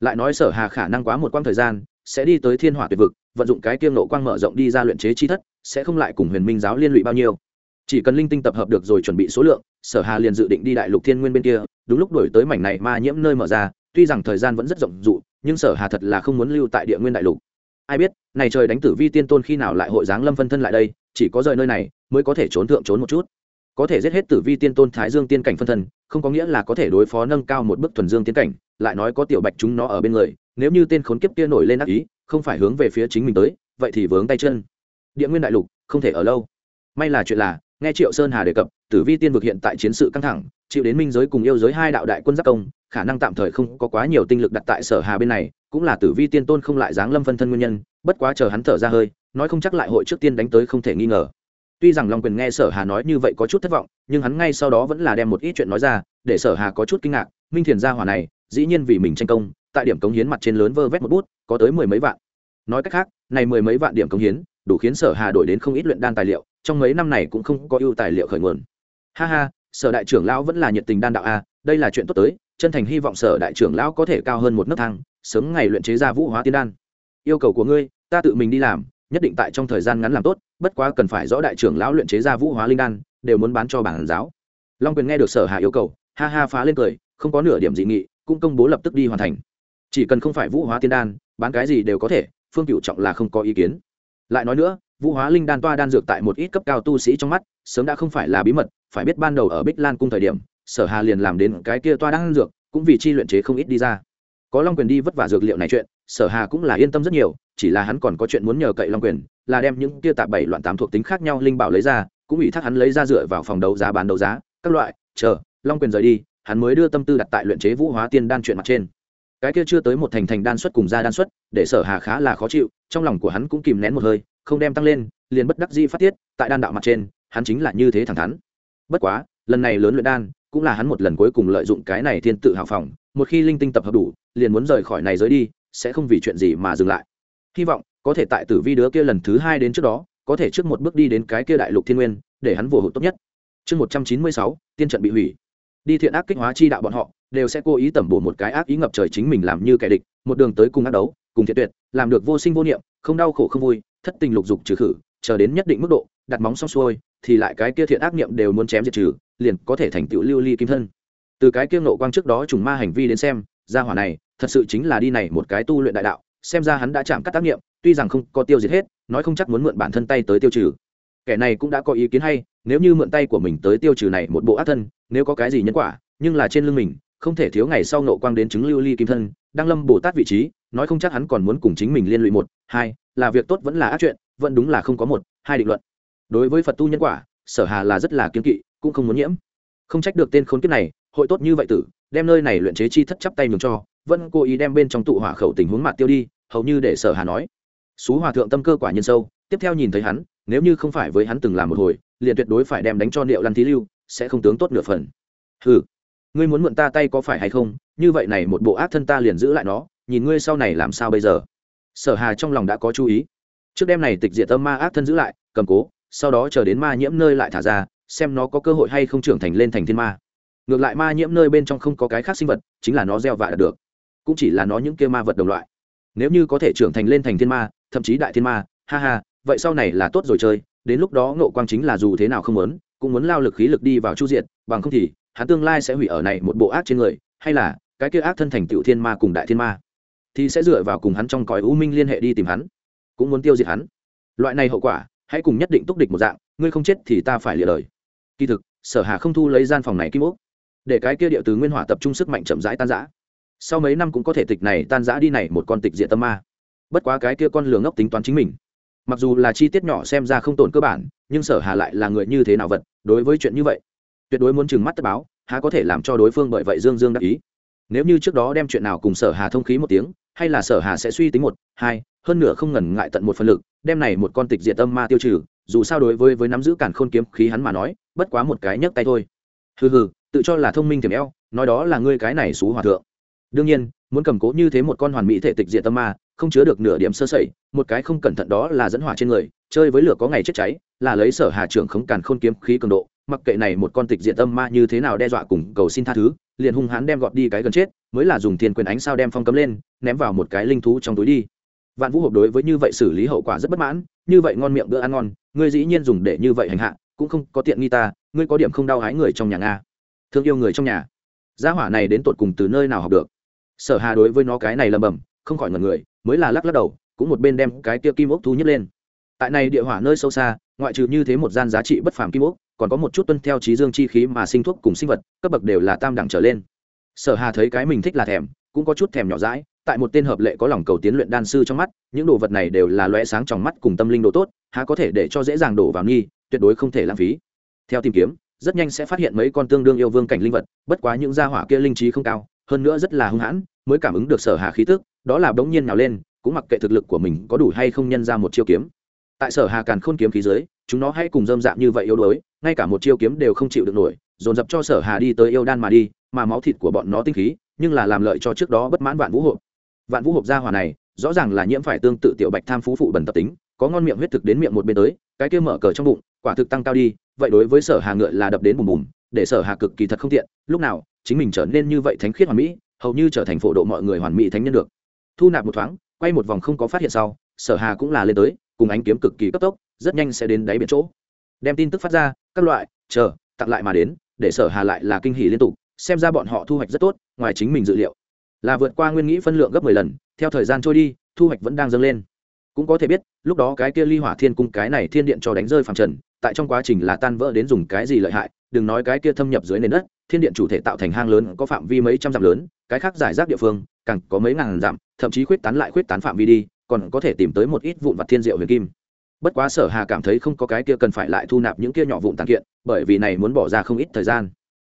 Lại nói sở hà khả năng quá một quãng thời gian, sẽ đi tới thiên hỏa tuyệt vực, vận dụng cái kiêng nộ quang mở rộng đi ra luyện chế chi thất, sẽ không lại cùng huyền minh giáo liên lụy bao nhiêu. Chỉ cần linh tinh tập hợp được rồi chuẩn bị số lượng, sở hà liền dự định đi đại lục thiên nguyên bên kia, đúng lúc đổi tới mảnh này ma nhiễm nơi mở ra, tuy rằng thời gian vẫn rất rộng rụ nhưng sở hà thật là không muốn lưu tại địa nguyên đại lục ai biết, này trời đánh tử vi tiên tôn khi nào lại hội giáng lâm phân thân lại đây, chỉ có rời nơi này mới có thể trốn thượng trốn một chút. Có thể giết hết tử vi tiên tôn thái dương tiên cảnh phân thân, không có nghĩa là có thể đối phó nâng cao một bức thuần dương tiên cảnh, lại nói có tiểu bạch chúng nó ở bên người, nếu như tên khốn kiếp kia nổi lên ác ý, không phải hướng về phía chính mình tới, vậy thì vướng tay chân. Địa nguyên đại lục, không thể ở lâu. May là chuyện là, nghe triệu sơn hà đề cập, tử vi tiên vực hiện tại chiến sự căng thẳng, chịu đến minh giới cùng yêu giới hai đạo đại quân giác công, khả năng tạm thời không có quá nhiều tinh lực đặt tại sở hà bên này cũng là tử vi tiên tôn không lại dáng lâm phân thân nguyên nhân, bất quá chờ hắn thở ra hơi, nói không chắc lại hội trước tiên đánh tới không thể nghi ngờ. Tuy rằng long quyền nghe sở hà nói như vậy có chút thất vọng, nhưng hắn ngay sau đó vẫn là đem một ít chuyện nói ra, để sở hà có chút kinh ngạc, minh thiền gia hỏa này, dĩ nhiên vì mình tranh công, tại điểm cống hiến mặt trên lớn vơ vét một bút, có tới mười mấy vạn. Nói cách khác, này mười mấy vạn điểm cống hiến, đủ khiến sở hà đổi đến không ít luyện đan tài liệu, trong mấy năm này cũng không có ưu tài liệu khởi nguồn. Ha ha, sở đại trưởng lão vẫn là nhiệt tình đan đạo a, đây là chuyện tốt tới, chân thành hy vọng sở đại trưởng lão có thể cao hơn một nấc thang sớm ngày luyện chế ra vũ hóa tiên đan. Yêu cầu của ngươi, ta tự mình đi làm, nhất định tại trong thời gian ngắn làm tốt, bất quá cần phải rõ đại trưởng lão luyện chế ra vũ hóa linh đan, đều muốn bán cho bản giáo. Long quyền nghe được sở hạ yêu cầu, ha ha phá lên cười, không có nửa điểm dị nghị, cũng công bố lập tức đi hoàn thành. Chỉ cần không phải vũ hóa tiên đan, bán cái gì đều có thể, phương cựu trọng là không có ý kiến. Lại nói nữa, vũ hóa linh đan toa đan dược tại một ít cấp cao tu sĩ trong mắt, sớm đã không phải là bí mật, phải biết ban đầu ở bích lan cung thời điểm, sở hà liền làm đến cái kia toa đan dược, cũng vì chi luyện chế không ít đi ra có long quyền đi vất vả dược liệu này chuyện, sở hà cũng là yên tâm rất nhiều, chỉ là hắn còn có chuyện muốn nhờ cậy long quyền, là đem những kia tạp bảy loạn tám thuộc tính khác nhau linh bảo lấy ra, cũng ủy thác hắn lấy ra dựa vào phòng đấu giá bán đấu giá, các loại, chờ, long quyền rời đi, hắn mới đưa tâm tư đặt tại luyện chế vũ hóa tiên đan chuyện mặt trên. Cái kia chưa tới một thành thành đan xuất cùng ra đan xuất, để sở hà khá là khó chịu, trong lòng của hắn cũng kìm nén một hơi, không đem tăng lên, liền bất đắc dĩ phát tiết, tại đan đạo mặt trên, hắn chính là như thế thẳng thắn. Bất quá, lần này lớn luyện đan, cũng là hắn một lần cuối cùng lợi dụng cái này thiên tự hào phòng, một khi linh tinh tập hợp đủ liền muốn rời khỏi này giới đi, sẽ không vì chuyện gì mà dừng lại. Hy vọng, có thể tại tử vi đứa kia lần thứ hai đến trước đó, có thể trước một bước đi đến cái kia đại lục thiên nguyên, để hắn vô hộ tốt nhất. Chương một trăm chín mươi sáu, tiên trận bị hủy. Đi thiện ác kích hóa chi đạo bọn họ, đều sẽ cố ý tẩm bổ một cái ác ý ngập trời chính mình làm như kẻ địch, một đường tới cùng ác đấu, cùng thiện tuyệt, làm được vô sinh vô niệm, không đau khổ không vui, thất tình lục dục trừ khử, chờ đến nhất định mức độ, đặt móng xong xuôi, thì lại cái kia thiện ác niệm đều muốn chém diệt trừ, liền có thể thành tựu lưu ly kim thân. Từ cái kia nộ quang trước đó trùng ma hành vi đến xem, gia hỏa này thật sự chính là đi này một cái tu luyện đại đạo, xem ra hắn đã chạm các tác nghiệm, tuy rằng không có tiêu diệt hết, nói không chắc muốn mượn bản thân tay tới tiêu trừ. Kẻ này cũng đã có ý kiến hay, nếu như mượn tay của mình tới tiêu trừ này một bộ ác thân, nếu có cái gì nhân quả, nhưng là trên lưng mình, không thể thiếu ngày sau nộ quang đến chứng lưu ly kim thân, đang lâm bồ tát vị trí, nói không chắc hắn còn muốn cùng chính mình liên lụy một, hai, là việc tốt vẫn là ác chuyện, vẫn đúng là không có một, hai định luận. Đối với phật tu nhân quả, sở hà là rất là kiên kỵ, cũng không muốn nhiễm. Không trách được tên khốn kiếp này, hội tốt như vậy tử, đem nơi này luyện chế chi thất chắp tay nhường cho vẫn cố ý đem bên trong tụ hỏa khẩu tình huống mặt tiêu đi, hầu như để sở hà nói. Xú hòa thượng tâm cơ quả nhân sâu, tiếp theo nhìn thấy hắn, nếu như không phải với hắn từng làm một hồi, liền tuyệt đối phải đem đánh cho niệu lăn thí lưu, sẽ không tướng tốt nửa phần. Ừ ngươi muốn mượn ta tay có phải hay không? Như vậy này một bộ ác thân ta liền giữ lại nó, nhìn ngươi sau này làm sao bây giờ? Sở hà trong lòng đã có chú ý. Trước đêm này tịch diệt tâm ma ác thân giữ lại, cầm cố, sau đó chờ đến ma nhiễm nơi lại thả ra, xem nó có cơ hội hay không trưởng thành lên thành thiên ma. Ngược lại ma nhiễm nơi bên trong không có cái khác sinh vật, chính là nó gieo vạ được cũng chỉ là nó những kia ma vật đồng loại. Nếu như có thể trưởng thành lên thành thiên ma, thậm chí đại thiên ma, ha ha, vậy sau này là tốt rồi chơi, đến lúc đó ngộ quang chính là dù thế nào không muốn, cũng muốn lao lực khí lực đi vào chu diện bằng không thì, hắn tương lai sẽ hủy ở này một bộ ác trên người, hay là, cái kia ác thân thành tiểu thiên ma cùng đại thiên ma, thì sẽ dựa vào cùng hắn trong cõi u minh liên hệ đi tìm hắn, cũng muốn tiêu diệt hắn. Loại này hậu quả, hãy cùng nhất định túc địch một dạng, ngươi không chết thì ta phải lìa đời. Kỳ thực, sở hà không thu lấy gian phòng này kim ốc, để cái kia điệu từ nguyên hỏa tập trung sức mạnh chậm rãi tan rã sau mấy năm cũng có thể tịch này tan rã đi này một con tịch diện tâm ma. Bất quá cái kia con lường ngốc tính toán chính mình. Mặc dù là chi tiết nhỏ xem ra không tổn cơ bản, nhưng sở hà lại là người như thế nào vật, đối với chuyện như vậy, tuyệt đối muốn chừng mắt tất báo, há có thể làm cho đối phương bởi vậy dương dương đắc ý. Nếu như trước đó đem chuyện nào cùng sở hà thông khí một tiếng, hay là sở hà sẽ suy tính một, hai, hơn nữa không ngần ngại tận một phần lực, đem này một con tịch diệt tâm ma tiêu trừ, dù sao đối với với nắm giữ cản khôn kiếm khí hắn mà nói, bất quá một cái nhấc tay thôi. Hừ hừ, tự cho là thông minh tiềm eo, nói đó là ngươi cái này xú hòa thượng đương nhiên, muốn cầm cố như thế một con hoàn mỹ thể tịch diệt tâm ma, không chứa được nửa điểm sơ sẩy, một cái không cẩn thận đó là dẫn hỏa trên người, chơi với lửa có ngày chết cháy, là lấy sở hà trưởng khống càn khôn kiếm khí cường độ, mặc kệ này một con tịch diệt tâm ma như thế nào đe dọa cùng cầu xin tha thứ, liền hung hãn đem gọt đi cái gần chết, mới là dùng thiên quyền ánh sao đem phong cấm lên, ném vào một cái linh thú trong túi đi. Vạn vũ hộp đối với như vậy xử lý hậu quả rất bất mãn, như vậy ngon miệng bữa ăn ngon, ngươi dĩ nhiên dùng để như vậy hành hạ, cũng không có tiện nghi ta, ngươi có điểm không đau hái người trong nhà nga. Thương yêu người trong nhà. Gia hỏa này đến tột cùng từ nơi nào học được? Sở hà đối với nó cái này lầm bầm không khỏi ngần người, mới là lắc lắc đầu, cũng một bên đem cái kia kim ốc thu nhất lên tại này địa hỏa nơi sâu xa, ngoại trừ như thế một gian giá trị bất phàm kim ốc, còn có một chút tuân theo trí dương chi khí mà sinh thuốc cùng sinh vật, cấp bậc đều là tam đẳng trở lên sở hà thấy cái mình thích là thèm, cũng có chút thèm nhỏ rãi. tại một tên hợp lệ có lòng cầu tiến luyện đan sư trong mắt, những đồ vật này đều là lóe sáng trong mắt cùng tâm linh đồ tốt, há có thể để cho dễ dàng đổ vào nghi, tuyệt đối không thể lãng phí theo tìm kiếm, rất nhanh sẽ phát hiện mấy con tương đương yêu vương cảnh linh vật, bất quá những gia hỏa kia linh trí không cao hơn nữa rất là hung hãn, mới cảm ứng được sở hà khí tức, đó là bỗng nhiên nào lên, cũng mặc kệ thực lực của mình có đủ hay không nhân ra một chiêu kiếm. Tại sở hà càn khôn kiếm khí dưới, chúng nó hay cùng dơm dạng như vậy yếu đuối, ngay cả một chiêu kiếm đều không chịu được nổi, dồn dập cho sở hà đi tới yêu đan mà đi, mà máu thịt của bọn nó tinh khí, nhưng là làm lợi cho trước đó bất mãn vạn vũ hộp. Vạn vũ hộp gia hỏa này, rõ ràng là nhiễm phải tương tự tiểu bạch tham phú phụ bẩn tập tính, có ngon miệng huyết thực đến miệng một bên tới, cái kia mở cờ trong bụng, quả thực tăng cao đi, vậy đối với sở hà ngựa là đập đến bùm bùm, để sở hà cực kỳ thật không tiện, lúc nào chính mình trở nên như vậy thánh khiết hoàn mỹ, hầu như trở thành phổ độ mọi người hoàn mỹ thánh nhân được. Thu nạp một thoáng, quay một vòng không có phát hiện sau, sở hà cũng là lên tới, cùng ánh kiếm cực kỳ cấp tốc, rất nhanh sẽ đến đáy biển chỗ. Đem tin tức phát ra, các loại, chờ, tặng lại mà đến, để sở hà lại là kinh hỉ liên tục, xem ra bọn họ thu hoạch rất tốt, ngoài chính mình dự liệu. Là vượt qua nguyên nghĩ phân lượng gấp mười lần, theo thời gian trôi đi, thu hoạch vẫn đang dâng lên. Cũng có thể biết, lúc đó cái kia ly hỏa thiên cung cái này thiên điện cho đánh rơi phàm trần, tại trong quá trình là tan vỡ đến dùng cái gì lợi hại đừng nói cái kia thâm nhập dưới nền đất, thiên điện chủ thể tạo thành hang lớn có phạm vi mấy trăm dặm lớn, cái khác giải rác địa phương, càng có mấy ngàn dặm, thậm chí khuyết tán lại khuyết tán phạm vi đi, còn có thể tìm tới một ít vụn vặt thiên diệu huyền kim. Bất quá sở hà cảm thấy không có cái kia cần phải lại thu nạp những kia nhỏ vụn tàn kiện, bởi vì này muốn bỏ ra không ít thời gian.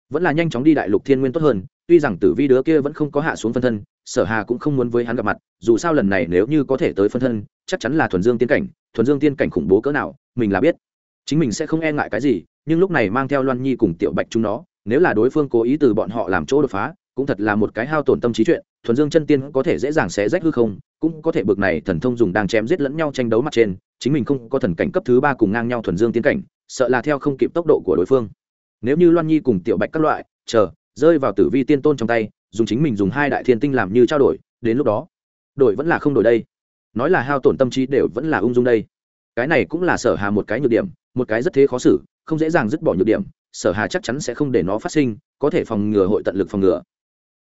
Vẫn là nhanh chóng đi đại lục thiên nguyên tốt hơn, tuy rằng tử vi đứa kia vẫn không có hạ xuống phân thân, sở hà cũng không muốn với hắn gặp mặt, dù sao lần này nếu như có thể tới phân thân, chắc chắn là thuần dương tiên cảnh, thuần dương tiên cảnh khủng bố cỡ nào, mình là biết chính mình sẽ không e ngại cái gì, nhưng lúc này mang theo loan nhi cùng tiểu bạch chúng nó, nếu là đối phương cố ý từ bọn họ làm chỗ đột phá, cũng thật là một cái hao tổn tâm trí chuyện, thuần dương chân tiên có thể dễ dàng xé rách hư không, cũng có thể bực này thần thông dùng đang chém giết lẫn nhau tranh đấu mặt trên, chính mình không có thần cảnh cấp thứ ba cùng ngang nhau thuần dương tiến cảnh, sợ là theo không kịp tốc độ của đối phương. Nếu như loan nhi cùng tiểu bạch các loại, chờ, rơi vào tử vi tiên tôn trong tay, dùng chính mình dùng hai đại thiên tinh làm như trao đổi, đến lúc đó, đổi vẫn là không đổi đây. Nói là hao tổn tâm trí đều vẫn là ung dung đây. Cái này cũng là sở hà một cái nhược điểm một cái rất thế khó xử, không dễ dàng dứt bỏ nhược điểm, sở hà chắc chắn sẽ không để nó phát sinh, có thể phòng ngừa hội tận lực phòng ngừa.